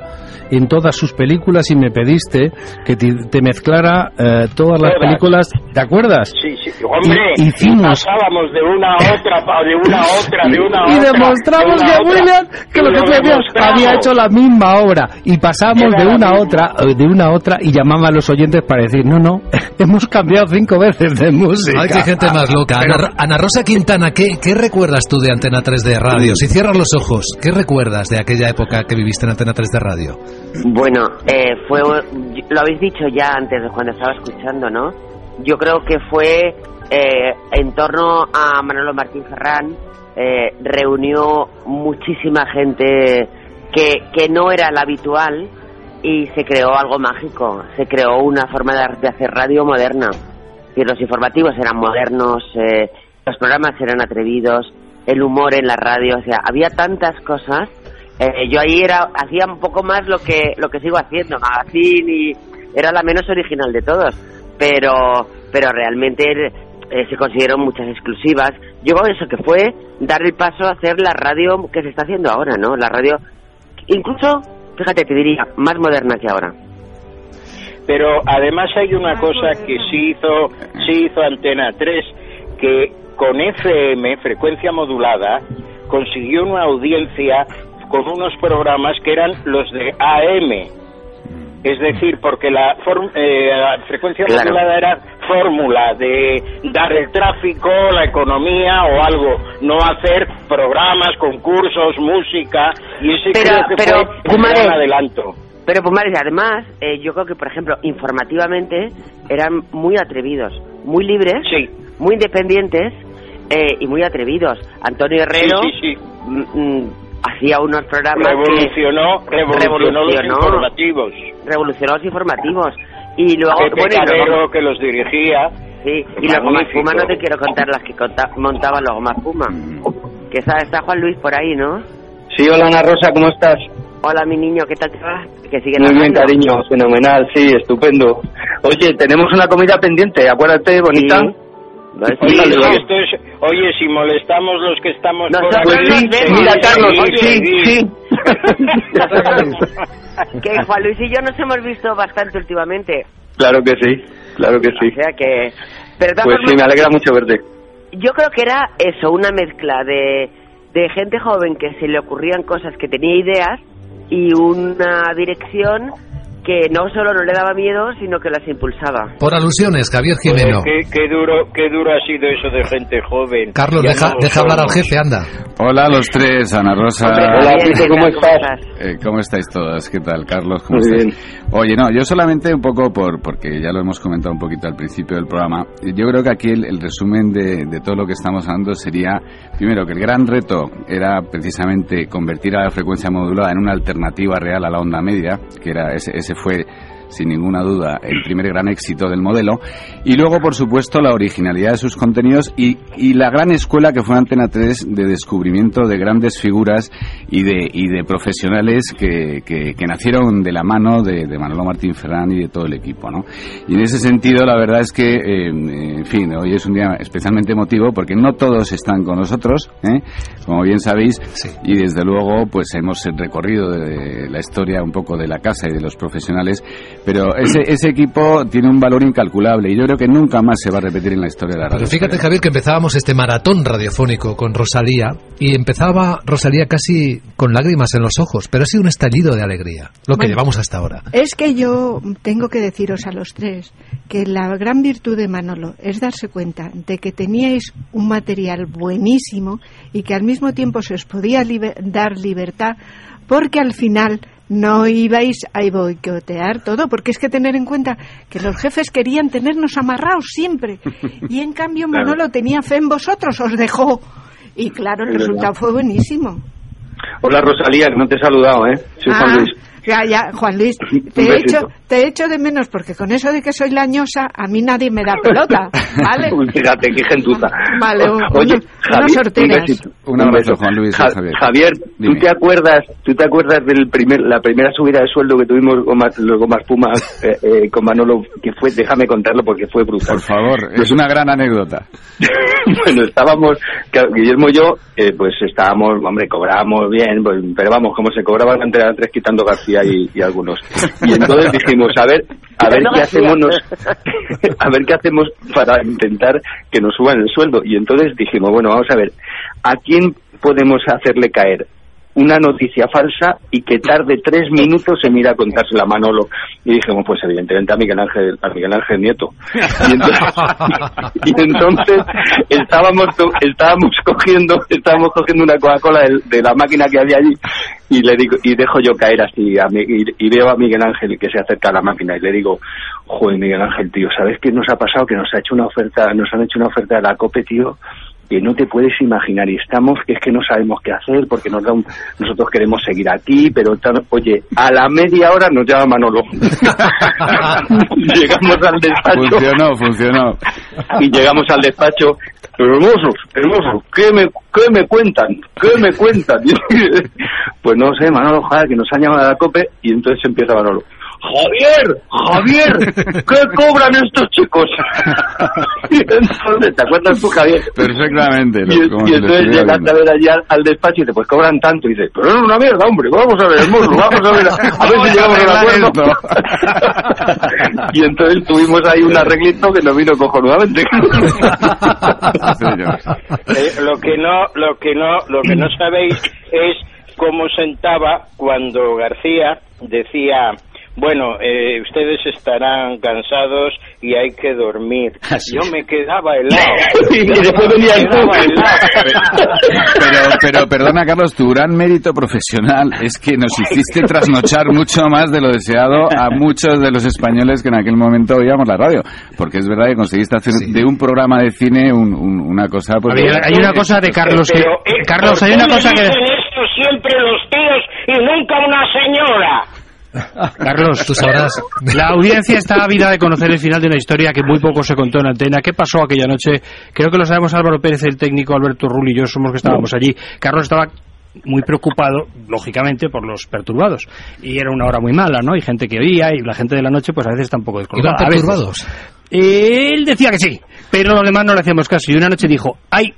en todas sus películas y me pediste que te, te mezclara eh, todas las películas, ¿te acuerdas? Sí, sí, hombre, Y- hicimos- y pasábamos de una a otra, de una a otra, de una a y otra. demostramos de una que a otra, William que y lo que tú demostramos. había hecho la misma obra y pasamos de una a otra eh, de una a otra y llamaban a los oyentes para decir no no hemos cambiado cinco veces de música Ay, qué gente más loca. Pero- Ana, Ana Rosa Quintana, ¿qué, ¿qué recuerdas tú de Antena 3 de radio? Si cierras los ojos, ¿qué recuerdas de aquella época que viviste en Antena 3 de radio? Bueno, eh, fue, lo habéis dicho ya antes de cuando estaba escuchando, ¿no? Yo creo que fue eh, en torno a Manolo Martín Ferrán, eh, reunió muchísima gente que, que no era la habitual y se creó algo mágico, se creó una forma de, hacer radio moderna. Y los informativos eran modernos, eh, los programas eran atrevidos, el humor en la radio, o sea, había tantas cosas. Eh, yo ahí era hacía un poco más lo que lo que sigo haciendo, magazine y era la menos original de todos, pero pero realmente eh, se consiguieron muchas exclusivas. Yo creo eso que fue dar el paso a hacer la radio que se está haciendo ahora, ¿no? La radio incluso, fíjate, te diría, más moderna que ahora. Pero además hay una cosa que sí hizo, sí hizo Antena 3, que con FM, frecuencia modulada, consiguió una audiencia con unos programas que eran los de AM. Es decir, porque la, eh, la frecuencia Claro. modulada era fórmula de dar el tráfico, la economía o algo, no hacer programas, concursos, música, y ese Pero- creo que pero, fue un Pumares, adelanto. Pero Pumares, además, eh, yo creo que, por ejemplo, informativamente eran muy atrevidos, muy libres, muy independientes eh, y muy atrevidos. Antonio Herrero Sí, sí, sí. mm, mm, hacía unos programas Revolucionó, que revolucionó los informativos. revolucionó los informativos. Y luego, Pepe bueno, y luego- que los dirigía. Sí, y luego más. Puma no te quiero contar las que conta- montaba luego más Puma. Que está, está Juan Luis por ahí, ¿no? Sí, hola Ana Rosa, ¿cómo estás? Hola, mi niño, ¿qué tal te va? Que sigue Muy bien, cariño, fenomenal, sí, estupendo. Oye, tenemos una comida pendiente, acuérdate, bonita. Oye, Sí, si esto es- oye, si molestamos los que estamos por Nosotros aquí, nos sí, vemos. Mira, Carlos, sí, sí, sí. sí. que Juan Luis y yo nos hemos visto bastante últimamente. Claro que sí, claro que sí. O sea que... Pero Pues sí, me alegra mucho verte. Yo creo que era eso, una mezcla de, de gente joven que se le ocurrían cosas, que tenía ideas y una dirección que no solo no le daba miedo, sino que las impulsaba. Por alusiones, Javier Jimeno. Qué, qué duro, qué duro ha sido eso de gente joven. Carlos, Ya deja, no deja hablar al jefe, anda. Hola a los tres, Ana Rosa. Hombre, Hola, Javier, Tito, ¿qué ¿cómo? ¿Cómo estás? Eh, ¿Cómo estáis todos? ¿Qué tal, Carlos? ¿Cómo Muy estáis? Oye, no, yo solamente un poco por, porque ya lo hemos comentado un poquito al principio del programa, yo creo que aquí el, el resumen de, de todo lo que estamos hablando sería, primero, que el gran reto era precisamente convertir a la frecuencia modulada en una alternativa real a la onda media, que era ese, ese fue sin ninguna duda el primer gran éxito del modelo y luego por supuesto la originalidad de sus contenidos y, y la gran escuela que fue Antena 3 de descubrimiento de grandes figuras y de, y de profesionales que, que, que nacieron de la mano de, de Manolo Martín Ferrán y de todo el equipo ¿no? y en ese sentido la verdad es que eh, en fin hoy es un día especialmente emotivo porque no todos están con nosotros ¿eh? como bien sabéis y desde luego pues hemos recorrido de la historia un poco de la casa y de los profesionales pero ese, ese equipo tiene un valor incalculable y yo creo que nunca más se va a repetir en la historia de la radio. Pero fíjate, Javier, que empezábamos este maratón radiofónico con Rosalía y empezaba Rosalía casi con lágrimas en los ojos, pero ha sido un estallido de alegría, lo que llevamos hasta ahora. Es que yo tengo que deciros a los tres que la gran virtud de Manolo es darse cuenta de que teníais un material buenísimo y que al mismo tiempo se os podía dar libertad porque al final no ibais a boicotear todo, porque es que tener en cuenta que los jefes querían tenernos amarrados siempre y en cambio Claro. Manolo tenía fe en vosotros, os dejó y claro, el Es resultado fue buenísimo. Hola Rosalía, que no te he saludado, ¿eh? Soy Juan Ah, Luis. Ya, ya, Juan Luis, te he, hecho, te he hecho de menos porque con eso de que soy lañosa, a mí nadie me da pelota, ¿vale? Fíjate, qué gentuza. Vale, un- Oye, unos- Javier, unos un. Un abrazo. Juan Luis Ja- Javier. Javier. ¿tú te acuerdas, tú te acuerdas del primer, la primera subida de sueldo que tuvimos con los Gomas Pumas eh, eh, con Manolo, que fue, déjame contarlo porque fue brutal. Por favor, es una gran anécdota. bueno, estábamos, Guillermo y yo, eh, pues estábamos, hombre, cobrábamos bien, pues, pero vamos, como se cobraban entre las tres quitando García y, y algunos. Y entonces dijimos, a ver, a ver qué hacemos, nos- a ver qué hacemos para intentar que nos suban el sueldo. Y entonces dijimos, bueno, vamos a ver, ¿a quién podemos hacerle caer? Una noticia falsa y que tarde tres minutos en ir a contársela a Manolo. Y dijimos, pues evidentemente a Miguel Ángel, a Miguel Ángel Nieto. Y entonces, y entonces estábamos, estábamos cogiendo, estábamos cogiendo una Coca-Cola de, la máquina que había allí y le digo, y dejo yo caer así a mi- y, y veo a Miguel Ángel que se acerca a la máquina y le digo, joder Miguel Ángel, tío, ¿sabes qué nos ha pasado? Que nos ha hecho una oferta, nos han hecho una oferta de la COPE, tío, que no te puedes imaginar y estamos que es que no sabemos qué hacer porque nos da un- nosotros queremos seguir aquí pero oye a la media hora nos llama Manolo llegamos al despacho Funcionó, funcionó. y llegamos al despacho hermosos hermosos ¿qué me, qué me cuentan? ¿qué me cuentan? pues no sé Manolo joder, que nos han llamado a la COPE y entonces empieza Manolo Javier, Javier, ¿qué cobran estos chicos? y entonces, ¿te acuerdas tú, Javier? Perfectamente. Y, como y entonces llegaste a ver allí al, al despacho y dice, pues cobran tanto. Y dice, pero es una mierda, hombre, vamos a ver, hermoso, vamos a ver, a ver si llegamos a un acuerdo. y entonces tuvimos ahí un arreglito que nos vino cojonudamente. Eh, lo que no, lo que no, lo que no sabéis es cómo sentaba cuando García decía, bueno, eh, ustedes estarán cansados y hay que dormir. Yo me quedaba helado. Y después venía el. Pero, pero perdona, Carlos, tu gran mérito profesional es que nos hiciste trasnochar mucho más de lo deseado a muchos de los españoles que en aquel momento oíamos la radio. Porque es verdad que conseguiste hacer de un programa de cine un- un- una cosa... Pues, Había- hay una cosa de Carlos que... Pero, eh, Carlos, ¿por hay una cosa que... esto siempre los tíos y nunca una señora. Carlos, Tú sabrás. La audiencia está ávida de conocer el final de una historia que muy poco se contó en antena. ¿Qué pasó aquella noche? Creo que lo sabemos Álvaro Pérez, el técnico, Alberto Rulli y yo somos que estábamos allí. Carlos estaba muy preocupado, lógicamente, por los perturbados. Y era una hora muy mala, ¿no? Y gente que oía y la gente de la noche, pues a veces está un poco descolocada. ¿Iban perturbados? Él decía que sí, pero los demás no le hacíamos caso. Y una noche dijo, hay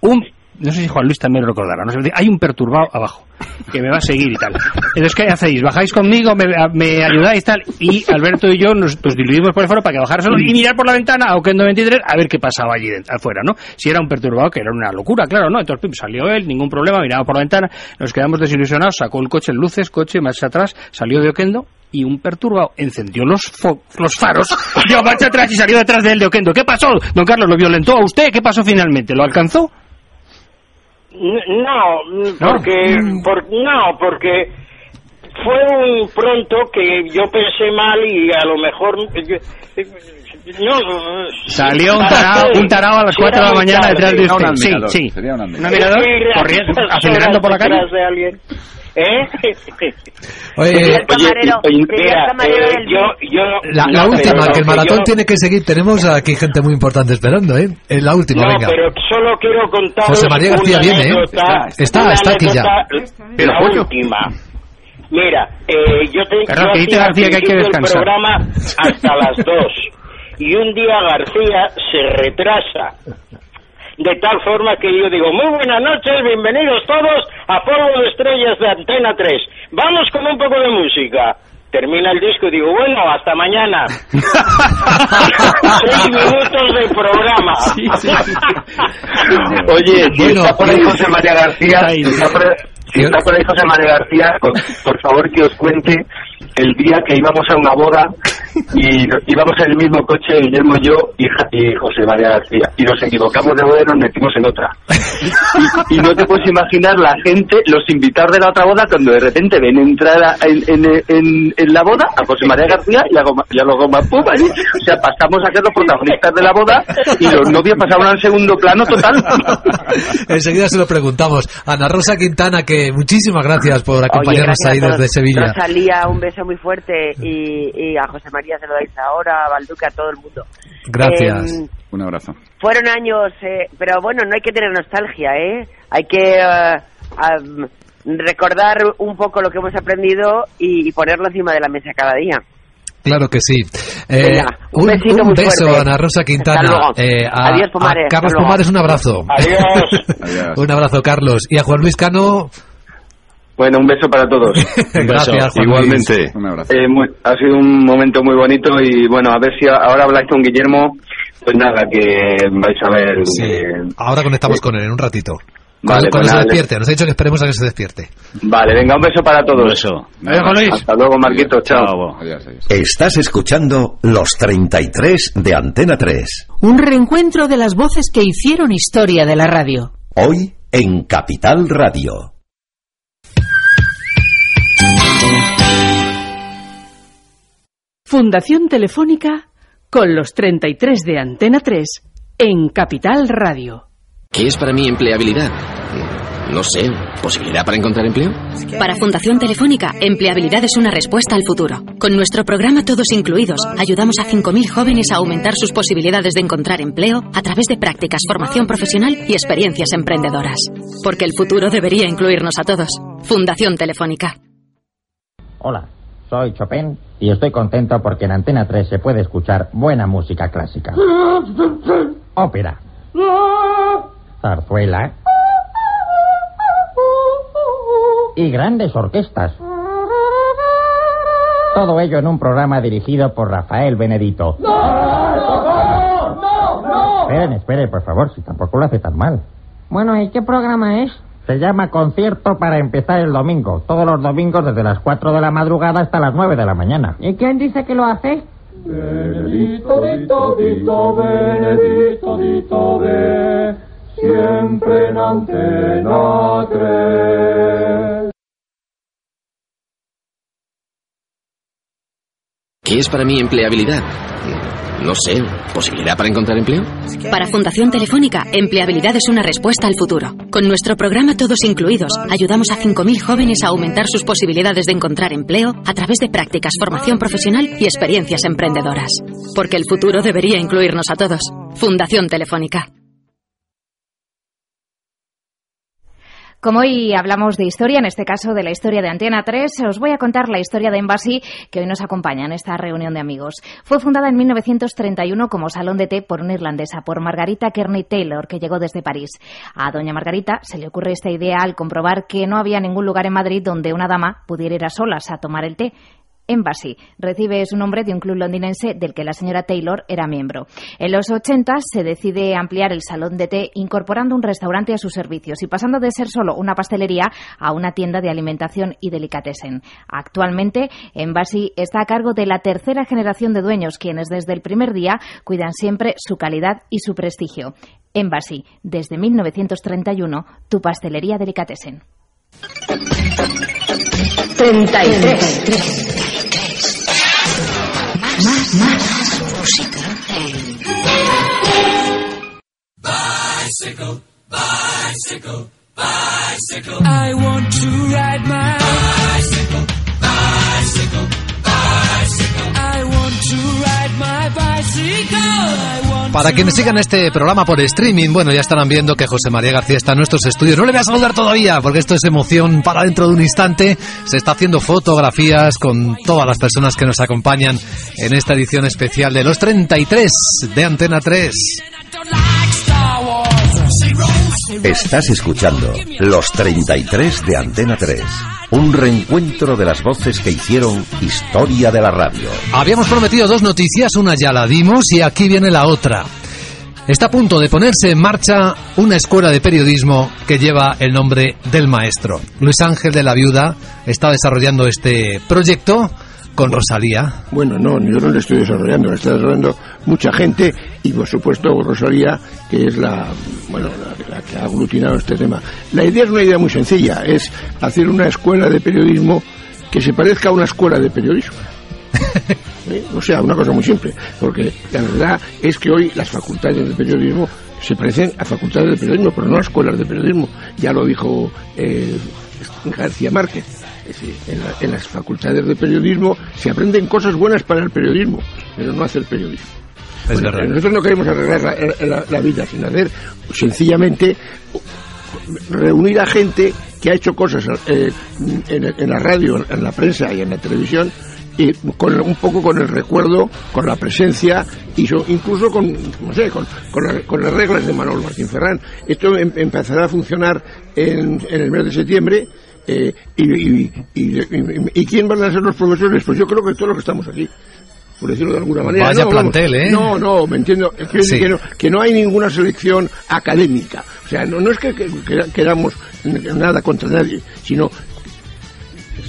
un... No sé si Juan Luis también lo recordará. No sé, hay un perturbado abajo que me va a seguir y tal. Entonces, ¿qué hacéis? ¿Bajáis conmigo? ¿Me, ayudáis tal? Y Alberto y yo nos pues, diluimos por el foro para que bajara solo y mirar por la ventana a Oquendo 23 a ver qué pasaba allí dentro, afuera, ¿no? Si era un perturbado, que era una locura, claro, ¿no? Entonces salió él, ningún problema, miraba por la ventana, nos quedamos desilusionados, sacó el coche, luces, coche, marcha atrás, salió de Oquendo y un perturbado encendió los, fo- los faros, dio marcha atrás y salió detrás de él de Oquendo. ¿Qué pasó? Don Carlos, ¿lo violentó a usted? ¿Qué pasó finalmente? ¿Lo alcanzó? N- No, porque, por- no, porque fue un pronto que yo pensé mal y a lo mejor no, Salió un tarao, un tarao a las Si 4 de la mañana detrás de usted. Sí, sí. sería un admirador. corriendo, acelerando por la calle. de alguien. ¿Eh? Oye, Oye, camarero, oye, mira, camarero eh, yo, yo, la, la no, última, pero que el maratón yo- tiene que seguir. Tenemos aquí gente muy importante esperando, ¿eh? En la última, No, venga. pero solo quiero contar José María García viene, ¿eh? Está, está aquí ya. Pero, la última. Mira, eh, yo tengo que al García que hay que principio el descansar. programa hasta las dos y un día García se retrasa de tal forma que yo digo, muy buenas noches, bienvenidos todos a Polvo de Estrellas de Antena 3. Vamos con un poco de música. Termina el disco y digo, bueno, hasta mañana. Seis minutos de programa. Oye, si Bueno, está por ahí José María García, si está por, si está por ahí José María García, por, por favor que os cuente el día que íbamos a una boda y íbamos en el mismo coche, Guillermo, yo y, y José María García, y nos equivocamos de boda y nos metimos en otra. Y, no te puedes imaginar la gente, los invitados de la otra boda, cuando de repente ven entrar en, en, en, la boda a José María García y a, Goma, y a los Goma Pum, O sea, pasamos a ser los protagonistas de la boda y los novios pasaron al segundo plano total. Enseguida se lo preguntamos. Ana Rosa Quintana, que muchísimas gracias por acompañarnos ahí desde Sevilla. Rosalía, un beso muy fuerte y, a José María se lo dais ahora, a Valduque, a todo el mundo. Gracias. Em, un abrazo. Fueron años, eh, pero bueno, no hay que tener nostalgia, ¿eh? Hay que eh, recordar un poco lo que hemos aprendido y, ponerlo encima de la mesa cada día. Claro que sí. Eh, un, beso, a Ana Rosa Quintana. Eh, a, Adiós, Pomares. Carlos Pomares, un abrazo. Adiós. un abrazo, Carlos. Y a Juan Luis Cano. Bueno, un beso para todos. Gracias, Igualmente. Eh, ha sido un momento muy bonito y bueno, a ver si ahora habláis con Guillermo. Pues nada, que vais a ver. Ahora conectamos con él en un ratito. Vale, cuando, pues se despierte, nos ha dicho que esperemos a que se despierte. Vale, venga, un beso para todos. Un beso. Hasta luego, Marquito, chao. Estás escuchando Los 33 de Antena 3. Un reencuentro de las voces que hicieron historia de la radio. Hoy en Capital Radio. Fundación Telefónica con los 33 de Antena 3 en Capital Radio. ¿Qué es para mí empleabilidad? No sé, ¿posibilidad para encontrar empleo? Para Fundación Telefónica, empleabilidad es una respuesta al futuro. Con nuestro programa Todos Incluidos, ayudamos a 5.000 jóvenes a aumentar sus posibilidades de encontrar empleo a través de prácticas, formación profesional y experiencias emprendedoras. Porque el futuro debería incluirnos a todos. Fundación Telefónica. Hola, soy Chopin y estoy contento porque en Antena 3 se puede escuchar buena música clásica. Ópera zarzuela y grandes orquestas. Todo ello en un programa dirigido por Rafael Benedito. Esperen, esperen, por favor, si tampoco lo hace tan mal. Bueno, ¿y qué programa es? Se llama Concierto para empezar el domingo. Todos los domingos desde las 4 de la madrugada hasta las 9 de la mañana. ¿Y quién dice que lo hace? Benedito, dito, dito, Benedito, dito, siempre en Antena 3. ¿Qué es para mí empleabilidad? No sé, ¿posibilidad para encontrar empleo? Para Fundación Telefónica, empleabilidad es una respuesta al futuro. Con nuestro programa Todos Incluidos, ayudamos a 5.000 jóvenes a aumentar sus posibilidades de encontrar empleo a través de prácticas, formación profesional y experiencias emprendedoras. Porque el futuro debería incluirnos a todos. Fundación Telefónica. Como hoy hablamos de historia, en este caso de la historia de Antena 3, os voy a contar la historia de Embassy que hoy nos acompaña en esta reunión de amigos. Fue fundada en 1931 como salón de té por una irlandesa, por Margarita Kearney Taylor, que llegó desde París. A doña Margarita se le ocurre esta idea al comprobar que no había ningún lugar en Madrid donde una dama pudiera ir a solas a tomar el té. Embassy. Recibe su nombre de un club londinense del que la señora Taylor era miembro. En los 80 se decide ampliar el salón de té incorporando un restaurante a sus servicios y pasando de ser solo una pastelería a una tienda de alimentación y delicatessen. Actualmente, Embassy está a cargo de la tercera generación de dueños quienes desde el primer día cuidan siempre su calidad y su prestigio. Embassy, desde 1931, tu pastelería delicatessen. 33 más, más música Bicycle, bicycle, bicycle. I want to ride my bicycle, bicycle, bicycle. I want to ride my bicycle. Para quienes sigan este programa por streaming, bueno, ya estarán viendo que José María García está en nuestros estudios. No le voy a saludar todavía, porque esto es emoción para dentro de un instante. Se está haciendo fotografías con todas las personas que nos acompañan en esta edición especial de los 33 de Antena 3. Estás escuchando Los 33 de Antena 3. Un reencuentro de las voces que hicieron historia de la radio. Habíamos prometido dos noticias, una ya la dimos y aquí viene la otra. Está a punto de ponerse en marcha una escuela de periodismo que lleva el nombre del maestro. Luis Ángel de la Viuda está desarrollando este proyecto con Rosalía. Bueno, no, yo no lo estoy desarrollando, lo está desarrollando mucha gente y por supuesto Rosalía, que es la, bueno, la, la que ha aglutinado este tema. La idea es una idea muy sencilla, es hacer una escuela de periodismo que se parezca a una escuela de periodismo. ¿Eh? O sea, una cosa muy simple, porque la verdad es que hoy las facultades de periodismo se parecen a facultades de periodismo, pero no a escuelas de periodismo. Ya lo dijo eh, García Márquez. Decir, en, la- en las facultades de periodismo se aprenden cosas buenas para el periodismo, pero no hacer periodismo. Bueno. Nosotros no queremos arreglar la, la- la vida sin hacer sencillamente reunir a gente que ha hecho cosas eh, en, en la radio, en la prensa y en la televisión y con, un poco con el recuerdo, con la presencia y so- incluso con, no sé, con, con, la- con las reglas de Manuel Martín Ferrán. Esto em- empezará a funcionar en, en el mes de septiembre. Eh, y, y, y- quién van a ser los profesores? Pues yo creo que todos los que estamos aquí por decirlo de alguna manera. Vaya no, vamos, plantel, ¿eh? No, no, me entiendo. Es que, Sí. que no, que no hay ninguna selección académica. O sea, no, no es que, que- que queramos nada contra nadie, sino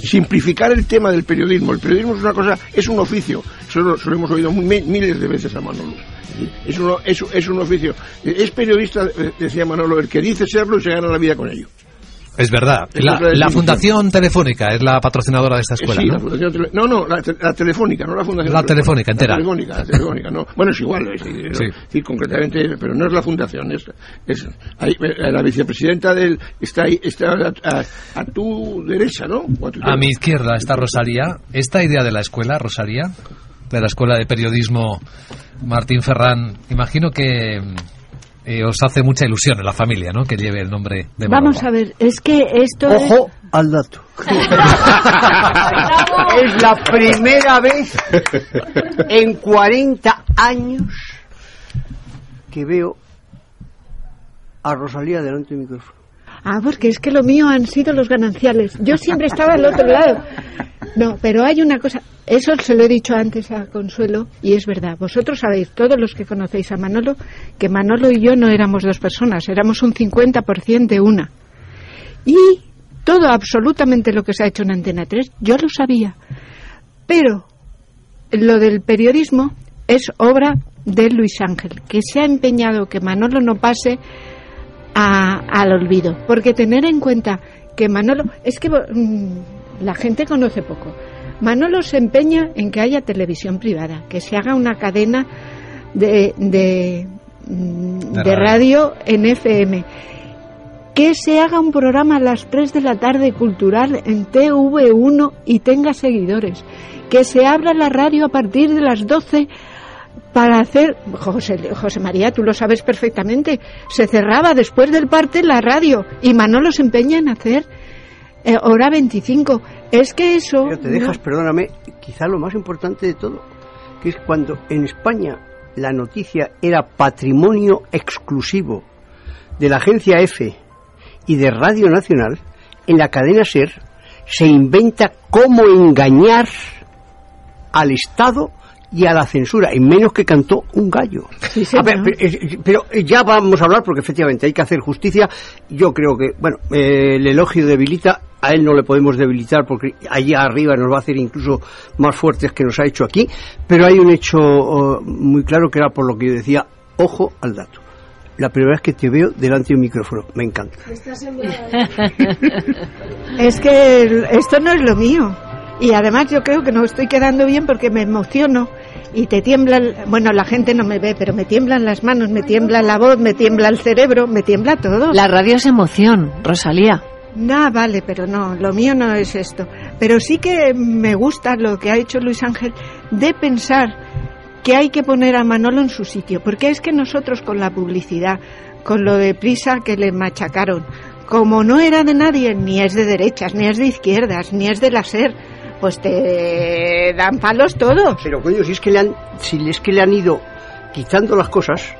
simplificar el tema del periodismo. El periodismo es una cosa, es un oficio. Eso lo, hemos oído mi- miles de veces a Manolo. Es un, es, es un oficio. Es periodista, eh, decía Manolo, el que dice serlo y se gana la vida con ello. Es verdad. La. Fundación Telefónica es la patrocinadora de esta escuela, Sí, ¿no? la fundación tele- no, no, la, te- la telefónica, no la fundación. La telefónica entera. La telefónica, la telefónica, no. Bueno, es igual, es, es- Sí. decir, concretamente, pero no es la fundación, es, es ahí, eh, la vicepresidenta del está ahí, está a, a- a tu derecha, ¿no? O a tu A mi izquierda está Rosalía. Esta idea de la escuela, Rosalía, de la escuela de periodismo Martín Ferrán, imagino que eh, os hace mucha ilusión en la familia, ¿no? Que lleve el nombre de Manolo. Vamos a ver, es que esto Ojo al dato. es la primera vez en 40 años que veo a Rosalía delante del micrófono. Ah, porque es que lo mío han sido los gananciales. Yo siempre estaba al otro lado. No, pero hay una cosa, eso se lo he dicho antes a Consuelo y es verdad. Vosotros sabéis, todos los que conocéis a Manolo, que Manolo y yo no éramos dos personas, éramos un 50% de una. Y todo, absolutamente lo que se ha hecho en Antena 3, yo lo sabía. Pero lo del periodismo es obra de Luis Ángel, que se ha empeñado que Manolo no pase a- al olvido. Porque tener en cuenta que Manolo, es que mm, la gente conoce poco. Manolo se empeña en que haya televisión privada, que se haga una cadena de, de, mm, de radio. en FM, que se haga un programa a las 3 de la tarde cultural en TV1 y tenga seguidores, que se abra la radio a partir de las 12 para hacer, José, José María, tú lo sabes perfectamente, se cerraba después del parte la radio y Manolo se empeña en hacer eh, hora 25. Es que eso... Pero te dejas, perdóname, quizá lo más importante de todo, que es cuando en España la noticia era patrimonio exclusivo de la agencia EFE y de Radio Nacional, en la cadena SER se inventa cómo engañar al Estado y a la censura, en menos que cantó un gallo. A ver, pero, eh, pero ya vamos a hablar porque efectivamente hay que hacer justicia. Yo creo que, bueno, eh, el elogio debilita, a él no le podemos debilitar porque allá arriba nos va a hacer incluso más fuertes que nos ha hecho aquí, pero hay un hecho oh, muy claro que era por lo que yo decía, ojo al dato. La primera vez que te veo delante de un micrófono, me encanta. Es que esto no es lo mío. Y además yo creo que no estoy quedando bien porque me emociono y te tiemblan, bueno, la gente no me ve, pero me tiemblan las manos, me tiembla la voz, me tiembla el cerebro, me tiembla todo. La radio es emoción, Rosalía. No, vale, pero no, lo mío no es esto. Pero sí que me gusta lo que ha hecho Luis Ángel de pensar que hay que poner a Manolo en su sitio, porque es que nosotros con la publicidad, con lo de prisa que le machacaron, como no era de nadie, ni es de derechas, ni es de izquierdas, ni es de la SER, pues te dan palos todos. Pero coño, si es que le han, si es que le han ido quitando las cosas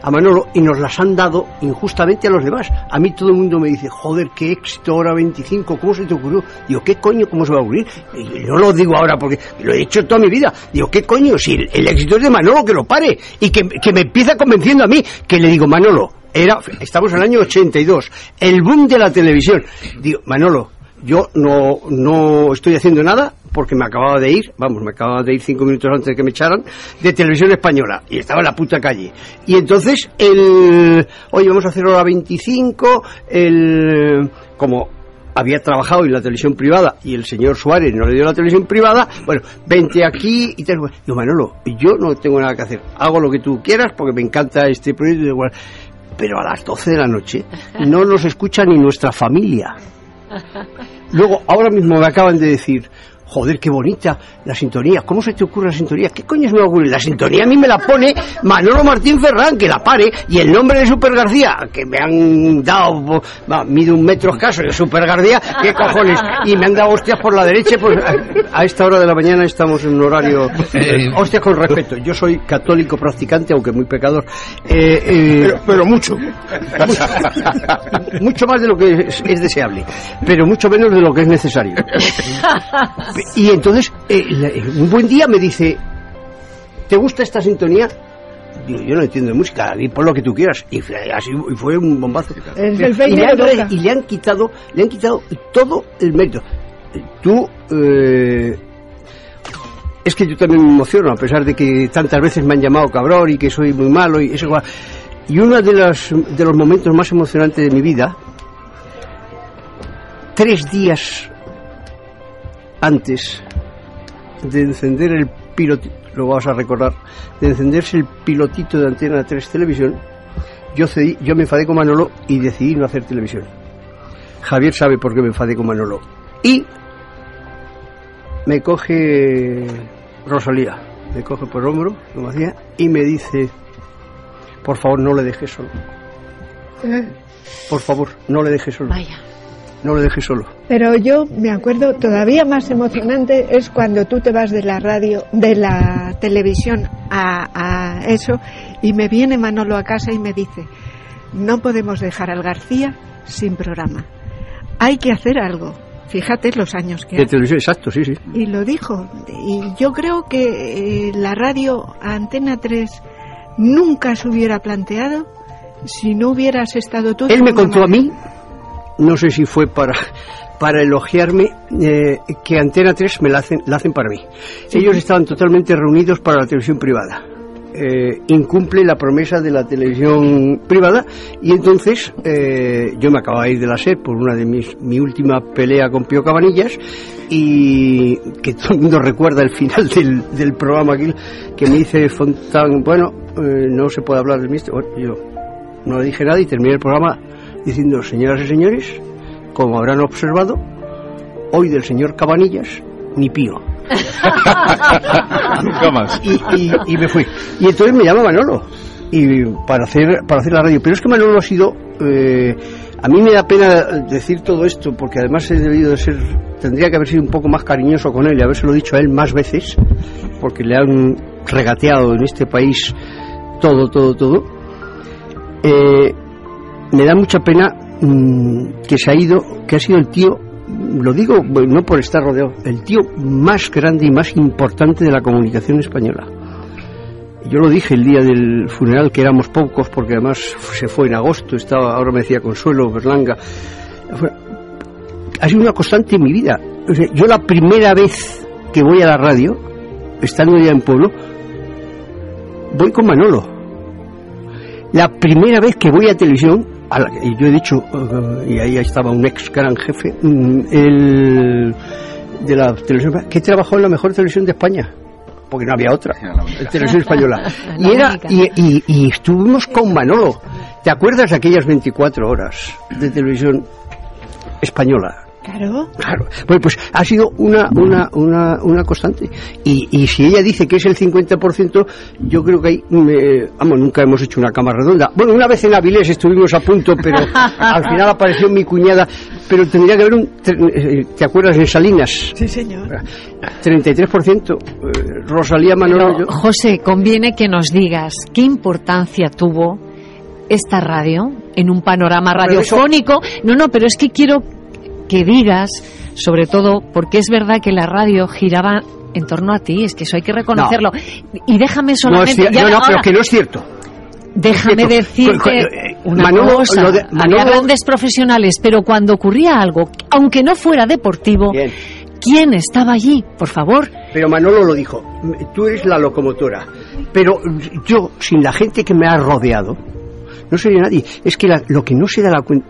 a Manolo y nos las han dado injustamente a los demás. A mí todo el mundo me dice, joder, qué éxito hora 25, ¿cómo se te ocurrió? Digo, ¿qué coño, cómo se va a ocurrir? Y no lo digo ahora porque lo he hecho toda mi vida. Digo, ¿qué coño? Si el, el éxito es de Manolo, que lo pare. Y que, que me empieza convenciendo a mí, que le digo, Manolo, era, estamos en el año 82, el boom de la televisión. Digo, Manolo, Yo no, no estoy haciendo nada porque me acababa de ir, vamos, me acababa de ir cinco minutos antes de que me echaran, de televisión española. Y estaba en la puta calle. Y entonces, el, oye, vamos a hacer hora 25, el, como había trabajado en la televisión privada y el señor Suárez no le dio la televisión privada, bueno, vente aquí y tal. Yo, Manolo, yo no tengo nada que hacer. Hago lo que tú quieras porque me encanta este proyecto. y igual. Pero a las 12 de la noche no nos escucha ni nuestra familia. Luego, ahora mismo me acaban de decir, joder, qué bonita la sintonía. ¿Cómo se te ocurre la sintonía? ¿Qué coño se me ocurre? La sintonía a mí me la pone Manolo Martín Ferrán, que la pare, y el nombre de Super García, que me han dado, va, mide un metro escaso de Super García, ¿qué cojones? Y me han dado hostias por la derecha, pues a, a esta hora de la mañana estamos en un horario... Eh, hostias con respeto, yo soy católico practicante, aunque muy pecador. Eh, eh, Pero, pero mucho. mucho más de lo que es, es deseable, pero mucho menos de lo que es necesario. Y entonces, eh, eh, un buen día me dice, ¿te gusta esta sintonía? Digo, yo no entiendo de música, di por lo que tú quieras. Y fue, así, y fue un bombazo. El y, le han, re- boca. y le han quitado, le han quitado todo el mérito. Tú, eh, es que yo también me emociono, a pesar de que tantas veces me han llamado cabrón y que soy muy malo y eso. Y uno de los, de los momentos más emocionantes de mi vida, tres días antes de encender el pilotito, lo vas a recordar, de encenderse el pilotito de Antena 3 Televisión, yo, cedí, yo me enfadé con Manolo y decidí no hacer televisión. Javier sabe por qué me enfadé con Manolo. Y me coge Rosalía, me coge por el hombro, como hacía, y me dice, por favor no le dejes solo. Por favor, no le dejes solo. Vaya. No le dejes solo. Pero yo me acuerdo, todavía más emocionante es cuando tú te vas de la radio, de la televisión a, a eso, y me viene Manolo a casa y me dice, no podemos dejar al García sin programa. Hay que hacer algo. Fíjate los años que De televisión, exacto, sí, sí. Y lo dijo. Y yo creo que eh, la radio Antena 3 nunca se hubiera planteado si no hubieras estado tú. Él me contó a mí, no sé si fue para, para elogiarme, eh, que Antena 3 me la hacen, la hacen para mí. Ellos estaban totalmente reunidos para la televisión privada. Eh, incumple la promesa de la televisión privada y entonces eh, yo me acababa de ir de la SER por una de mis mi última pelea con Pío Cabanillas y que todo el mundo recuerda el final del, del programa aquel que me dice Fontán bueno eh, no se puede hablar del mister bueno, yo no le dije nada y terminé el programa diciendo, señoras y señores, como habrán observado, hoy del señor Cabanillas, ni pío. Nunca más. Y, y- y me fui. Y entonces me llama Manolo y para hacer para hacer la radio. Pero es que Manolo ha sido eh, a mí me da pena decir todo esto porque además he debido de ser tendría que haber sido un poco más cariñoso con él y habérselo dicho a él más veces porque le han regateado en este país todo todo todo. Eh, me da mucha pena mm, que se ha ido, que ha sido el tío, lo digo no por estar rodeado, el tío más grande y más importante de la comunicación española. Yo lo dije el día del funeral, que éramos pocos, porque además se fue en agosto, estaba, ahora me decía Consuelo, Berlanga. Ha sido una constante en mi vida. Yo la primera vez que voy a la radio, estando ya en pueblo, voy con Manolo la primera vez que voy a televisión, la y yo he dicho, eh, y ahí estaba un ex gran jefe, mm, el de la televisión, que trabajó en la mejor televisión de España, porque no había otra, la televisión española. La y, era, y- y estuvimos con Manolo. ¿Te acuerdas de aquellas 24 horas de televisión española? Claro. Claro. Bueno, pues ha sido una, una, una, una constante. Y, y si ella dice que es el 50%, yo creo que ahí, me- vamos, nunca hemos hecho una cama redonda. Bueno, una vez en Avilés estuvimos a punto, pero al final apareció mi cuñada. Pero tendría que haber un, tre- eh, ¿te acuerdas en Salinas? Sí, señor. 33%. eh, Rosalía Manolo. Pero, José, conviene que nos digas qué importancia tuvo esta radio en un panorama radiofónico. No, no, pero es que quiero que digas, sobre todo, porque es verdad que la radio giraba en torno a ti, es que eso hay que reconocerlo. Y déjame No, solamente... ya no, no, ahora- pero que no es cierto. Déjame decirte eh, una Manolo, cosa. de- Había grandes profesionales, pero cuando ocurría algo, aunque no fuera deportivo, ¿quién estaba allí? Por favor. Pero Manolo lo dijo, tú eres la locomotora, pero yo, sin la gente que me ha rodeado, no sería nadie. Es que lo que no se da la cuenta,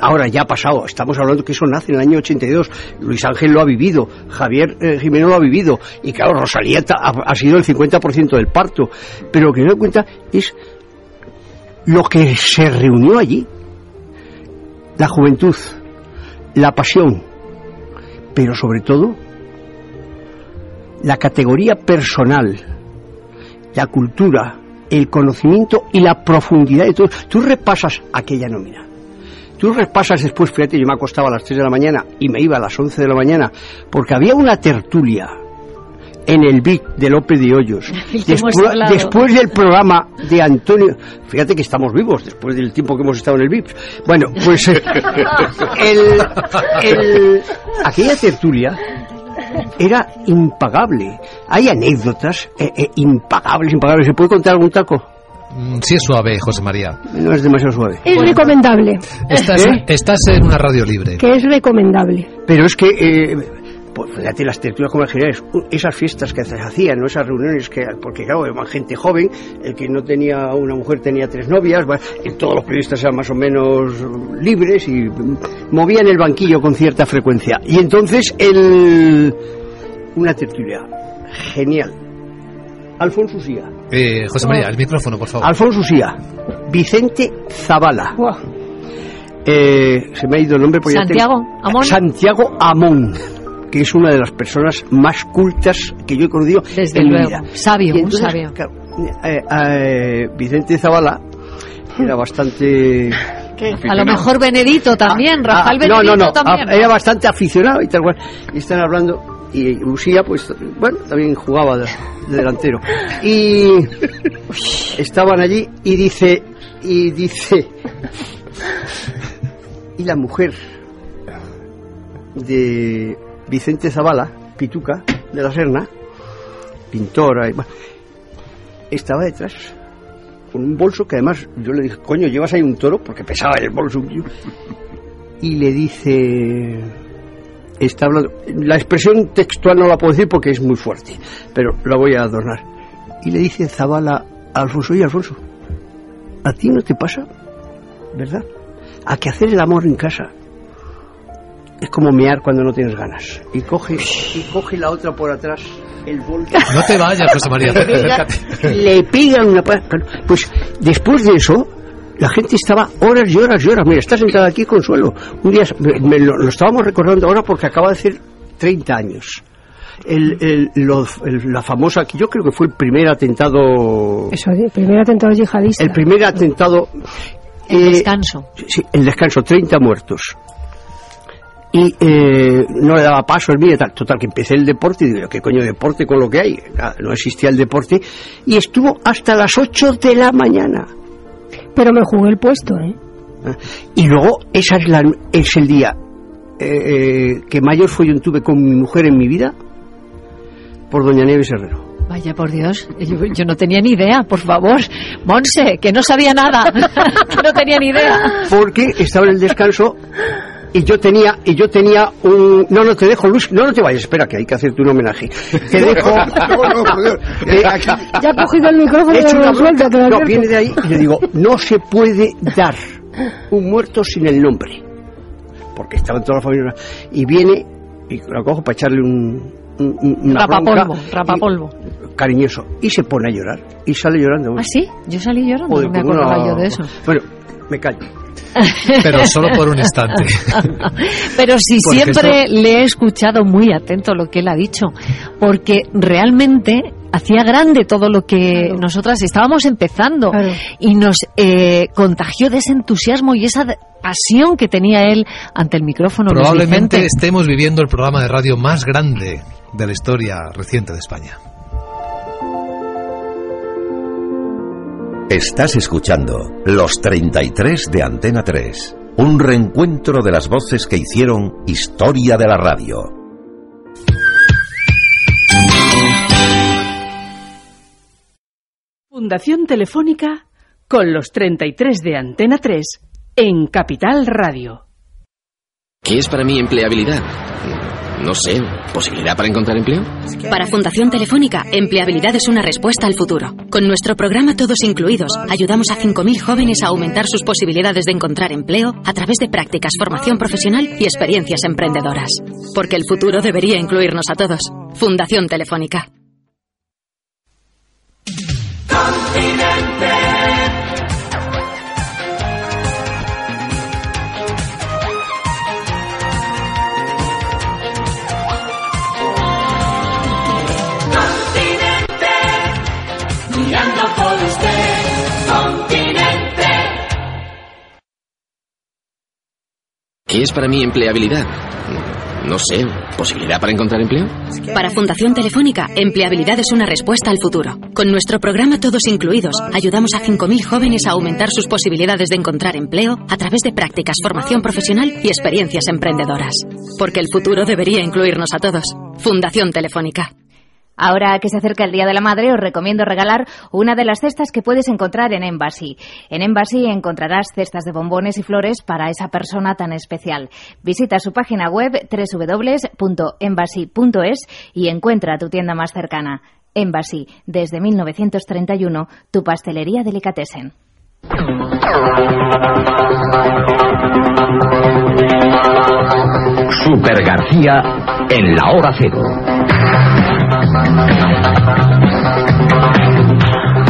ahora ya ha pasado, estamos hablando que eso nace en el año 82, Luis Ángel lo ha vivido, Javier eh, Jimeno lo ha vivido, y claro, Rosalía ha sido el 50% del parto, pero lo que no da cuenta es lo que se reunió allí, la juventud, la pasión, pero sobre todo la categoría personal, la cultura, el conocimiento y la profundidad de todo. Tú repasas aquella nómina. Tú repasas después, fíjate, yo me acostaba a las 3 de la mañana y me iba a las 11 de la mañana, porque había una tertulia en el BIC de López de Hoyos. Después, del programa de Antonio, fíjate que estamos vivos después del tiempo que hemos estado en el BIP. Bueno, pues eh, el, el- aquella tertulia era impagable. Hay anécdotas eh, eh, impagables, impagables. ¿Se puede contar algún taco? Mm, Sí es suave, José María. No es demasiado suave. Es recomendable. Estás, ¿Eh? estás en una radio libre. Que es recomendable. Pero es que, eh, pues fíjate, las tertulias comerciales, esas fiestas que se hacían, ¿no? esas reuniones, que porque claro, era gente joven, el que no tenía una mujer tenía tres novias, bueno, todos los periodistas eran más o menos libres y movían el banquillo con cierta frecuencia. Y entonces, el, una tertulia genial. Alfonso Usía. Eh, José María, el micrófono, por favor. Alfonso Usía. Vicente Zavala. Eh, se me ha ido el nombre. ya Santiago tengo- Amón. Santiago Amón, que es una de las personas más cultas que yo he conocido Desde en mi luego. vida. Sabio, Y un entonces, sabio. eh, eh, Vicente Zavala era bastante... A lo mejor Benedito también, Rafael Ah, no, Benedito no, no, también. ah, era bastante aficionado y tal cual. Y están hablando, y Usía, pues, bueno, también jugaba de, de delantero. Y estaban allí y dice, y dice, y la mujer de Vicente Zavala, Pituca, de la Serna, pintora, y, estaba detrás con un bolso que además yo le dije, coño, llevas ahí un toro porque pesaba el bolso. Y le dice, está hablando, la expresión textual no la puedo decir porque es muy fuerte, pero la voy a adornar. Y le dice Zabala a Alfonso, y Alfonso, ¿a ti no te pasa? ¿Verdad? A que hacer el amor en casa es como mear cuando no tienes ganas. Y coge, y coge la otra por atrás, el bolso. No te vayas, José María. Le pega- acércate. le pegan una pues después de eso la gente estaba horas y horas y horas mira está sentada aquí Consuelo un día me- me lo, lo estábamos recordando ahora porque acaba de hacer 30 años el, el- lo- el- la famosa que yo creo que fue el primer atentado Eso, el primer atentado yihadista. el primer atentado El eh, descanso. Sí, el descanso, 30 muertos. Y eh, no le daba paso el mío, tal. Total, que empecé el deporte y digo, ¿qué coño deporte con lo que hay? Nada, no existía el deporte. Y estuvo hasta las 8 de la mañana. Pero me jugué el puesto, ¿eh? Y luego, esa es, la, es el día eh, eh, que mayor follón tuve con mi mujer en mi vida por Doña Nieves Herrero. Vaya por Dios, yo, yo no tenía ni idea, por favor. Monse, que no sabía nada, que no tenía ni idea. Porque estaba en el descanso y yo tenía y yo tenía un no no te dejo Luis no no te vayas espera que hay que hacerte un homenaje te dejo Eh, Ya ha cogido el micrófono he una lo no viene de ahí y le digo no se puede dar un muerto sin el nombre porque estaba en toda la familia y viene y lo cojo para echarle un, un- un- una Rapapolvo, bronca rapapolvo. y- cariñoso y se pone a llorar y sale llorando ¿Ah, sí? Yo salí llorando, Joder, no me acordaba una- yo de eso. bueno me callo Pero solo por un instante. Pero sí, Porque siempre esto- le he escuchado muy atento lo que él ha dicho, porque realmente hacía grande todo lo que nosotras estábamos empezando y nos eh, contagió de ese entusiasmo y esa pasión que tenía él ante el micrófono. Probablemente estemos viviendo el programa de radio más grande de la historia reciente de España. Estás escuchando Los 33 de Antena 3, un reencuentro de las voces que hicieron historia de la radio. Fundación Telefónica con los 33 de Antena 3 en Capital Radio. ¿Qué es para mí empleabilidad? No sé, ¿posibilidad para encontrar empleo? Para Fundación Telefónica, empleabilidad es una respuesta al futuro. Con nuestro programa Todos Incluidos, ayudamos a 5.000 jóvenes a aumentar sus posibilidades de encontrar empleo a través de prácticas, formación profesional y experiencias emprendedoras. Porque el futuro debería incluirnos a todos. Fundación Telefónica. Por usted, continente. ¿Qué es para mí empleabilidad? No sé, ¿posibilidad para encontrar empleo? Para Fundación Telefónica, empleabilidad es una respuesta al futuro. Con nuestro programa Todos Incluidos, ayudamos a 5.000 jóvenes a aumentar sus posibilidades de encontrar empleo a través de prácticas, formación profesional y experiencias emprendedoras. Porque el futuro debería incluirnos a todos. Fundación Telefónica. Ahora que se acerca el Día de la Madre, os recomiendo regalar una de las cestas que puedes encontrar en Embassy. En Embassy encontrarás cestas de bombones y flores para esa persona tan especial. Visita su página web www.embassy.es y encuentra tu tienda más cercana. Embassy, desde 1931, tu pastelería delicatessen. Super García en la hora cero.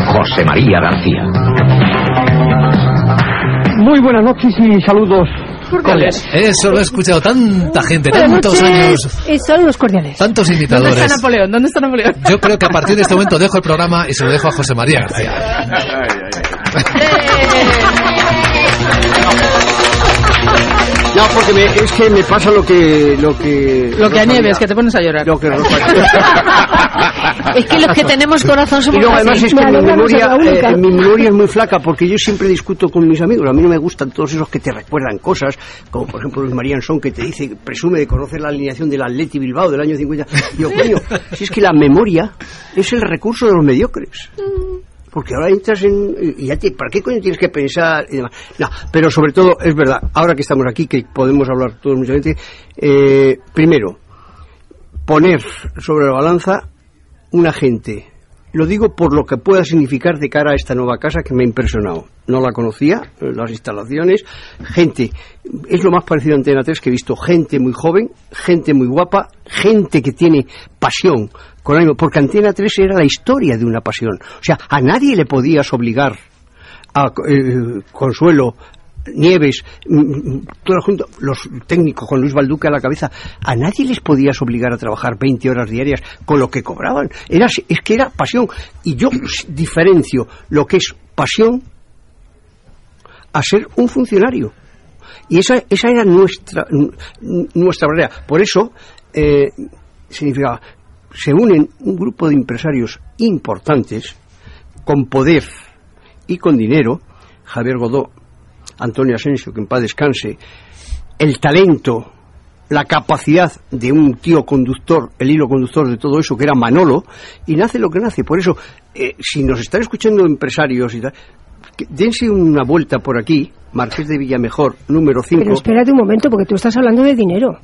José María García. Muy buenas noches y saludos. Cordiales. Eso lo he escuchado tanta gente, Buenas tantos noches. años, Eh, saludos cordiales. tantos ¿Dónde imitadores. está Napoleón? ¿Dónde está Napoleón? Yo creo que a partir de este momento dejo el programa y se lo dejo a José María García. No, porque me- es que me pasa lo que... Lo que, Lo que a Nieves, que te pones a llorar. Lo que Es que los que tenemos corazón Y somos luego así. además es que mi memoria, eh, mi memoria es muy flaca porque yo siempre discuto con mis amigos. A mí no me gustan todos esos que te recuerdan cosas, como por ejemplo Luis María Ansón que te dice, presume de conocer la alineación del Atleti Bilbao del año 50. Digo, coño, si es que la memoria es el recurso de los mediocres. Porque ahora entras en... Y ya te, ¿Para qué coño tienes que pensar? Y demás? No, pero sobre todo, es verdad, ahora que estamos aquí, que podemos hablar todos mucha gente, eh, primero, poner sobre la balanza una gente. Lo digo por lo que pueda significar de cara a esta nueva casa que me ha impresionado. No la conocía, eh, las instalaciones, gente, es lo más parecido a Antena 3 que he visto, gente muy joven, gente muy guapa, gente que tiene pasión, con ánimo, porque Antena 3 era la historia de una pasión. O sea, a nadie le podías obligar a eh, Consuelo, Nieves, mm, mm, todos juntos, los técnicos con Luis Balduque a la cabeza, a nadie les podías obligar a trabajar 20 horas diarias con lo que cobraban. Era, es que era pasión. Y yo diferencio lo que es pasión a ser un funcionario. Y esa, esa era nuestra, nuestra barrera. Por eso, eh, significaba, se unen un grupo de empresarios importantes, con poder y con dinero, Javier Godó, Antonio Asensio, que en paz descanse, el talento, la capacidad de un tío conductor, el hilo conductor de todo eso, que era Manolo, y nace lo que nace. Por eso, eh, si nos están escuchando empresarios y tal, que dense una vuelta por aquí, Marqués de Villamejor, número 5. Pero espérate un momento, porque tú estás hablando de dinero.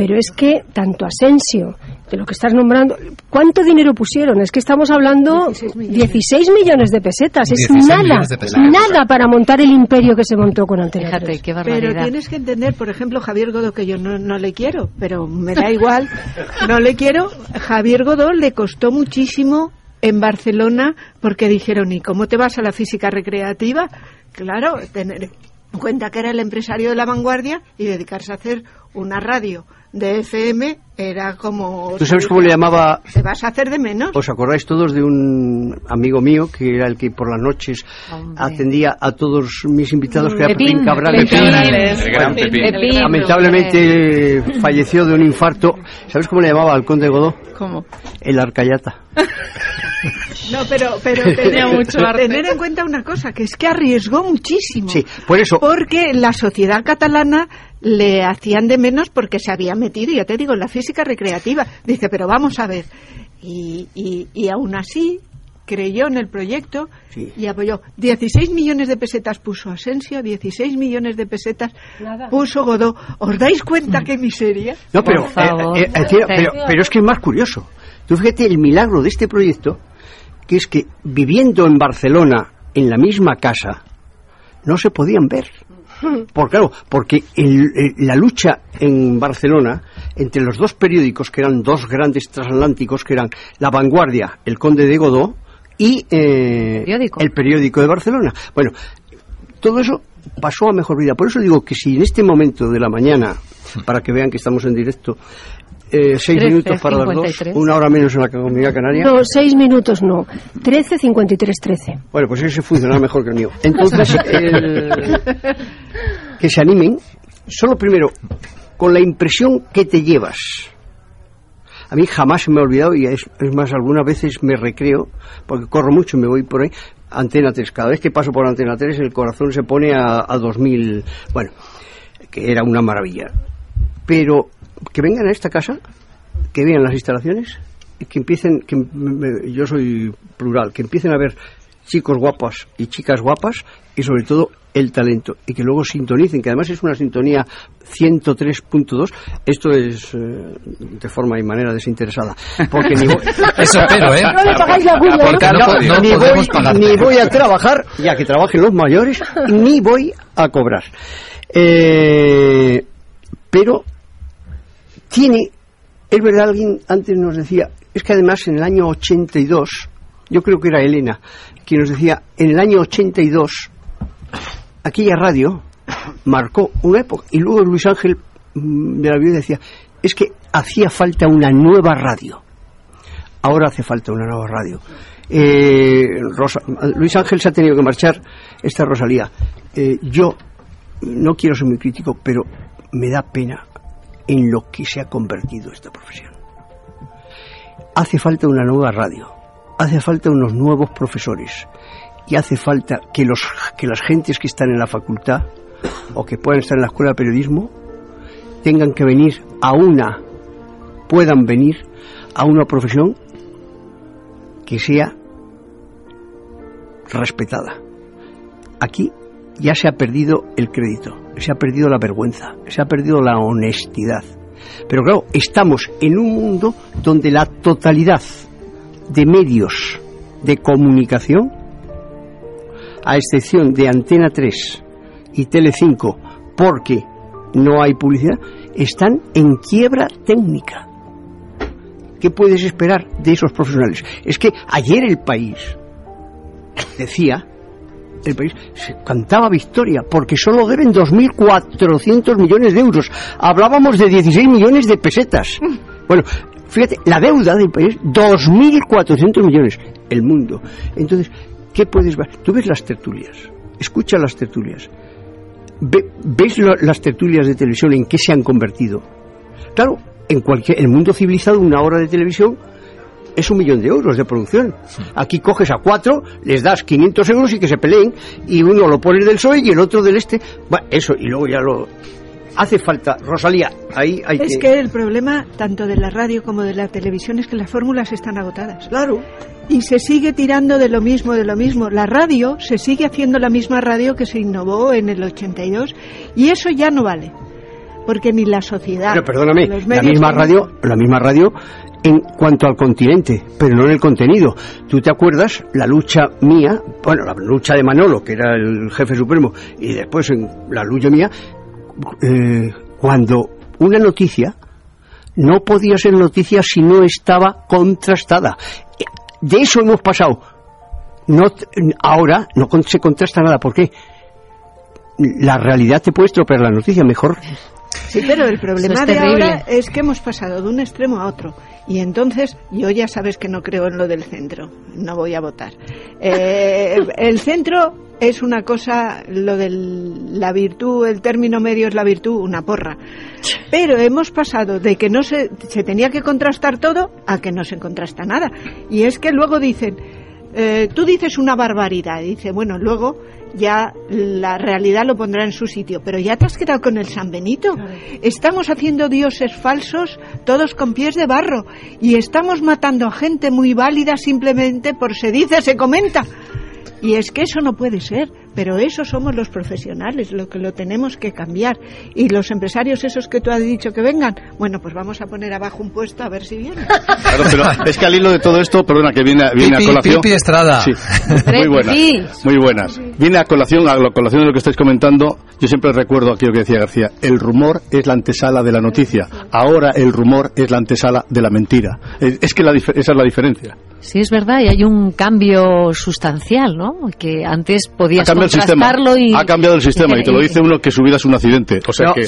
Pero es que tanto Asensio, de lo que estás nombrando, ¿cuánto dinero pusieron? Es que estamos hablando 16 millones, de pesetas. Es 16 nada, millones de pesetas. nada para montar el imperio que se montó con Antena Fíjate, 3. qué Pero tienes que entender, por ejemplo, Javier Godó, que yo no, no le quiero, pero me da igual, no le quiero. Javier Godó le costó muchísimo en Barcelona porque dijeron, ¿y cómo te vas a la física recreativa? Claro, tener en cuenta que era el empresario de la vanguardia y dedicarse a hacer una radio de FM era como... ¿Tú sabes cómo le llamaba Te vas a hacer de menos. ¿Os acordáis todos de un amigo mío que era el que por las noches atendía a todos mis invitados, que era Pepín, Pepín Cabral? Pepín Cabrales. El gran Bueno, Pepín. Pepín. Lamentablemente falleció de un infarto. ¿Sabes cómo le llamaba al conde Godó? ¿Cómo? El Arcayata. No, pero, pero Tenía mucho arte. tener en cuenta una cosa, que es que arriesgó muchísimo. Sí, por eso. Porque la sociedad catalana le hacían de menos porque se había metido, ya te digo, en la física recreativa. Dice, pero vamos a ver. Y, y, y aún así, creyó en el proyecto y apoyó. 16 millones de pesetas puso Asensio, 16 millones de pesetas puso Godó. ¿Os dais cuenta qué miseria? No, pero, eh, eh, eh, tío, pero, pero es que es más curioso. Tú fíjate el milagro de este proyecto, que es que viviendo en Barcelona, en la misma casa, no se podían ver. Por, claro, porque el- el- la lucha en Barcelona entre los dos periódicos, que eran dos grandes transatlánticos, que eran La Vanguardia, El Conde de Godó, y eh, el periódico de Barcelona. Bueno, todo eso pasó a mejor vida. Por eso digo que si en este momento de la mañana, para que vean que estamos en directo, eh, seis 13, minutos para las dos, 53. una hora menos en la comunidad canaria. No, seis minutos no. 13, 53, 13. Bueno, pues ese funcionará mejor que el mío. Entonces, el- que se animen, solo primero, con la impresión que te llevas. A mí jamás me ha olvidado, y es, más, algunas veces me recreo, porque corro mucho y me voy por ahí, Antena 3. Cada vez que paso por Antena 3, el corazón se pone a, a 2000. Bueno, que era una maravilla. Pero que vengan a esta casa, que vean las instalaciones, y que empiecen, que yo soy plural, que empiecen a ver chicos guapas y chicas guapas y sobre todo el talento y que luego sintonicen, que además es una sintonía 103.2, esto es eh, de forma y manera desinteresada, porque ni voy, Eso espero, ¿eh? No le pagáis la cuña, no, No, no ni, voy, ni voy a trabajar, ya que trabajen los mayores, ni voy a cobrar. Eh, pero tiene, es verdad, alguien antes nos decía, es que además en el año 82, yo creo que era Elena, quien nos decía, en el año 82, aquella radio marcó una época. Y luego Luis Ángel mm, de la Vida decía, es que hacía falta una nueva radio. Ahora hace falta una nueva radio. Eh, Luis Ángel se ha tenido que marchar, esta Rosalía. Eh, yo no quiero ser muy crítico, pero me da pena en lo que se ha convertido esta profesión. Hace falta una nueva radio, hace falta unos nuevos profesores y hace falta que, los, que las gentes que están en la facultad o que puedan estar en la escuela de periodismo tengan que venir a una, puedan venir a una profesión que sea respetada. Aquí ya se ha perdido el crédito, se ha perdido la vergüenza, se ha perdido la honestidad. Pero claro, estamos en un mundo donde la totalidad de medios de comunicación, a excepción de Antena 3 y Telecinco, porque no hay publicidad, están en quiebra técnica. ¿Qué puedes esperar de esos profesionales? Es que ayer el país decía, el país se cantaba victoria porque solo deben 2.400 millones de euros. Hablábamos de 16 millones de pesetas. Bueno, fíjate, la deuda del país, 2.400 millones. El mundo. Entonces, ¿qué puedes ver? Tú ves las tertulias, escucha las tertulias, ve- ves lo- las tertulias de televisión en qué se han convertido. Claro, en cualquier el mundo civilizado una hora de televisión es un millón de euros de producción. Aquí coges a cuatro, les das 500 euros y que se peleen y uno lo pones del PSOE y el otro del este. Bueno, eso y luego ya lo hace falta. Rosalía, ahí hay Es que el problema tanto de la radio como de la televisión es que las fórmulas están agotadas. Claro. Y se sigue tirando de lo mismo, de lo mismo. La radio se sigue haciendo la misma radio que se innovó en el 82 y eso ya no vale. Porque ni la sociedad. Pero perdóname, los la misma radio, la misma radio en cuanto al continente, pero no en el contenido. ¿Tú te acuerdas la lucha mía, bueno, la lucha de Manolo, que era el jefe supremo, y después en la lucha mía, eh, cuando una noticia no podía ser noticia si no estaba contrastada. De eso hemos pasado. No, ahora no se contrasta nada. ¿Por qué? La realidad te puede estropear la noticia mejor. Sí, pero el problema es de terrible. ahora es que hemos pasado de un extremo a otro. Y entonces, yo ya sabes que no creo en lo del centro. No voy a votar. Eh, el centro es una cosa, lo de la virtud, el término medio es la virtud, una porra. Pero hemos pasado de que no se, se tenía que contrastar todo a que no se contrasta nada. Y es que luego dicen, eh, tú dices una barbaridad. Y dice, bueno, luego ya la realidad lo pondrá en su sitio. Pero ya te has quedado con el San Benito. Estamos haciendo dioses falsos, todos con pies de barro. Y estamos matando a gente muy válida simplemente por se dice, se comenta. Y es que eso no puede ser, pero eso somos los profesionales, lo que lo tenemos que cambiar. Y los empresarios esos que tú has dicho que vengan, bueno, pues vamos a poner abajo un puesto a ver si vienen. Claro, pero es que al hilo de todo esto, perdona, que viene, viene Pipi- a colación. Pipi Estrada. Sí, muy buenas. Muy buenas. Viene a colación, a la colación de lo que estáis comentando. Yo siempre recuerdo aquello que decía García. El rumor es la antesala de la noticia. Ahora el rumor es la antesala de la mentira. Es que la dif- esa es la diferencia. Sí, es verdad, y hay un cambio sustancial, ¿no? Que antes podías cambiado el sistema. contrastarlo y... Ha cambiado el sistema y te lo dice uno que su vida es un accidente. O sea No. que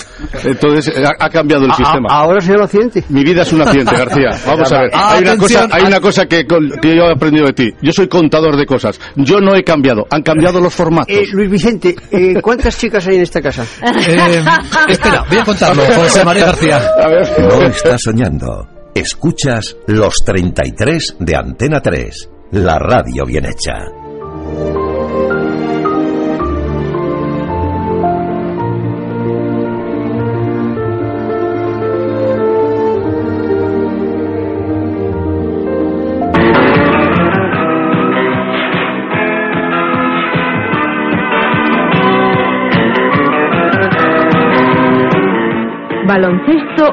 entonces eh, ha, ha cambiado el A- a- sistema. ahora se llama accidente. Mi vida es un accidente, García. Vamos a ver. Ah, Hay una atención. cosa, hay una cosa que, yo he aprendido de ti. Yo soy contador de cosas. Yo no he cambiado. Han cambiado los formatos. Eh, Luis Vicente, eh, ¿cuántas chicas hay en esta casa? Eh, espera, voy a contarlo, José María García. No estás soñando. Escuchas los 33 de Antena 3, la radio bien hecha.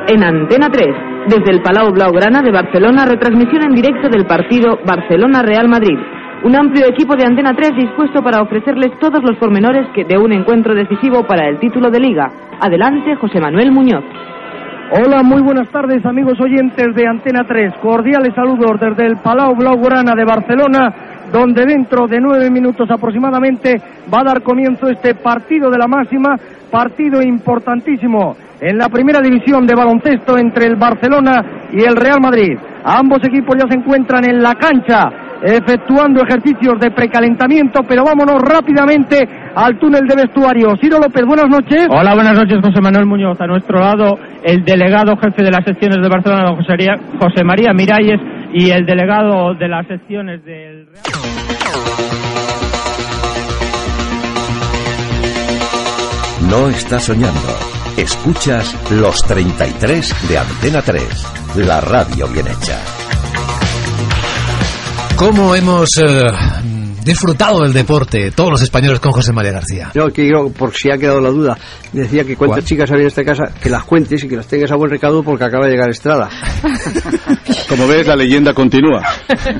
En Antena 3. Desde el Palau Blaugrana de Barcelona, retransmisión en directo del partido Barcelona-Real Madrid. Un amplio equipo de Antena 3 dispuesto para ofrecerles todos los pormenores que de un encuentro decisivo para el título de liga. Adelante, José Manuel Muñoz. Hola, muy buenas tardes amigos oyentes de Antena 3. Cordiales saludos desde el Palau Blaugrana de Barcelona, donde dentro de nueve minutos aproximadamente va a dar comienzo este partido de la máxima, partido importantísimo en la primera división de baloncesto entre el Barcelona y el Real Madrid. Ambos equipos ya se encuentran en la cancha efectuando ejercicios de precalentamiento, pero vámonos rápidamente al túnel de vestuario. Ciro López, buenas noches. Hola, buenas noches, José Manuel Muñoz. A nuestro lado, el delegado jefe de las secciones de Barcelona, don José María, José María Miralles, y el delegado de las secciones del No estás soñando. Escuchas los 33 de Antena 3, la radio bien hecha. ¿Cómo hemos eh, disfrutado del deporte todos los españoles con José María García? Yo, por si ha quedado la duda, decía que cuántas chicas había en esta casa, que las cuentes y que las tengas a buen recaudo porque acaba de llegar Estrada. Como ves, la leyenda continúa.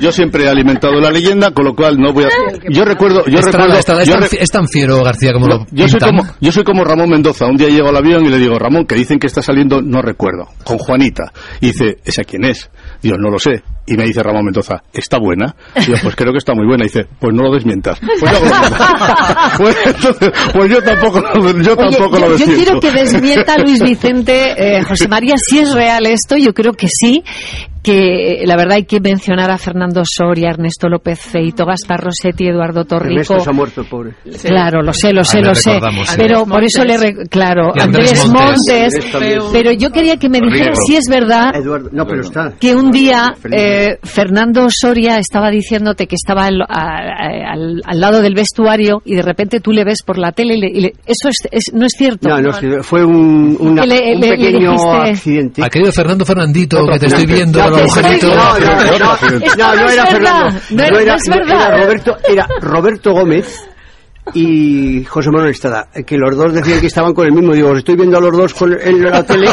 Yo siempre he alimentado la leyenda, con lo cual no voy a. Yo recuerdo, yo Estrada, recuerdo, Estrada, es, yo tan, re- fi- es tan fiero García como lo yo soy como, yo soy como Ramón Mendoza. Un día llego al avión y le digo, Ramón, que dicen que está saliendo, no recuerdo, con Juanita. Y dice, ¿esa quién es? Digo, no lo sé. Y me dice Ramón Mendoza, ¿está buena? Digo, pues creo que está muy buena. Y dice, pues no lo desmientas. Pues, no lo desmientas. Pues entonces, pues yo tampoco, lo- yo tampoco Oye, lo yo, yo desmiento. quiero que desmienta Luis Vicente, eh, José María, si es real esto, yo creo que sí, que la verdad hay que mencionar a Fernando Soria, Ernesto López Feito, Gaspar Rossetti, Eduardo Torrico. Ernesto se ha muerto. Claro, lo sé, lo sé, lo sé. Pero Andrés por eso le... Re- claro, Y Andrés Andrés Montes. Pero yo quería que me dijera si es verdad Eduardo, no, pero está. que un día eh, Fernando Soria estaba diciéndote que estaba al, al- al lado del vestuario y de repente tú le ves por la tele y, le- y le- eso es, es- no es cierto. No, no, fue un, una- Que le- un le- le pequeño dijiste- accidente. Ha querido Fernando Fernandito, que te estoy viendo No, agujerito. no, no, no, no, no, era Fernando. no era- no es verdad. Era Roberto, era Roberto Gómez y José Manuel Estrada, que los dos decían que estaban con el mismo. Digo, estoy viendo a los dos con en la tele.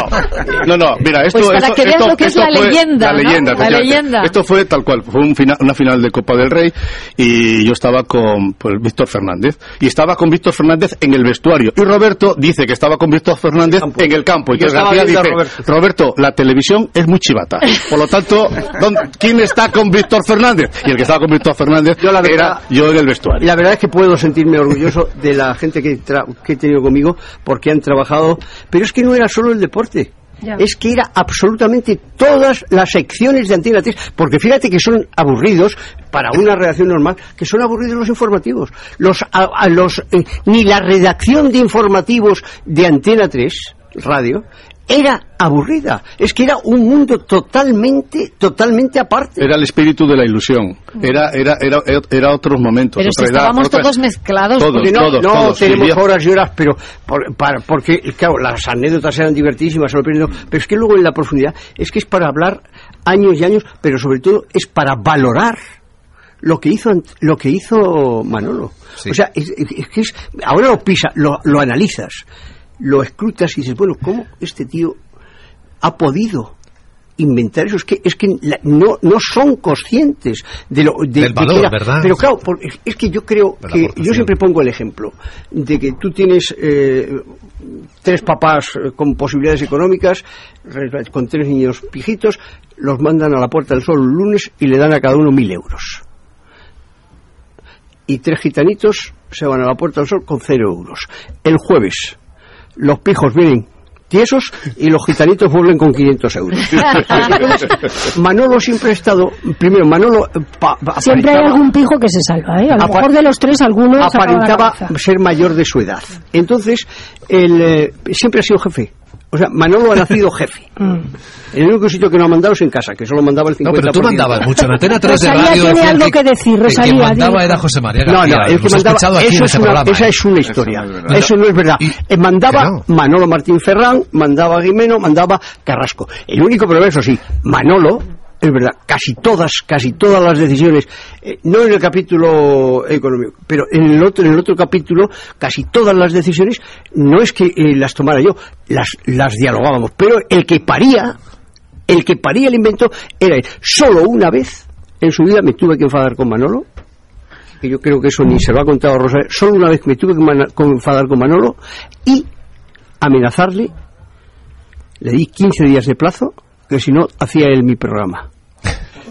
No, no, mira, esto, Pues para esto- que veas esto- lo que es la fue leyenda, La ¿no? leyenda, La leyenda. Esto fue tal cual, fue un fina- una final de Copa del Rey y yo estaba con pues, Víctor Fernández. Y estaba con Víctor Fernández en el vestuario. Y Roberto dice que estaba con Víctor Fernández en el campo. Y Yo García dice, Roberto. Roberto, la televisión es muy chivata. Por lo tanto, ¿dónde- ¿quién está con Víctor Fernández? Y el que estaba con Víctor Fernández era yo en el vestuario. La verdad es que puedo sentirme orgulloso de la gente que, tra- que he tenido conmigo porque han trabajado. Pero es que no era solo el deporte. Ya. Es que era absolutamente todas las secciones de Antena 3, porque fíjate que son aburridos para una redacción normal, que son aburridos los informativos. Los, a, a los, eh, ni la redacción de informativos de Antena 3, radio, era aburrida. Es que era un mundo totalmente, totalmente aparte. Era el espíritu de la ilusión. Era, era, era, era otros momentos. Pero si otra edad, estábamos otra- todos mezclados. Todos, Porque no, todos, no todos. tenemos horas y horas, pero por- para- porque, claro, las anécdotas eran divertidísimas, pero es que luego en la profundidad es que es para hablar años y años, pero sobre todo es para valorar lo que hizo lo que hizo Manolo. O sea, es, es que es, ahora lo pisa, lo, lo analizas, lo escrutas y dices, bueno, ¿cómo este tío ha podido inventar eso? Es que, es que la- no, no son conscientes de lo de, Del de valor, que era- ¿verdad? Pero claro, por- es- que yo creo De que yo siempre pongo el ejemplo de que tú tienes eh, tres papás eh, con posibilidades económicas, con tres niños pijitos, los mandan a la Puerta del Sol un lunes y le dan a cada uno mil euros. Y tres gitanitos se van a la Puerta del Sol con cero euros. El jueves, los pijos vienen tiesos y los gitanitos vuelven con 500 euros. Manolo siempre ha estado, primero, Manolo eh, pa- pa- Siempre hay algún pijo que se salva, ¿eh? A lo mejor de los tres alguno sacaba la aparentaba ser mayor de su edad. Entonces, él eh, siempre ha sido jefe. O sea, Manolo ha nacido jefe. Mm. El único sitio que no ha mandado es en casa, que solo mandaba el 50%. No, pero tú mandabas mucho. En Antena 3 de radio tiene algo que decir, el Rosalía, que mandaba era José María No, García. no, el Lo que mandaba, eso es este una, programa. esa ¿eh? es una historia. Eso no es verdad. Eso no es verdad. Eh, mandaba no. Manolo Martín Ferrán, mandaba Guimeno, mandaba Carrasco. El único problema, eso sí, Manolo, es verdad, casi todas, casi todas las decisiones, eh, no en el capítulo económico, pero en el otro, en el otro capítulo, casi todas las decisiones, no es que eh, las tomara yo, las, dialogábamos, pero el que paría, el que paría el invento era él. Solo una vez en su vida me tuve que enfadar con Manolo, que yo creo que eso ni se lo ha contado a Rosa, solo una vez me tuve que enfadar con Manolo y amenazarle, le di 15 días de plazo, que si no hacía él mi programa.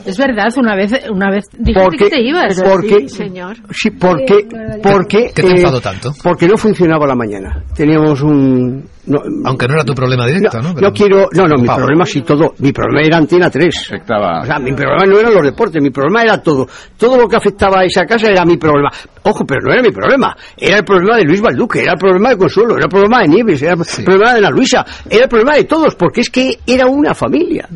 Es verdad, una vez, una vez dijiste Porque- que te ibas. porque- Sí, señor. Sí, porque, porque, ¿Qué te eh, tanto? porque no funcionaba la mañana. Teníamos un, no, Aunque no era tu problema directo, ¿no? yo quiero, no, no, mi Pablo. problema sí todo, mi problema era Antena 3. Afectaba. O sea, mi problema no eran los deportes, mi problema era todo. Todo lo que afectaba a esa casa era mi problema. Ojo, pero no era mi problema. Era el problema de Luis Balduque, era el problema de Consuelo, era el problema de Nieves, era el problema de Ana Luisa, era el problema de todos, porque es que era una familia.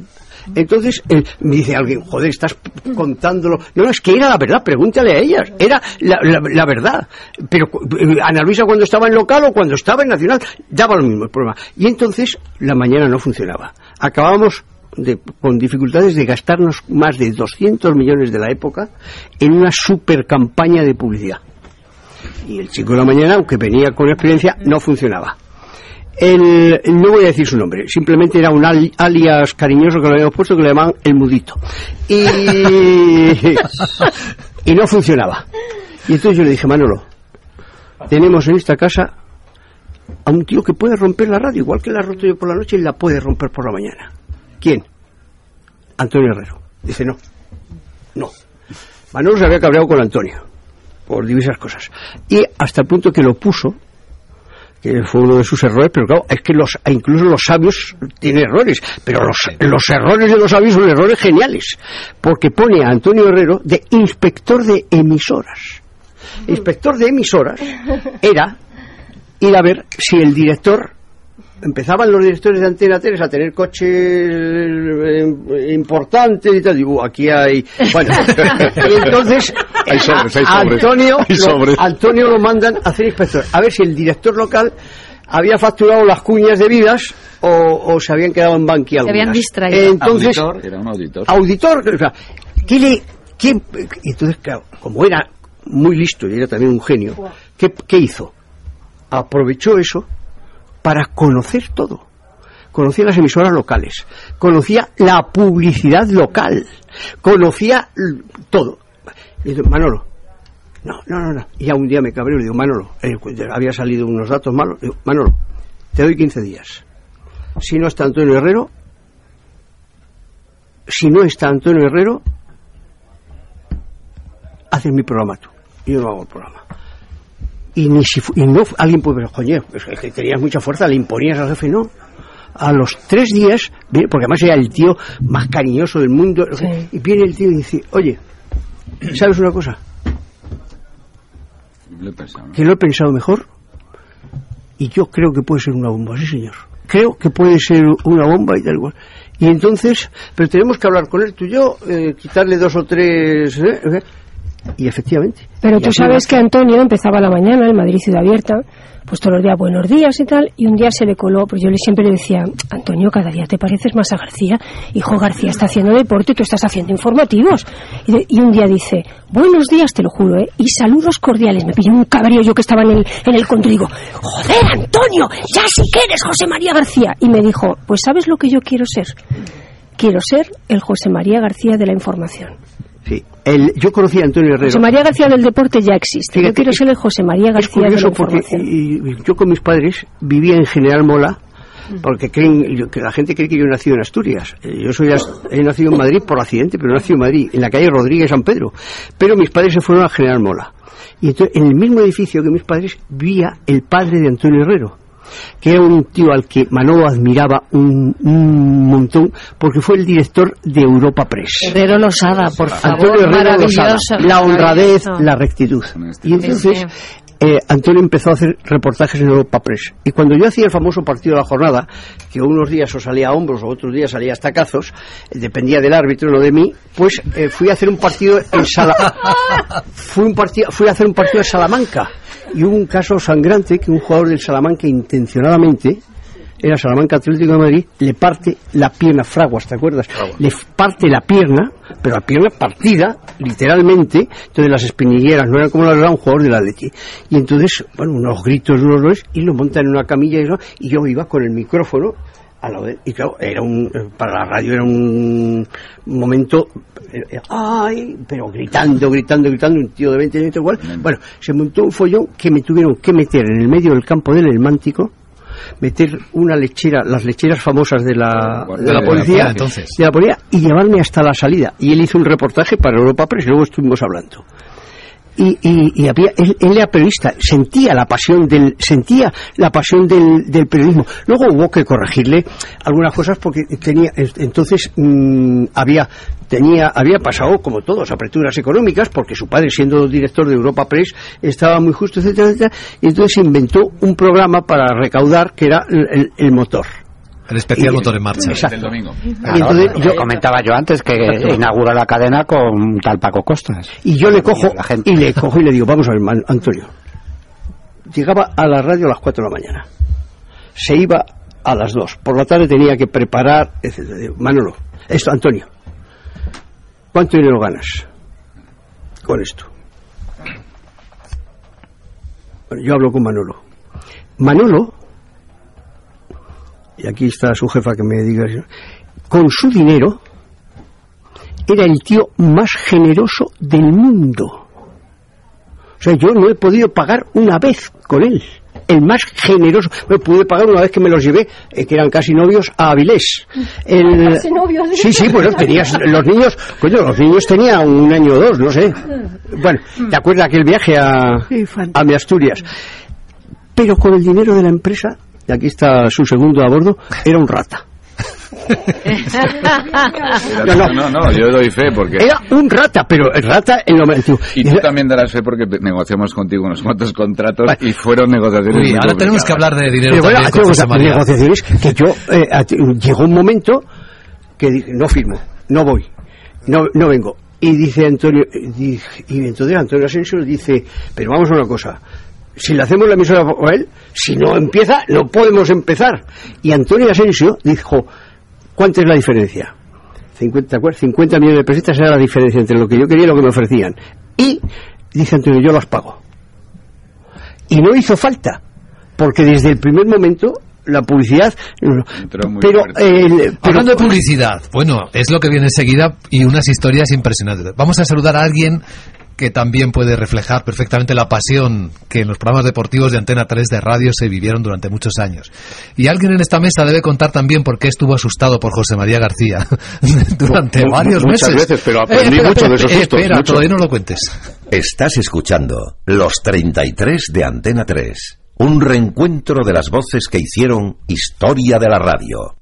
Entonces, me dice alguien, joder, estás contándolo. No, es que era la verdad, pregúntale a ellas. Era la, la- verdad. Pero eh, Ana Luisa cuando estaba en local o cuando estaba en nacional, daba lo mismo el problema. Y entonces, la mañana no funcionaba. Acabábamos de- con dificultades de gastarnos más de 200 millones de la época en una super campaña de publicidad. Y el chico de la mañana, aunque venía con experiencia, no funcionaba. El, no voy a decir su nombre, simplemente era un ali- alias cariñoso que le habíamos puesto que le llamaban el mudito. Y, y no funcionaba. Y entonces yo le dije, Manolo, tenemos en esta casa a un tío que puede romper la radio, igual que la ha roto yo por la noche y la puede romper por la mañana. ¿Quién? Antonio Herrero. Dice, no, no. Manolo se había cabreado con Antonio, por diversas cosas. Y hasta el punto que lo puso, que fue uno de sus errores, pero claro, es que los, incluso los sabios tienen errores, pero los, los errores de los sabios son errores geniales, porque pone a Antonio Herrero de inspector de emisoras. Inspector de emisoras era ir a ver si el director empezaban los directores de Antena 3 a tener coches eh, importantes y tal. Digo, aquí hay. Bueno, y entonces Hay sobres, hay a- a sobres. Antonio, Hay lo. Antonio lo mandan a hacer inspector. A ver si el director local había facturado las cuñas debidas o, o se habían quedado en banqui Se habían distraído. Entonces, Auditor, era un auditor. auditor, o sea, ¿qué le, qué- y entonces, claro, como era muy listo y era también un genio, ¿qué, qué hizo? Aprovechó eso para conocer todo. Conocía las emisoras locales, conocía la publicidad local, conocía todo. Y dice, Manolo, no, no, no, no. Y ya un día me cabreo y le digo, Manolo, eh, había salido unos datos malos, digo, Manolo, te doy 15 días. Si no está Antonio Herrero, si no está Antonio Herrero, haces mi programa tú. Y yo no hago el programa. Y ni si fu- y no alguien puede ver, coño, es que tenías mucha fuerza, le imponías al jefe, no. A los tres días, viene- porque además era el tío más cariñoso del mundo, y viene el tío y dice, oye, ¿sabes una cosa? Lo he pensado, ¿no? Que lo he pensado mejor y yo creo que puede ser una bomba, sí señor. creo que puede ser una bomba y tal cual. Y entonces, pero tenemos que hablar con él, tú y yo, eh, quitarle dos o tres... ¿eh? Y efectivamente. Pero Y tú sabes que Antonio empezaba la mañana en Madrid Ciudad Abierta, pues todos los días buenos días y tal, y un día se le coló, pues yo le siempre le decía, Antonio, cada día te pareces más a García. Hijo, García está haciendo deporte y tú estás haciendo informativos. Y, de- y un día dice, buenos días, te lo juro, ¿eh? Y saludos cordiales. Me pilló un cabreo yo que estaba en el, en el control y digo, joder, Antonio, ya sí que eres José María García. Y me dijo, pues ¿sabes lo que yo quiero ser? Quiero ser el José María García de la información. Sí. El, yo conocí a Antonio Herrero. José María García del deporte ya existe. yo quiero ser el José María Es García de la curioso porque y- y yo con mis padres vivía en General Mola porque creen yo- que la gente cree que yo he nacido en Asturias. Eh, Yo soy he nacido en Madrid por accidente, pero he nacido en Madrid, en la calle Rodríguez San Pedro. Pero mis padres se fueron a General Mola. Y entonces en el mismo edificio que mis padres vivía el padre de Antonio Herrero que era un tío al que Manolo admiraba un, un montón porque fue el director de Europa Press. Herrero Losada, por favor, Antonio Herrero. Lozada, la honradez, la rectitud. Y entonces eh, Antonio empezó a hacer reportajes en Europa Press. Y cuando yo hacía el famoso partido de la jornada, que unos días os salía a hombros o otros días salía a estacazos, eh, dependía del árbitro, no de mí, pues eh, fui a hacer un partido en Sala... fui, un partido, fui a hacer un partido en Salamanca. Y hubo un caso sangrante que un jugador del Salamanca intencionadamente era Salamanca Atlético de Madrid, le parte la pierna, Fraguas, ¿te acuerdas? Le parte la pierna, pero la pierna partida, literalmente, entonces las espinilleras no eran como las de un jugador del Atleti. Y entonces, bueno, unos gritos, unos dos, y lo montan en una camilla y, eso, y yo iba con el micrófono Y claro, era un, eh, para la radio era un momento, eh, eh, ay, pero gritando, gritando, gritando, un tío de 20 años igual. Bueno, se montó un follón que me tuvieron que meter en el medio del campo del Elmántico, meter una lechera, las lecheras famosas de la, de de la la policía, policía, entonces. de la policía, y llevarme hasta la salida. Y él hizo un reportaje para Europa Press y luego estuvimos hablando. Y, y, había, él, él era periodista, sentía la pasión del, sentía la pasión del, del periodismo. Luego hubo que corregirle algunas cosas porque tenía, entonces mm, había, tenía, había pasado como todos, aperturas económicas, porque su padre siendo director de Europa Press estaba muy justo, etcétera, etcétera, y entonces inventó un programa para recaudar que era el motor. El especial Y- motor en marcha Exacto. del domingo. Y entonces yo comentaba yo antes que Exacto. inaugura la cadena con tal Paco Costas. Y yo le cojo y le cojo y le digo, vamos a ver, Antonio. Llegaba a la radio a las 4 de la mañana. Se iba a las 2. Por la tarde tenía que preparar, etcétera. Digo, Manolo, esto, Antonio. ¿Cuánto dinero ganas con esto? Bueno, yo hablo con Manolo. Manolo, y aquí está su jefa que me diga, con su dinero, era el tío más generoso del mundo. O sea, yo no he podido pagar una vez con él. El más generoso. Me pude pagar una vez que me los llevé, eh, que eran casi novios, a Avilés. El- Casi novios. Sí, sí, bueno, tenías los niños, coño, los niños tenían un año o dos, no sé. Bueno, ¿te acuerdas aquel viaje a, a mi Asturias? Pero con el dinero de la empresa, y aquí está su segundo a bordo, era un rata. No, no, no, yo doy fe porque... Era un rata, pero el rata en lo. Y tú también darás fe porque negociamos contigo unos cuantos contratos y fueron negociaciones Uy, muy ahora tenemos que hablar de dinero Pero bueno, también con hacemos José María. negociaciones que yo eh, a- llegó un momento que dije no firmo no voy no no vengo y dice Antonio y entonces Antonio Asensio dice pero vamos a una cosa si le hacemos la emisora a él si no empieza no podemos empezar y Antonio Asensio dijo ¿cuánta es la diferencia? 50, ¿te acuerdas? 50 millones de pesetas era la diferencia entre lo que yo quería y lo que me ofrecían y dice Antonio yo las pago y no hizo falta porque desde el primer momento la publicidad pero, el- pero- Hablando de publicidad, bueno, es lo que viene enseguida y unas historias impresionantes. Vamos a saludar a alguien que también puede reflejar perfectamente la pasión que en los programas deportivos de Antena 3 de radio se vivieron durante muchos años. Y alguien en esta mesa debe contar también por qué estuvo asustado por José María García durante varios muchas meses. veces, pero aprendí espera, mucho de esos sustos, Espera, mucho. todavía no lo cuentes. Estás escuchando Los 33 de Antena 3, un reencuentro de las voces que hicieron historia de la radio.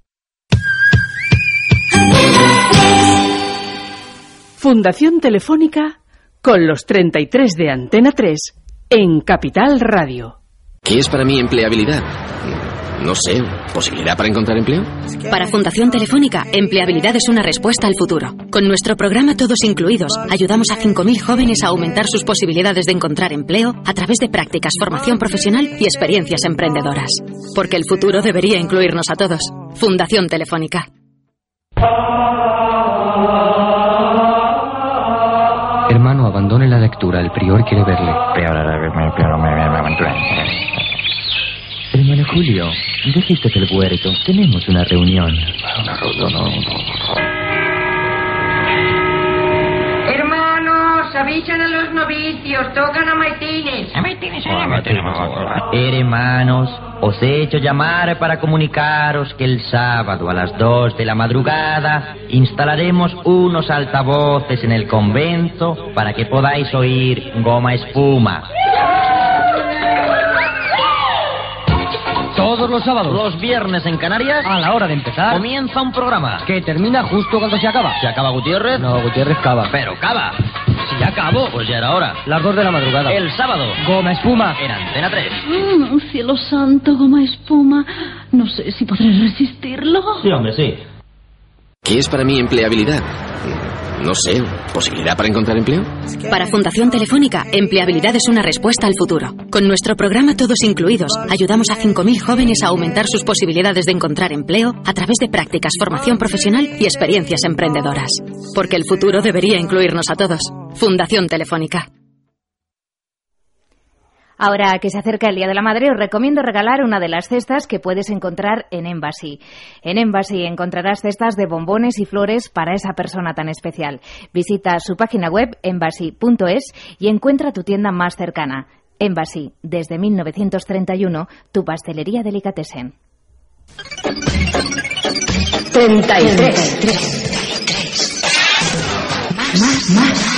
Fundación Telefónica con los 33 de Antena 3 en Capital Radio. ¿Qué es para mí empleabilidad? no sé, posibilidad para encontrar empleo? Para Fundación Telefónica, empleabilidad es una respuesta al futuro. Con nuestro programa Todos Incluidos, ayudamos a 5.000 jóvenes a aumentar sus posibilidades de encontrar empleo a través de prácticas, formación profesional y experiencias emprendedoras. Porque el futuro debería incluirnos a todos. Fundación Telefónica. Hermano, abandone la lectura. El prior quiere verle. Hermano Julio, deje usted el huerto. Tenemos una reunión. Hermanos, avisan a los novicios, tocan a maitines. A maitines, Hermanos, os he hecho llamar para comunicaros que el sábado a las 2 de la madrugada instalaremos unos altavoces en el convento para que podáis oír goma espuma. Todos los sábados. Los viernes en Canarias. A la hora de empezar. Comienza un programa. Que termina justo cuando se acaba. ¿Se acaba Gutiérrez? No, Gutiérrez cava. Pero cava. Si ya acabó. Pues ya era hora. Las dos de la madrugada. El sábado. Goma espuma. En Antena 3. Mm, cielo santo, goma espuma. No sé si podré resistirlo. Sí, hombre, sí. ¿Qué es para mí empleabilidad? No sé, posibilidad para encontrar empleo? Para Fundación Telefónica, empleabilidad es una respuesta al futuro. Con nuestro programa Todos Incluidos, ayudamos a 5.000 jóvenes a aumentar sus posibilidades de encontrar empleo a través de prácticas, formación profesional y experiencias emprendedoras. Porque el futuro debería incluirnos a todos. Fundación Telefónica. Ahora que se acerca el Día de la Madre, os recomiendo regalar una de las cestas que puedes encontrar en Embassy. En Embassy encontrarás cestas de bombones y flores para esa persona tan especial. Visita su página web embassy.es y encuentra tu tienda más cercana. Embassy, desde 1931, tu pastelería delicatessen. 33. Más, más música.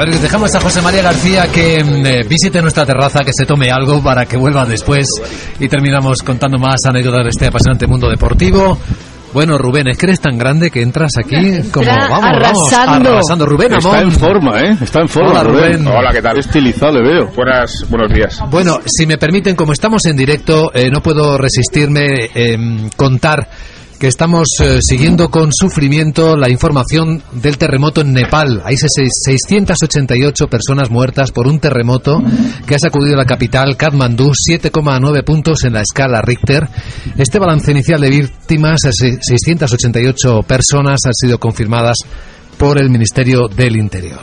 A ver, dejamos a José María García que mm, eh, visite nuestra terraza, que se tome algo para que vuelva después y terminamos contando más anécdotas de este apasionante mundo deportivo. Bueno, Rubén, es que eres tan grande que entras aquí como vamos, arrasando. vamos, arrasando. Rubén Está Amón. en forma, ¿eh? Está en forma, Hola, Rubén. Hola, ¿qué tal? Estilizado le veo. Buenas, buenos días. Bueno, si me permiten, como estamos en directo, eh, no puedo resistirme eh, contar que estamos eh, siguiendo con sufrimiento la información del terremoto en Nepal. Hay seis- 688 personas muertas por un terremoto que ha sacudido la capital, Kathmandú, 7,9 puntos en la escala Richter. Este balance inicial de víctimas, eh, se- 688 personas, han sido confirmadas por el Ministerio del Interior.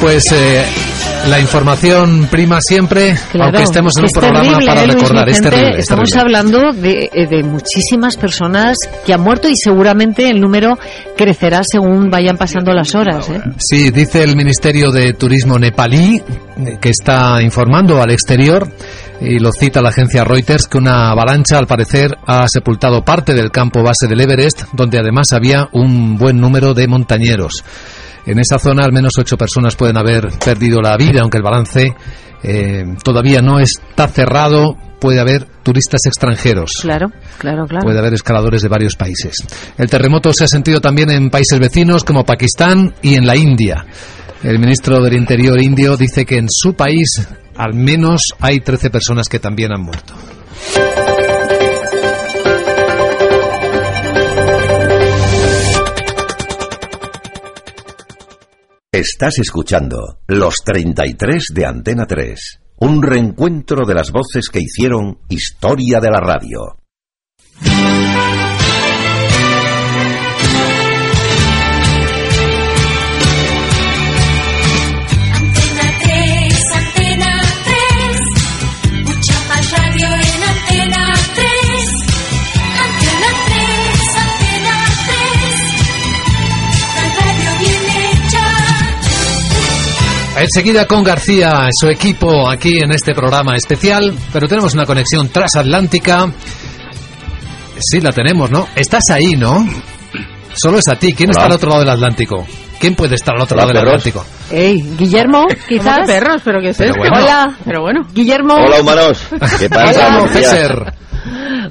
Pues eh, la información prima siempre, Claro, aunque estemos en un programa para ¿eh, recordar. Es Vicente? terrible, es Estamos terrible. hablando de, eh, de muchísimas personas que han muerto y seguramente el número crecerá según vayan pasando las horas. ¿eh? Sí, dice el Ministerio de Turismo nepalí eh, que está informando al exterior y lo cita la agencia Reuters que una avalancha al parecer ha sepultado parte del campo base del Everest donde además había un buen número de montañeros. En esa zona al menos ocho personas pueden haber perdido la vida, aunque el balance eh, todavía no está cerrado. Puede haber turistas extranjeros. Claro, claro, claro. Puede haber escaladores de varios países. El terremoto se ha sentido también en países vecinos como Pakistán y en la India. El ministro del Interior indio dice que en su país al menos hay 13 personas que también han muerto. Estás escuchando Los 33 de Antena 3, un reencuentro de las voces que hicieron historia de la radio. Enseguida con García, su equipo aquí en este programa especial, pero tenemos una conexión transatlántica. Sí, la tenemos, ¿no? Estás ahí, ¿no? Solo es a ti. ¿Quién Hola. está al otro lado del Atlántico? ¿Quién puede estar al otro Hola, lado del perros. Atlántico? Ey, Guillermo, ¿Cómo quizás. que perros? ¿Pero qué es. Hola, Pero bueno. Guillermo. Hola, humanos. ¿Qué pasa? Hola.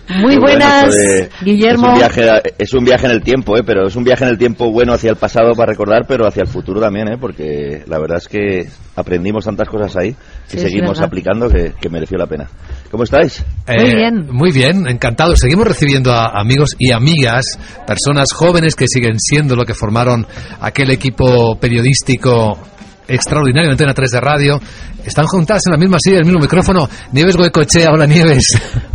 Muy bueno buenas, Guillermo. Es un, viaje, es un viaje en el tiempo, ¿eh? pero es un viaje en el tiempo bueno hacia el pasado para recordar, pero hacia el futuro también, ¿eh? porque la verdad es que aprendimos tantas cosas ahí que Sí, seguimos aplicando que, que mereció la pena. ¿Cómo estáis? Muy bien. Muy bien, encantado. Seguimos recibiendo a amigos y amigas, personas jóvenes que siguen siendo lo que formaron aquel equipo periodístico extraordinario, Antena 3 de radio. Están juntadas en la misma silla, en el mismo micrófono. Nieves Goicochea, hola Nieves.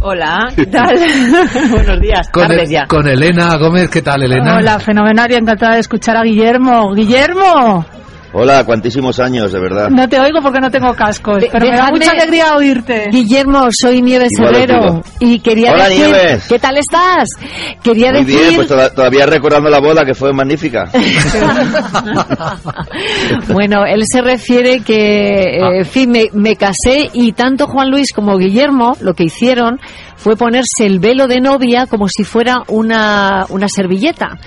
Hola, ¿qué tal? Buenos días, Con, tardes el- ya. con Elena Gómez, ¿qué tal Elena? Hola, fenomenal y encantada de escuchar a Guillermo. Guillermo, Hola, cuantísimos años, de verdad. no te oigo porque no tengo cascos, pero me da mucha alegría oírte. Guillermo, soy Nieves Igual Herrero y quería Hola, decir, Nieves. ¿qué tal estás? Quería Muy decir, bien, pues toda- todavía recordando la boda que fue magnífica. bueno, él se refiere que, Ah. eh, en fin, me, me casé y tanto Juan Luis como Guillermo lo que hicieron fue ponerse el velo de novia como si fuera una, una servilleta.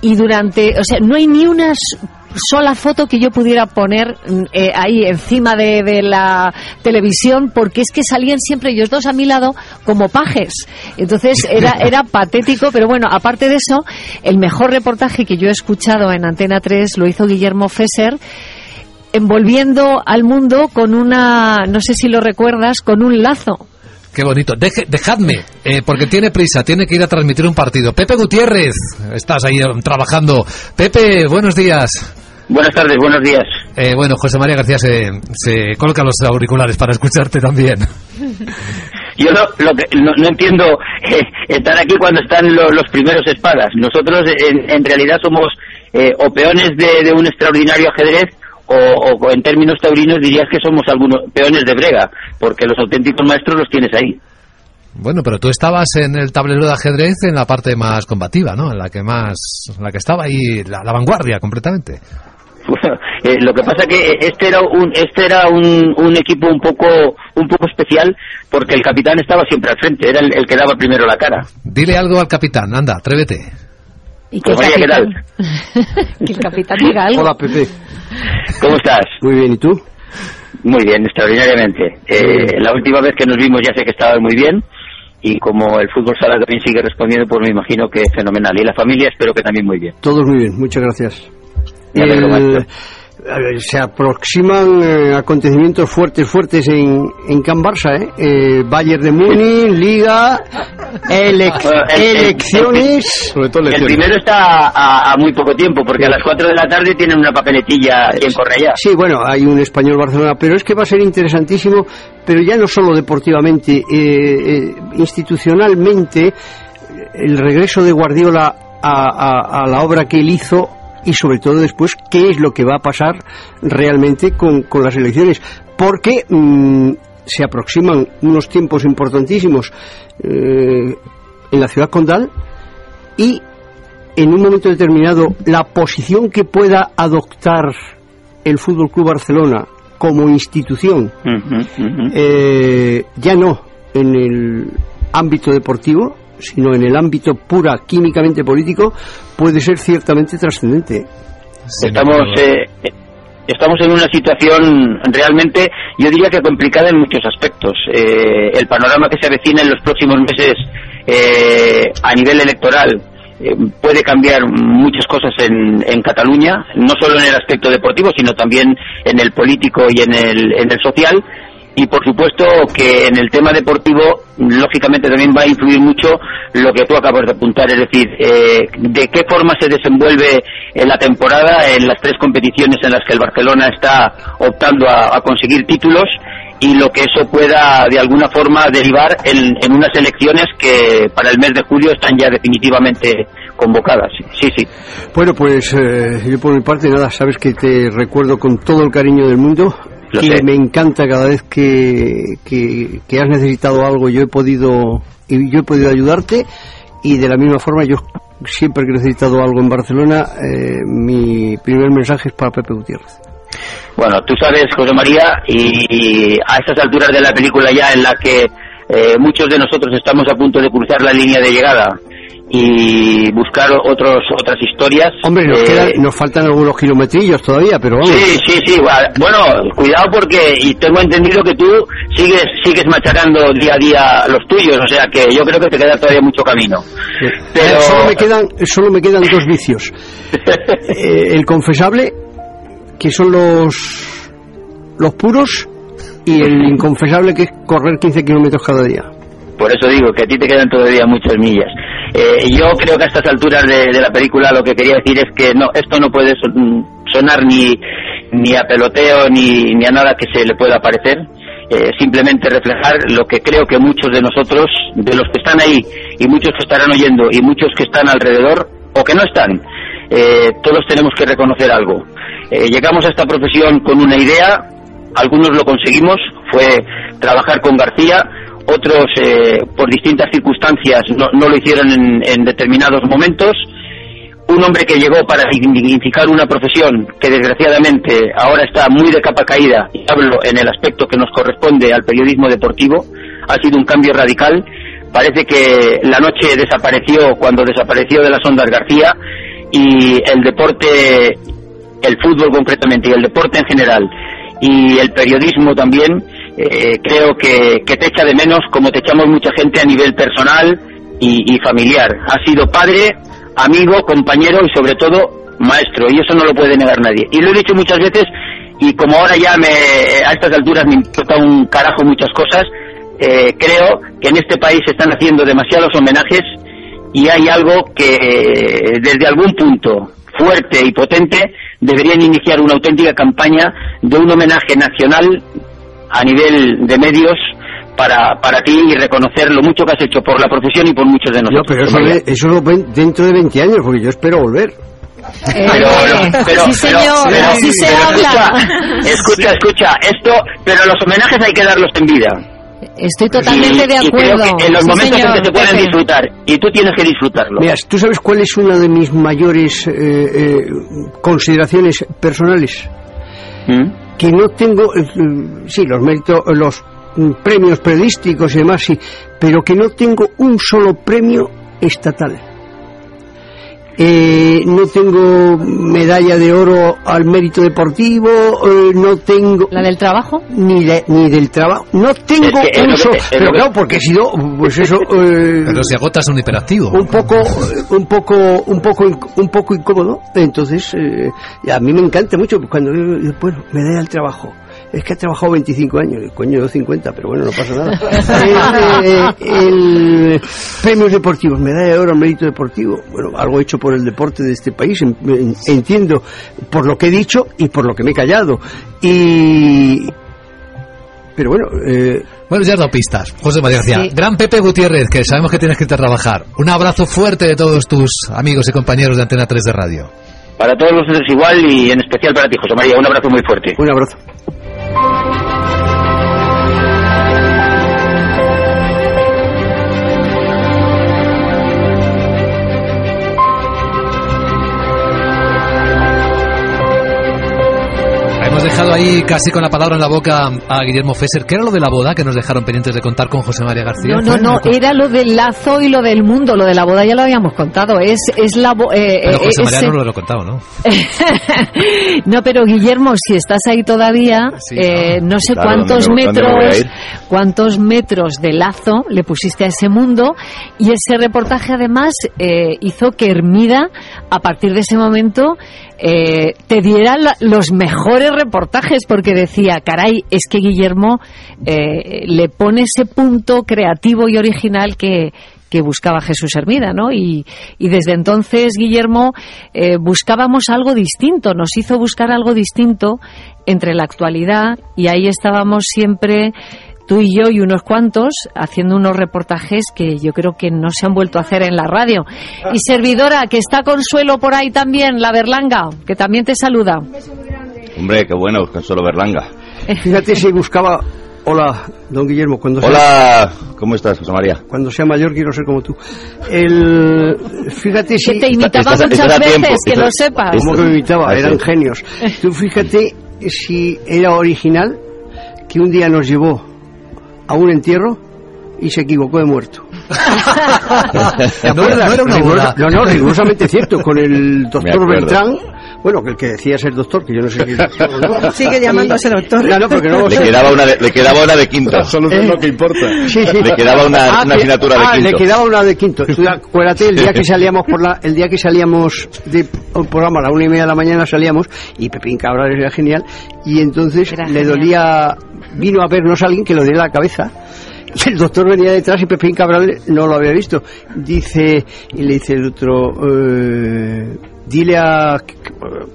Y durante, o sea, no hay ni una s- sola foto que yo pudiera poner mm, eh, ahí encima de, de la televisión porque es que salían siempre ellos dos a mi lado como pajes. Entonces era, era patético, pero bueno, aparte de eso, el mejor reportaje que yo he escuchado en Antena 3 lo hizo Guillermo Fesser envolviendo al mundo con una, no sé si lo recuerdas, con un lazo. Qué bonito. Deje- dejadme, eh, porque tiene prisa, tiene que ir a transmitir un partido. Pepe Gutiérrez, estás ahí eh, trabajando. Pepe, buenos días. Buenas tardes, buenos días. Eh, bueno, José María García se, se coloca los auriculares para escucharte también. Yo no, lo que, no, no entiendo eh, estar aquí cuando están lo- los primeros espadas. Nosotros en, en realidad somos eh, o peones de, de un extraordinario ajedrez o, o en términos taurinos dirías que somos algunos peones de brega, porque los auténticos maestros los tienes ahí. Bueno, pero tú estabas en el tablero de ajedrez en la parte más combativa, ¿no? En la que más, en la que estaba ahí la, la vanguardia completamente. Bueno, eh, lo que pasa que este era un este era un, un equipo un poco un poco especial porque el capitán estaba siempre al frente, era el, el que daba primero la cara. Dile algo al capitán, anda, atrévete. Y Pues, ¿qué tal? que el capitán diga algo. Hola, Pepe. ¿Cómo estás? Muy bien, ¿y tú? Muy bien, extraordinariamente. Eh, la última vez que nos vimos ya sé que estabas muy bien y como el fútbol sala también sigue respondiendo, pues me imagino que fenomenal. Y la familia espero que también muy bien. Todos muy bien, muchas gracias. El- ver, se aproximan eh, acontecimientos fuertes, fuertes en, en Can Barça, ¿eh? Eh, Bayern de Múnich, Liga, elec- Bueno, el- el- elecciones... Sobre todo El primero está a, a muy poco tiempo, porque a las 4 de la tarde tienen una papeletilla en Correa. Sí, bueno, hay un español Barcelona, pero es que va a ser interesantísimo, pero ya no solo deportivamente, eh, eh, institucionalmente, el regreso de Guardiola a, a- a la obra que él hizo y sobre todo después qué es lo que va a pasar realmente con, con las elecciones, porque mm, se aproximan unos tiempos importantísimos eh, en la ciudad condal y en un momento determinado la posición que pueda adoptar el Fútbol Club Barcelona como institución, eh, ya no en el ámbito deportivo, sino en el ámbito pura químicamente político, puede ser ciertamente trascendente. Estamos eh, estamos en una situación realmente, yo diría que complicada en muchos aspectos. Eh, el panorama que se avecina en los próximos meses eh, a nivel electoral eh, puede cambiar muchas cosas en, en Cataluña, no solo en el aspecto deportivo, sino también en el político y en el, en el social. Y por supuesto que en el tema deportivo, lógicamente también va a influir mucho lo que tú acabas de apuntar, es decir, eh, de qué forma se desenvuelve en la temporada en las tres competiciones en las que el Barcelona está optando a, conseguir títulos y lo que eso pueda de alguna forma derivar en, en unas elecciones que para el mes de julio están ya definitivamente convocadas. Sí, sí. Bueno, pues eh, yo por mi parte nada, sabes que te recuerdo con todo el cariño del mundo. Lo que sé. me encanta cada vez que, que, que has necesitado algo, yo he podido y yo he podido ayudarte y de la misma forma yo siempre que he necesitado algo en Barcelona, eh, mi primer mensaje es para Pepe Gutiérrez. bueno, tú sabes, José María, y a estas alturas de la película ya en la que eh, muchos de nosotros estamos a punto de cruzar la línea de llegada y buscar otros otras historias. Hombre, nos, eh, quedan- nos faltan algunos kilometrillos todavía, pero vamos. Sí, sí, sí. Bueno, cuidado porque y tengo entendido que tú sigues sigues machacando día a día los tuyos, o sea que yo creo que te queda todavía mucho camino. Pero Solo me quedan, solo me quedan dos vicios. Eh, el confesable, que son los, los puros, y el inconfesable, que es correr 15 kilómetros cada día. Por eso digo que a ti te quedan todavía muchas millas. Eh, yo creo que a estas alturas de, la película lo que quería decir es que no, esto no puede son- sonar ni, ni a peloteo ni, ni a nada que se le pueda parecer. Eh, simplemente reflejar lo que creo que muchos de nosotros, de los que están ahí y muchos que estarán oyendo y muchos que están alrededor o que no están, eh, todos tenemos que reconocer algo. Eh, llegamos a esta profesión con una idea, algunos lo conseguimos, fue trabajar con García, otros eh, por distintas circunstancias no, no lo hicieron en, en determinados momentos. Un hombre que llegó para dignificar una profesión que desgraciadamente ahora está muy de capa caída, y hablo en el aspecto que nos corresponde al periodismo deportivo, ha sido un cambio radical. Parece que la noche desapareció cuando desapareció de las ondas García y el deporte, el fútbol concretamente y el deporte en general y el periodismo también, eh, creo que, que te echa de menos como te echamos mucha gente a nivel personal y, familiar. Ha sido padre, amigo, compañero y sobre todo maestro y eso no lo puede negar nadie. Y lo he dicho muchas veces y como ahora ya me, a estas alturas me importa un carajo muchas cosas, eh, creo que en este país se están haciendo demasiados homenajes y hay algo que eh, desde algún punto fuerte y potente deberían iniciar una auténtica campaña de un homenaje nacional a nivel de medios para, para ti y reconocer lo mucho que has hecho por la profesión y por muchos de No, nosotros. pero eso, eso lo ven dentro de 20 años, porque yo espero volver. Pero, pero, pero, sí, señor, pero- así se pero habla. Escucha, escucha, escucha, esto, pero los homenajes hay que darlos en vida. Estoy totalmente Y- de y creo acuerdo. que en los Sí, momentos señor, en que se pueden disfrutar, y tú tienes que disfrutarlo. Mira, ¿tú sabes cuál es una de mis mayores eh, eh, consideraciones personales? ¿Mm? Que no tengo, eh, sí, los méritos, los mm, premios periodísticos y demás, sí, pero que no tengo un solo premio estatal. Eh, no tengo medalla de oro al mérito deportivo, eh, no tengo... ¿La del trabajo? Ni, de- ni del trabajo. No tengo Es que que Pero claro, porque he sido, pues eso... eh, Pero si agotas un hiperactivo. un poco un poco un poco un poco incómodo entonces eh, a mí me encanta mucho cuando bueno me da el trabajo es que ha trabajado 25 años y coño yo 50 pero bueno no pasa nada el, eh, el- premios deportivos medalla de oro al mérito deportivo bueno algo hecho por el deporte de este país en- en- entiendo por lo que he dicho y por lo que me he callado y pero bueno eh, Bueno, ya has dado pistas, José María García. Sí. Gran Pepe Gutiérrez, que sabemos que tienes que irte a trabajar. Un abrazo fuerte de todos tus amigos y compañeros de Antena 3 de Radio. Para todos los es igual y en especial para ti, José María. Un abrazo muy fuerte. Un abrazo. Dejado ahí casi con la palabra en la boca a Guillermo Fesser. ¿Qué era lo de la boda que nos dejaron pendientes de contar con José María García? No, no, no, era lo del lazo y lo del mundo, lo de la boda ya lo habíamos contado, es, es la... bo- eh, Pero eh, José María ese- no lo ha contado, ¿no? No, pero Guillermo, si estás ahí todavía, Sí, eh, no sé Claro, cuántos ¿dónde me- dónde me voy a metros, cuántos metros de lazo le pusiste a ese mundo y ese reportaje además eh, hizo que Hermida, a partir de ese momento, eh, te diera la- los mejores reportajes porque decía, caray, es que Guillermo eh, le pone ese punto creativo y original que que buscaba Jesús Hermida, ¿no? Y, y desde entonces, Guillermo, eh, buscábamos algo distinto, nos hizo buscar algo distinto entre la actualidad y ahí estábamos siempre tú y yo y unos cuantos haciendo unos reportajes que yo creo que no se han vuelto a hacer en la radio. Y servidora, que está Consuelo por ahí también, la Berlanga, que también te saluda. Hombre, qué bueno, Consuelo Berlanga. Fíjate si buscaba. Hola, don Guillermo. Cuando sea- Hola, ¿cómo estás, José María? cuando sea mayor quiero ser como tú. El, fíjate si. Que te imitaba muchas veces, tiempo, que lo sepas. ¿Cómo que me imitaba? Ah, sí. Eran genios. Tú fíjate si era original que un día nos llevó a un entierro y se equivocó de muerto. ¿Te No, acuerdas? no era una boda. No, no, rigurosamente cierto, con el doctor. Beltrán, bueno, que el que decía ser doctor, que yo no sé si es doctor no. Sigue llamándose doctor. No, no, porque no lo Le quedaba una de, le quedaba una de quinto. Solo es lo que importa. Sí, sí. Le quedaba una, Ah, una asignatura de ah, quinto. le quedaba una de quinto. Acuérdate, el día que salíamos por la, el día que salíamos de un programa a la una y media de la mañana salíamos y Pepín Cabral era genial y entonces le dolía, vino a vernos alguien que lo diera la cabeza. Y el doctor venía detrás y Pepín Cabral no lo había visto. Dice, y le dice el otro, eh, dile a,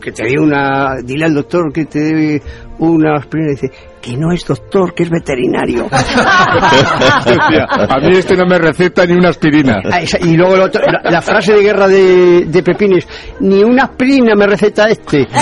que te dé una, dile al doctor que te dé una aspirina. Y dice, que no es doctor, que es veterinario. A mí este no me receta ni una aspirina. Ah, Y luego la, la frase de guerra de, de Pepín es, ni una aspirina me receta este.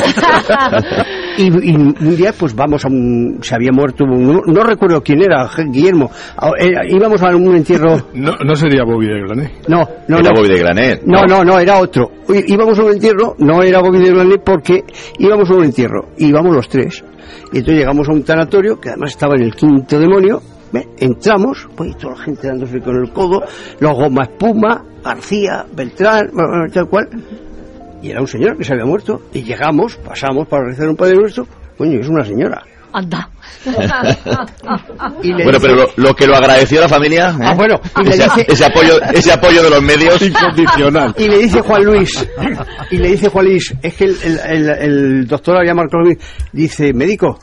y, y un día pues vamos a un... se había muerto, un- no, no recuerdo quién era, Guillermo. Ah, era- íbamos a un entierro... No, no sería Bobby de Grané. No, no, Era no. Bobby de Granet. No, no, no, era otro. Íbamos a un entierro, no era Bobby de Glané porque íbamos a un entierro, íbamos los tres. Y entonces llegamos a un tanatorio, que además estaba en el quinto demonio, ¿ve? entramos, pues toda la gente dándose con el codo, los goma espuma, García, Beltrán, tal cual. Y era un señor que se había muerto. Y llegamos, pasamos para rezar un Padre Nuestro, coño, es una señora. Anda. Y le Bueno, dice- pero lo, lo que lo agradeció a la familia. ¿eh? Ah, bueno, y le ese, dice- ese apoyo, ese apoyo de los medios. Incondicional. Y le dice Juan Luis, y le dice Juan Luis, es que el, el- el- el doctor había marcado, dice, médico,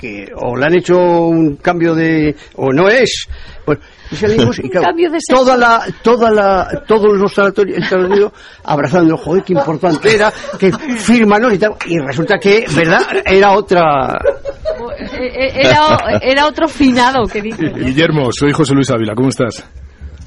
que o le han hecho un cambio de, o no es. Pues, y salimos y claro, Cambio de sexo. toda la, toda la, todos los sanatorios, abrazando, joder, qué importante era, que fírmanos y tal, y resulta que, ¿verdad? Era otra, Era, era otro finado que dice. Guillermo, soy José Luis Ávila, ¿cómo estás?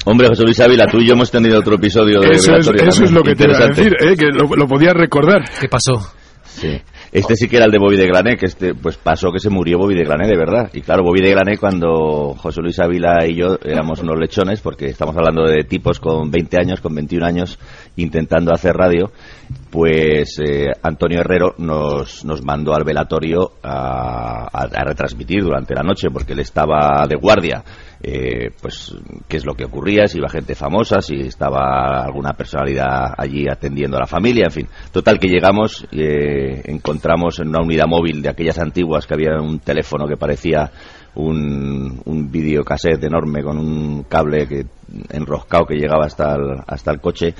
Hombre, José Luis Ávila, tú y yo hemos tenido otro episodio de Eso es, eso es lo que te iba a decir, ¿eh? que lo, lo podías recordar. ¿Qué pasó? Sí. Este sí que era el de Bobby de Glané, que este, pues pasó que se murió Bobby de Glané, de verdad. Y claro, Bobby de Glané cuando José Luis Ávila y yo éramos unos lechones, porque estamos hablando de tipos con 20 años, con 21 años, intentando hacer radio, pues eh, Antonio Herrero nos, nos mandó al velatorio a, a- a retransmitir durante la noche, porque él estaba de guardia. Eh, pues qué es lo que ocurría, si iba gente famosa, si estaba alguna personalidad allí atendiendo a la familia, en fin. Total que llegamos, eh, encontramos en una unidad móvil de aquellas antiguas que había un teléfono que parecía un, un videocassette enorme con un cable que enroscado que llegaba hasta el, hasta el coche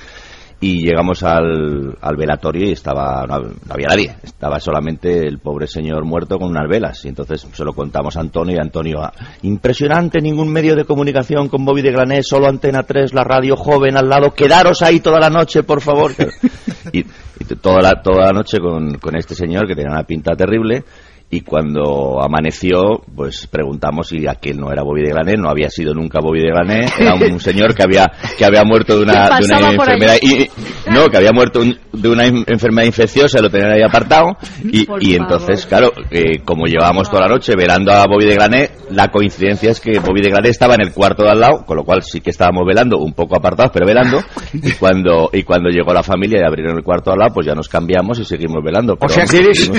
y llegamos al, al velatorio y estaba no, no había nadie. Estaba solamente el pobre señor muerto con unas velas. Y entonces se lo contamos a Antonio y Antonio ah, impresionante ningún medio de comunicación con Bobby de Grané solo Antena 3 la radio joven al lado. Quedaros ahí toda la noche por favor y, y toda la toda la noche con, con este señor que tenía una pinta terrible y cuando amaneció, pues preguntamos si aquel no era Bobby de Glané, no había sido nunca Bobby de Glané, era un señor que había que había muerto de una, ¿Qué de una pasaba por enfermedad y, no, que había muerto un- de una enfermedad infecciosa, lo tenían ahí apartado y, y entonces, claro, eh, como llevábamos toda la noche velando a Bobby de Glané, la coincidencia es que Bobby de Glané estaba en el cuarto de al lado, con lo cual sí que estábamos velando, un poco apartados, pero velando, y cuando y cuando llegó la familia y abrieron el cuarto de al lado, pues ya nos cambiamos y seguimos velando. o sea que eres,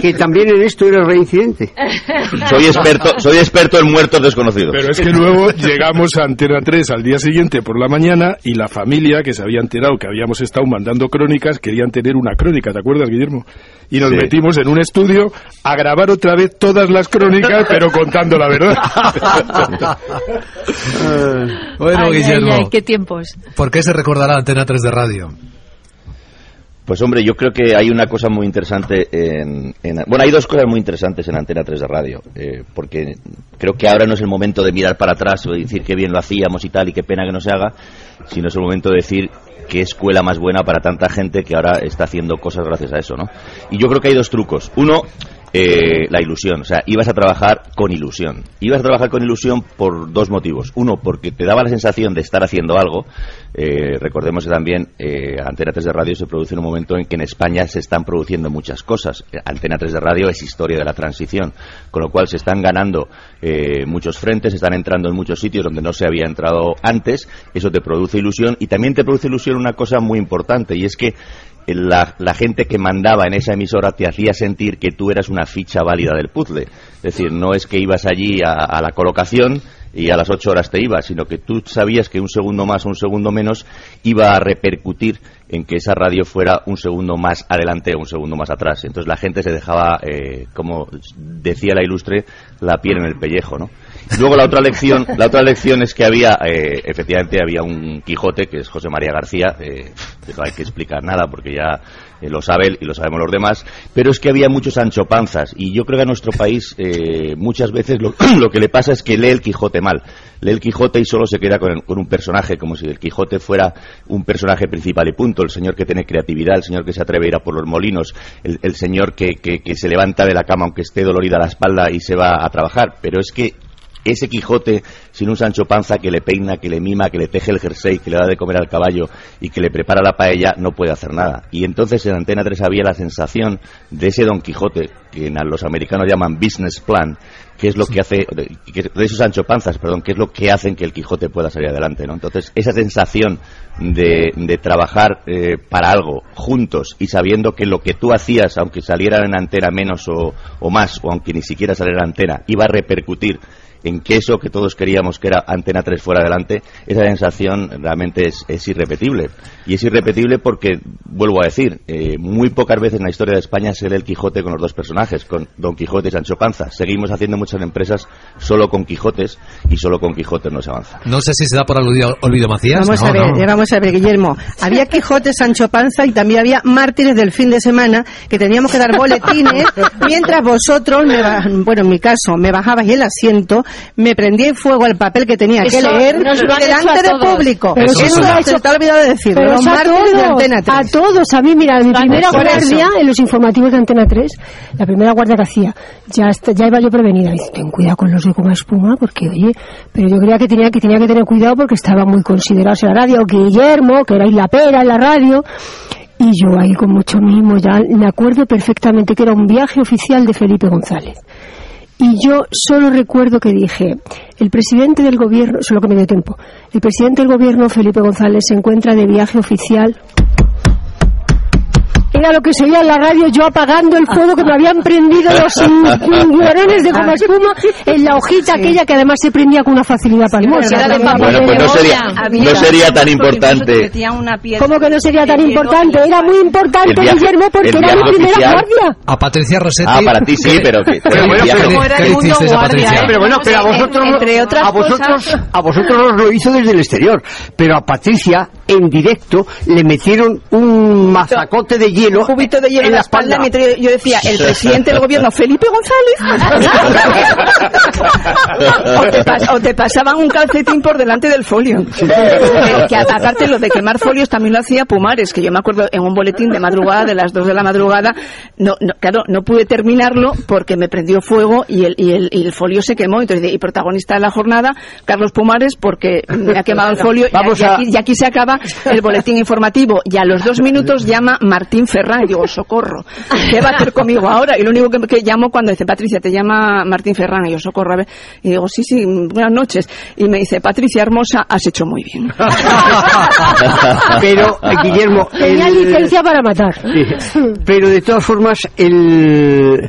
que también en esto eres reincidente. soy experto, soy experto en muertos desconocidos. Pero es que luego llegamos a Antena 3 al día siguiente por la mañana y la familia que se había enterado que habíamos estado mandando crónicas querían tener una crónica, ¿te acuerdas, Guillermo? Y nos Sí. metimos en un estudio a grabar otra vez todas las crónicas, pero contando la verdad. Bueno, Ay, ay, Guillermo, ay, qué tiempos. ¿por qué se recordará Antena 3 de radio? Pues hombre, yo creo que hay una cosa muy interesante en, en- bueno, hay dos cosas muy interesantes en Antena 3 de radio, eh, porque creo que ahora no es el momento de mirar para atrás o de decir qué bien lo hacíamos y tal y qué pena que no se haga, sino es el momento de decir qué escuela más buena para tanta gente que ahora está haciendo cosas gracias a eso, ¿no? Y yo creo que hay dos trucos. Uno, eh, la ilusión, o sea, ibas a trabajar con ilusión. Ibas a trabajar con ilusión por dos motivos. Uno, porque te daba la sensación de estar haciendo algo. Eh, recordemos que también eh, Antena 3 de Radio se produce en un momento en que en España se están produciendo muchas cosas. Eh, Antena 3 de Radio es historia de la transición, con lo cual se están ganando eh, muchos frentes, se están entrando en muchos sitios donde no se había entrado antes. Eso te produce ilusión y también te produce ilusión una cosa muy importante y es que la, la gente que mandaba en esa emisora te hacía sentir que tú eras una ficha válida del puzzle. Es decir, no es que ibas allí a, la colocación y a las ocho horas te ibas, sino que tú sabías que un segundo más o un segundo menos iba a repercutir en que esa radio fuera un segundo más adelante o un segundo más atrás. Entonces la gente se dejaba, eh, como decía la ilustre, la piel en el pellejo, ¿no? Luego la otra lección, la otra lección es que había, eh, efectivamente, había un Quijote que es José María García, eh, no hay que explicar nada porque ya eh, lo sabe él y lo sabemos los demás, pero es que había muchos anchopanzas y yo creo que a nuestro país eh, muchas veces lo, lo que le pasa es que lee el Quijote mal, lee el Quijote y solo se queda con, con un personaje, como si el Quijote fuera un personaje principal y punto, el señor que tiene creatividad, el señor que se atreve a ir a por los molinos, el, el señor que, que, que se levanta de la cama aunque esté dolorida la espalda y se va a trabajar, pero es que ese Quijote sin un Sancho Panza que le peina, que le mima, que le teje el jersey, que le da de comer al caballo y que le prepara la paella, no puede hacer nada. Y entonces en Antena 3 había la sensación de ese Don Quijote, que en- los americanos llaman business plan, que es lo que hace, de esos Sancho Panzas, perdón, que es lo que hacen que el Quijote pueda salir adelante, ¿no? Entonces, esa sensación de, de trabajar eh, para algo juntos y sabiendo que lo que tú hacías, aunque saliera en antena menos o, o más, o aunque ni siquiera saliera en antena, iba a repercutir en que eso que todos queríamos que era Antena 3 fuera adelante, esa sensación realmente es, es irrepetible. Y es irrepetible porque, vuelvo a decir, eh, muy pocas veces en la historia de España se lee el Quijote con los dos personajes, con Don Quijote y Sancho Panza. Seguimos haciendo muchas empresas solo con Quijotes y solo con Quijotes no se avanza. No sé si se da por aludido Olvido Macías. Vamos No, a ver, no. vamos a ver, Guillermo. Había Quijote, Sancho Panza y también había mártires del fin de semana que teníamos que dar boletines mientras vosotros, me bueno, en mi caso, me bajabais el asiento, me prendíais fuego al papel que tenía que leer delante del público. Pero Eso, eso lo ha se hecho- te ha olvidado de decir. Pero los es a de todos, Antena 3. a todos, a mí, mira, mi primera Por eso. guardia en los informativos de Antena 3, la primera guardia que hacía, ya, está- ya iba yo prevenida, dice, ten cuidado con los de goma espuma, porque oye, pero yo creía que tenía que tenía que tener cuidado porque estaban muy considerados en la radio, Guillermo, que era la pera en la radio, y yo ahí con mucho mimo, ya me acuerdo perfectamente que era un viaje oficial de Felipe González. Y yo solo recuerdo que dije, el presidente del gobierno, solo que me dio tiempo, el presidente del gobierno, Felipe González, se encuentra de viaje oficial. Era lo que se oía en la radio, yo apagando el fuego que me habían prendido los varones de goma espuma en la hojita aquella que además se prendía con una facilidad palmosa. Bueno, pues no sería, no sería tan importante. ¿Cómo que no sería tan importante? Era muy importante, viaje- Guillermo, porque era mi primera oficial. guardia. A Patricia Rossetti. Ah, para ti sí, pero que... Pero bueno, pero- bueno, pero a vosotros, entre otras a vosotros, cosas- a vosotros os lo hizo desde el exterior, pero a Patricia en directo le metieron un mazacote de hielo, Un cubito de hielo en la espalda. mientras yo decía, el presidente del gobierno, Felipe González. o, te pas- o te pasaban un calcetín por delante del folio. Que, que aparte lo de quemar folios también lo hacía Pumares, que yo me acuerdo en un boletín de madrugada, de las 2 de la madrugada, no, no, claro, no pude terminarlo porque me prendió fuego y el, y el, y el folio se quemó. Entonces, y protagonista de la jornada, Carlos Pumares, porque me ha quemado el folio. y Vamos aquí- a- y aquí se acaba el boletín informativo. Y a los dos minutos llama Martín Y digo, socorro, ¿qué va a hacer conmigo ahora? Y lo único que, que llamo cuando dice, Patricia, te llama Martín Ferrán. Y yo, socorro, a ver. Y digo, sí, sí, buenas noches. Y me dice, Patricia Hermosa, has hecho muy bien. Pero, eh, Guillermo, Tenía el- licencia para matar. Sí. Pero de todas formas, el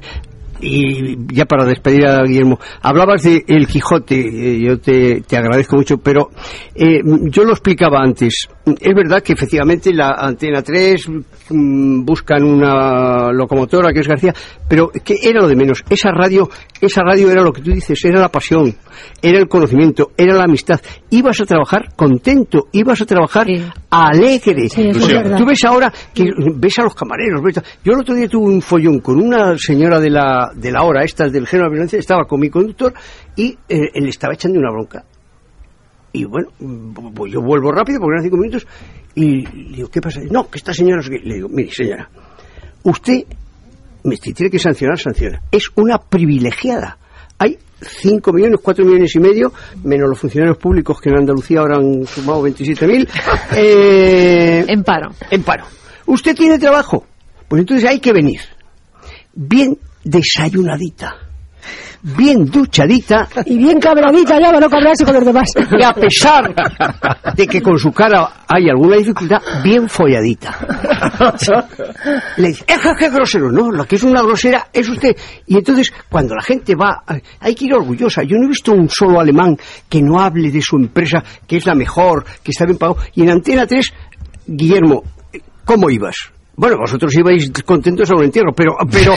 y ya para despedir a Guillermo, hablabas de El Quijote, eh, yo te, te agradezco mucho, pero eh, yo lo explicaba antes. Es verdad que efectivamente la Antena 3 mm, buscan una locomotora que es García, pero que era lo de menos. Esa radio, esa radio era lo que tú dices, era la pasión, era el conocimiento, era la amistad. Ibas a trabajar contento, ibas a trabajar alegre. Sí, O sea, tú ves ahora que ves a los camareros. ves a- Yo el otro día tuve un follón con una señora de la, de la hora, esta del género de la violencia, estaba con mi conductor y eh, le estaba echando una bronca. Y bueno, yo vuelvo rápido porque eran cinco minutos y le digo, ¿qué pasa? No, que esta señora... Le digo, mire señora, usted me tiene que sancionar, sanciona. Es una privilegiada. Hay 5 millones, 4 millones y medio, menos los funcionarios públicos que en Andalucía ahora han sumado 27.000. Eh, En paro. en paro. ¿Usted tiene trabajo? Pues entonces hay que venir. Bien desayunadita. bien duchadita. Y bien cabradita ya para no cabrarse con los demás. Y a pesar de que con su cara hay alguna dificultad, bien folladita. Le dice, "Eh, qué grosero. No, lo que es una grosera es usted. Y entonces, cuando la gente va, hay que ir orgullosa. Yo no he visto un solo alemán que no hable de su empresa, que es la mejor, que está bien pagado. Y en Antena 3, Guillermo, ¿cómo ibas? Bueno, vosotros ibais contentos a un entierro, pero... pero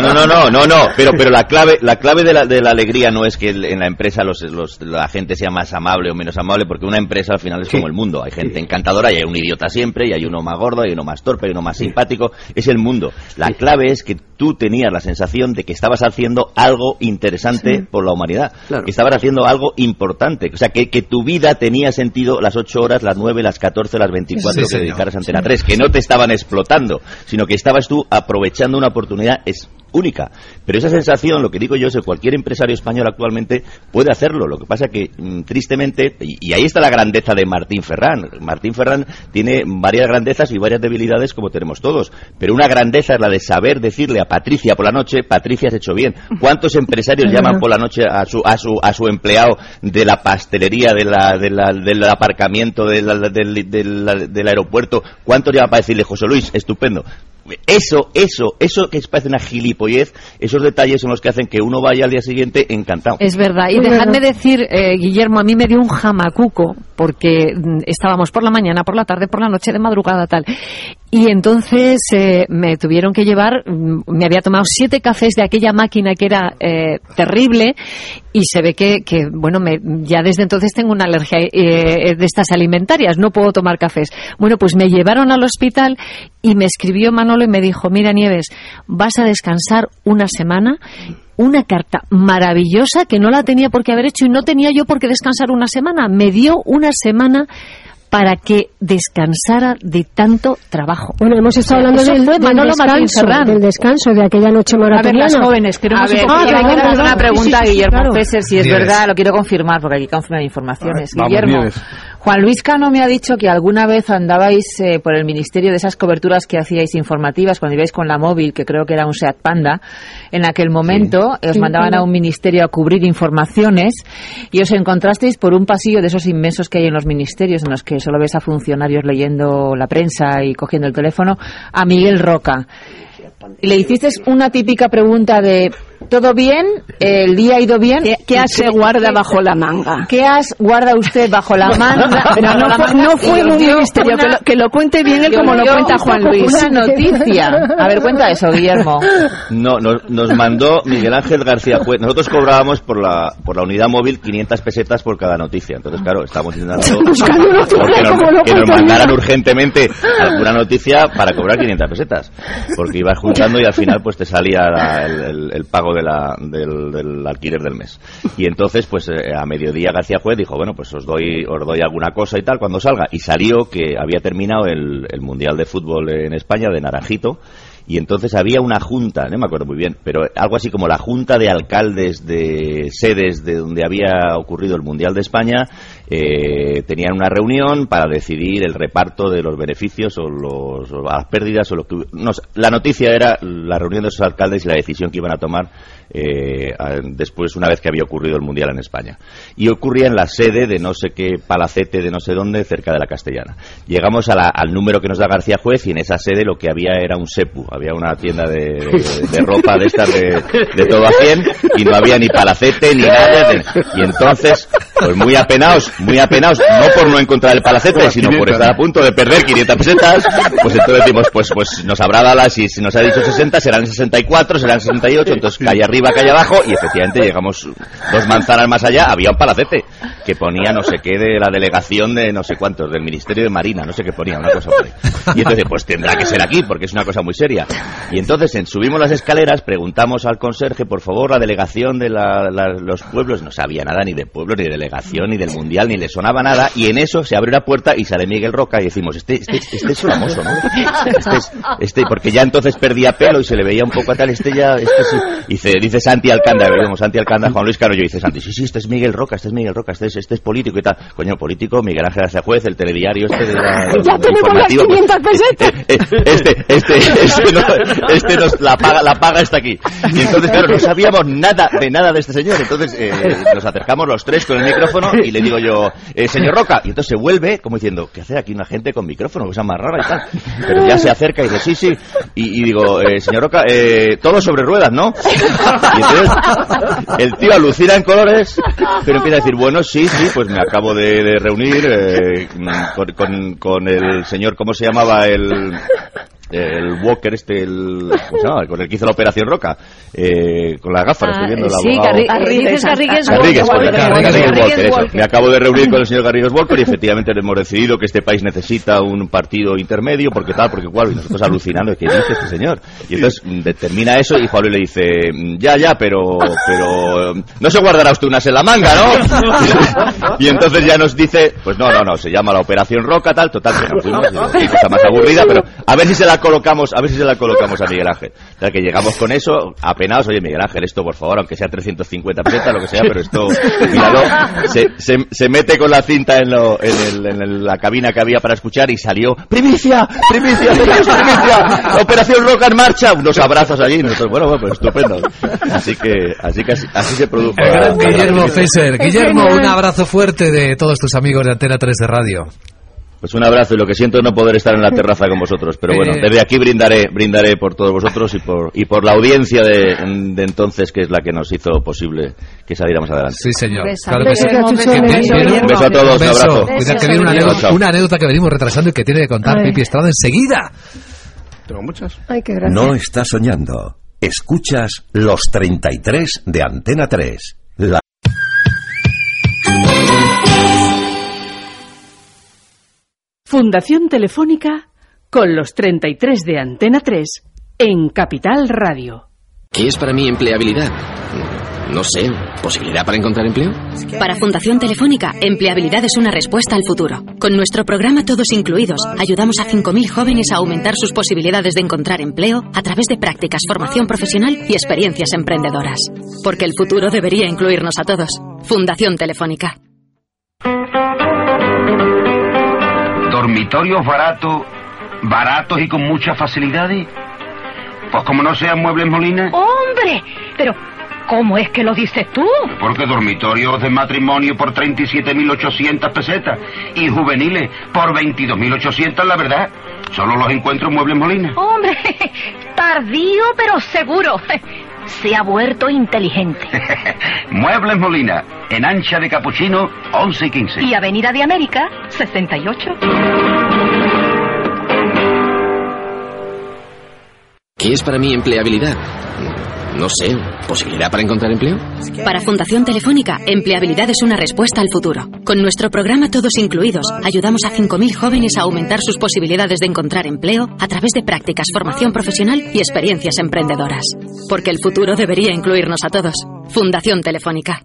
No, no, no, no, no, no, pero, pero la clave, la clave de la, de la alegría no es que en la empresa los, los- la gente sea más amable o menos amable, porque una empresa al final es como el mundo. Hay gente encantadora y hay un idiota siempre, y hay uno más gordo, hay uno más torpe, hay uno más simpático. Es el mundo. La clave es que tú tenías la sensación de que estabas haciendo algo interesante Sí. por la humanidad. Que estabas haciendo algo importante. O sea, que, que tu vida tenía sentido las 8 horas, las 9, las 14, las 24 Sí, que señor. dedicaras a Antena 3. Que no te estaban explotando, sino que estabas tú aprovechando una oportunidad es única. Pero esa sensación, lo que digo yo, es que cualquier empresario español actualmente puede hacerlo. Lo que pasa que, mm, tristemente, y, ahí está la grandeza de Martín Ferrán. Martín Ferrán tiene varias grandezas y varias debilidades como tenemos todos. Pero una grandeza es la de saber decirle a Patricia por la noche, Patricia has hecho bien. ¿Cuántos empresarios llaman por la noche a su, a su, a su empleado de la pastelería, de la, de la- del aparcamiento, de la- del, del- del aeropuerto? ¿Cuántos llaman para decirle, José Luis, estupendo? Eso, eso, eso que parece una gilipollez, esos detalles son los que hacen que uno vaya al día siguiente encantado. Es verdad. Y dejadme decir, eh, Guillermo, a mí me dio un jamacuco porque mm, estábamos por la mañana, por la tarde, por la noche, de madrugada, tal. Y entonces eh, me tuvieron que llevar, mm, me había tomado siete cafés de aquella máquina que era eh, terrible y se ve que, que, bueno, me, ya desde entonces tengo una alergia eh, de estas alimentarias, no puedo tomar cafés. Bueno, pues me llevaron al hospital y me escribió Manolo y me dijo, mira Nieves, vas a descansar una semana una carta maravillosa que no la tenía por qué haber hecho y no tenía yo por qué descansar una semana. Me dio una semana para que descansara de tanto trabajo. Bueno, hemos estado hablando Eso del, fue del Manolo Martín descanso, del descanso de aquella noche A ver, maratoniana. las jóvenes, queremos A ver, Ah, quiero perdón, hacer perdón. una pregunta Sí, a sí, sí, Guillermo claro. Fesser, si es Nieves. verdad, lo quiero confirmar porque aquí confirman informaciones. Vamos, Guillermo. Juan Luis Cano me ha dicho que alguna vez andabais eh, por el ministerio de esas coberturas que hacíais informativas cuando ibais con la móvil, que creo que era un Seat Panda, en aquel momento eh, os mandaban a un ministerio a cubrir informaciones y os encontrasteis por un pasillo de esos inmensos que hay en los ministerios, en los que solo ves a funcionarios leyendo la prensa y cogiendo el teléfono, a Miguel Roca. Y le hicisteis una típica pregunta de ¿todo bien? ¿El día ha ido bien? ¿Qué, qué se guarda bajo la manga? ¿Qué as guarda usted bajo la manga? Pero no, la fue, manga no fue un dio una- que, lo, que lo cuente bien él como lo cuenta Juan Luis. Una noticia. A ver, cuenta eso, Guillermo. No, nos, nos mandó Miguel Ángel García Juez. Nosotros cobrábamos por la, por la unidad móvil 500 pesetas por cada noticia. Entonces, claro, estamos intentando porque nos, que nos mandaran urgentemente alguna noticia para cobrar 500 pesetas. Porque ibas juntando y al final pues te salía la- el, el- el pago del alquiler del mes. Y entonces, pues eh, a mediodía García Juez dijo, bueno, pues os doy, os doy alguna cosa y tal cuando salga. Y salió que había terminado el, el Mundial de Fútbol en España de Naranjito y entonces había una junta, no me acuerdo muy bien, pero algo así como la junta de alcaldes de sedes de donde había ocurrido el Mundial de España, eh, tenían una reunión para decidir el reparto de los beneficios o, los, o las pérdidas o lo que... No, la noticia era la reunión de esos alcaldes y la decisión que iban a tomar eh, después, una vez que había ocurrido el Mundial en España. Y ocurría en la sede de no sé qué palacete de no sé dónde, cerca de la Castellana. Llegamos a la- al número que nos da García Juez y en esa sede lo que había era un SEPU, había una tienda de, de- de ropa de estas de, de todo a 100 y no había ni palacete ni nada. y entonces, pues muy apenados, muy apenados, no por no encontrar el palacete, sino por 500. estar a punto de perder 500 pesetas, pues entonces decimos, pues, pues nos habrá dado si, si nos ha dicho 60, serán 64, serán 68, entonces calle arriba, calle abajo, y efectivamente llegamos dos manzanas más allá, había un palacete que ponía no sé qué de la delegación de no sé cuántos, del Ministerio de Marina, no sé qué ponía, una cosa por. Y entonces, pues tendrá que ser aquí, porque es una cosa muy seria. Y entonces en- subimos las escaleras, preguntamos al conserje, por favor, la delegación de la- la- los pueblos, no sabía nada ni de pueblo, ni de delegación, ni del mundial, ni le sonaba nada, y en eso se abre una puerta y sale Miguel Roca y decimos, este, este, este es famoso, ¿no? Este, es- este, porque ya entonces perdía pelo y se le veía un poco a tal, este ya, este sí. Dice, dice Santi Alcántara, vemos Santi Alcántara, Juan Luis Caro, yo dice Santi, sí, sí, este es Miguel Roca, este es Miguel Roca. Este es, este es político y tal. Coño, político, Miguel Ángel Arce Juez, el telediario este de la, Ya tenemos las informativo, pues, 500 pesetas. este, este, este, no- este nos la paga, la paga está aquí. Y entonces, claro, no sabíamos nada de nada de este señor. Entonces eh, nos acercamos los tres con el micrófono y le digo yo, eh, señor Roca, y entonces se vuelve como diciendo, ¿qué hace aquí una gente con micrófono? Cosa más rara y tal. Pero ya se acerca y dice, sí, sí. Y, y digo, eh, señor Roca, eh, todo sobre ruedas, ¿no? Y entonces el tío alucina en colores, pero empieza a decir, bueno, sí, sí, pues me acabo de, reunir eh, con, con- con el señor, ¿cómo se llamaba? El, el Walker este, el, ¿cómo se llama? Con el que hizo la operación Roca, eh, con las gafas, estoy viendo Ah, sí. Garri- dices Garrigues Garrigues, Walker. Garrigues. Me acabo de reunir con el señor Garrigues Walker y efectivamente hemos decidido que este país necesita un partido intermedio, porque tal, porque cual, y nosotros alucinando, ¿qué dice este señor? Y entonces mm, determina eso y Juan Luis le dice, mm, ya, ya, pero, pero, mm, no se guardará usted unas en la manga, ¿no? y entonces ya nos dice, pues no, no, no, se llama la Operación Roca, tal, total, que nos fuimos, cosa más aburrida, pero a ver si se la colocamos, a ver si se la colocamos a Miguel Ángel. O sea, que llegamos con eso, apenados, oye, Miguel Ángel, esto por favor, aunque sea 350 pesetas, lo que sea, pero esto, míralo, se, se, se mete con la cinta en, lo- en, el- en el- la cabina que había para escuchar y salió, primicia, primicia, primicia, Operación Roca en marcha, unos abrazos allí, y nosotros, bueno, bueno, pues estupendo. Así que, así que así, así se produjo. El gran la- Guillermo Fesser. Guillermo, un abrazo fuerte de todos tus amigos de Antena 3 de Radio. Pues un abrazo y lo que siento es no poder estar en la terraza con vosotros, pero bueno, desde aquí brindaré, brindaré por todos vosotros y por, y por la audiencia de, de entonces que es la que nos hizo posible que saliéramos adelante. Sí, señor. Beso. Claro que sí. Beso, beso, beso. Beso a todos, un Beso. abrazo. Cuidado que viene una Beso. anécdota, una anécdota que venimos retrasando y que tiene que contar Ay. Pipi Estrada enseguida. Tengo muchas. Ay, qué gracia. No estás soñando. Escuchas los 33 de Antena 3. Fundación Telefónica con los 33 de Antena 3 en Capital Radio. ¿Qué es para mí empleabilidad? No sé, ¿posibilidad para encontrar empleo? Para Fundación Telefónica, empleabilidad es una respuesta al futuro. Con nuestro programa Todos Incluidos, ayudamos a 5.000 jóvenes a aumentar sus posibilidades de encontrar empleo a través de prácticas, formación profesional y experiencias emprendedoras. Porque el futuro debería incluirnos a todos. Fundación Telefónica. Dormitorios baratos, baratos y con muchas facilidades. Pues como no sean muebles Molina, ¡Hombre! Pero, ¿cómo es que lo dices tú? porque dormitorios de matrimonio por 37.800 pesetas y juveniles por 22.800, la verdad. Solo los encuentro en muebles Molina. Hombre, tardío pero seguro. Se ha vuelto inteligente. Muebles Molina, en ancha de capuchino, 11 y 15. Y Avenida de América, 68. ¿Qué es para mí empleabilidad? No sé, ¿posibilidad para encontrar empleo? Para Fundación Telefónica, empleabilidad es una respuesta al futuro. Con nuestro programa Todos Incluidos, ayudamos a 5.000 jóvenes a aumentar sus posibilidades de encontrar empleo a través de prácticas, formación profesional y experiencias emprendedoras. Porque el futuro debería incluirnos a todos. Fundación Telefónica.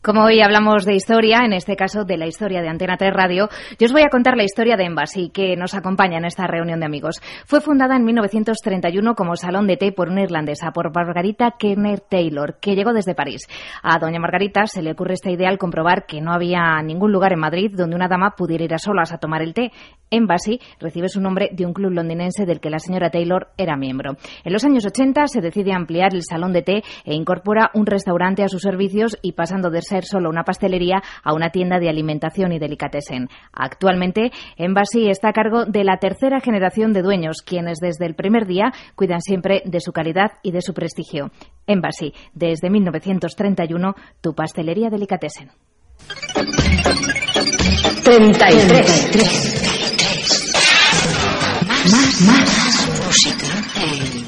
Como hoy hablamos de historia, en este caso de la historia de Antena 3 Radio, yo os voy a contar la historia de Embassy, que nos acompaña en esta reunión de amigos. Fue fundada en 1931 como salón de té por una irlandesa, por Margarita Kenner Taylor, que llegó desde París. A doña Margarita se le ocurre esta idea al comprobar que no había ningún lugar en Madrid donde una dama pudiera ir a solas a tomar el té. Embassy recibe su nombre de un club londinense del que la señora Taylor era miembro. En los años 80 se decide ampliar el salón de té e incorpora un restaurante a sus servicios y pasando de ser solo una pastelería a una tienda de alimentación y delicatessen. Actualmente, Embassy está a cargo de la tercera generación de dueños, quienes desde el primer día cuidan siempre de su calidad y de su prestigio. Embassy, desde 1931, tu pastelería delicatessen. 33. Más, más música.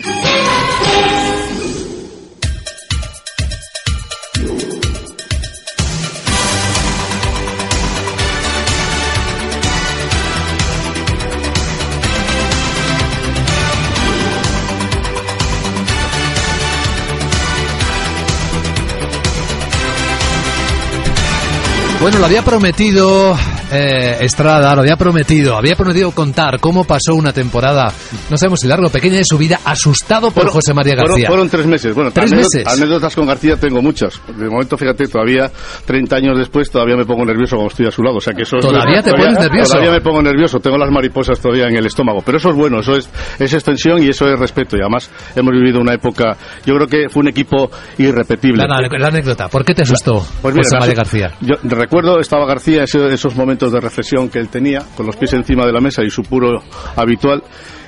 Bueno, lo había prometido eh, Estrada lo había prometido, había prometido contar cómo pasó una temporada, no sabemos si largo o pequeña de su vida, asustado por José María Fueron, García. fueron tres meses. Bueno, ¿Tres anécdotas, meses? anécdotas con García tengo muchas. De momento, fíjate, todavía 30 años después todavía me pongo nervioso cuando estoy a su lado. O sea que eso es- ¿Todavía te pones nervioso? Todavía me pongo nervioso. Tengo las mariposas todavía en el estómago. Pero eso es bueno, eso es, es extensión y eso es respeto. Y además hemos vivido una época, yo creo que fue un equipo irrepetible. La, la- la anécdota, ¿por qué te asustó Pues mira, José María García? Yo recuerdo, estaba García, ese- esos momentos de reflexión que él tenía, con los pies encima de la mesa y su puro habitual.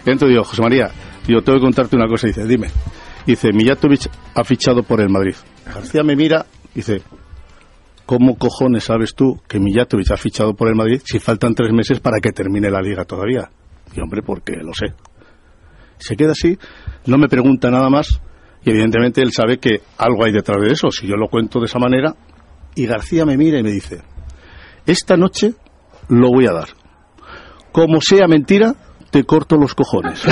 Y entonces digo, José María, yo tengo que contarte una cosa. dice, dime. Dice, Mijatovic ha fichado por el Madrid. García me mira, dice, ¿cómo cojones sabes tú que Mijatovic ha fichado por el Madrid si faltan tres meses para que termine la liga todavía? Y hombre, porque lo sé. Se queda así, no me pregunta nada más y evidentemente él sabe que algo hay detrás de eso. Si yo lo cuento de esa manera, y García me mira y me dice, esta noche lo voy a dar. Como sea mentira, te corto los cojones.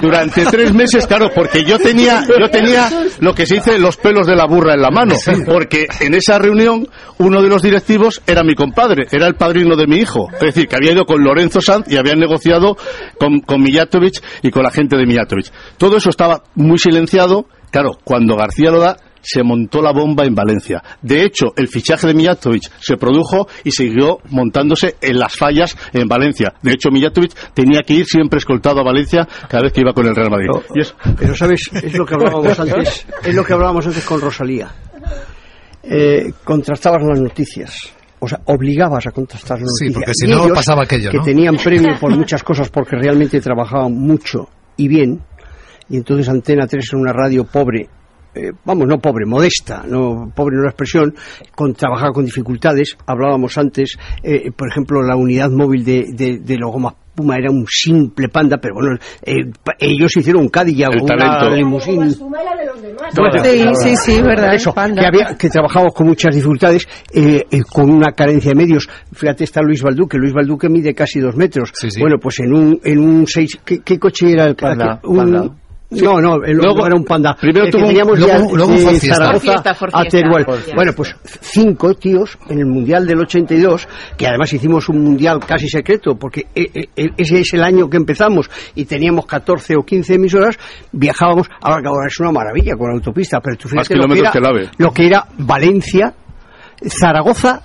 Durante tres meses, claro, porque yo tenía, yo tenía lo que se dice los pelos de la burra en la mano, porque en esa reunión uno de los directivos era mi compadre, era el padrino de mi hijo, es decir, que había ido con Lorenzo Sanz y habían negociado con, con Mijatovic y con la gente de Mijatovic. Todo eso estaba muy silenciado, claro, cuando García lo da, se montó la bomba en Valencia. De hecho, el fichaje de Mijatovic se produjo y siguió montándose en las fallas en Valencia. De hecho, Mijatovic tenía que ir siempre escoltado a Valencia cada vez que iba con el Real Madrid. Es- Pero sabes, es lo que hablábamos antes, es lo que hablábamos antes con Rosalía. Eh, contrastabas las noticias. O sea, obligabas a contrastar las Sí, noticias. porque si Y no ellos, pasaba aquello, Que ¿no? tenían premio por muchas cosas porque realmente trabajaban mucho y bien. Y entonces Antena 3 era una radio pobre. Eh, vamos, no pobre, modesta, no pobre en una expresión, con, trabajaba con dificultades. Hablábamos antes, eh, por ejemplo, la unidad móvil de, de, de los gomas Puma era un simple panda, pero bueno, eh, ellos hicieron un Cadillac, El una limusín. Sí, sí, sí, verdad, Eso, Panda. que, había, que trabajamos con muchas dificultades, eh, eh, con una carencia de medios. Fíjate, está Luis Balduque. Luis Balduque mide casi dos metros. sí. Bueno, pues en un, en un seis... ¿Qué, qué coche era el Panda? Un- Panda. No, no, el, Luego- era un panda. primero que teníamos luego- ya. Zaragoza Fiesta, a. Teruel. Bueno, pues cinco tíos en el Mundial del 82, que además hicimos un Mundial casi secreto, porque eh, eh, ese es el año que empezamos y teníamos 14 o 15 emisoras, viajábamos, ahora que ahora es una maravilla con la autopista, pero tú Más fíjate lo que, era, lo que era Valencia, Zaragoza,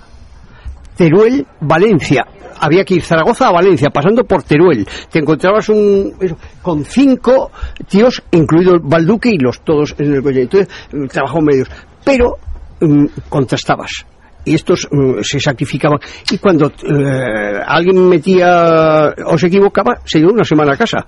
Teruel, Valencia. Había que ir Zaragoza a Valencia, pasando por Teruel. Te encontrabas un, eso, con cinco tíos, incluido Balduque y los todos en el coche. Entonces, eh, trabajó medios. Pero mm, contrastabas. Y estos mm, se sacrificaban. Y cuando eh, alguien metía o se equivocaba, se iba una semana a casa.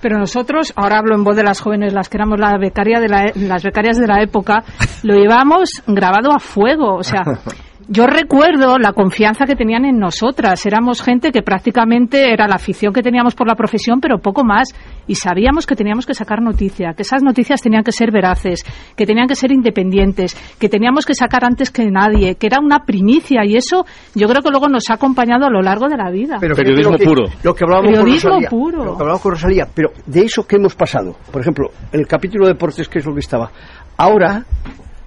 Pero nosotros, ahora hablo en voz de las jóvenes, las que éramos la becaria de la e- las becarias de la época, lo llevábamos grabado a fuego. O sea, yo recuerdo la confianza que tenían en nosotras. Éramos gente que prácticamente era la afición que teníamos por la profesión, pero poco más. Y sabíamos que teníamos que sacar noticia, que esas noticias tenían que ser veraces, que tenían que ser independientes, que teníamos que sacar antes que nadie, que era una primicia. Y eso yo creo que luego nos ha acompañado a lo largo de la vida. Pero Periodismo que- puro. Lo que hablábamos Periodismo con Rosalía, puro. Lo que hablábamos con Rosalía, pero de eso que hemos pasado. Por ejemplo, en el capítulo de deportes, que es lo que estaba. Ahora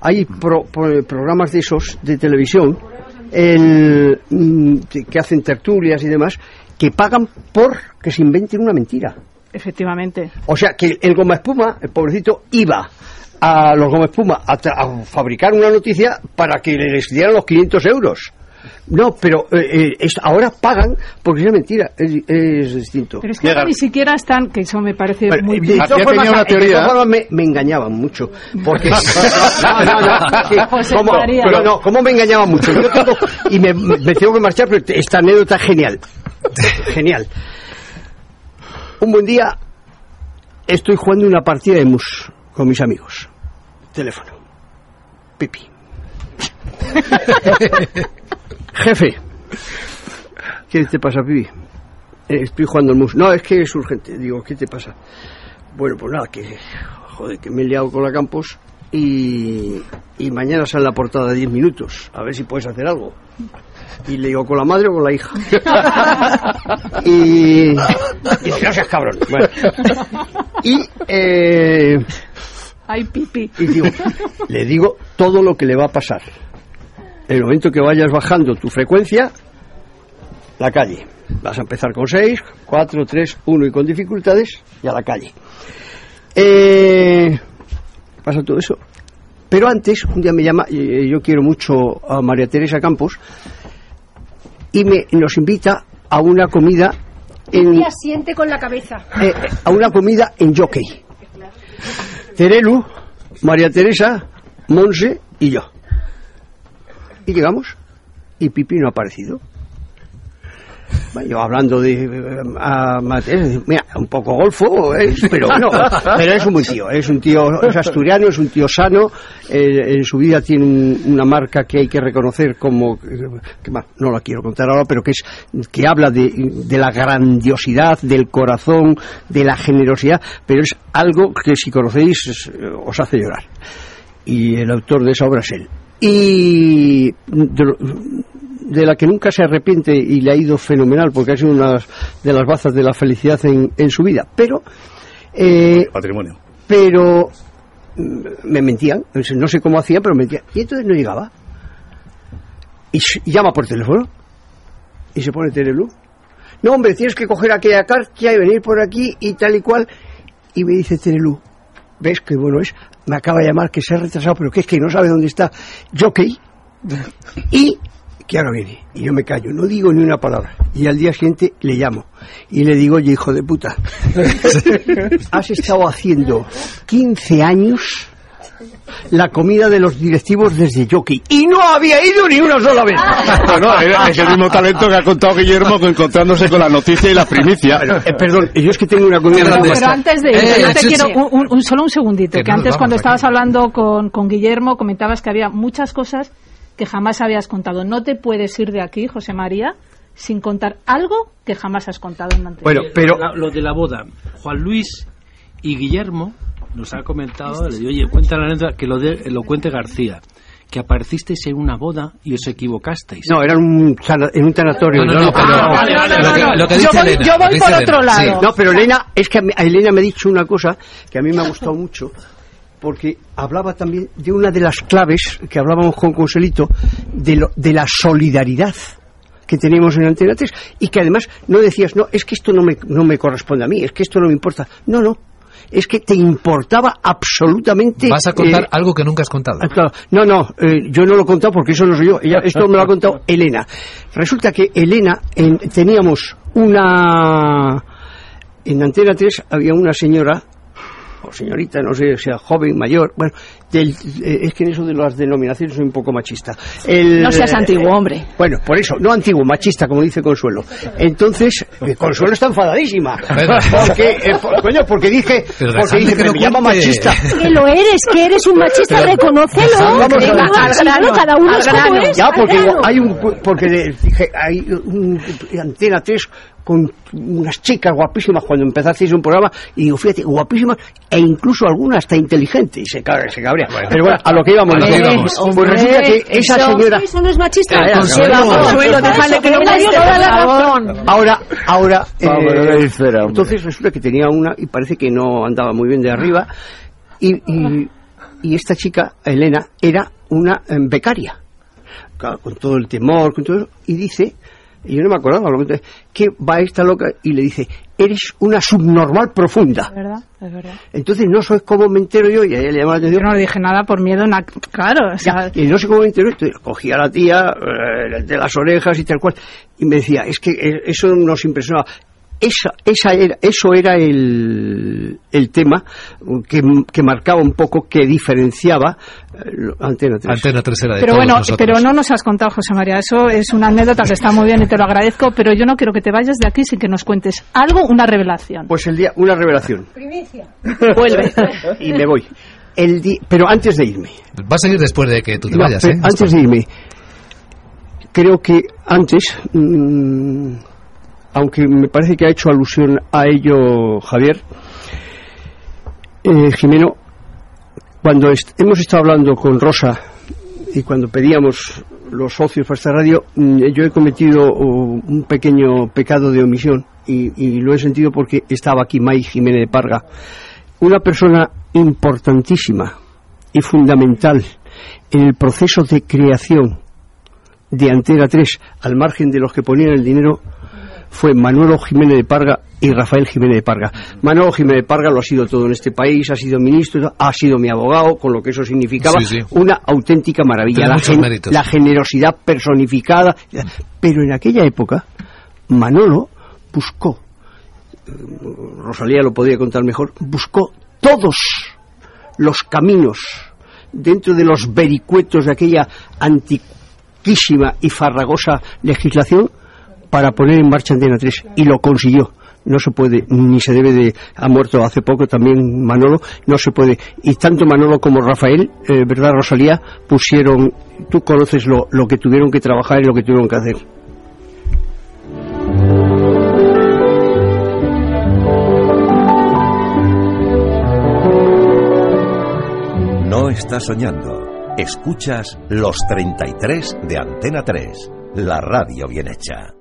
hay pro- pro- programas de esos de televisión el, mm, que hacen tertulias y demás que pagan por que se inventen una mentira. Efectivamente. O sea, que el Goma Espuma, el pobrecito, iba a los Goma Espuma a, a fabricar una noticia para que les dieran los 500 euros. No, pero eh, eh, es- ahora pagan porque es mentira, es, es distinto. Pero es que ahora ni siquiera están, que eso me parece muy... y de todas formas, formas me, me engañaban mucho. Porque. no, no, no, que- José ¿cómo, María. pero no, ¿cómo me engañaban mucho? Yo tengo, y me, me tengo que marchar, pero esta anécdota es genial. Genial. Un buen día estoy jugando una partida de mus con mis amigos. Teléfono. Pipi. Jefe. ¿Qué te pasa, Pipi? Eh, Estoy jugando al mus. No, es que es urgente. Digo, ¿qué te pasa? Bueno, pues nada, que joder, que me he liado con la Campos y, y mañana sale la portada de 10 minutos. A ver si puedes hacer algo. Y le digo, ¿con la madre o con la hija? y, y dice, no seas cabrón. Bueno. Y, eh, Ay, pipi. y digo, le digo todo lo que le va a pasar. En el momento que vayas bajando tu frecuencia, la calle. Vas a empezar con 6, 4, 3, 1 y con dificultades, y a la calle. Eh, pasa todo eso. Pero antes, un día me llama, eh, yo quiero mucho a María Teresa Campos, y me, nos invita a una comida en, Y asiente con la cabeza. eh, a una comida en Jockey. Terelu, María Teresa, Monse y yo. Y llegamos y Pipi no ha aparecido. Yo hablando de eh, a Mateo, mira, un poco golfo, ¿eh? pero bueno, pero es un buen tío, es un tío, es asturiano, es un tío sano, eh, en su vida tiene un- una marca que hay que reconocer como, que, bah, no la quiero contar ahora, pero que es, que habla de, de la grandiosidad, del corazón, de la generosidad, pero es algo que si conocéis os hace llorar. Y el autor de esa obra es él. Y de, la que nunca se arrepiente y le ha ido fenomenal porque ha sido una de las bazas de la felicidad en, en su vida. Pero, eh, Patrimonio. pero mm, me mentían, no sé cómo hacían, pero me mentían. Y entonces no llegaba. Y llama por teléfono y se pone Terelu. No, hombre, tienes que coger aquella carta y venir por aquí y tal y cual. Y me dice Terelu, ¿ves qué bueno es? Me acaba de llamar que se ha retrasado, pero que es que no sabe dónde está Jockey. Y que ahora viene. Y yo me callo, no digo ni una palabra. Y al día siguiente le llamo. Y le digo, oye, hijo de puta, has estado haciendo 15 años la comida de los directivos desde Jockey. Y no había ido ni una sola vez. Bueno, es el mismo talento que ha contado Guillermo encontrándose con la noticia y la primicia. Eh, perdón, yo es que tengo una comida... Pero, pero antes de Eh, yo te sí, quiero sí. un, un- solo un segundito, Que que antes vamos cuando aquí. estabas hablando con, con Guillermo comentabas que había muchas cosas que jamás habías contado. No te puedes ir de aquí, José María, sin contar algo que jamás has contado en Manteca. Bueno, pero- La- lo de la boda. Juan Luis y Guillermo nos ha comentado, le digo, oye, cuenta la anécdota, que lo, de, lo cuente García, que aparecisteis en una boda y os equivocasteis. No, era un sana- en un tanatorio. No, no, no, lo que- vale. lo que dice Yo voy- Elena, yo voy por dice otro Elena, lado. sí. No, pero Elena, es que a, Elena me ha dicho una cosa que a mí me ha gustado mucho, porque hablaba también de una de las claves que hablábamos con Conselito, de, lo- de la solidaridad que teníamos en Antena 3 y que además no decías, no, es que esto no me, no me corresponde a mí, es que esto no me importa. No, no, es que te importaba absolutamente... Vas a contar eh, algo que nunca has contado. Ah, claro. No, no, eh, yo no lo he contado porque eso no soy yo. Ella, esto me lo ha contado Elena. Resulta que Elena, en- teníamos una... En Antena 3 había una señora, o señorita, no sé, o sea, joven, mayor, bueno, del, eh, es que en eso de las denominaciones soy un poco machista. El- No seas antiguo, hombre. Bueno, por eso, no antiguo, machista, como dice Consuelo. Entonces, eh, Consuelo está enfadadísima. Porque, eh, por- coño, porque dije, porque que me llama machista. Que lo eres, que eres un machista, Pero- reconócelo. Vamos a al grano, cada uno es como es. Ya, porque grano. hay un porque le dije, hay un antena 3 con unas chicas guapísimas cuando empezasteis un programa y digo, fíjate, guapísimas e incluso algunas hasta inteligentes y se caga, se cabrea. Pero bueno, a lo que íbamos. A lo que nosotros. íbamos. Pues resulta que esa eso- señora Eso no es machista. Consuelo, Consuelo, Consuelo, déjale que no toda la razón. favor. Ahora, ahora, eh, entonces resulta que tenía una y parece que no andaba muy bien de arriba y, y, y esta chica, Elena, era una em, becaria, con todo el temor, con todo eso, y dice, y yo no me acordaba, lo que, que va esta loca y le dice, eres una subnormal profunda. Es verdad, es verdad. Entonces no sé cómo me entero yo, y a ella le llama la atención. Yo no le dije nada por miedo, na- claro. o sea, Y no sé cómo me entonces cogía a la tía eh, de las orejas y tal cual, y me decía, es que eh, eso nos impresionaba. Esa, esa era, eso era el, el tema que, que marcaba un poco, que diferenciaba eh, Antena 3. Antena 3 era de pero bueno, nosotros. pero no nos has contado, José María. Eso es una anécdota que está muy bien y te lo agradezco, pero yo no quiero que te vayas de aquí sin que nos cuentes algo, una revelación. Pues el día, una revelación. Primicia. Vuelve. y me voy. El di- pero antes de irme, Vas a ir después de que tú te No, vayas, ¿eh? antes de irme, creo que antes, mm, aunque me parece que ha hecho alusión a ello Javier, eh, Jimeno, cuando hemos estado hablando con Rosa y cuando pedíamos los socios para esta radio, mm, yo he cometido oh, un pequeño pecado de omisión y, y lo he sentido porque estaba aquí May Jiménez de Parga, una persona importantísima y fundamental en el proceso de creación de Antena 3, al margen de los que ponían el dinero, fue Manolo Jiménez de Parga y Rafael Jiménez de Parga. Manolo Jiménez de Parga lo ha sido todo en este país, ha sido ministro, ha sido mi abogado, con lo que eso significaba Sí, sí. una auténtica maravilla. La, gen- méritos. la generosidad personificada. Pero en aquella época, Manolo buscó, eh, Rosalía lo podría contar mejor, buscó todos los caminos dentro de los vericuetos de aquella antiquísima y farragosa legislación para poner en marcha Antena 3 y lo consiguió. No se puede, ni se debe de, ha muerto hace poco también Manolo, no se puede. Y tanto Manolo como Rafael, eh, ¿verdad Rosalía? Pusieron, tú conoces lo, lo que tuvieron que trabajar y lo que tuvieron que hacer. No estás soñando. Escuchas los 33 de Antena 3, la radio bien hecha.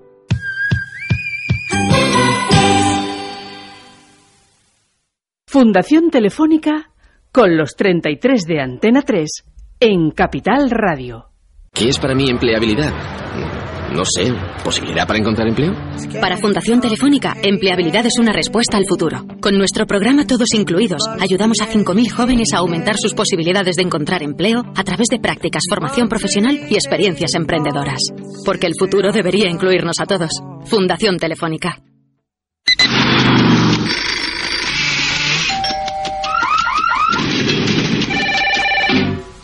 Fundación Telefónica con los 33 de Antena 3 en Capital Radio. ¿Qué es para mí empleabilidad? No sé, posibilidad para encontrar empleo. Para Fundación Telefónica, empleabilidad es una respuesta al futuro. Con nuestro programa Todos Incluidos, ayudamos a 5.000 jóvenes a aumentar sus posibilidades de encontrar empleo a través de prácticas, formación profesional y experiencias emprendedoras. Porque el futuro debería incluirnos a todos. Fundación Telefónica.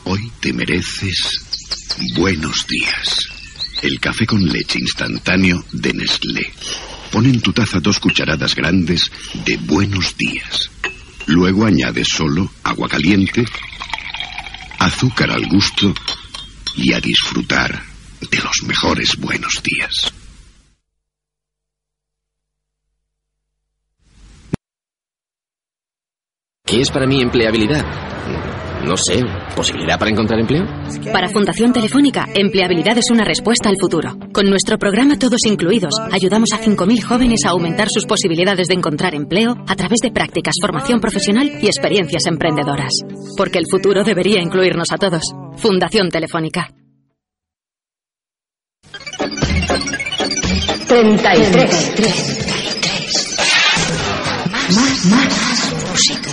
Hoy te mereces buenos días. El café con leche instantáneo de Nestlé. Pon en tu taza dos cucharadas grandes de buenos días. Luego añades solo agua caliente, azúcar al gusto y a disfrutar de los mejores buenos días. ¿Qué es para mí empleabilidad? No sé, posibilidad para encontrar empleo. Para Fundación Telefónica, empleabilidad es una respuesta al futuro. Con nuestro programa Todos Incluidos, ayudamos a 5.000 jóvenes a aumentar sus posibilidades de encontrar empleo a través de prácticas, formación profesional y experiencias emprendedoras. Porque el futuro debería incluirnos a todos. Fundación Telefónica. 33. Más, más música.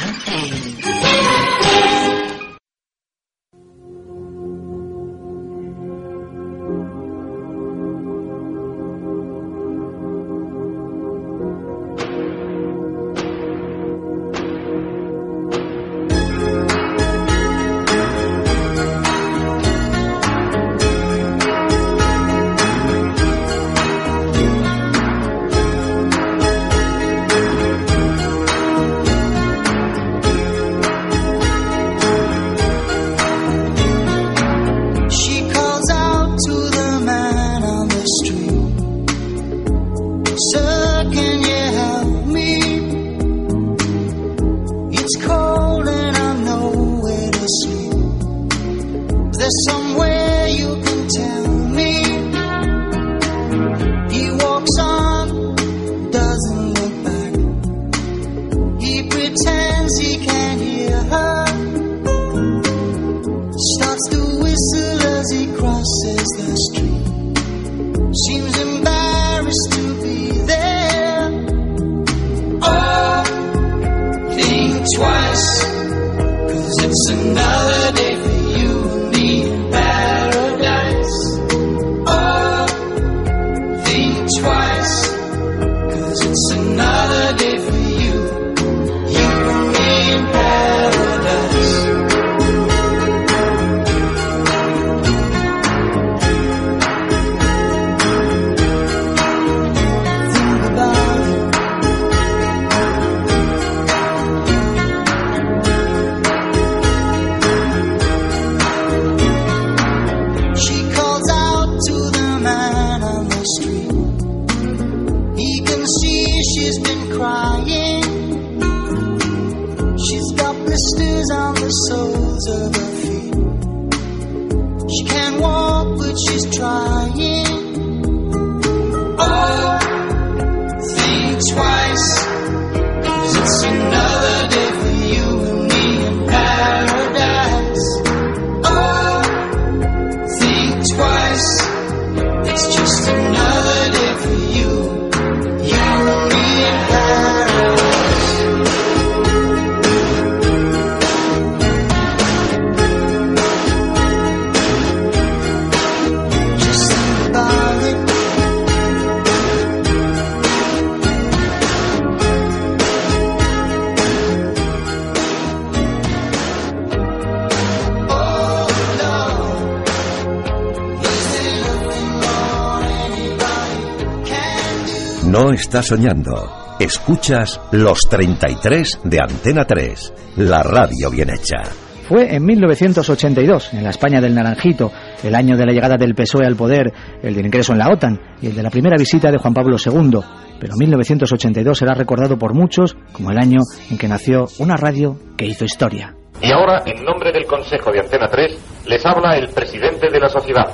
Estás soñando. Escuchas los 33 de Antena 3, la radio bien hecha. Fue en 1982, en la España del Naranjito, el año de la llegada del PSOE al poder, el del ingreso en la OTAN y el de la primera visita de Juan Pablo II. Pero 1982 será recordado por muchos como el año en que nació una radio que hizo historia. Y ahora, en nombre del Consejo de Antena 3, les habla el presidente de la sociedad,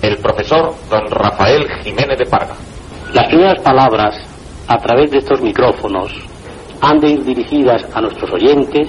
el profesor don Rafael Jiménez de Parga. Las primeras palabras, a través de estos micrófonos, han de ir dirigidas a nuestros oyentes.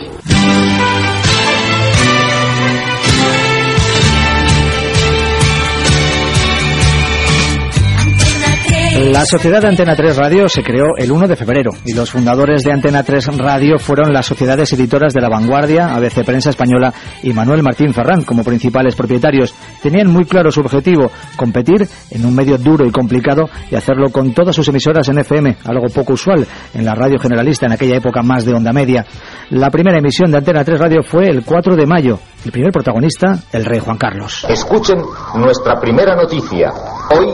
La sociedad de Antena 3 Radio se creó el 1 de febrero y los fundadores de Antena 3 Radio fueron las sociedades editoras de La Vanguardia, ABC Prensa Española y Manuel Martín Ferrán como principales propietarios. Tenían muy claro su objetivo, competir en un medio duro y complicado y hacerlo con todas sus emisoras en FM, algo poco usual en la radio generalista en aquella época más de onda media. La primera emisión de Antena 3 Radio fue el 4 de mayo. El primer protagonista, el rey Juan Carlos. Escuchen nuestra primera noticia. Hoy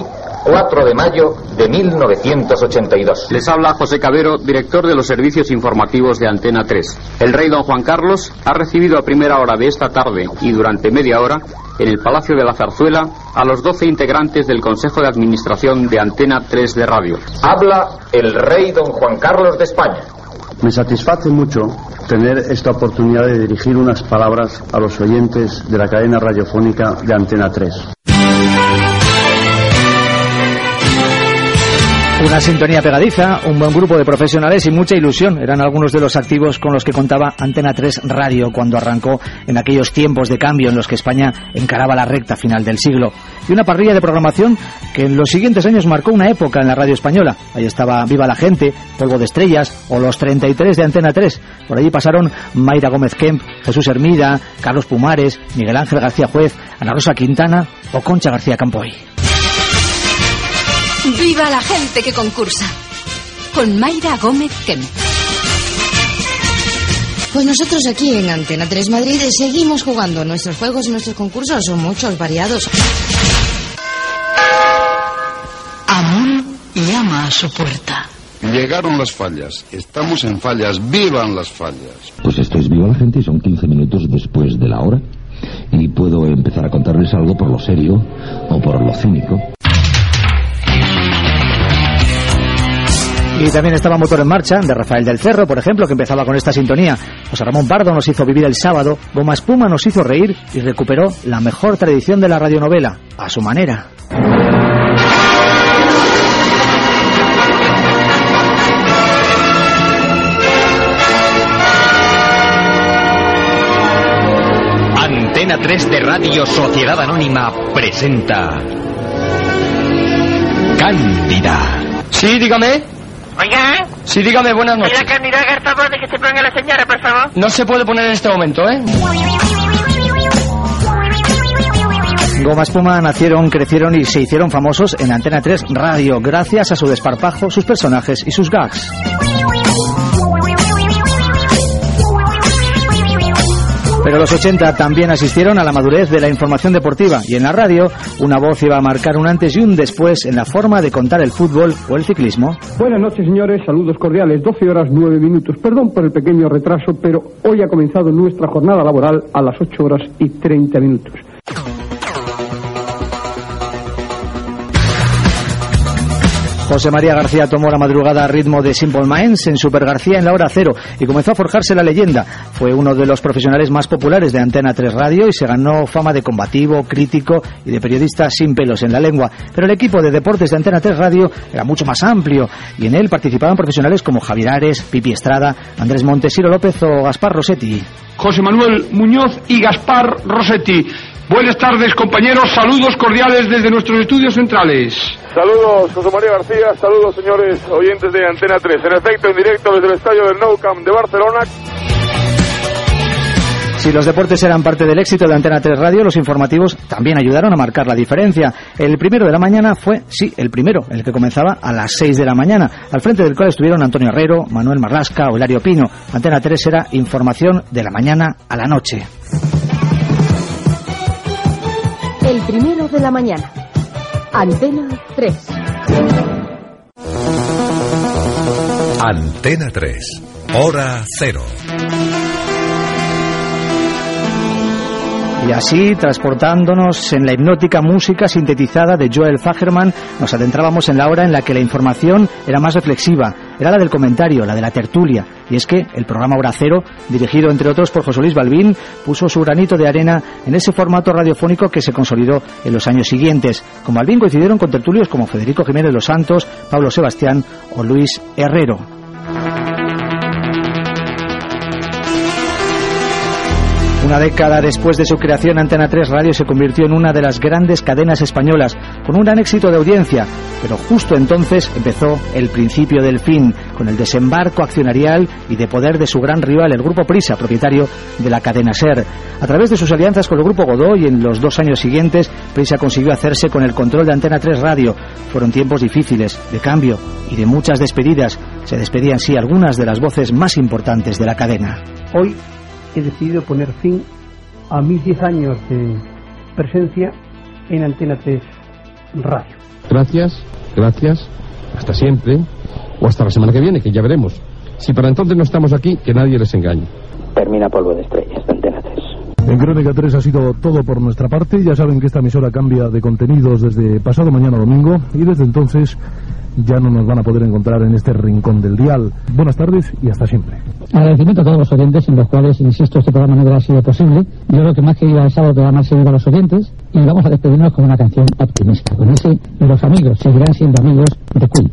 4 de mayo de 1982. Les habla José Cabero, director de los servicios informativos de Antena 3. El rey don Juan Carlos ha recibido a primera hora de esta tarde y durante media hora en el Palacio de la Zarzuela a los 12 integrantes del Consejo de Administración de Antena 3 de Radio. Habla el rey don Juan Carlos de España. Me satisface mucho tener esta oportunidad de dirigir unas palabras a los oyentes de la cadena radiofónica de Antena 3. Una sintonía pegadiza, un buen grupo de profesionales y mucha ilusión eran algunos de los activos con los que contaba Antena 3 Radio cuando arrancó en aquellos tiempos de cambio en los que España encaraba la recta final del siglo. Y una parrilla de programación que en los siguientes años marcó una época en la radio española. Ahí estaba Viva la Gente, Polvo de Estrellas o Los 33 de Antena 3. Por allí pasaron Mayra Gómez Kemp, Jesús Hermida, Carlos Pumares, Miguel Ángel García Juez, Ana Rosa Quintana o Concha García Campoy. ¡Viva la gente que concursa! Con Mayra Gómez Kemp. Pues nosotros aquí en Antena 3 Madrid seguimos jugando. Nuestros juegos y nuestros concursos son muchos, variados. Amón llama a su puerta. Llegaron las fallas. Estamos en fallas. ¡Vivan las fallas! Pues esto es Viva la Gente y son 15 minutos después de la hora. Y puedo empezar a contarles algo por lo serio o por lo cínico. Y también estaba Motor en Marcha, de Rafael del Cerro, por ejemplo, que empezaba con esta sintonía. José Ramón Pardo nos hizo vivir el sábado, Goma Espuma nos hizo reír y recuperó la mejor tradición de la radionovela, a su manera. Antena 3 de Radio Sociedad Anónima presenta Cándida. Sí, dígame. Oiga, Sí, dígame, buenas noches. mira Candida, haga el favor de que se ponga la señora, por favor. No se puede poner en este momento, ¿eh? Goma Espuma nacieron, crecieron y se hicieron famosos en Antena 3 Radio, gracias a su desparpajo, sus personajes y sus gags. Pero los 80 también asistieron a la madurez de la información deportiva y en la radio una voz iba a marcar un antes y un después en la forma de contar el fútbol o el ciclismo. Buenas noches, señores. Saludos cordiales. 12 horas 9 minutos. Perdón por el pequeño retraso, pero hoy ha comenzado nuestra jornada laboral a las 8 horas y 30 minutos. José María García tomó la madrugada a ritmo de Simple Minds en Super García en la hora cero y comenzó a forjarse la leyenda. Fue uno de los profesionales más populares de Antena 3 Radio y se ganó fama de combativo, crítico y de periodista sin pelos en la lengua. Pero el equipo de deportes de Antena 3 Radio era mucho más amplio y en él participaban profesionales como Javier Ares, Pipi Estrada, Andrés Montesiro López o Gaspar Rossetti. José Manuel Muñoz y Gaspar Rossetti. Buenas tardes, compañeros. Saludos cordiales desde nuestros estudios centrales. Saludos, José María García. Saludos, señores oyentes de Antena 3. En efecto, en directo desde el estadio del Nou Camp de Barcelona. Si los deportes eran parte del éxito de Antena 3 Radio, los informativos también ayudaron a marcar la diferencia. El primero de la mañana fue, sí, el primero, el que comenzaba a las 6 de la mañana, al frente del cual estuvieron Antonio Herrero, Manuel Marlasca o Hilario Pino. Antena 3 era información de la mañana a la noche. De la mañana. Antena 3. Antena 3. Hora cero. Y así, transportándonos en la hipnótica música sintetizada de Joel Fagerman, nos adentrábamos en la hora en la que la información era más reflexiva, era la del comentario, la de la tertulia. Y es que el programa Hora Cero, dirigido entre otros por José Luis Balbín, puso su granito de arena en ese formato radiofónico que se consolidó en los años siguientes. Con Balbín coincidieron con tertulios como Federico Jiménez Los Santos, Pablo Sebastián o Luis Herrero. Una década después de su creación, Antena 3 Radio se convirtió en una de las grandes cadenas españolas, con un gran éxito de audiencia. Pero justo entonces empezó el principio del fin, con el desembarco accionarial y de poder de su gran rival, el Grupo Prisa, propietario de la cadena SER. A través de sus alianzas con el Grupo Godó y en los dos años siguientes, Prisa consiguió hacerse con el control de Antena 3 Radio. Fueron tiempos difíciles, de cambio y de muchas despedidas. Se despedían, sí, algunas de las voces más importantes de la cadena. Hoy he decidido poner fin a mis 10 años de presencia en Antena 3 Radio. Gracias, gracias, hasta siempre, o hasta la semana que viene, que ya veremos. Si para entonces no estamos aquí, que nadie les engañe. Termina Polvo de Estrellas de Antena 3. En Crónica 3 ha sido todo por nuestra parte. Ya saben que esta emisora cambia de contenidos desde pasado mañana domingo y desde entonces ya no nos van a poder encontrar en este rincón del dial. Buenas tardes y hasta siempre. Agradecimiento a todos los oyentes, en los cuales, insisto, este programa no hubiera sido posible. Yo creo que más que ir al sábado, programa seguido a los oyentes. Y vamos a despedirnos con una canción optimista. Con ese, los amigos seguirán siendo amigos de Queen.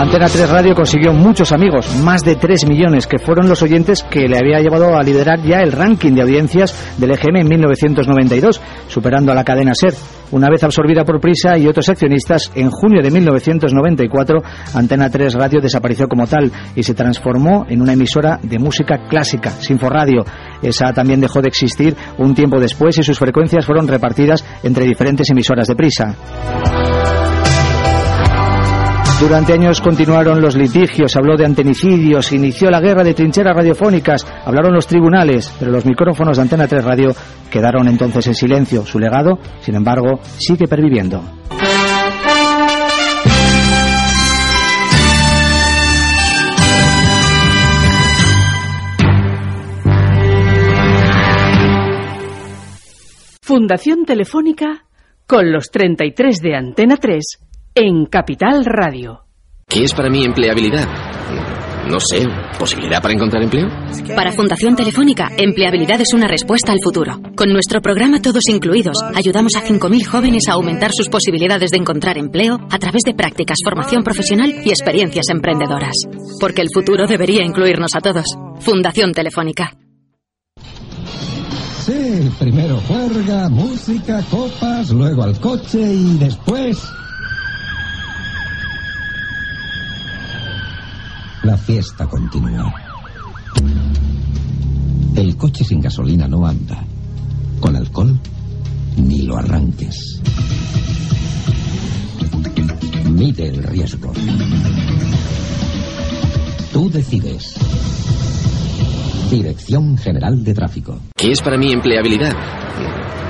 Antena 3 Radio consiguió muchos amigos, más de 3 millones, que fueron los oyentes que le había llevado a liderar ya el ranking de audiencias del EGM en 1992, superando a la cadena SER. Una vez absorbida por Prisa y otros accionistas, en junio de 1994, Antena 3 Radio desapareció como tal y se transformó en una emisora de música clásica, Sinforadio. Esa también dejó de existir un tiempo después y sus frecuencias fueron repartidas entre diferentes emisoras de Prisa. Durante años continuaron los litigios, habló de antenicidios, inició la guerra de trincheras radiofónicas, hablaron los tribunales, pero los micrófonos de Antena 3 Radio quedaron entonces en silencio. Su legado, sin embargo, sigue perviviendo. Fundación Telefónica con los 33 de Antena 3 en Capital Radio. ¿Qué es para mí empleabilidad? No sé, ¿posibilidad para encontrar empleo? Para Fundación Telefónica, empleabilidad es una respuesta al futuro. Con nuestro programa Todos Incluidos, ayudamos a 5.000 jóvenes a aumentar sus posibilidades de encontrar empleo a través de prácticas, formación profesional y experiencias emprendedoras. Porque el futuro debería incluirnos a todos. Fundación Telefónica. Sí, primero juerga, música, copas, luego al coche y después... La fiesta continúa. El coche sin gasolina no anda. Con alcohol, ni lo arranques. Mide el riesgo. Tú decides. Dirección General de Tráfico. ¿Qué es para mí empleabilidad?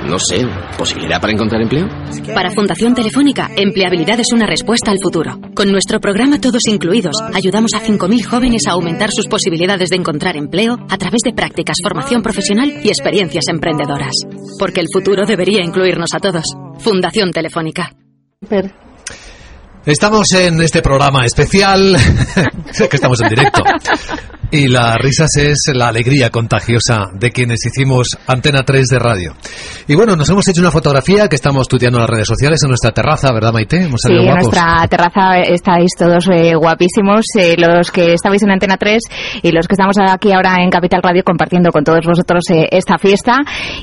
No sé, ¿posibilidad para encontrar empleo? Para Fundación Telefónica, empleabilidad es una respuesta al futuro. Con nuestro programa Todos Incluidos, ayudamos a 5.000 jóvenes a aumentar sus posibilidades de encontrar empleo a través de prácticas, formación profesional y experiencias emprendedoras. Porque el futuro debería incluirnos a todos. Fundación Telefónica. Estamos en este programa especial, sé que estamos en directo, y las risas es la alegría contagiosa de quienes hicimos Antena 3 de radio. Y bueno, nos hemos hecho una fotografía que estamos estudiando en las redes sociales en nuestra terraza, ¿verdad Maite? Hemos Sí, salido en guapos. nuestra terraza estáis todos eh, guapísimos, eh, los que estabais en Antena 3 y los que estamos aquí ahora en Capital Radio compartiendo con todos vosotros eh, esta fiesta,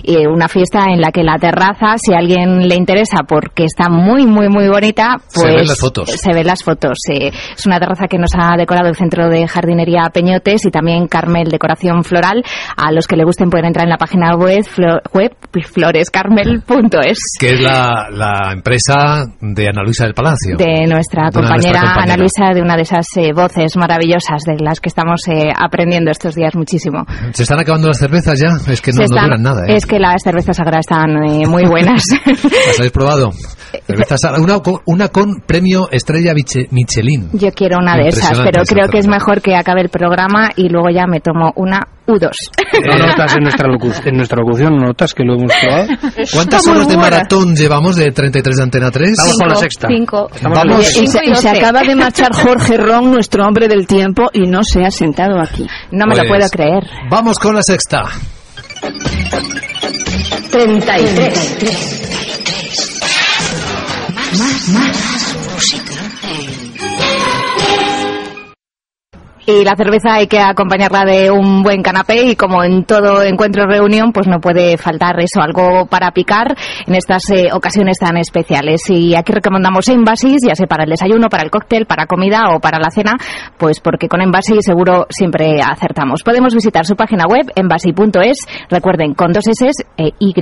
eh, una fiesta en la que la terraza, si a alguien le interesa porque está muy, muy, muy bonita, pues Se ven las fotos. se ven las fotos. eh. es una terraza que nos ha decorado el Centro de Jardinería Peñotes y también Carmel Decoración Floral. A los que le gusten pueden entrar en la página web, flo- web florescarmel.es. Que es la, la empresa de Ana Luisa del Palacio. de nuestra De una de compañera, Ana. Luisa, de una de esas eh, voces maravillosas de las que estamos eh, aprendiendo estos días muchísimo. ¿Se están acabando las cervezas ya? Es que no, Se no están- duran nada, ¿eh? Es que las cervezas ahora están eh, muy buenas. ¿Las habéis probado? Cerveza una, una, con premio estrella Michelin. Yo quiero una de esas, pero creo que es mejor que acabe el programa y luego ya me tomo una U2. ¿No notas en nuestra, en nuestra locución? ¿Notas que lo hemos probado? ¿Cuántas horas de maratón llevamos de 33 de Antena 3? Estamos cinco, con la sexta. Cinco. Vamos. Y, y, se, y se, acaba de marchar Jorge Ron, nuestro hombre del tiempo, y no se ha sentado aquí. No me pues, lo puedo creer. Vamos con la sexta. 33. 33. Max. Y la cerveza hay que acompañarla de un buen canapé y como en todo encuentro reunión, pues no puede faltar eso, algo para picar en estas eh, ocasiones tan especiales. Y aquí recomendamos Envasis, ya sea para el desayuno, para el cóctel, para comida o para la cena, pues porque con Envasis seguro siempre acertamos. Podemos visitar su página web, envasi.es, recuerden, con dos S e Y,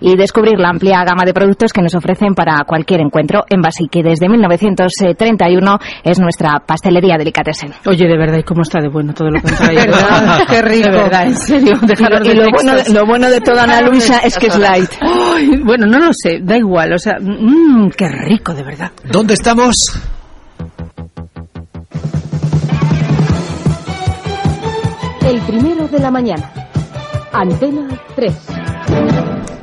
y descubrir la amplia gama de productos que nos ofrecen para cualquier encuentro. Envasi, que desde 1931 es nuestra pastelería delicatessen. Oye, de verdad, ¿y cómo está de bueno todo lo traído? ¿Verdad? Qué rico. De verdad, en serio. dejaros Y de lo textos. bueno, de- lo bueno de toda Ana Luisa es que es light. Ay, bueno, no lo sé, da igual, o sea, mmm, qué rico, de verdad. ¿Dónde estamos? El primero de la mañana. Antena 3.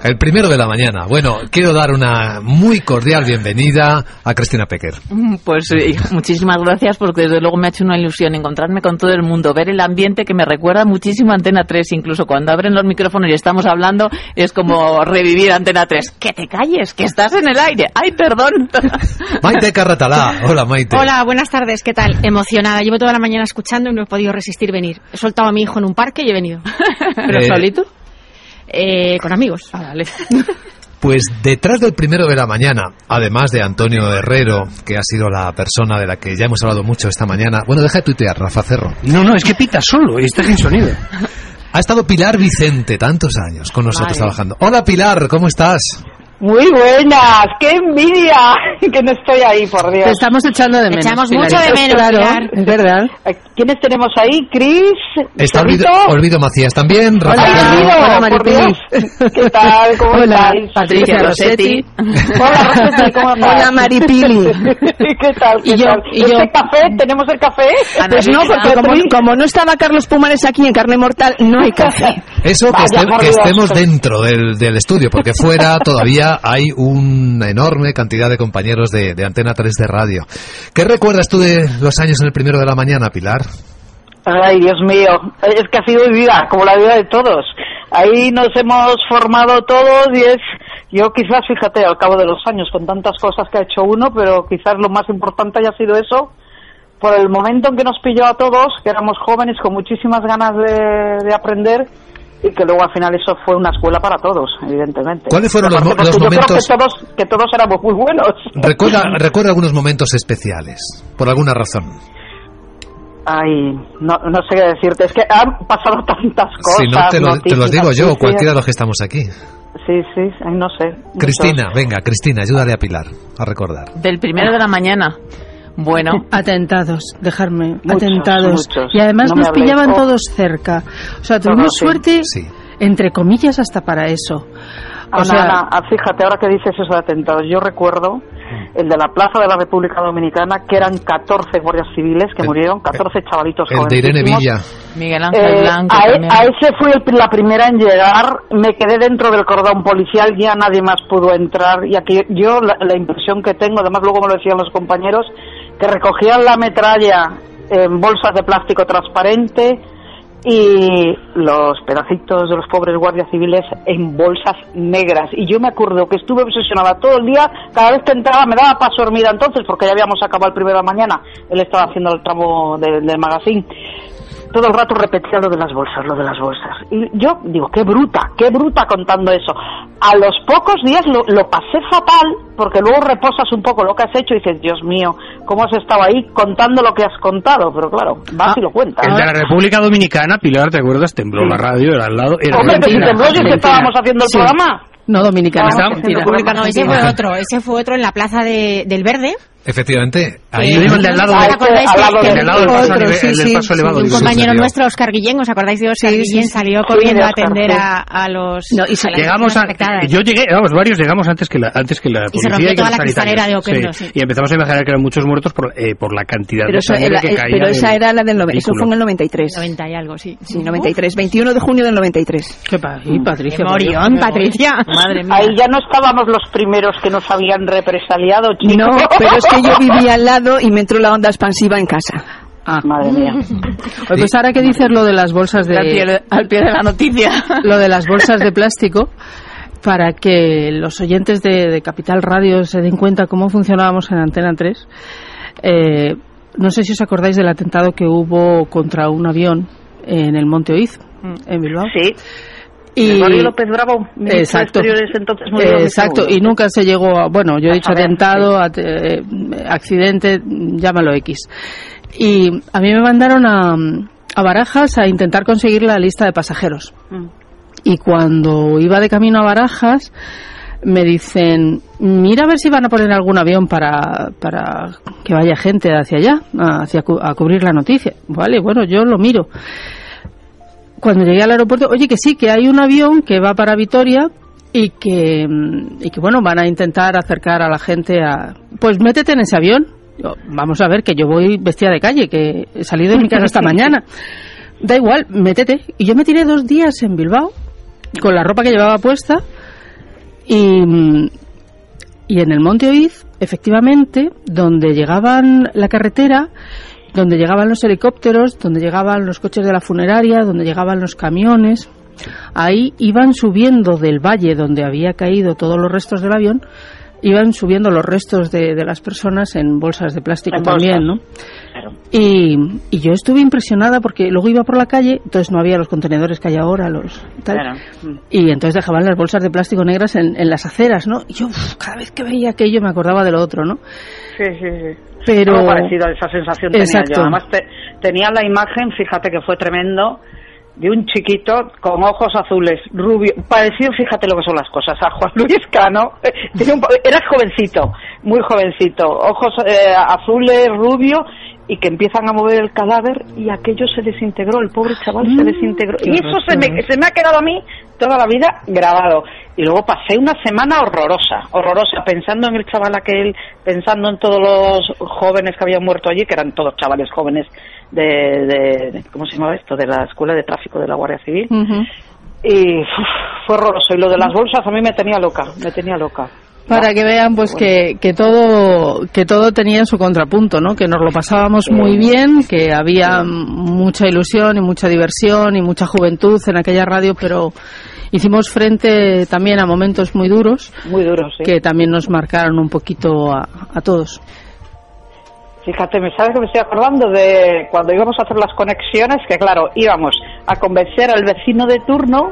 El primero de la mañana. Bueno, quiero dar una muy cordial bienvenida a Cristina Pecker. Mm, Pues eh, muchísimas gracias porque desde luego me ha hecho una ilusión encontrarme con todo el mundo, ver el ambiente que me recuerda muchísimo a Antena 3, incluso cuando abren los micrófonos y estamos hablando es como revivir Antena 3. Que te calles, que estás en el aire. Ay, perdón. Maite Carratalá. Hola, Maite. Hola, buenas tardes, ¿qué tal? Emocionada, llevo toda la mañana escuchando y no he podido resistir venir. He soltado a mi hijo en un parque y he venido. ¿Pero Eh, solito? Eh, con amigos. Ah, vale. Pues detrás del primero de la mañana, además de Antonio Herrero, que ha sido la persona de la que ya hemos hablado mucho esta mañana. Bueno, deja de tuitear, Rafa Cerro. No, no, es que pita solo y está sin sonido. Ha estado Pilar Vicente tantos años con nosotros Vale. trabajando. Hola Pilar, ¿cómo estás? Muy buenas, qué envidia que no estoy ahí, por Dios. Te estamos echando de menos. echamos Pilar. mucho de menos, Claro, Pilar. es verdad. ¿Quiénes tenemos ahí? Cris, Está Olvido, Macías también. Rafa. Olvido, Hola, por Maripili. Dios. ¿Qué tal? ¿Cómo Hola, estáis? Patricia Rossetti. Hola, Rossetti, ¿cómo estás? Hola, Maripili. ¿Qué tal? ¿Qué Y yo- tal? y yo- ¿Este café? ¿Tenemos el café? Pues no, porque como, como no estaba Carlos Pumares aquí en Carne Mortal, no hay café. Eso que, Vaya, este- que estemos dentro del, del estudio, porque fuera todavía hay una enorme cantidad de compañeros de, Antena 3 de radio. ¿Qué recuerdas tú de los años en el primero de la mañana, Pilar? Ay, Dios mío, es que ha sido mi vida, como la vida de todos. Ahí nos hemos formado todos y es, yo quizás, fíjate, al cabo de los años, con tantas cosas que ha hecho uno, pero quizás lo más importante haya sido eso, por el momento en que nos pilló a todos, que éramos jóvenes con muchísimas ganas de aprender y que luego al final eso fue una escuela para todos, evidentemente. ¿Cuáles fueron los mo- los porque yo momentos- creo que todos, que todos éramos muy buenos. Recuerda, recuerda algunos momentos especiales, por alguna razón. Ay, no, no sé qué decirte, es que han pasado tantas cosas. si no, te, lo- te los digo yo, cualquiera de los que estamos aquí. Sí, sí, ay, no sé. muchos. Cristina, venga, Cristina, ayúdale a Pilar a recordar. Del primero de la mañana. Bueno, Atentados, dejarme, Muchos, atentados. muchos. Y además No nos habléis. pillaban Oh. todos cerca. O sea, No, tuvimos no, sí. suerte, Sí. entre comillas, hasta para eso. O Ana, sea, Ana, ah, fíjate, ahora que dices eso de atentados, yo recuerdo el de la Plaza de la República Dominicana, que eran 14 guardias civiles que murieron, 14 chavalitos El de Irene. Villa. Miguel Ángel Eh, Blanco a, e- a ese fui el- la primera en llegar, me quedé dentro del cordón policial, ya nadie más pudo entrar y aquí yo la, la impresión que tengo, además luego me lo decían los compañeros, que recogían la metralla en bolsas de plástico transparente y los pedacitos de los pobres guardias civiles en bolsas negras. Y yo me acuerdo que estuve obsesionada todo el día, cada vez que entraba me daba paso dormida entonces, porque ya habíamos acabado el primero de la mañana, él estaba haciendo el tramo de- del magazine. Todo el rato repetía lo de las bolsas, lo de las bolsas. Y yo digo, qué bruta, qué bruta contando eso. A los pocos días lo, lo pasé fatal, porque luego reposas un poco lo que has hecho y dices, Dios mío, ¿cómo has estado ahí contando lo que has contado? Pero claro, vas y lo cuentas. El de la República Dominicana, Pilar, ¿te acuerdas? Tembló la radio, era al lado. Era Hombre, que si mentira. tembló, si es que estábamos haciendo el Sí. programa. no dominicana. No, ese fue otro, ese fue otro en la plaza de- del Verde. Efectivamente, ahí... Yo digo el de al lado de- ¿Os acordáis al que- lado que- del lado del paso sí, sí, sí, elevado, un compañero sí, sí. nuestro, Oscar Guillén, ¿os acordáis de Oscar Guillén? Salió corriendo a atender sí. a, a los No, y se- a llegamos a, yo llegué, vamos, varios llegamos antes que la, antes que la Y se policía rompió y toda la cristalera de Oquendo, sí. Y empezamos a imaginar que eran muchos muertos por, eh, por la cantidad Pero, de sangre era- que es- caía pero esa era la del eso fue en el 93. 90 y algo, sí. Sí, 93, 21 de junio del 93. ¿Qué y Patricia? Morión, Patricia. Madre mía. Ahí ya no estábamos los primeros que nos habían represaliado, chicos. No, pero es que yo vivía al lado y me entró la onda expansiva en casa. Ah. Madre mía. Oye, Pues ahora que dices lo de las bolsas de... Al pie, al pie de la noticia. lo de las bolsas de plástico, para que los oyentes de, de Capital Radio se den cuenta cómo funcionábamos en Antena 3, eh, no sé si os acordáis del atentado que hubo contra un avión en el Monte Oiz, en Bilbao. Sí. Y, López Bravo, exacto, entonces muy exacto, seguro. y nunca se llegó a, bueno, yo he dicho atentado, at- eh, accidente, llámalo X. Y a mí me mandaron a, a Barajas a intentar conseguir la lista de pasajeros. Mm. Y cuando iba de camino a Barajas, me dicen, mira a ver si van a poner algún avión para, para que vaya gente hacia allá, hacia, a cubrir la noticia. Vale, bueno, yo lo miro. Cuando llegué al aeropuerto, oye, que sí, que hay un avión que va para Vitoria y que, mm, y que bueno, van a intentar acercar a la gente a... Pues métete en ese avión. Yo, vamos a ver, que yo voy vestida de calle, que he salido de mi casa esta mañana. Da igual, métete. Y yo me tiré dos días en Bilbao con la ropa que llevaba puesta y, mm, y en el Monte Oiz, efectivamente, donde llegaban la carretera, donde llegaban los helicópteros, donde llegaban los coches de la funeraria, donde llegaban los camiones, ahí iban subiendo del valle donde había caído todos los restos del avión, iban subiendo los restos de, de las personas en bolsas de plástico En también, ¿no? Y, y yo estuve impresionada porque luego iba por la calle, entonces no había los contenedores que hay ahora, los tal, Claro. y entonces dejaban las bolsas de plástico negras en, en las aceras, ¿no? Y yo uf, cada vez que veía aquello me acordaba de lo otro, ¿no? Sí, sí, sí. Pero- Algo parecido a esa sensación tenía Exacto. yo. Además, te- tenía la imagen, fíjate que fue tremendo, de un chiquito con ojos azules, rubio, parecido, fíjate lo que son las cosas, a Juan Luis Cano. Tenía era jovencito, muy jovencito, ojos eh, azules, rubio, y que empiezan a mover el cadáver y aquello se desintegró, el pobre chaval se desintegró. qué Y eso se me, se me ha quedado a mí toda la vida grabado. Y luego pasé una semana horrorosa, horrorosa, pensando en el chaval aquel, pensando en todos los jóvenes que habían muerto allí, que eran todos chavales jóvenes de, de- de- ¿cómo se llamaba esto? De la Escuela de Tráfico de la Guardia Civil. Y uf, fue horroroso. Y lo de las bolsas a mí me tenía loca, me tenía loca. Para que vean pues que, que todo que todo tenía su contrapunto, ¿no? Que nos lo pasábamos muy bien, que había mucha ilusión y mucha diversión y mucha juventud en aquella radio, pero hicimos frente también a momentos muy duros, Muy duros, sí. que también nos marcaron un poquito a, a todos. Fíjate, ¿me sabes que me estoy acordando de cuando íbamos a hacer las conexiones? Que claro, íbamos a convencer al vecino de turno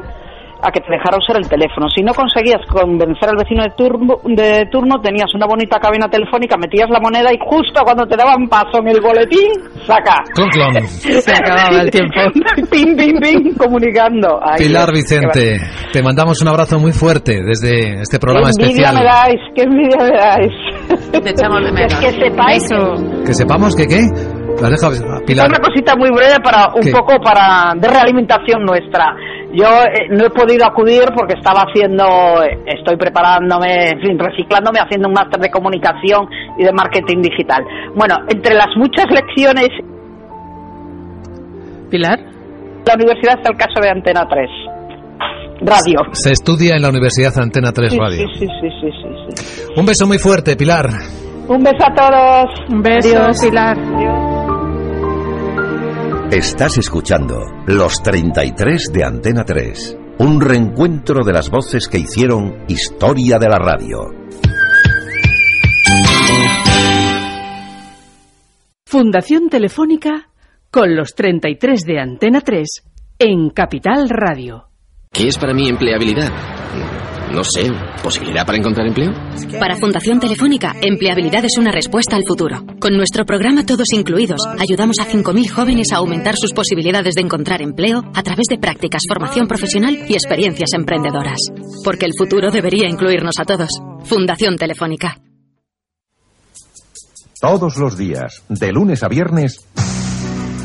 a que te dejara usar el teléfono. Si no conseguías convencer al vecino de turno, de turno, tenías una bonita cabina telefónica, metías la moneda y justo cuando te daban paso en el boletín, saca. Clon, clon. Se acababa el tiempo. ping, ping, ping, comunicando. Ay, Pilar Vicente, te mandamos un abrazo muy fuerte desde este Qué programa envidia especial. me dais, qué envidia me dais. Te echamos de menos. Que sepáis Que sepamos que qué. ¿Lo has dejado, Pilar? Una cosita muy breve para un ¿Qué? poco para de realimentación nuestra. Yo eh, no he podido acudir porque estaba haciendo, eh, estoy preparándome, en fin, reciclándome, haciendo un máster de comunicación y de marketing digital. Bueno, entre las muchas lecciones, Pilar. la universidad está el caso de Antena 3. Radio. Se estudia en la Universidad Antena 3 Sí, Radio. sí, sí, sí, sí, sí. Un beso muy fuerte, Pilar. Un beso a todos. Un beso, Adiós. Pilar. Estás escuchando Los 33 de Antena 3, un reencuentro de las voces que hicieron historia de la radio. Fundación Telefónica con los 33 de Antena 3 en Capital Radio. ¿Qué es para mí empleabilidad? No sé, posibilidad para encontrar empleo. Para Fundación Telefónica, empleabilidad es una respuesta al futuro. Con nuestro programa Todos Incluidos, ayudamos a 5.000 jóvenes a aumentar sus posibilidades de encontrar empleo a través de prácticas, formación profesional y experiencias emprendedoras. Porque el futuro debería incluirnos a todos. Fundación Telefónica. Todos los días, de lunes a viernes,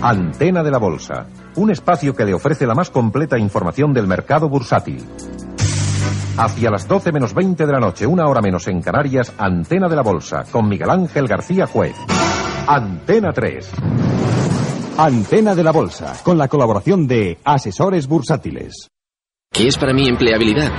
Antena de la Bolsa, un espacio que le ofrece la más completa información del mercado bursátil. Hacia las 12 menos 20 de la noche, una hora menos en Canarias, Antena de la Bolsa, con Miguel Ángel García Juez. Antena 3. Antena de la Bolsa, con la colaboración de Asesores Bursátiles. ¿Qué es para mí empleabilidad?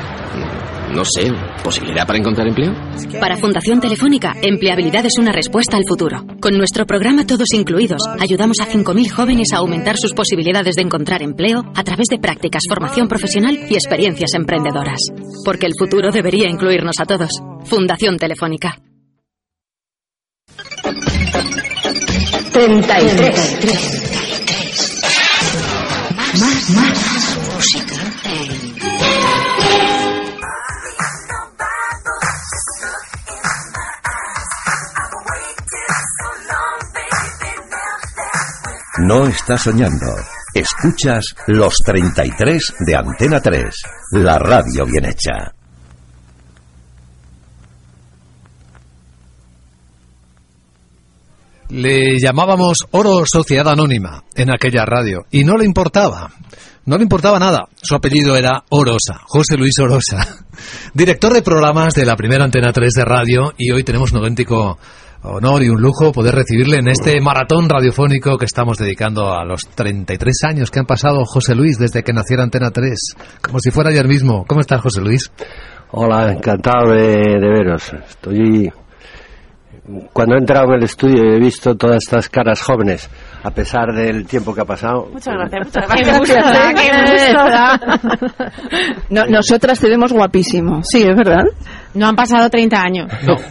No sé, ¿posibilidad para encontrar empleo? Para Fundación Telefónica, empleabilidad es una respuesta al futuro. Con nuestro programa Todos Incluidos, ayudamos a 5.000 jóvenes a aumentar sus posibilidades de encontrar empleo a través de prácticas, formación profesional y experiencias emprendedoras. Porque el futuro debería incluirnos a todos. Fundación Telefónica. 33. No estás soñando. Escuchas los 33 de Antena 3, la radio bien hecha. Le llamábamos Oro Sociedad Anónima en aquella radio y no le importaba. No le importaba nada. Su apellido era Orosa, José Luis Orosa, director de programas de la primera Antena 3 de radio y hoy tenemos un auténtico honor y un lujo poder recibirle en este maratón radiofónico que estamos dedicando a los 33 años que han pasado José Luis desde que naciera Antena 3, como si fuera ayer mismo. ¿Cómo estás, José Luis? Hola, encantado de, de veros. Estoy cuando he entrado en el estudio y he visto todas estas caras jóvenes, a pesar del tiempo que ha pasado. Muchas gracias, muchas gracias. Qué gusto da. No, nosotras te vemos guapísimo. Sí, es verdad. No han pasado 30 años. No.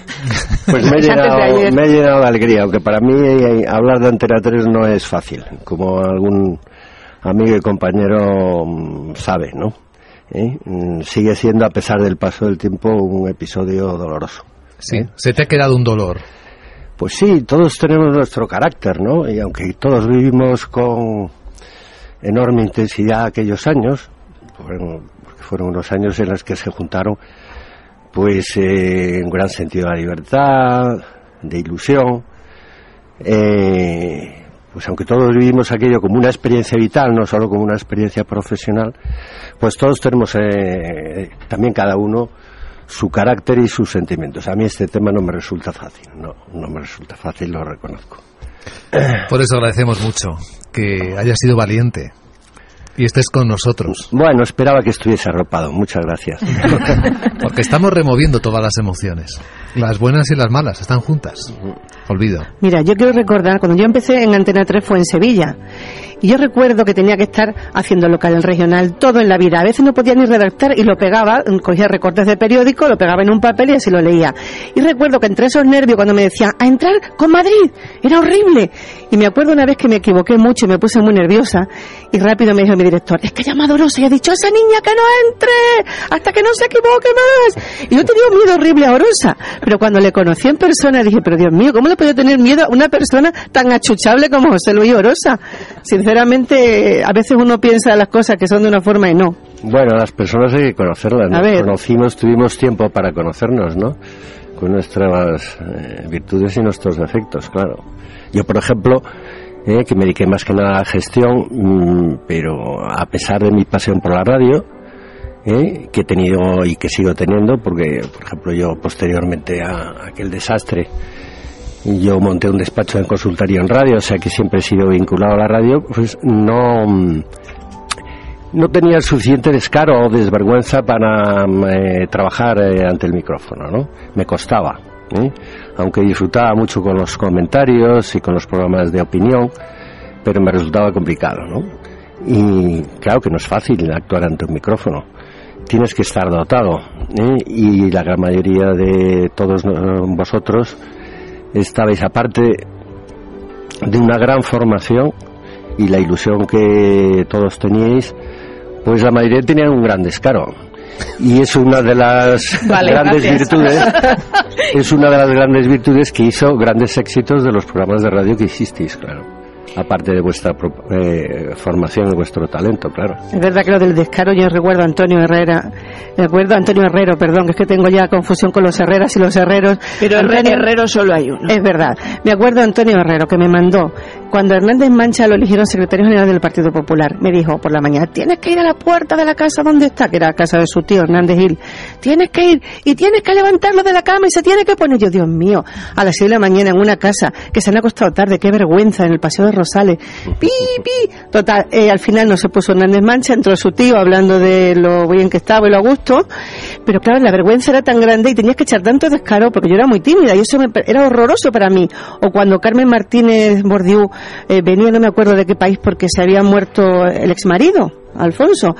Pues me he, llenado, ayer. me he llenado de alegría, aunque para mí eh, hablar de Antena 3 no es fácil, como algún amigo y compañero mm, sabe, ¿no? ¿Eh? Mm, Sigue siendo, a pesar del paso del tiempo, un episodio doloroso. Sí, se te ha quedado un dolor. Pues sí, todos tenemos nuestro carácter, ¿no? Y aunque todos vivimos con enorme intensidad aquellos años, porque fueron unos años en los que se juntaron, pues, eh, un gran sentido de la libertad, de ilusión, eh, pues aunque todos vivimos aquello como una experiencia vital, no solo como una experiencia profesional, pues todos tenemos eh, también cada uno su carácter y sus sentimientos. A mí este tema no me resulta fácil, no, no me resulta fácil, lo reconozco. Por eso agradecemos mucho que hayas sido valiente y estés con nosotros. Bueno, esperaba que estuviese arropado, muchas gracias. Porque estamos removiendo todas las emociones. Las buenas y las malas están juntas. Olvido. Mira, yo quiero recordar, cuando yo empecé en Antena 3 fue en Sevilla. Y yo recuerdo que tenía que estar haciendo local, regional, todo en la vida. A veces no podía ni redactar y lo pegaba, cogía recortes de periódico, lo pegaba en un papel y así lo leía. Y recuerdo que entre esos nervios cuando me decían, a entrar con Madrid, era horrible. Y me acuerdo una vez que me equivoqué mucho y me puse muy nerviosa y rápido me dijo mi director, es que ha llamado Orosa y ha dicho a esa niña que no entre hasta que no se equivoque más. Y yo tenía un miedo horrible a Orosa, pero cuando le conocí en persona dije, pero Dios mío, ¿cómo le puedo tener miedo a una persona tan achuchable como José Luis Orosa? Sinceramente, a veces uno piensa las cosas que son de una forma y no. Bueno, las personas hay que conocerlas. Nos ver. conocimos, tuvimos tiempo para conocernos, ¿no? Con nuestras eh, virtudes y nuestros defectos, claro. Yo, por ejemplo, eh, que me dediqué más que nada a la gestión, mm, pero a pesar de mi pasión por la radio, eh, que he tenido y que sigo teniendo, porque, por ejemplo, yo posteriormente a aquel desastre, yo monté un despacho de consultoría en radio, o sea que siempre he sido vinculado a la radio, pues no, no tenía el suficiente descaro o desvergüenza para eh, trabajar eh, ante el micrófono, ¿no? Me costaba, ¿eh? aunque disfrutaba mucho con los comentarios y con los programas de opinión, pero me resultaba complicado, ¿no? Y claro que no es fácil actuar ante un micrófono. Tienes que estar dotado, ¿eh? y la gran mayoría de todos vosotros estabais aparte de una gran formación y la ilusión que todos teníais, pues la mayoría tenían un gran descaro. Y es una de las Vale, grandes gracias. virtudes, es una de las grandes virtudes que hizo grandes éxitos de los programas de radio que hicisteis, claro. Aparte de vuestra pro- eh, formación y vuestro talento, claro. Es verdad que lo del descaro yo recuerdo a Antonio Herrera, recuerdo a Antonio Herrero, perdón, que es que tengo ya confusión con los Herreras y los Herreros. Pero Antonio- Herrero solo hay uno. Es verdad. Me acuerdo a Antonio Herrero que me mandó, cuando Hernández Mancha lo eligieron secretario general del Partido Popular, me dijo por la mañana, tienes que ir a la puerta de la casa donde está, que era la casa de su tío Hernández Gil, tienes que ir y tienes que levantarlo de la cama y se tiene que poner, yo Dios mío, a las 6 de la mañana en una casa que se han acostado tarde, qué vergüenza, en el Paseo de Rosales, pi, pi. Total, eh, al final no se puso Hernández Mancha, entró su tío hablando de lo bien que estaba y lo a gusto, pero claro, la vergüenza era tan grande y tenías que echar tanto descaro porque yo era muy tímida y eso me- era horroroso para mí. O cuando Carmen Martínez Bordiú eh, venía, no me acuerdo de qué país, porque se había muerto el exmarido. Alfonso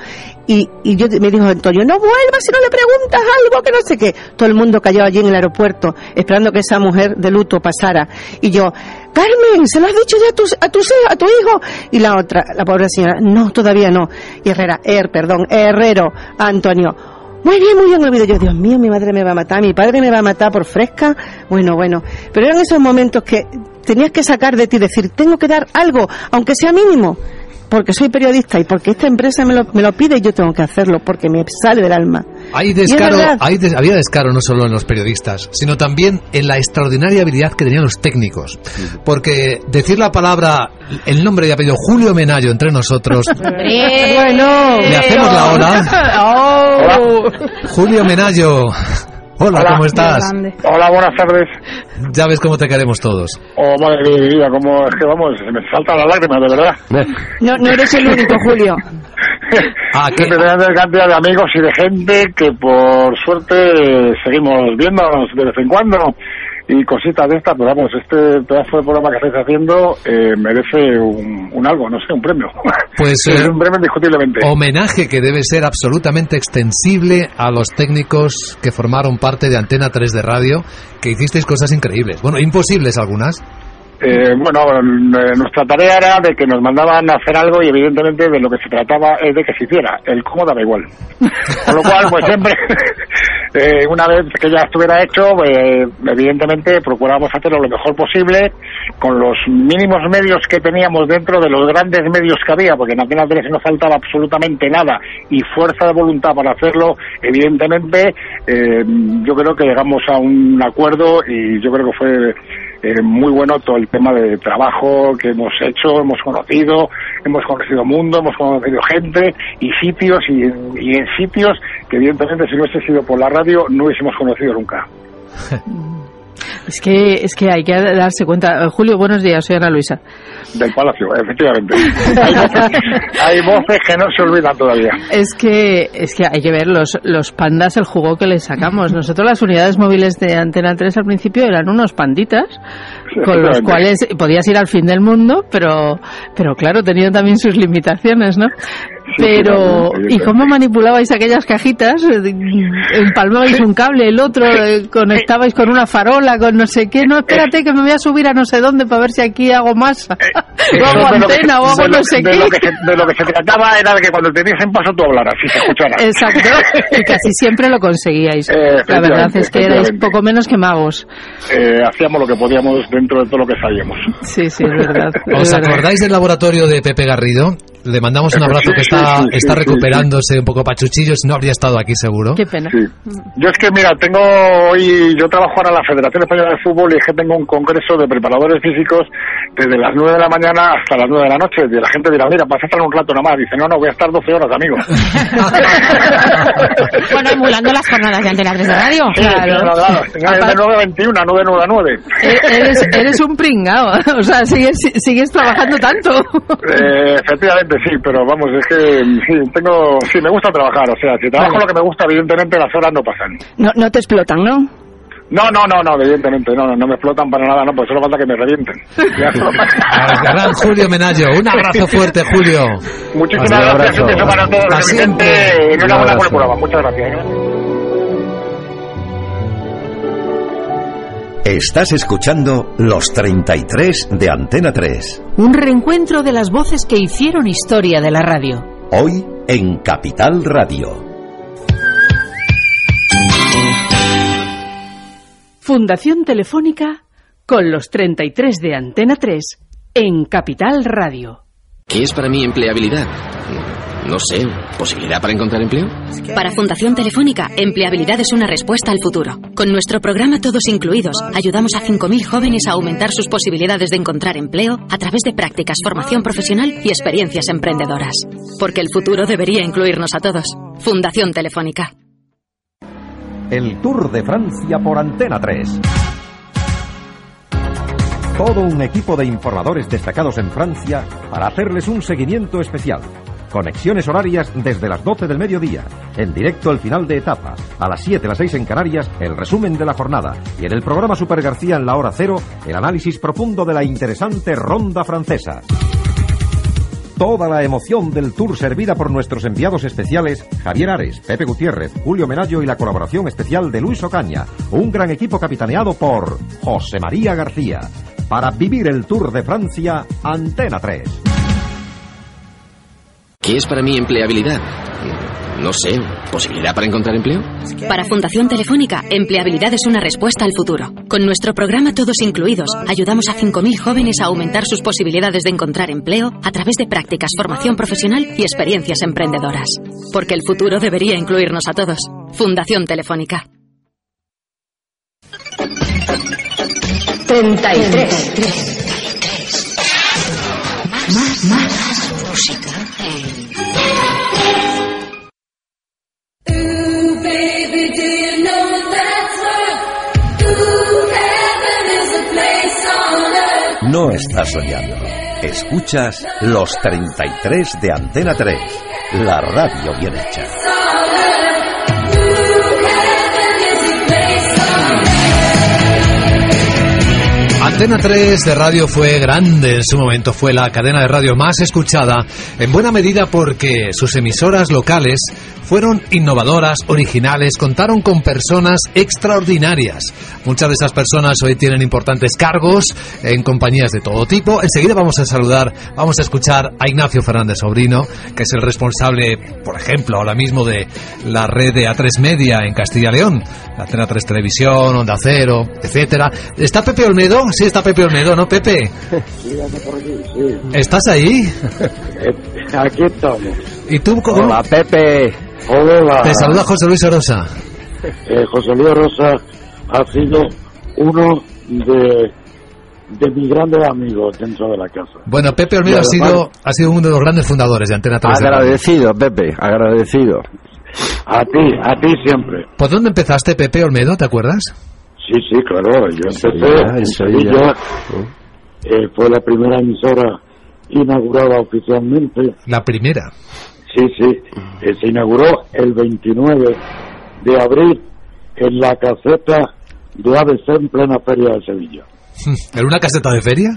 y, yo me dijo Antonio no vuelvas si no le preguntas algo que no sé qué todo el mundo cayó allí en el aeropuerto esperando que esa mujer de luto pasara y yo Carmen se lo has dicho ya a tu, a tu, a tu hijo. Y la otra la pobre señora no todavía no. Herrera Er perdón Herrero Antonio. Muy bien, muy bien, olvido yo, Dios mío, mi madre me va a matar, mi padre me va a matar por fresca. Bueno, bueno, pero eran esos momentos que tenías que sacar de ti, decir, tengo que dar algo, aunque sea mínimo, porque soy periodista y porque esta empresa me lo, me lo pide y yo tengo que hacerlo, porque me sale del alma. Hay descaro, hay des- había descaro no solo en los periodistas, sino también en la extraordinaria habilidad que tenían los técnicos. Porque decir la palabra, el nombre y apellido Julio Menayo entre nosotros, bueno, le hacemos la ola. Oh. Julio Menayo. Hola, ¿cómo estás? Hola, buenas tardes. Ya ves cómo te queremos todos. Oh, madre vida, como es que vamos, se me saltan las lágrimas, de verdad. No, no eres el único, Julio. Ah, que tenemos cantidad de amigos y de gente que por suerte seguimos viéndonos de vez en cuando y cositas de estas, pero vamos, este pedazo de programa que estáis haciendo eh, merece un, un algo, no sé, un premio. Pues es eh, un premio indiscutiblemente. homenaje que debe ser absolutamente extensible a los técnicos que formaron parte de Antena 3 de radio, que hicisteis cosas increíbles. Bueno, imposibles algunas. Eh, bueno, eh, nuestra tarea era de que nos mandaban a hacer algo y evidentemente de lo que se trataba es de que se hiciera. El cómo daba igual. Con lo cual, pues siempre, eh, una vez que ya estuviera hecho, eh, evidentemente procurábamos hacerlo lo mejor posible con los mínimos medios que teníamos dentro de los grandes medios que había, porque en Antena 3 no faltaba absolutamente nada y fuerza de voluntad para hacerlo, evidentemente eh, yo creo que llegamos a un acuerdo y yo creo que fue eh, muy bueno todo el tema de trabajo que hemos hecho, hemos conocido, hemos conocido mundo, hemos conocido gente y sitios y, y en sitios que evidentemente si no hubiese sido por la radio no hubiésemos conocido nunca. Es que, es que hay que darse cuenta. Eh, Julio, buenos días, soy Ana Luisa. Del Palacio, efectivamente. Hay voces, hay voces que no se olvidan todavía. Es que, es que hay que ver los, los pandas, el jugo que les sacamos. Nosotros las unidades móviles de Antena 3 al principio eran unos panditas con los cuales podías ir al fin del mundo, pero, pero claro, tenían también sus limitaciones, ¿no? Pero, ¿y cómo manipulabais aquellas cajitas? Eh, Empalmabais un cable, el otro, eh, conectabais con una farola, con no sé qué. No, espérate que me voy a subir a no sé dónde para ver si aquí hago masa. o hago antena, o hago no sé de qué. Lo que se, de lo que se trataba era de que cuando tenías en paso tú hablaras y se escuchara. Exacto, y casi siempre lo conseguíais. Eh, La verdad es que erais poco menos que magos. Eh, hacíamos lo que podíamos dentro de todo lo que sabíamos. Sí, sí, es verdad. ¿Os acordáis del laboratorio de Pepe Garrido? Le mandamos un Eh, abrazo sí, que sí, está, sí, sí, está sí, recuperándose un poco pachuchillo, si no habría estado aquí seguro. Qué pena. Sí. Yo es que, mira, tengo hoy, yo trabajo ahora en la Federación Española de Fútbol y es que tengo un congreso de preparadores físicos desde las 9 de la mañana hasta las 9 de la noche. Y la gente dirá, mira, vas a estar un rato nomás. Dice, no, no, voy a estar 12 horas, amigo. Bueno, emulando las jornadas de Antena 3 de radio. Sí, claro, claro. De 9 a 21, no de 9 a 9. E- Eres, eres un pringao, o sea, sigues, sigues trabajando tanto. Eh, efectivamente, sí, pero vamos, es que sí, tengo, sí, me gusta trabajar. O sea, si trabajo Vale. lo que me gusta, evidentemente las horas no pasan. No, no te explotan, ¿no? No, no, no, no, evidentemente, no, no, no me explotan para nada, no, pues solo falta que me revienten. Al gran Julio Menayo, un abrazo fuerte, Julio. Muchísimas gracias, abrazo. un beso para todos Hasta los siempre. oyentes. Un Enhorabuena por el abrazo. programa, muchas gracias. ¿eh? Estás escuchando Los 33 de Antena 3. Un reencuentro de las voces que hicieron historia de la radio. Hoy en Capital Radio. Fundación Telefónica con los 33 de Antena 3 en Capital Radio. ¿Qué es para mí empleabilidad? No sé, ¿posibilidad para encontrar empleo? Para Fundación Telefónica, empleabilidad es una respuesta al futuro. Con nuestro programa Todos Incluidos, ayudamos a 5.000 jóvenes a aumentar sus posibilidades de encontrar empleo a través de prácticas, formación profesional y experiencias emprendedoras. Porque el futuro debería incluirnos a todos. Fundación Telefónica. El Tour de Francia por Antena 3. Todo un equipo de informadores destacados en Francia para hacerles un seguimiento especial. Conexiones horarias desde las 12 del mediodía. En directo el final de etapa. A las 7, las 6 en Canarias, el resumen de la jornada. Y en el programa Super García en la hora cero, el análisis profundo de la interesante ronda francesa. Toda la emoción del tour servida por nuestros enviados especiales Javier Ares, Pepe Gutiérrez, Julio Menayo y la colaboración especial de Luis Ocaña. Un gran equipo capitaneado por José María García. Para vivir el Tour de Francia, Antena 3. ¿Qué es para mí empleabilidad? No sé, ¿posibilidad para encontrar empleo? Para Fundación Telefónica, empleabilidad es una respuesta al futuro. Con nuestro programa Todos Incluidos, ayudamos a 5.000 jóvenes a aumentar sus posibilidades de encontrar empleo a través de prácticas, formación profesional y experiencias emprendedoras. Porque el futuro debería incluirnos a todos. Fundación Telefónica. 33. Más, más música. No estás soñando. Escuchas los 33 de Antena 3, la radio bien hecha. Antena 3 de radio fue grande en su momento, fue la cadena de radio más escuchada, en buena medida porque sus emisoras locales fueron innovadoras, originales, contaron con personas extraordinarias. Muchas de esas personas hoy tienen importantes cargos en compañías de todo tipo. Enseguida vamos a saludar, vamos a escuchar a Ignacio Fernández Sobrino, que es el responsable, por ejemplo, ahora mismo de la red de A3 Media en Castilla y León, la Antena 3 Televisión, Onda Cero, etcétera. ¿Está Pepe Olmedo? Sí, está Pepe Olmedo, ¿no, Pepe? Sí, por aquí, sí. ¿Estás ahí? Aquí estamos. ¿Y tú cómo? Hola, Pepe. Hola. Te saluda José Luis Orosa. Eh, José Luis Rosa ha sido uno de, de mis grandes amigos dentro de la casa. Bueno, Pepe Olmedo ha sido, ha sido uno de los grandes fundadores de Antena 3. de Radio. Agradecido, Pepe, agradecido. A ti, a ti siempre. ¿Por dónde empezaste, Pepe Olmedo? ¿Te acuerdas? Sí, sí, claro. Yo empecé en. Sevilla. Eh, fue la primera emisora inaugurada oficialmente. La primera. Sí, sí. Eh, se inauguró el 29 de abril en la caseta de ABC en plena feria de Sevilla. ¿En una caseta de feria?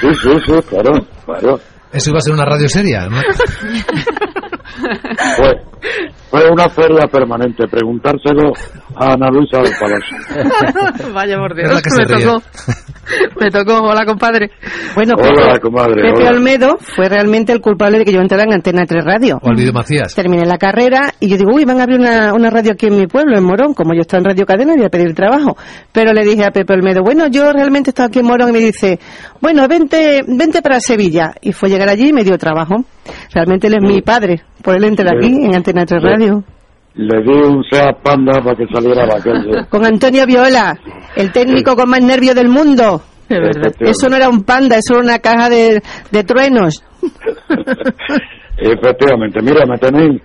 Sí, sí, sí, claro, claro. Eso iba a ser una radio seria, ¿no? Fue, fue una feria permanente. Preguntárselo a Ana Luisa del Palacio. Vaya por Es la que se me ríe. tocó. Me tocó, hola compadre. Bueno, Hola, Pepe, comadre, Pepe hola. Olmedo fue realmente el culpable de que yo entrara en Antena 3 Radio. Olvido Macías. Terminé la carrera y yo digo, uy, van a abrir una, una radio aquí en mi pueblo, en Morón. Como yo estaba en Radio Cadena, voy a pedir trabajo. Pero le dije a Pepe Olmedo, bueno, yo realmente estaba aquí en Morón y me dice, bueno, vente, vente para Sevilla. Y fue llegar allí y me dio trabajo. Realmente él es mi padre, por él entré aquí en Antena 3 Radio. Le di un Seat Panda para que saliera calle. Con Antonio Viola, el técnico con más nervios del mundo. Eso no era un panda, eso era una caja de, de truenos. Efectivamente. Mira, me tenéis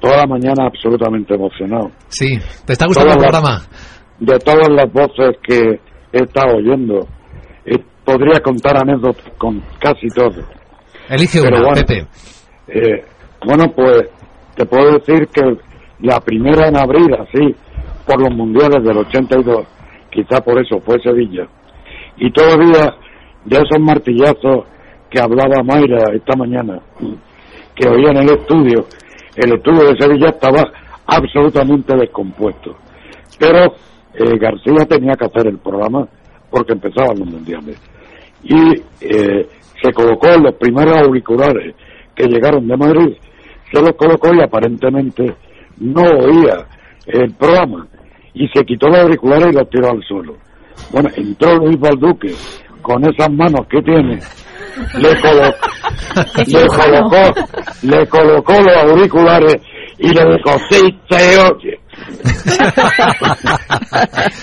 toda la mañana absolutamente emocionado. Sí. ¿Te está gustando el las- programa? De todas las voces que he estado oyendo, eh, podría contar anécdotas con casi todo. Elige Pero una, bueno. Pepe. Eh, bueno, pues te puedo decir que la primera en abrir así por los mundiales del 82, quizá por eso fue Sevilla. Y todavía de esos martillazos que hablaba Mayra esta mañana, que oía en el estudio, el estudio de Sevilla estaba absolutamente descompuesto. Pero eh, García tenía que hacer el programa porque empezaban los mundiales. Y eh, se colocó los primeros auriculares que llegaron de Madrid, se los colocó y aparentemente no oía el programa. Y se quitó los auriculares y los tiró al suelo. Bueno, entró Luis Balduque con esas manos que tiene le, colo- le colocó, le colocó los auriculares y le dijo, sí, se oye.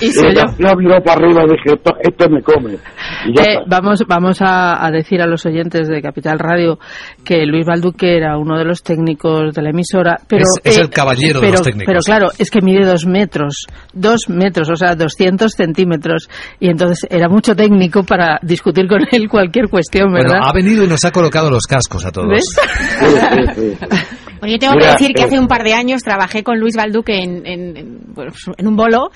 Y Y se oyó. García miró para arriba y dije, esto, esto me come. Y ya Eh, vamos vamos a, a decir a los oyentes de Capital Radio que Luis Balduque era uno de los técnicos de la emisora. Pero, Es- es eh, el caballero de pero- los técnicos. Pero claro, es que mide dos metros, dos metros, o sea, 200 centímetros. Y entonces era mucho técnico para discutir con él cualquier cuestión, ¿verdad? Bueno, ha venido y nos ha colocado los cascos a todos. ¿Ves? Bueno, yo tengo Mira, que decir que eh, hace un par de años trabajé con Luis Balduque en, en- en, en un bolo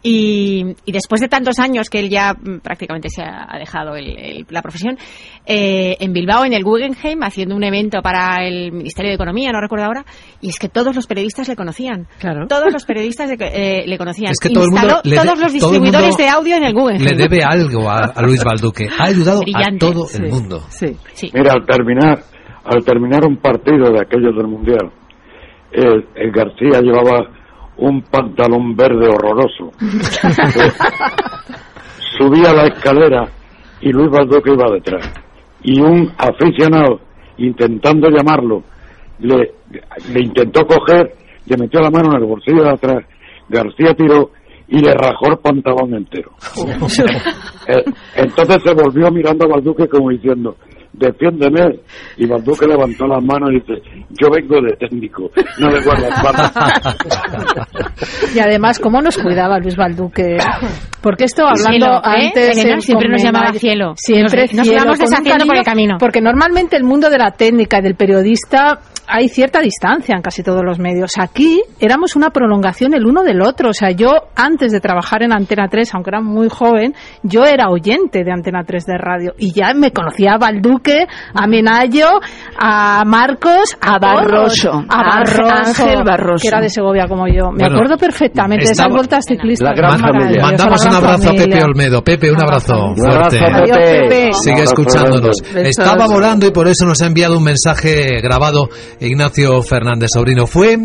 y, y después de tantos años que él ya mm, prácticamente se ha, ha dejado el- el- la profesión, eh, en Bilbao, en el Guggenheim, haciendo un evento para el Ministerio de Economía, no recuerdo ahora, y es que todos los periodistas le conocían. Todos los periodistas le, eh, le conocían. Es que todo el mundo de- todos los todo el distribuidores mundo de audio en el Guggenheim. Le debe algo a, a Luis Balduque. Ha ayudado Brillante. a todo el Sí. mundo. Mira, al terminar, al terminar un partido de aquellos del Mundial, el, el García llevaba un pantalón verde horroroso. Subía la escalera y Luis Balduque iba detrás. Y un aficionado, intentando llamarlo, le, le intentó coger, le metió la mano en el bolsillo de atrás, García tiró y le rajó el pantalón entero. Eh, Entonces se volvió mirando a Balduque como diciendo, defiéndeme. Y Balduque levantó las manos y dice, yo vengo de técnico, no de guardaespaldas. Y además, ¿cómo nos cuidaba Luis Balduque? Porque esto hablando Cielo, ¿eh? antes... Siempre nos llamaba cielo. Siempre Nos- nos cielo, íbamos deshaciendo por el camino. Porque normalmente el mundo de la técnica y del periodista hay cierta distancia en casi todos los medios. Aquí éramos una prolongación el uno del otro. O sea, yo antes de trabajar en Antena 3, aunque era muy joven, yo era oyente de Antena 3 de radio. Y ya me conocía a Balduque, a Menayo, a Marcos, a, Barroso. a Barroso, Ángel Barroso. que era de Segovia como yo. Me Bueno, acuerdo perfectamente de esas vueltas ciclistas. Mandamos un abrazo a. Pepe Olmedo. Pepe, un abrazo fuerte. Adiós, Pepe. Sigue Un abrazo escuchándonos. Estaba volando y por eso nos ha enviado un mensaje grabado Ignacio Fernández Sobrino. Fue...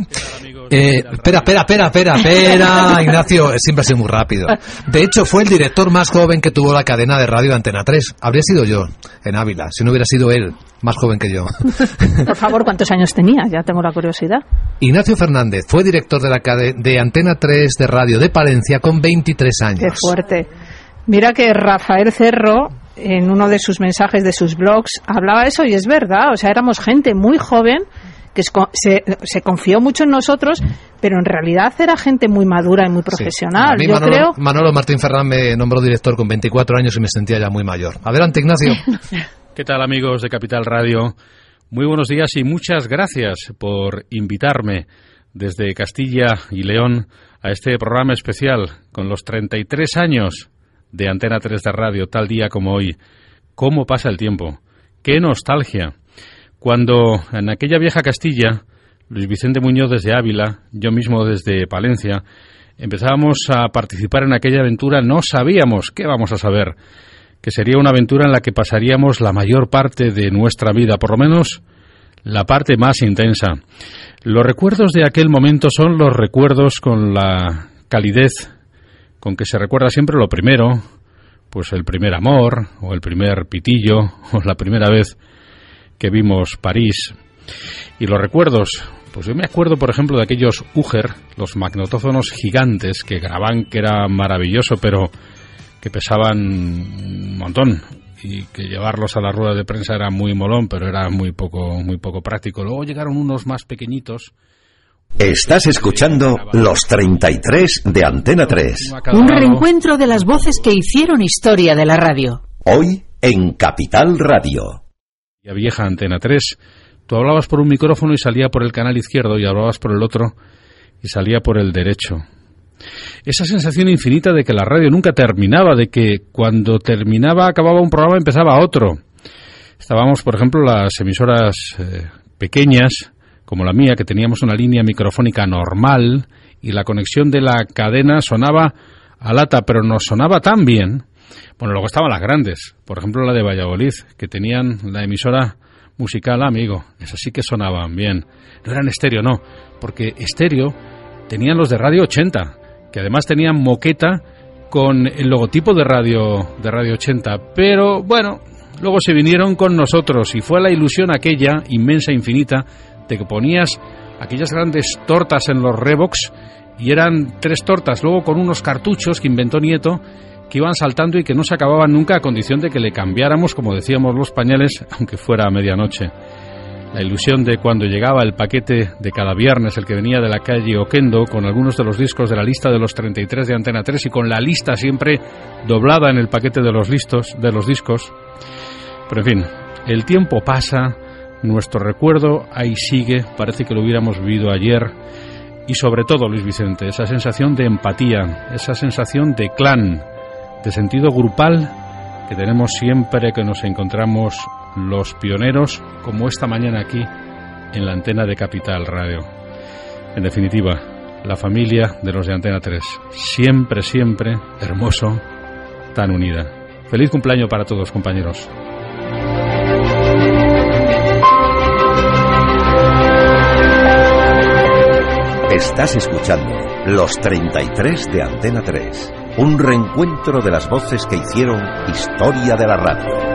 eh, espera, espera, espera, espera, espera, Ignacio, siempre ha sido muy rápido. De hecho, fue el director más joven que tuvo la cadena de radio de Antena 3. Habría sido yo, en Ávila, si no hubiera sido él, más joven que yo. Por favor, ¿cuántos años tenía? Ya tengo la curiosidad. Ignacio Fernández fue director de la cade- de Antena 3 de radio de Palencia con 23 años. Qué fuerte. Mira que Rafael Cerro, en uno de sus mensajes de sus blogs, hablaba eso y es verdad. O sea, éramos gente muy joven que es co- se, se confió mucho en nosotros, pero en realidad era gente muy madura y muy profesional. A mí Yo Manolo, creo. Manolo Martín Ferrán me nombró director con 24 años y me sentía ya muy mayor. Adelante, Ignacio. ¿Qué tal amigos de Capital Radio? Muy buenos días y muchas gracias por invitarme desde Castilla y León a este programa especial con los 33 años de Antena 3 de Radio, tal día como hoy. ¿Cómo pasa el tiempo? ¡Qué nostalgia! Cuando en aquella vieja Castilla, Luis Vicente Muñoz desde Ávila, yo mismo desde Palencia, empezábamos a participar en aquella aventura, no sabíamos qué vamos a saber que sería una aventura en la que pasaríamos la mayor parte de nuestra vida, por lo menos la parte más intensa. Los recuerdos de aquel momento son los recuerdos con la calidez con que se recuerda siempre lo primero, pues el primer amor, o el primer pitillo, o la primera vez que vimos París. Y los recuerdos, pues yo me acuerdo, por ejemplo, de aquellos Uger, los magnetófonos gigantes que grababan, que era maravilloso, pero que pesaban un montón y que llevarlos a la rueda de prensa era muy molón, pero era muy poco muy poco práctico. Luego llegaron unos más pequeñitos. Estás escuchando Los 33 de Antena 3. Un reencuentro de las voces que hicieron historia de la radio. Hoy en Capital Radio. Y vieja Antena 3, tú hablabas por un micrófono y salía por el canal izquierdo y hablabas por el otro y salía por el derecho. Esa sensación infinita de que la radio nunca terminaba, de que cuando terminaba, acababa un programa, empezaba otro. Estábamos, por ejemplo, las emisoras eh, pequeñas, como la mía, que teníamos una línea microfónica normal y la conexión de la cadena sonaba a lata, pero nos sonaba tan bien. Bueno, luego estaban las grandes, por ejemplo la de Valladolid, que tenían la emisora musical amigo, esas sí que sonaban bien. No eran estéreo, no, porque estéreo tenían los de Radio 80, que además tenían moqueta con el logotipo de Radio de Radio 80, pero bueno, Luego se vinieron con nosotros y fue la ilusión aquella, inmensa, infinita, de que ponías aquellas grandes tortas en los Revox y eran tres tortas, luego con unos cartuchos que inventó Nieto que iban saltando y que no se acababan nunca a condición de que le cambiáramos, como decíamos, los pañales, aunque fuera a medianoche. La ilusión de cuando llegaba el paquete de cada viernes, el que venía de la calle Oquendo, con algunos de los discos de la lista de los 33 de Antena 3 y con la lista siempre doblada en el paquete de los listos, de los discos. Pero en fin, el tiempo pasa, nuestro recuerdo ahí sigue, parece que lo hubiéramos vivido ayer. Y sobre todo, Luis Vicente, esa sensación de empatía, esa sensación de clan, de sentido grupal que tenemos siempre que nos encontramos los pioneros, como esta mañana aquí en la antena de Capital Radio. En definitiva, la familia de los de Antena 3, siempre, siempre hermoso, tan unida. Feliz cumpleaños para todos, compañeros. Estás escuchando Los 33 de Antena 3, un reencuentro de las voces que hicieron historia de la radio.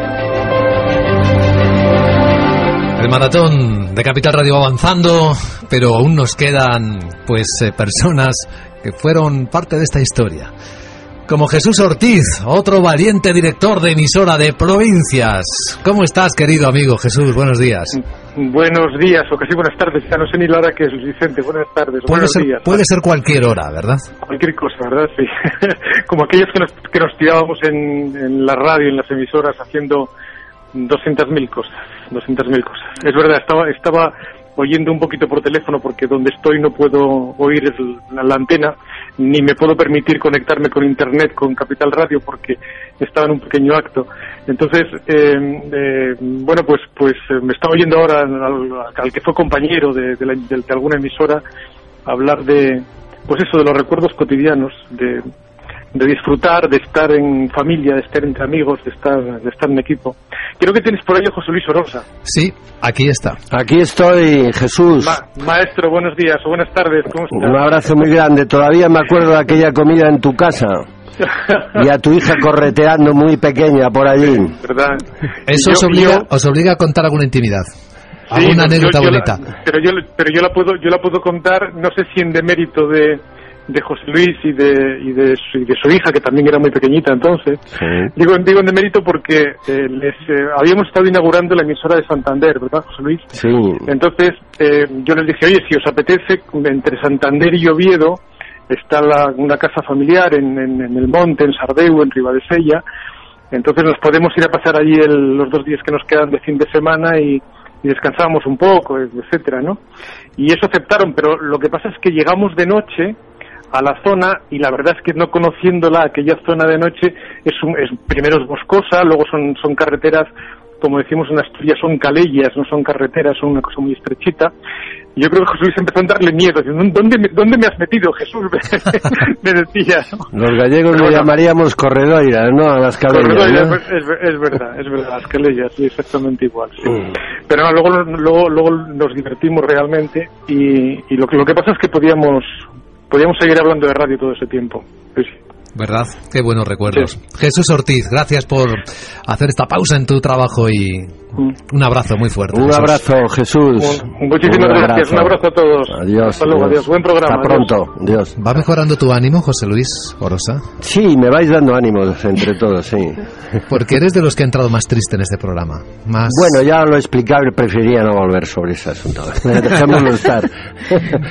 El maratón de Capital Radio va avanzando, pero aún nos quedan pues eh, personas que fueron parte de esta historia. Como Jesús Ortiz, otro valiente director de emisora de provincias. ¿Cómo estás, querido amigo Jesús? Buenos días. Buenos días, o casi buenas tardes. Ya no sé ni la hora que es, Vicente. Buenas tardes. Puede buenos ser, días. puede ser cualquier hora, ¿verdad? Cualquier cosa, ¿verdad? Sí. Como aquellos que nos, que nos tirábamos en, en la radio, en las emisoras, haciendo 200.000 cosas. 200.000 cosas. Es verdad, estaba, estaba oyendo un poquito por teléfono porque donde estoy no puedo oír la, antena ni me puedo permitir conectarme con internet con Capital Radio porque estaba en un pequeño acto. Entonces eh, eh, bueno pues pues eh, me estaba oyendo ahora al, al que fue compañero de, de la- de- de alguna emisora hablar de pues eso de los recuerdos cotidianos de de disfrutar, de estar en familia, de estar entre amigos, de estar, de estar en equipo. Creo que tienes por ahí a José Luis Orosa. Sí, aquí está. Aquí estoy, Jesús. Ma- maestro, buenos días o buenas tardes, ¿cómo estás? Un abrazo muy grande. Todavía me acuerdo de aquella comida en tu casa. Y a tu hija correteando muy pequeña por allí. ¿Verdad? Eso Y os, yo- obliga, yo- os obliga a contar alguna intimidad. Sí, alguna yo- anécdota yo la- bonita. pero yo, pero yo la puedo, yo la puedo contar, no sé si en demérito de, de José Luis y de, y de, su, y de su hija, que también era muy pequeñita entonces. Digo, digo en demérito porque eh, les eh, habíamos estado inaugurando la emisora de Santander, ¿verdad, José Luis? Sí. Entonces, eh, yo les dije, oye, si os apetece, entre Santander y Oviedo está la- una casa familiar en, en- en el monte, en Sardeu, en Ribadesella. Entonces nos podemos ir a pasar allí el- los dos días que nos quedan de fin de semana y, y descansamos un poco, etcétera, ¿no? Y eso aceptaron, pero lo que pasa es que llegamos de noche a la zona y la verdad es que no conociéndola, aquella zona de noche es, un- es primero es boscosa, luego son, son carreteras, como decimos en Asturias, son calellas, no son carreteras, son una cosa muy estrechita. Y yo creo que Luis empezó a darle miedo, diciendo, ¿dónde me, dónde me has metido, Jesús? me decía. ¿no? Los gallegos le bueno. llamaríamos corredoiras, ¿no? A las cabellas, ¿no? es, es- es verdad, es verdad, las calellas, sí, exactamente igual. sí. Mm. Pero no, luego, luego, luego nos divertimos realmente y, y lo, que- lo que pasa es que podíamos, podíamos seguir hablando de radio todo ese tiempo. Sí. ¿Verdad? Qué buenos recuerdos. Jesús Ortiz, gracias por hacer esta pausa en tu trabajo y un abrazo muy fuerte. Un Jesús. abrazo, Jesús. Muchísimas Un gracias, un abrazo a todos. Adiós. Hasta luego, adiós. Buen programa, Hasta adiós. pronto. Adiós. ¿Va mejorando tu ánimo, José Luis Orosa? Sí, me vais dando ánimos entre todos, sí. Porque eres de los que ha entrado más triste en este programa. Más... Bueno, ya lo he explicado y preferiría no volver sobre ese asunto. Dejémoslo estar.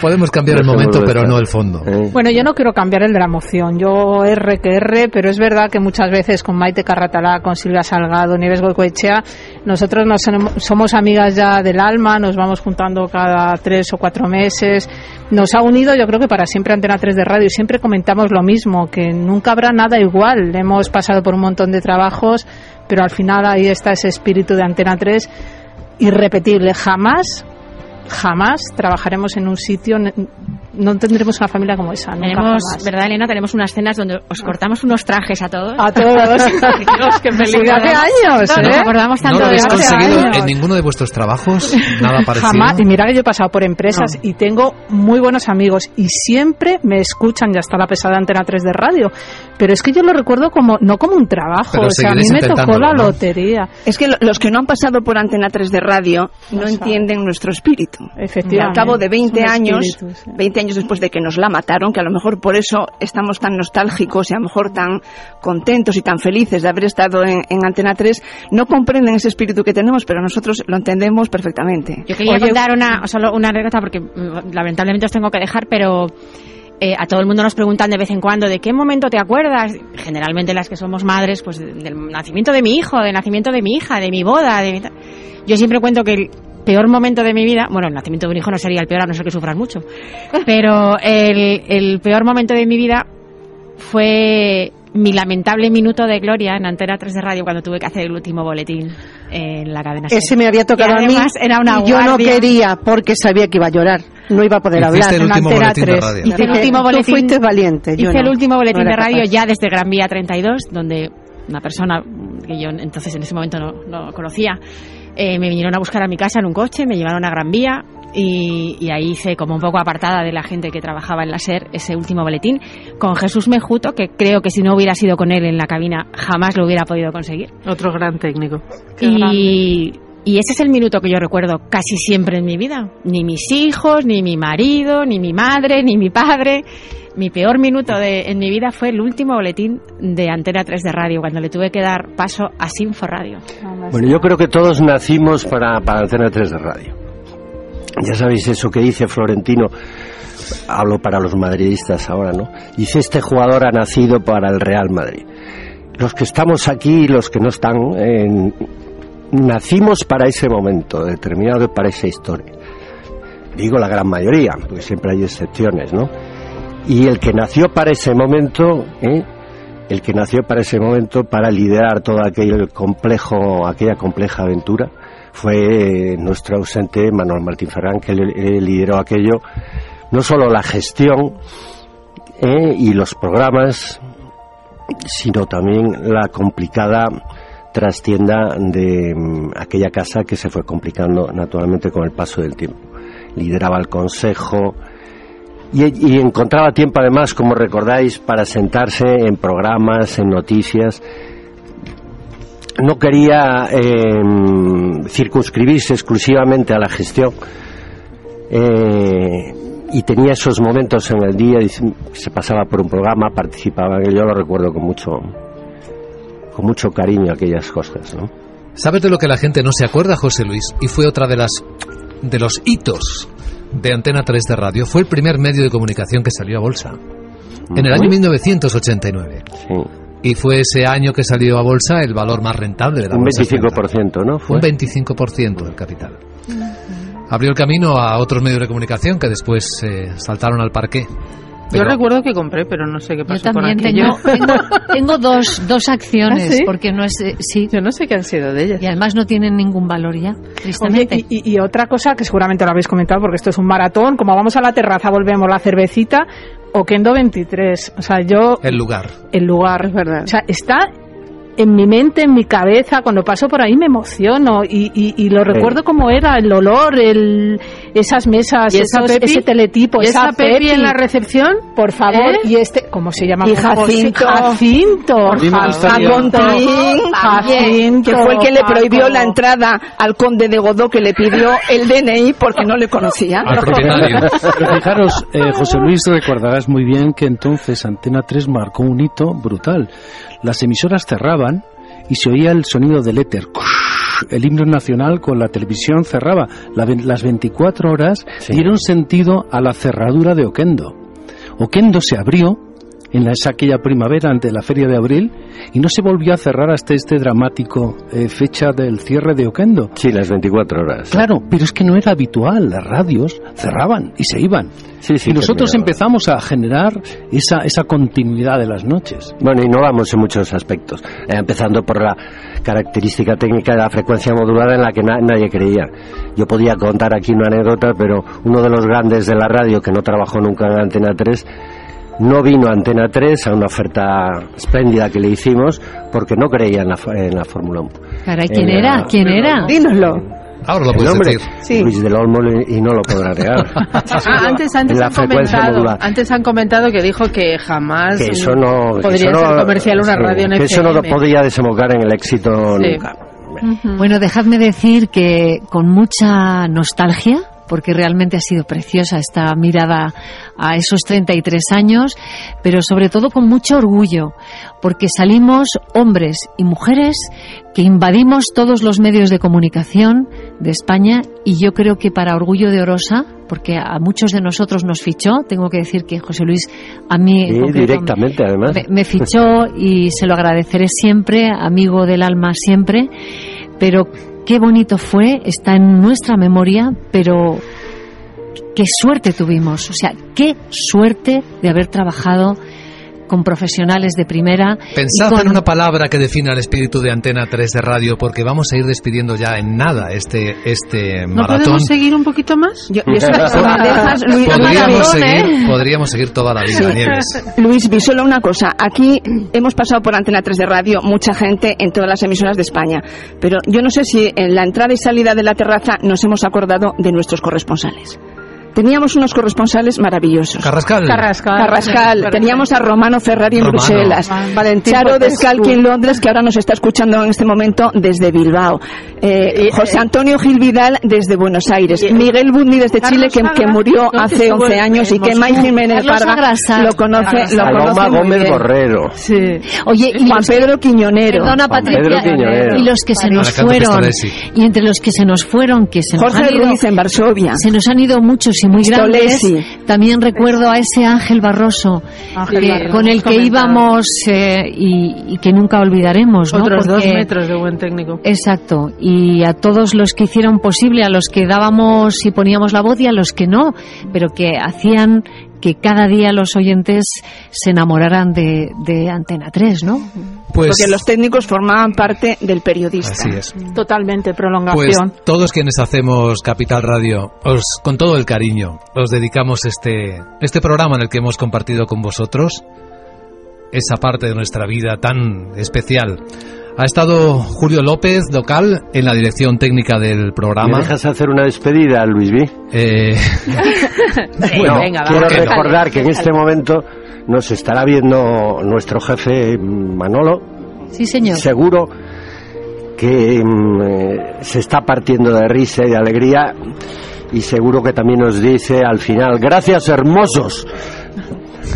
Podemos cambiar el momento, pero no el fondo. Bueno, yo no quiero cambiar el de la emoción. Yo R que R, pero es verdad que muchas veces con Maite Carratalá, con Silvia Salgado, Nieves Goicoechea, nosotros nos somos amigas ya del alma, nos vamos juntando cada tres o cuatro meses. Nos ha unido, yo creo que para siempre Antena 3 de Radio. y Siempre comentamos lo mismo, que nunca habrá nada igual. Hemos pasado por un montón de trabajos, pero al final ahí está ese espíritu de Antena 3 irrepetible. Jamás jamás trabajaremos en un sitio no tendremos una familia como esa. Nunca Tenemos, jamás. ¿verdad, Elena? Tenemos unas cenas donde os cortamos unos trajes a todos. A todos. Dios, qué peligro. hace años, No, ¿eh? Nos acordamos ¿No tanto lo habéis conseguido años. en ninguno de vuestros trabajos? Nada parecido. Jamás. Y mira que yo he pasado por empresas y tengo muy buenos amigos y siempre me escuchan, ya está la pesada antena 3 de radio. Pero es que yo lo recuerdo como, no como un trabajo. Pero o sea, a mí me tocó la ¿no? lotería. Es que lo- los que no han pasado por Antena 3 de radio no entienden nuestro espíritu. Y Efectivamente. al cabo de 20 Son años, espíritus, sí. 20 años después de que nos la mataron, que a lo mejor por eso estamos tan nostálgicos y a lo mejor tan contentos y tan felices de haber estado en, en Antena 3, no comprenden ese espíritu que tenemos, pero nosotros lo entendemos perfectamente. Yo quería contar una, solo una anécdota porque mm, lamentablemente os tengo que dejar, pero eh, a todo el mundo nos preguntan de vez en cuando de qué momento te acuerdas. Generalmente las que somos madres, pues de- del nacimiento de mi hijo, del nacimiento de mi hija, de mi boda. De mi Yo siempre cuento que el peor momento de mi vida, bueno, el nacimiento de un hijo no sería el peor a no ser que sufran mucho, pero el, el peor momento de mi vida fue mi lamentable minuto de gloria en Antena 3 de radio cuando tuve que hacer el último boletín en la cadena. Ese me había tocado Y a mí además era una y yo no quería porque sabía que iba a llorar. No iba a poder Hiciste hablar. el En Antena boletín de 3. radio. Y Hice el último Tú boletín- fuiste valiente. yo Hice el último boletín de radio capaz. ya desde Gran Vía 32, donde una persona que yo entonces en ese momento no, no conocía, eh, me vinieron a buscar a mi casa en un coche, me llevaron a Gran Vía y, y ahí hice como un poco apartada de la gente que trabajaba en la SER ese último boletín con Jesús Mejuto, que creo que si no hubiera sido con él en la cabina jamás lo hubiera podido conseguir. Otro gran técnico. Y, y ese es el minuto que yo recuerdo casi siempre en mi vida. Ni mis hijos, ni mi marido, ni mi madre, ni mi padre. Mi peor minuto de, en mi vida fue el último boletín de Antena 3 de radio, cuando le tuve que dar paso a Sinfo Radio. Bueno, yo creo que todos nacimos para, para Antena 3 de radio. Ya sabéis eso que dice Florentino, hablo para los madridistas ahora, ¿no? Dice, este jugador ha nacido para el Real Madrid. Los que estamos aquí y los que no están, eh, nacimos para ese momento determinado y para esa historia. Digo la gran mayoría, porque siempre hay excepciones, ¿no? Y el que nació para ese momento, ¿eh? el que nació para ese momento, para liderar todo aquel complejo, aquella compleja aventura, fue eh, nuestro ausente Manuel Martín Ferrán, que lideró aquello, no solo la gestión ¿eh? y los programas, sino también la complicada trastienda de mm, aquella casa que se fue complicando naturalmente con el paso del tiempo. Lideraba el consejo, y, y encontraba tiempo además, como recordáis, para sentarse en programas, en noticias. No quería eh, circunscribirse exclusivamente a la gestión eh, y tenía esos momentos en el día, dice- se pasaba por un programa, participaba yo lo recuerdo con mucho, con mucho cariño aquellas cosas. ¿no? ¿Sabes de lo que la gente no se acuerda, José Luis? Y fue otra de las de los hitos de Antena 3 de radio. Fue el primer medio de comunicación que salió a bolsa. En el año 1989. Y fue ese año que salió a bolsa el valor más rentable de la Un bolsa. 25%, ¿no? Fue. Un 25% del capital. Abrió el camino a otros medios de comunicación que después eh, saltaron al Yo recuerdo que compré, pero no sé qué Yo pasó con también aquello. tengo, tengo, tengo dos, dos acciones, ¿Ah, sí? porque no es... eh, sí. Yo no sé qué han sido de ellas. Y además no tienen ningún valor ya, Oye, tristemente. y, y- y otra cosa que seguramente lo habéis comentado porque esto es un maratón, como vamos a la terraza, volvemos la cervecita, Oquendo 23. O sea, yo El lugar. el lugar. O sea, está en mi mente, en mi cabeza, cuando paso por ahí me emociono y, y- y lo recuerdo como era, el olor, el, esas mesas, ¿Y esa esos- ese teletipo, ¿Y esa esa Pepi en la recepción? Por favor, ¿Eh? y este, ¿cómo se llama? Y Jacinto. Jacinto. Jacinto. Jacinto, que fue el que le Paco. prohibió la entrada al conde de Godó que le pidió el DNI porque no le conocía. Pero fijaros, eh, José Luis, recordarás muy bien que entonces Antena 3 marcó un hito brutal. Las emisoras cerraban y se oía el sonido del éter. El himno nacional con la televisión cerraba. Las 24 horas dieron sentido a la cerradura de Oquendo. Oquendo se abrió en la, aquella primavera ante la feria de abril y no se volvió a cerrar hasta este dramático eh, fecha del cierre de Oquendo. Sí, las 24 horas. Claro, pero es que no era habitual, las radios cerraban y se iban. Sí, sí, y nosotros terminaban. empezamos a generar esa, esa continuidad de las noches. Bueno, innovamos en muchos aspectos, eh, empezando por la característica técnica de la frecuencia modulada en la que na- nadie creía. Yo podía contar aquí una anécdota, pero uno de los grandes de la radio, que no trabajó nunca en Antena 3, no vino a Antena 3 a una oferta espléndida que le hicimos porque no creía en la, fa- en la Fórmula 1. Caray, ¿quién era? ¿Quién era? Dínoslo. Ahora lo puedes nombre, decir. Sí. Luis del Olmo y no lo podrá negar. Ah, antes, antes han comentado, antes han comentado que dijo que jamás que eso no podría eso no- ser comercial una sí, radio en que eso no FM. podía desembocar en el éxito Sí. nunca Bueno, dejadme decir que con mucha nostalgia, porque realmente ha sido preciosa esta mirada a esos 33 años, pero sobre todo con mucho orgullo, porque salimos hombres y mujeres que invadimos todos los medios de comunicación de España y yo creo que para orgullo de Orosa, porque a muchos de nosotros nos fichó, tengo que decir que José Luis a mí Sí, directamente además. me, me fichó y se lo agradeceré siempre, amigo del alma siempre, pero qué bonito fue, está en nuestra memoria, pero qué suerte tuvimos, o sea, qué suerte de haber trabajado con profesionales de primera. Pensad con- en una palabra que defina el espíritu de Antena 3 de radio, porque vamos a ir despidiendo ya en nada este, este ¿No maratón. podemos seguir un poquito más? Yo, yo dejas, Luis, Podríamos seguir, podríamos seguir toda la vida, Nieves. Luis, vi solo una cosa. Aquí hemos pasado por Antena 3 de radio mucha gente en todas las emisoras de España. Pero yo no sé si en la entrada y salida de la terraza nos hemos acordado de nuestros corresponsales. Teníamos unos corresponsales maravillosos. Carrascal. Carrascal. Carrascal. Teníamos a Romano Ferrari en Romano. Bruselas. Valentín Charo. Descalqui en Londres, que ahora nos está escuchando en este momento desde Bilbao. Eh, José Antonio Gil Vidal desde Buenos Aires. Miguel Budni desde Chile, que, que murió hace estuvo 11 en- años y que. May Jiménez Parga lo conoce, lo conoce muy Gómez bien. Borrero Sí. Oye, y Juan Pedro Quiñonero. Perdona, Patricia, Pedro Quiñonero. y los que se nos fueron, y entre los que se nos fueron, que se nos Jorge han ido, Ruiz en Varsovia. se nos han ido muchos y muy grandes. Stolesi. También recuerdo a ese Ángel Barroso, Ángel eh, Barroso, con el que comentado. íbamos eh, y, y que nunca olvidaremos, ¿no? Otros dos metros de buen técnico. Exacto, y a todos los que hicieron posible, a los que dábamos y poníamos la voz y a los que no, pero que hacían que cada día los oyentes se enamoraran de, de Antena 3, ¿no? Pues, Porque los técnicos formaban parte del periodista. así es. Totalmente, Pues prolongación. todos quienes hacemos Capital Radio, os, con todo el cariño, os dedicamos este, este programa en el que hemos compartido con vosotros esa parte de nuestra vida tan especial. Ha estado Julio López, local, en la dirección técnica del ¿Me programa. dejas hacer una despedida, Luis B? Eh, Bueno, venga, va. quiero recordar que en este momento nos estará viendo nuestro jefe mm, Manolo. Sí, señor. Seguro que mm, eh, se está partiendo de risa y de alegría y seguro que también nos dice al final, gracias hermosos.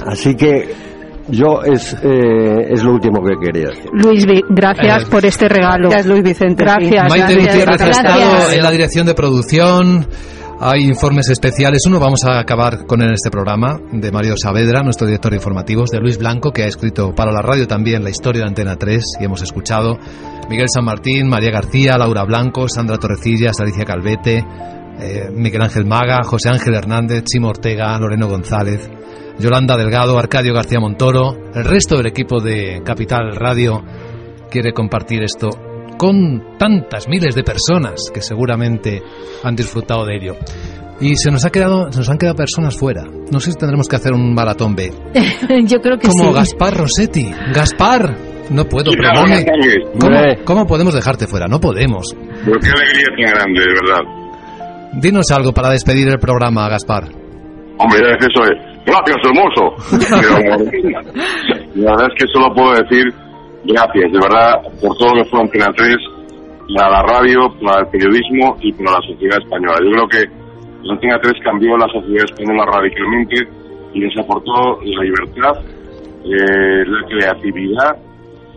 Así que yo es, eh, es lo último que quería decir. Luis, gracias Eh, por este regalo. Gracias, Luis Vicente. Gracias. Maite. Gutiérrez ha estado en la dirección de producción. Hay informes especiales. Uno vamos a acabar con en este programa de Mario Saavedra, nuestro director de informativos, de Luis Blanco, que ha escrito para la radio también la historia de Antena 3 y hemos escuchado Miguel San Martín, María García, Laura Blanco, Sandra Torrecillas, Alicia Calvete, eh, Miguel Ángel Maga, José Ángel Hernández, Chimo Ortega, Loreno González, Yolanda Delgado, Arcadio García Montoro, el resto del equipo de Capital Radio quiere compartir esto con tantas miles de personas que seguramente han disfrutado de ello. Y se nos ha quedado, se nos han quedado personas fuera. No sé si tendremos que hacer un maratón B. Yo creo que Como sí. Gaspar Rossetti. Gaspar, no puedo, perdone. ¿Cómo, cómo podemos dejarte fuera? No podemos. Pero qué alegría tan grande, de verdad. Dinos algo para despedir el programa, Gaspar. Hombre, es eso es. Gracias, hermoso. Pero, la verdad es que solo puedo decir gracias, de verdad, por todo lo que fue Antena 3, para la radio, para el periodismo y para la sociedad española. Yo creo que Antena 3 cambió la sociedad española radicalmente y les aportó la libertad, eh, la creatividad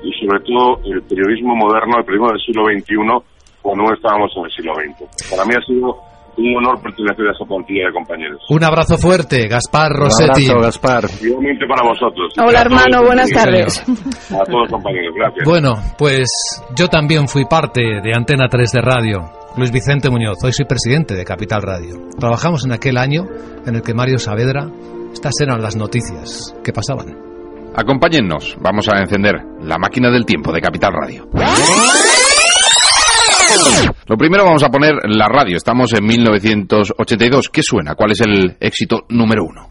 y sobre todo el periodismo moderno, el periodismo del siglo XXI, cuando no estábamos en el siglo XX. Para mí ha sido un honor pertenecer a esa plantilla de compañeros. Un abrazo fuerte, Gaspar Rossetti. Un abrazo, Gaspar. Igualmente para vosotros. Hola, A todos hermano, buenas tardes. A todos los compañeros, gracias. Bueno, pues yo también fui parte de Antena 3 de Radio. Luis Vicente Muñoz, hoy soy presidente de Capital Radio. Trabajamos en aquel año en el que Mario Saavedra, estas eran las noticias que pasaban. Acompáñennos, vamos a encender la máquina del tiempo de Capital Radio. Lo primero vamos a poner la radio. Estamos en 1982. ¿Qué suena? ¿Cuál es el éxito número uno?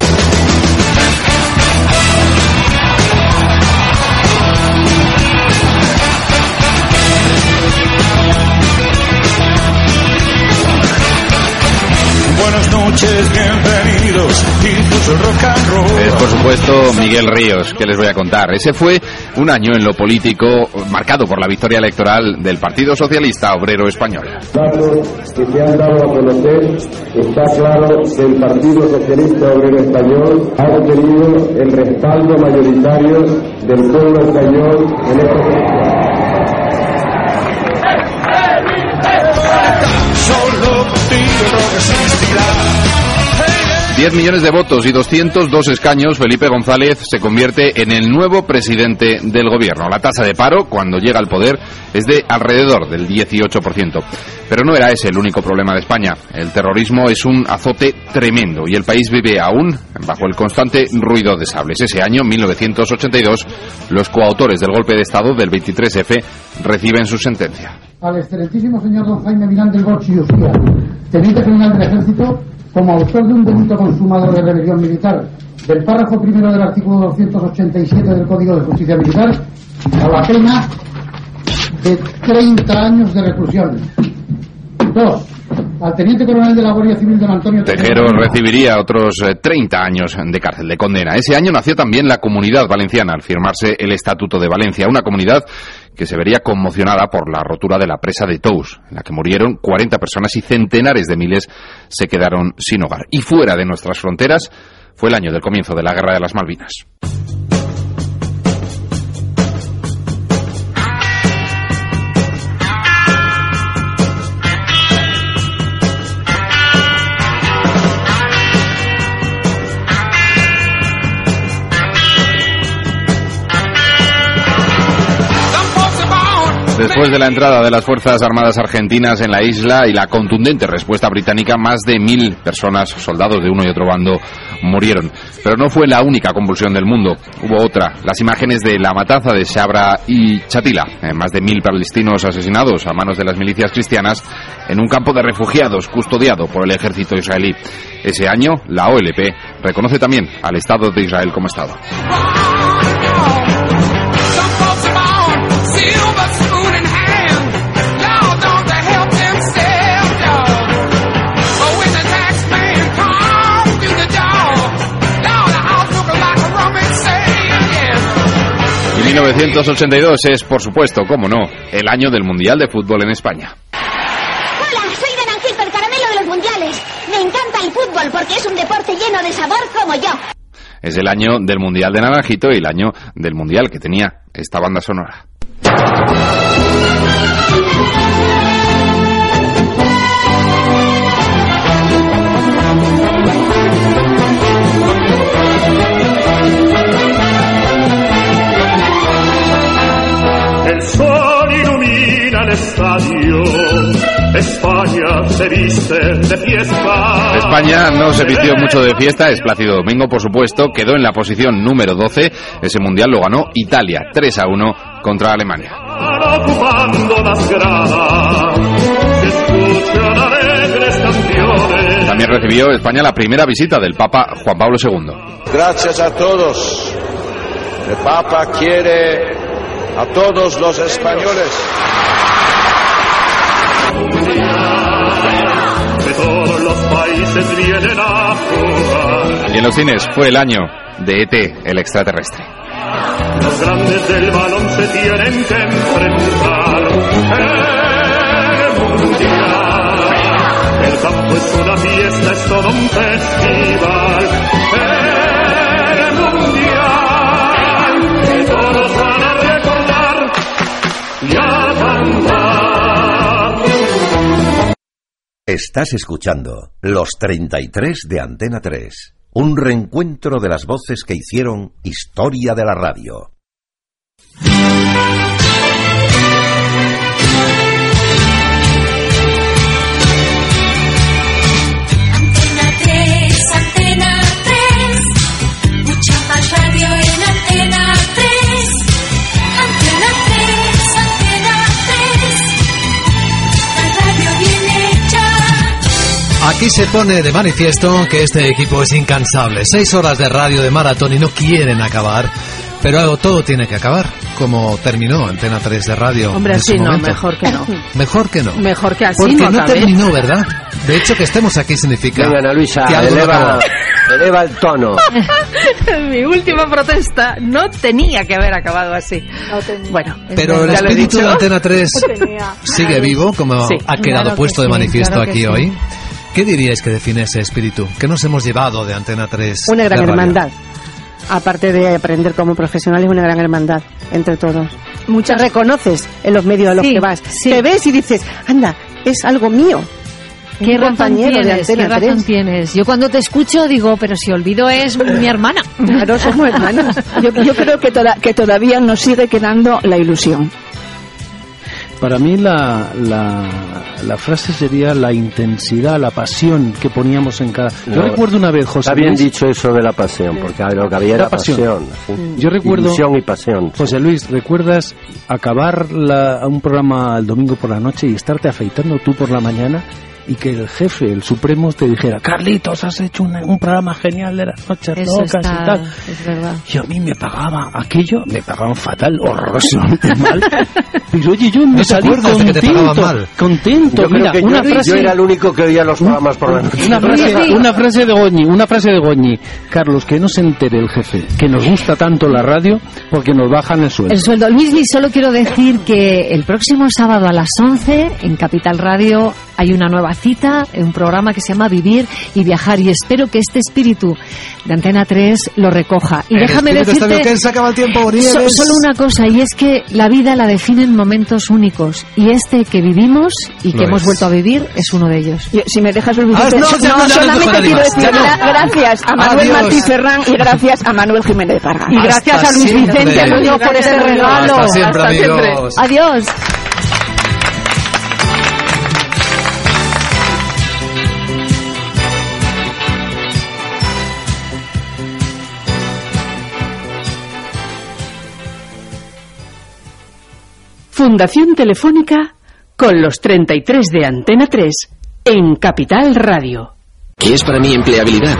Noches, bienvenidos, incluso rock and roll. Es por supuesto Miguel Ríos, que les voy a contar. Ese fue un año en lo político marcado por la victoria electoral del Partido Socialista Obrero Español. datos que se han dado a conocer, está claro que el Partido Socialista Obrero Español ha obtenido el respaldo mayoritario del pueblo español en esta 10 millones de votos y 202 escaños, Felipe González se convierte en el nuevo presidente del gobierno. La tasa de paro, cuando llega al poder, es de alrededor del 18%. Pero no era ese el único problema de España. El terrorismo es un azote tremendo y el país vive aún bajo el constante ruido de sables. Ese año, 1982, los coautores del golpe de Estado del 23F reciben su sentencia. Al excelentísimo señor don Jaime Milán del Bosch y Usía, teniente general del ejército, como autor de un delito consumado de rebelión militar, del párrafo primero del artículo 287 del Código de Justicia Militar, a la pena de 30 años de reclusión. Dos, al teniente coronel de la Guardia Civil don Antonio Tejero recibiría otros eh, 30 años de cárcel de condena. Ese año nació también la Comunidad Valenciana al firmarse el Estatuto de Valencia, una comunidad que se vería conmocionada por la rotura de la presa de Tous, en la que murieron 40 personas y centenares de miles se quedaron sin hogar. Y fuera de nuestras fronteras fue el año del comienzo de la Guerra de las Malvinas. Después de la entrada de las Fuerzas Armadas Argentinas en la isla y la contundente respuesta británica, más de mil personas, soldados de uno y otro bando, murieron. Pero no fue la única convulsión del mundo. Hubo otra. Las imágenes de la matanza de Shabra y Chatila. eh, más de mil palestinos asesinados a manos de las milicias cristianas en un campo de refugiados custodiado por el ejército israelí. Ese año, la OLP reconoce también al Estado de Israel como Estado. 1982 es, por supuesto, como no, el año del Mundial de Fútbol en España. Hola, soy de Naranjito, el caramelo de los mundiales. Me encanta el fútbol porque es un deporte lleno de sabor como yo. Es el año del Mundial de Naranjito y el año del Mundial que tenía esta banda sonora. El sol ilumina el estadio. España se viste de fiesta. España no se vistió mucho de fiesta, es Plácido Domingo, por supuesto, quedó en la posición número 12. Ese mundial lo ganó Italia 3 a 1 contra Alemania. También recibió España la primera visita del Papa Juan Pablo II. Gracias a todos. El Papa quiere a todos los españoles. De todos los países vienen a jugar. Y en los cines fue el año de ET, el extraterrestre. Los grandes del balón se tienen que enfrentar. El mundial. El campo es una fiesta, es todo un festival. El mundial. Que todos Estás escuchando Los 33 de Antena 3, un reencuentro de las voces que hicieron historia de la radio. Aquí se pone de manifiesto que este equipo es incansable. Seis horas de radio de maratón y no quieren acabar. Pero algo, todo tiene que acabar, como terminó Antena 3 de radio. Hombre, en así su no, momento. mejor que no. Mejor que no. Mejor que así Porque no no terminó, ¿verdad? De hecho, que estemos aquí significa Venga, Ana Luisa, que algo eleva, eleva el tono. Mi última protesta no tenía que haber acabado así. Bueno, Pero el espíritu de Antena 3 Lo tenía. sigue vivo, como Sí. ha quedado Claro que puesto de manifiesto claro aquí sí. hoy. ¿Qué diríais que define ese espíritu? ¿Qué nos hemos llevado de Antena 3? Una gran hermandad. Aparte de aprender como profesionales, una gran hermandad entre todos. Muchas reconoces en los medios a los Sí, que vas. sí. Te ves y dices, anda, es algo mío. ¿Qué razón compañero de tienes? ¿Qué Antena razón 3. tienes? Yo cuando te escucho digo, pero si olvido es mi hermana. Claro, somos hermanos. Yo, yo creo que, toda- que todavía nos sigue quedando la ilusión. Para mí la, la, la frase sería la intensidad, la pasión que poníamos en cada... Yo No, recuerdo una vez, José Está bien Luis, dicho eso de la pasión, porque lo que había era pasión. pasión. sí. Yo recuerdo- Ilusión y pasión. José Luis, ¿recuerdas acabar la- un programa el domingo por la noche y estarte afeitando tú por la mañana y que el jefe, el supremo, te dijera, Carlitos, has hecho un, un programa genial de las noches Eso locas está, y tal? es verdad. Y a mí me pagaba aquello, me pagaban fatal, horrorosamente mal. Pero oye, yo me ¿No te salí que contento, mal? contento. Yo creo Mira, que yo- una yo, frase... era el único que oía los programas por la noche. Una frase, una frase de Goñi, una frase de Goñi. Carlos, que no se entere el jefe, que nos gusta tanto la radio porque nos bajan el sueldo. El sueldo. Luismi, solo quiero decir que el próximo sábado a las 11 en Capital Radio hay una nueva cita, un programa que se llama Vivir y Viajar y espero que este espíritu de Antena 3 lo recoja. Y El déjame decirte se acaba el tiempo, so- solo una cosa y es que la vida la definen momentos únicos y este que vivimos y que Lo hemos es. vuelto a vivir es uno de ellos. Yo, si me dejas, Ah, no, no, no solamente quiero decir gracias a Manuel Adiós. Martí Ferrán y gracias a Manuel Jiménez Vargas. Y gracias a Luis siempre. Vicente Aluño por este regalo. Hasta siempre, amigos. Adiós. Fundación Telefónica con los 33 de Antena 3 en Capital Radio. ¿Qué es para mí empleabilidad?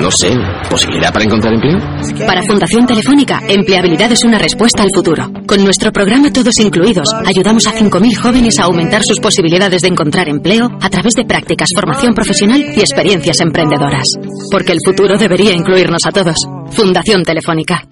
No sé, ¿posibilidad para encontrar empleo? Para Fundación Telefónica, empleabilidad es una respuesta al futuro. Con nuestro programa Todos Incluidos, ayudamos a 5.000 jóvenes a aumentar sus posibilidades de encontrar empleo a través de prácticas, formación profesional y experiencias emprendedoras. Porque el futuro debería incluirnos a todos. Fundación Telefónica.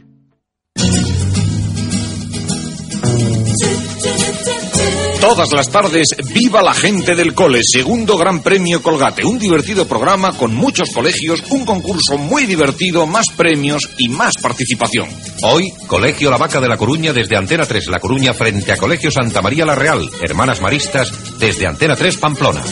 Todas las tardes, viva la gente del cole, segundo Gran Premio Colgate, un divertido programa con muchos colegios, un concurso muy divertido, más premios y más participación. Hoy, Colegio La Vaca de La Coruña desde Antena 3 La Coruña frente a Colegio Santa María La Real, Hermanas Maristas desde Antena 3 Pamplona.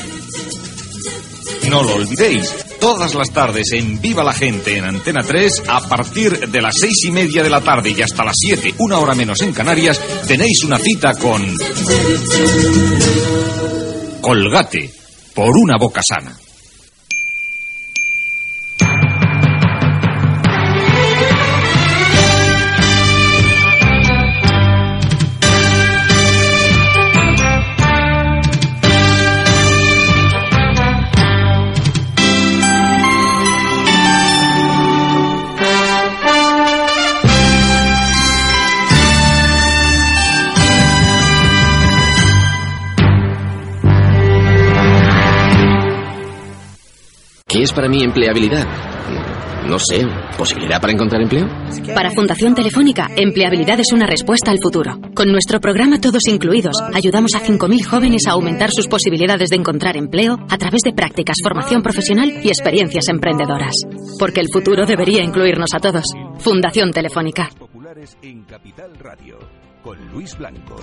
No lo olvidéis, todas las tardes en Viva la Gente en Antena 3, a partir de las seis y media de la tarde y hasta las siete, una hora menos en Canarias, tenéis una cita con... Colgate, por una boca sana. ¿Qué es para mí empleabilidad? No sé, ¿posibilidad para encontrar empleo? Para Fundación Telefónica, empleabilidad es una respuesta al futuro. Con nuestro programa Todos Incluidos, ayudamos a 5.000 jóvenes a aumentar sus posibilidades de encontrar empleo a través de prácticas, formación profesional y experiencias emprendedoras. Porque el futuro debería incluirnos a todos. Fundación Telefónica. Populares en Capital Radio con Luis Blanco.